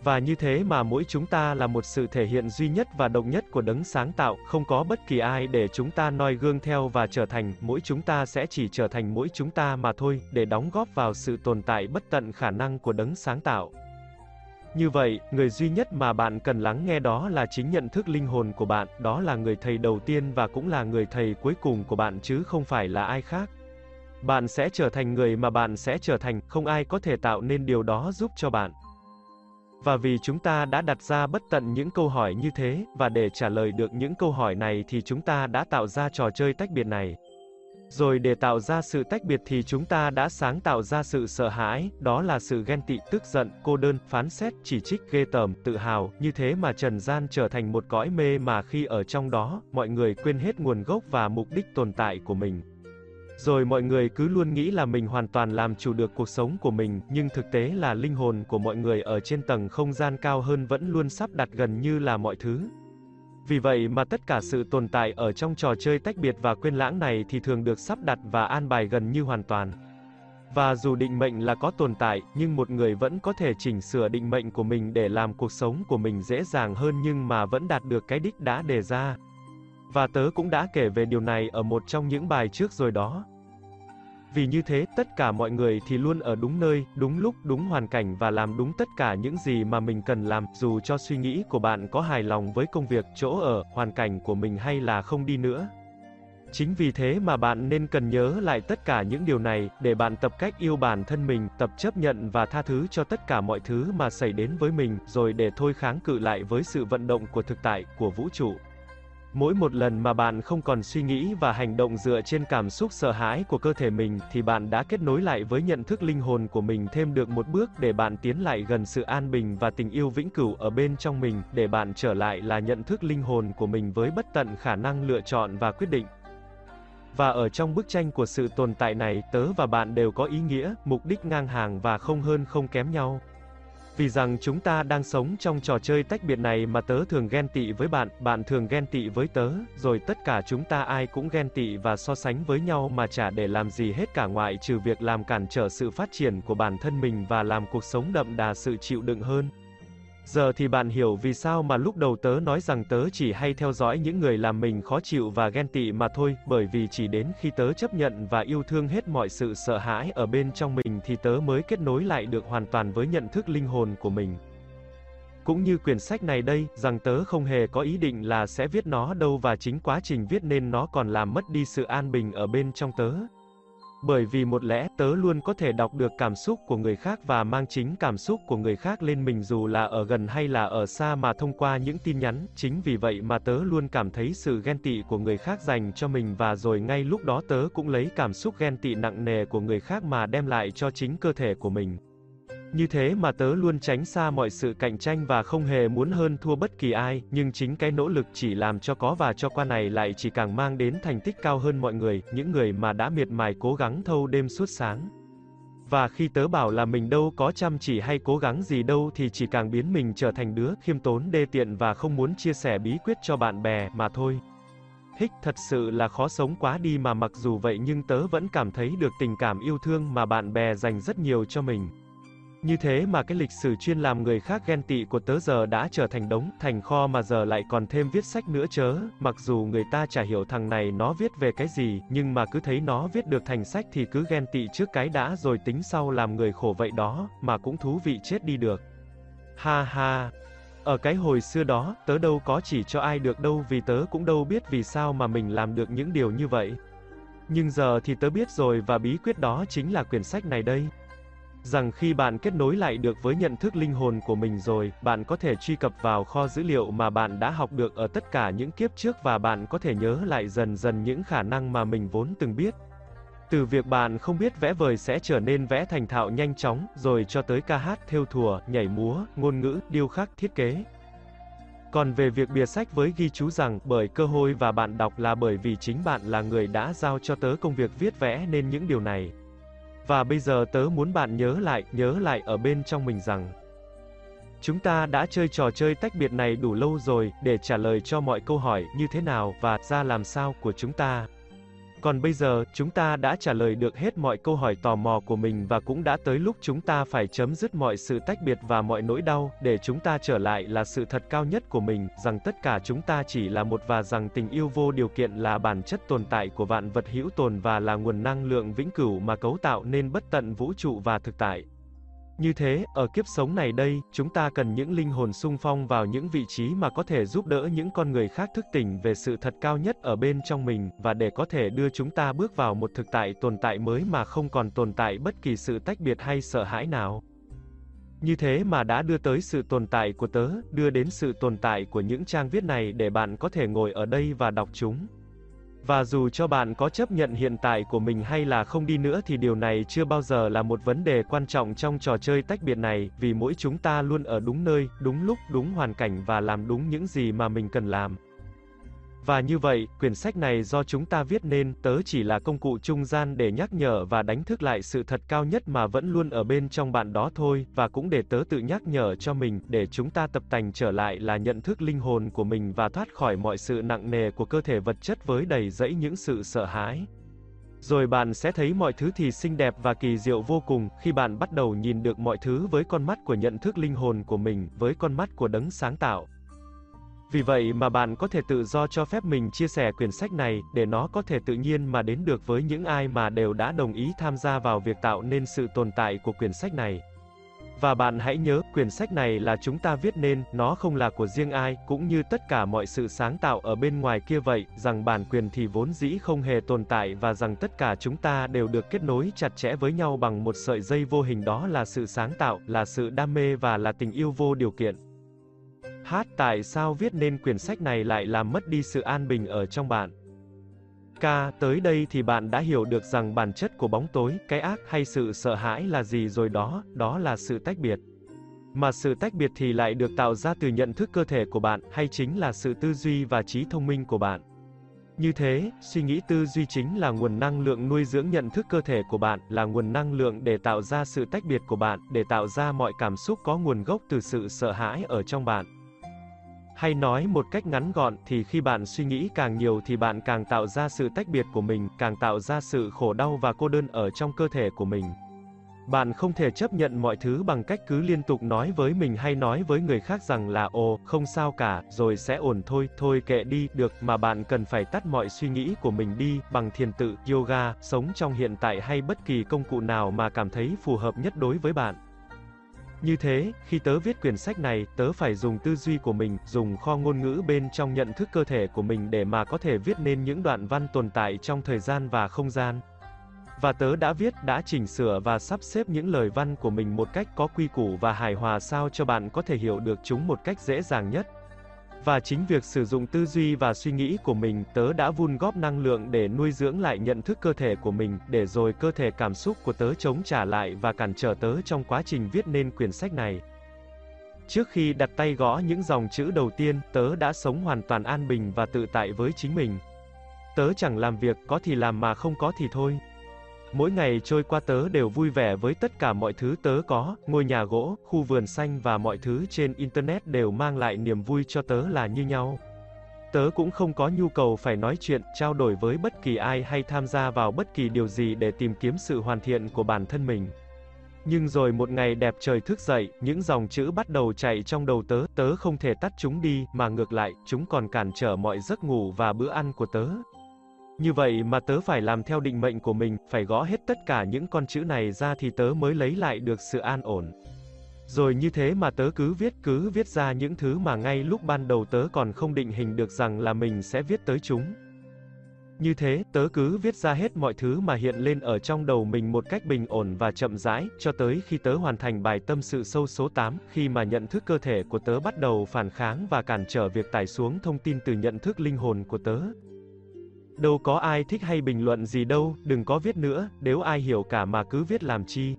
Speaker 1: Và như thế mà mỗi chúng ta là một sự thể hiện duy nhất và độc nhất của đấng sáng tạo, không có bất kỳ ai để chúng ta noi gương theo và trở thành, mỗi chúng ta sẽ chỉ trở thành mỗi chúng ta mà thôi, để đóng góp vào sự tồn tại bất tận khả năng của đấng sáng tạo. Như vậy, người duy nhất mà bạn cần lắng nghe đó là chính nhận thức linh hồn của bạn, đó là người thầy đầu tiên và cũng là người thầy cuối cùng của bạn chứ không phải là ai khác. Bạn sẽ trở thành người mà bạn sẽ trở thành, không ai có thể tạo nên điều đó giúp cho bạn. Và vì chúng ta đã đặt ra bất tận những câu hỏi như thế, và để trả lời được những câu hỏi này thì chúng ta đã tạo ra trò chơi tách biệt này. Rồi để tạo ra sự tách biệt thì chúng ta đã sáng tạo ra sự sợ hãi, đó là sự ghen tị, tức giận, cô đơn, phán xét, chỉ trích, ghê tởm, tự hào, như thế mà trần gian trở thành một cõi mê mà khi ở trong đó, mọi người quên hết nguồn gốc và mục đích tồn tại của mình. Rồi mọi người cứ luôn nghĩ là mình hoàn toàn làm chủ được cuộc sống của mình, nhưng thực tế là linh hồn của mọi người ở trên tầng không gian cao hơn vẫn luôn sắp đặt gần như là mọi thứ. Vì vậy mà tất cả sự tồn tại ở trong trò chơi tách biệt và quên lãng này thì thường được sắp đặt và an bài gần như hoàn toàn. Và dù định mệnh là có tồn tại, nhưng một người vẫn có thể chỉnh sửa định mệnh của mình để làm cuộc sống của mình dễ dàng hơn nhưng mà vẫn đạt được cái đích đã đề ra. Và tớ cũng đã kể về điều này ở một trong những bài trước rồi đó. Vì như thế, tất cả mọi người thì luôn ở đúng nơi, đúng lúc, đúng hoàn cảnh và làm đúng tất cả những gì mà mình cần làm, dù cho suy nghĩ của bạn có hài lòng với công việc, chỗ ở, hoàn cảnh của mình hay là không đi nữa. Chính vì thế mà bạn nên cần nhớ lại tất cả những điều này, để bạn tập cách yêu bản thân mình, tập chấp nhận và tha thứ cho tất cả mọi thứ mà xảy đến với mình, rồi để thôi kháng cự lại với sự vận động của thực tại, của vũ trụ. Mỗi một lần mà bạn không còn suy nghĩ và hành động dựa trên cảm xúc sợ hãi của cơ thể mình, thì bạn đã kết nối lại với nhận thức linh hồn của mình thêm được một bước để bạn tiến lại gần sự an bình và tình yêu vĩnh cửu ở bên trong mình, để bạn trở lại là nhận thức linh hồn của mình với bất tận khả năng lựa chọn và quyết định. Và ở trong bức tranh của sự tồn tại này, tớ và bạn đều có ý nghĩa, mục đích ngang hàng và không hơn không kém nhau. Vì rằng chúng ta đang sống trong trò chơi tách biệt này mà tớ thường ghen tị với bạn, bạn thường ghen tị với tớ, rồi tất cả chúng ta ai cũng ghen tị và so sánh với nhau mà chả để làm gì hết cả ngoại trừ việc làm cản trở sự phát triển của bản thân mình và làm cuộc sống đậm đà sự chịu đựng hơn. Giờ thì bạn hiểu vì sao mà lúc đầu tớ nói rằng tớ chỉ hay theo dõi những người làm mình khó chịu và ghen tị mà thôi, bởi vì chỉ đến khi tớ chấp nhận và yêu thương hết mọi sự sợ hãi ở bên trong mình thì tớ mới kết nối lại được hoàn toàn với nhận thức linh hồn của mình. Cũng như quyển sách này đây, rằng tớ không hề có ý định là sẽ viết nó đâu và chính quá trình viết nên nó còn làm mất đi sự an bình ở bên trong tớ. Bởi vì một lẽ, tớ luôn có thể đọc được cảm xúc của người khác và mang chính cảm xúc của người khác lên mình dù là ở gần hay là ở xa mà thông qua những tin nhắn, chính vì vậy mà tớ luôn cảm thấy sự ghen tị của người khác dành cho mình và rồi ngay lúc đó tớ cũng lấy cảm xúc ghen tị nặng nề của người khác mà đem lại cho chính cơ thể của mình. Như thế mà tớ luôn tránh xa mọi sự cạnh tranh và không hề muốn hơn thua bất kỳ ai, nhưng chính cái nỗ lực chỉ làm cho có và cho qua này lại chỉ càng mang đến thành tích cao hơn mọi người, những người mà đã miệt mài cố gắng thâu đêm suốt sáng. Và khi tớ bảo là mình đâu có chăm chỉ hay cố gắng gì đâu thì chỉ càng biến mình trở thành đứa khiêm tốn đê tiện và không muốn chia sẻ bí quyết cho bạn bè mà thôi. Hích thật sự là khó sống quá đi mà mặc dù vậy nhưng tớ vẫn cảm thấy được tình cảm yêu thương mà bạn bè dành rất nhiều cho mình. Như thế mà cái lịch sử chuyên làm người khác ghen tị của tớ giờ đã trở thành đống, thành kho mà giờ lại còn thêm viết sách nữa chớ, mặc dù người ta chả hiểu thằng này nó viết về cái gì, nhưng mà cứ thấy nó viết được thành sách thì cứ ghen tị trước cái đã rồi tính sau làm người khổ vậy đó, mà cũng thú vị chết đi được. Ha ha. Ở cái hồi xưa đó, tớ đâu có chỉ cho ai được đâu vì tớ cũng đâu biết vì sao mà mình làm được những điều như vậy. Nhưng giờ thì tớ biết rồi và bí quyết đó chính là quyển sách này đây rằng khi bạn kết nối lại được với nhận thức linh hồn của mình rồi, bạn có thể truy cập vào kho dữ liệu mà bạn đã học được ở tất cả những kiếp trước và bạn có thể nhớ lại dần dần những khả năng mà mình vốn từng biết. Từ việc bạn không biết vẽ vời sẽ trở nên vẽ thành thạo nhanh chóng, rồi cho tới ca hát, thêu thùa, nhảy múa, ngôn ngữ, điêu khắc, thiết kế. Còn về việc bìa sách với ghi chú rằng bởi cơ hội và bạn đọc là bởi vì chính bạn là người đã giao cho tớ công việc viết vẽ nên những điều này. Và bây giờ tớ muốn bạn nhớ lại, nhớ lại ở bên trong mình rằng Chúng ta đã chơi trò chơi tách biệt này đủ lâu rồi để trả lời cho mọi câu hỏi như thế nào và ra làm sao của chúng ta. Còn bây giờ, chúng ta đã trả lời được hết mọi câu hỏi tò mò của mình và cũng đã tới lúc chúng ta phải chấm dứt mọi sự tách biệt và mọi nỗi đau, để chúng ta trở lại là sự thật cao nhất của mình, rằng tất cả chúng ta chỉ là một và rằng tình yêu vô điều kiện là bản chất tồn tại của vạn vật hữu tồn và là nguồn năng lượng vĩnh cửu mà cấu tạo nên bất tận vũ trụ và thực tại. Như thế, ở kiếp sống này đây, chúng ta cần những linh hồn sung phong vào những vị trí mà có thể giúp đỡ những con người khác thức tỉnh về sự thật cao nhất ở bên trong mình, và để có thể đưa chúng ta bước vào một thực tại tồn tại mới mà không còn tồn tại bất kỳ sự tách biệt hay sợ hãi nào. Như thế mà đã đưa tới sự tồn tại của tớ, đưa đến sự tồn tại của những trang viết này để bạn có thể ngồi ở đây và đọc chúng. Và dù cho bạn có chấp nhận hiện tại của mình hay là không đi nữa thì điều này chưa bao giờ là một vấn đề quan trọng trong trò chơi tách biệt này, vì mỗi chúng ta luôn ở đúng nơi, đúng lúc, đúng hoàn cảnh và làm đúng những gì mà mình cần làm. Và như vậy, quyển sách này do chúng ta viết nên, tớ chỉ là công cụ trung gian để nhắc nhở và đánh thức lại sự thật cao nhất mà vẫn luôn ở bên trong bạn đó thôi, và cũng để tớ tự nhắc nhở cho mình, để chúng ta tập tành trở lại là nhận thức linh hồn của mình và thoát khỏi mọi sự nặng nề của cơ thể vật chất với đầy dẫy những sự sợ hãi. Rồi bạn sẽ thấy mọi thứ thì xinh đẹp và kỳ diệu vô cùng, khi bạn bắt đầu nhìn được mọi thứ với con mắt của nhận thức linh hồn của mình, với con mắt của đấng sáng tạo. Vì vậy mà bạn có thể tự do cho phép mình chia sẻ quyển sách này, để nó có thể tự nhiên mà đến được với những ai mà đều đã đồng ý tham gia vào việc tạo nên sự tồn tại của quyển sách này. Và bạn hãy nhớ, quyển sách này là chúng ta viết nên, nó không là của riêng ai, cũng như tất cả mọi sự sáng tạo ở bên ngoài kia vậy, rằng bản quyền thì vốn dĩ không hề tồn tại và rằng tất cả chúng ta đều được kết nối chặt chẽ với nhau bằng một sợi dây vô hình đó là sự sáng tạo, là sự đam mê và là tình yêu vô điều kiện. Hát tại sao viết nên quyển sách này lại làm mất đi sự an bình ở trong bạn? K, tới đây thì bạn đã hiểu được rằng bản chất của bóng tối, cái ác hay sự sợ hãi là gì rồi đó, đó là sự tách biệt. Mà sự tách biệt thì lại được tạo ra từ nhận thức cơ thể của bạn, hay chính là sự tư duy và trí thông minh của bạn. Như thế, suy nghĩ tư duy chính là nguồn năng lượng nuôi dưỡng nhận thức cơ thể của bạn, là nguồn năng lượng để tạo ra sự tách biệt của bạn, để tạo ra mọi cảm xúc có nguồn gốc từ sự sợ hãi ở trong bạn. Hay nói một cách ngắn gọn thì khi bạn suy nghĩ càng nhiều thì bạn càng tạo ra sự tách biệt của mình, càng tạo ra sự khổ đau và cô đơn ở trong cơ thể của mình. Bạn không thể chấp nhận mọi thứ bằng cách cứ liên tục nói với mình hay nói với người khác rằng là ồ, không sao cả, rồi sẽ ổn thôi, thôi kệ đi, được, mà bạn cần phải tắt mọi suy nghĩ của mình đi, bằng thiền tự, yoga, sống trong hiện tại hay bất kỳ công cụ nào mà cảm thấy phù hợp nhất đối với bạn. Như thế, khi tớ viết quyển sách này, tớ phải dùng tư duy của mình, dùng kho ngôn ngữ bên trong nhận thức cơ thể của mình để mà có thể viết nên những đoạn văn tồn tại trong thời gian và không gian. Và tớ đã viết, đã chỉnh sửa và sắp xếp những lời văn của mình một cách có quy củ và hài hòa sao cho bạn có thể hiểu được chúng một cách dễ dàng nhất. Và chính việc sử dụng tư duy và suy nghĩ của mình, tớ đã vun góp năng lượng để nuôi dưỡng lại nhận thức cơ thể của mình, để rồi cơ thể cảm xúc của tớ chống trả lại và cản trở tớ trong quá trình viết nên quyển sách này. Trước khi đặt tay gõ những dòng chữ đầu tiên, tớ đã sống hoàn toàn an bình và tự tại với chính mình. Tớ chẳng làm việc, có thì làm mà không có thì thôi. Mỗi ngày trôi qua tớ đều vui vẻ với tất cả mọi thứ tớ có, ngôi nhà gỗ, khu vườn xanh và mọi thứ trên Internet đều mang lại niềm vui cho tớ là như nhau. Tớ cũng không có nhu cầu phải nói chuyện, trao đổi với bất kỳ ai hay tham gia vào bất kỳ điều gì để tìm kiếm sự hoàn thiện của bản thân mình. Nhưng rồi một ngày đẹp trời thức dậy, những dòng chữ bắt đầu chạy trong đầu tớ, tớ không thể tắt chúng đi, mà ngược lại, chúng còn cản trở mọi giấc ngủ và bữa ăn của tớ. Như vậy mà tớ phải làm theo định mệnh của mình, phải gõ hết tất cả những con chữ này ra thì tớ mới lấy lại được sự an ổn. Rồi như thế mà tớ cứ viết cứ viết ra những thứ mà ngay lúc ban đầu tớ còn không định hình được rằng là mình sẽ viết tới chúng. Như thế, tớ cứ viết ra hết mọi thứ mà hiện lên ở trong đầu mình một cách bình ổn và chậm rãi, cho tới khi tớ hoàn thành bài tâm sự sâu số 8, khi mà nhận thức cơ thể của tớ bắt đầu phản kháng và cản trở việc tải xuống thông tin từ nhận thức linh hồn của tớ. Đâu có ai thích hay bình luận gì đâu, đừng có viết nữa, nếu ai hiểu cả mà cứ viết làm chi.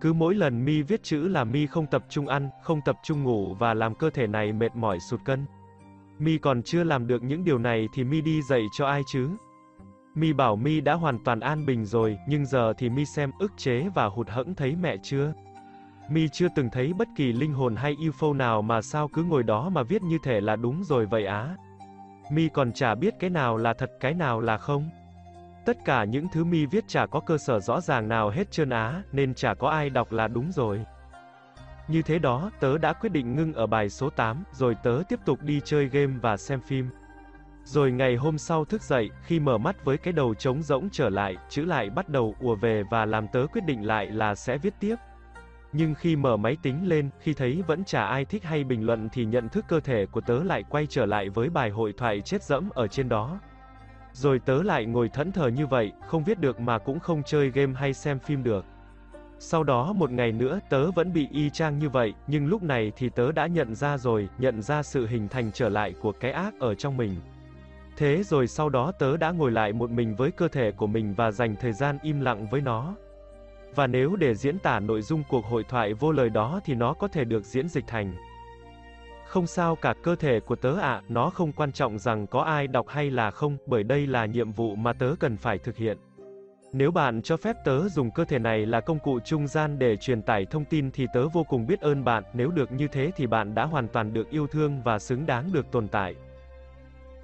Speaker 1: Cứ mỗi lần mi viết chữ là mi không tập trung ăn, không tập trung ngủ và làm cơ thể này mệt mỏi sụt cân. Mi còn chưa làm được những điều này thì mi đi dạy cho ai chứ? Mi bảo Mi đã hoàn toàn an bình rồi, nhưng giờ thì Mi xem ức chế và hụt hẫng thấy mẹ chưa? Mi chưa từng thấy bất kỳ linh hồn hay UFO nào mà sao cứ ngồi đó mà viết như thể là đúng rồi vậy á. Mi còn chả biết cái nào là thật cái nào là không. Tất cả những thứ Mi viết chả có cơ sở rõ ràng nào hết trơn á, nên chả có ai đọc là đúng rồi. Như thế đó, tớ đã quyết định ngưng ở bài số 8, rồi tớ tiếp tục đi chơi game và xem phim. Rồi ngày hôm sau thức dậy, khi mở mắt với cái đầu trống rỗng trở lại, chữ lại bắt đầu ùa về và làm tớ quyết định lại là sẽ viết tiếp. Nhưng khi mở máy tính lên, khi thấy vẫn chả ai thích hay bình luận thì nhận thức cơ thể của tớ lại quay trở lại với bài hội thoại chết dẫm ở trên đó. Rồi tớ lại ngồi thẫn thờ như vậy, không viết được mà cũng không chơi game hay xem phim được. Sau đó một ngày nữa, tớ vẫn bị y chang như vậy, nhưng lúc này thì tớ đã nhận ra rồi, nhận ra sự hình thành trở lại của cái ác ở trong mình. Thế rồi sau đó tớ đã ngồi lại một mình với cơ thể của mình và dành thời gian im lặng với nó. Và nếu để diễn tả nội dung cuộc hội thoại vô lời đó thì nó có thể được diễn dịch thành Không sao cả cơ thể của tớ ạ, à, nó không quan trọng rằng có ai đọc hay là không, bởi đây là nhiệm vụ mà tớ cần phải thực hiện. Nếu bạn cho phép tớ dùng cơ thể này là công cụ trung gian để truyền tải thông tin thì tớ vô cùng biết ơn bạn, nếu được như thế thì bạn đã hoàn toàn được yêu thương và xứng đáng được tồn tại.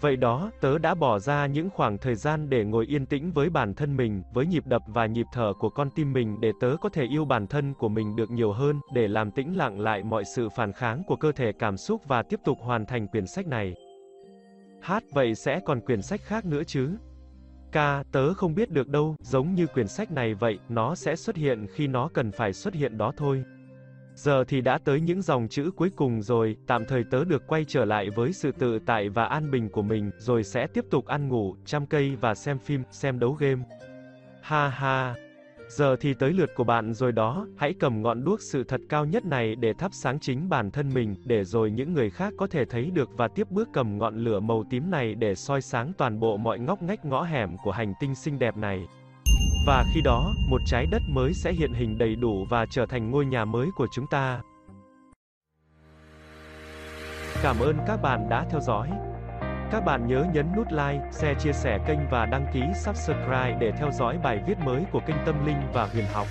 Speaker 1: Vậy đó, tớ đã bỏ ra những khoảng thời gian để ngồi yên tĩnh với bản thân mình, với nhịp đập và nhịp thở của con tim mình để tớ có thể yêu bản thân của mình được nhiều hơn, để làm tĩnh lặng lại mọi sự phản kháng của cơ thể cảm xúc và tiếp tục hoàn thành quyển sách này. Hát, vậy sẽ còn quyển sách khác nữa chứ? Ca, tớ không biết được đâu, giống như quyển sách này vậy, nó sẽ xuất hiện khi nó cần phải xuất hiện đó thôi. Giờ thì đã tới những dòng chữ cuối cùng rồi, tạm thời tớ được quay trở lại với sự tự tại và an bình của mình, rồi sẽ tiếp tục ăn ngủ, chăm cây và xem phim, xem đấu game. Ha ha. Giờ thì tới lượt của bạn rồi đó, hãy cầm ngọn đuốc sự thật cao nhất này để thắp sáng chính bản thân mình, để rồi những người khác có thể thấy được và tiếp bước cầm ngọn lửa màu tím này để soi sáng toàn bộ mọi ngóc ngách ngõ hẻm của hành tinh xinh đẹp này. Và khi đó, một trái đất mới sẽ hiện hình đầy đủ và trở thành ngôi nhà mới của chúng ta. Cảm ơn các bạn đã theo dõi. Các bạn nhớ nhấn nút like, share chia sẻ kênh và đăng ký subscribe để theo dõi bài viết mới của kênh Tâm Linh và Huyền Học.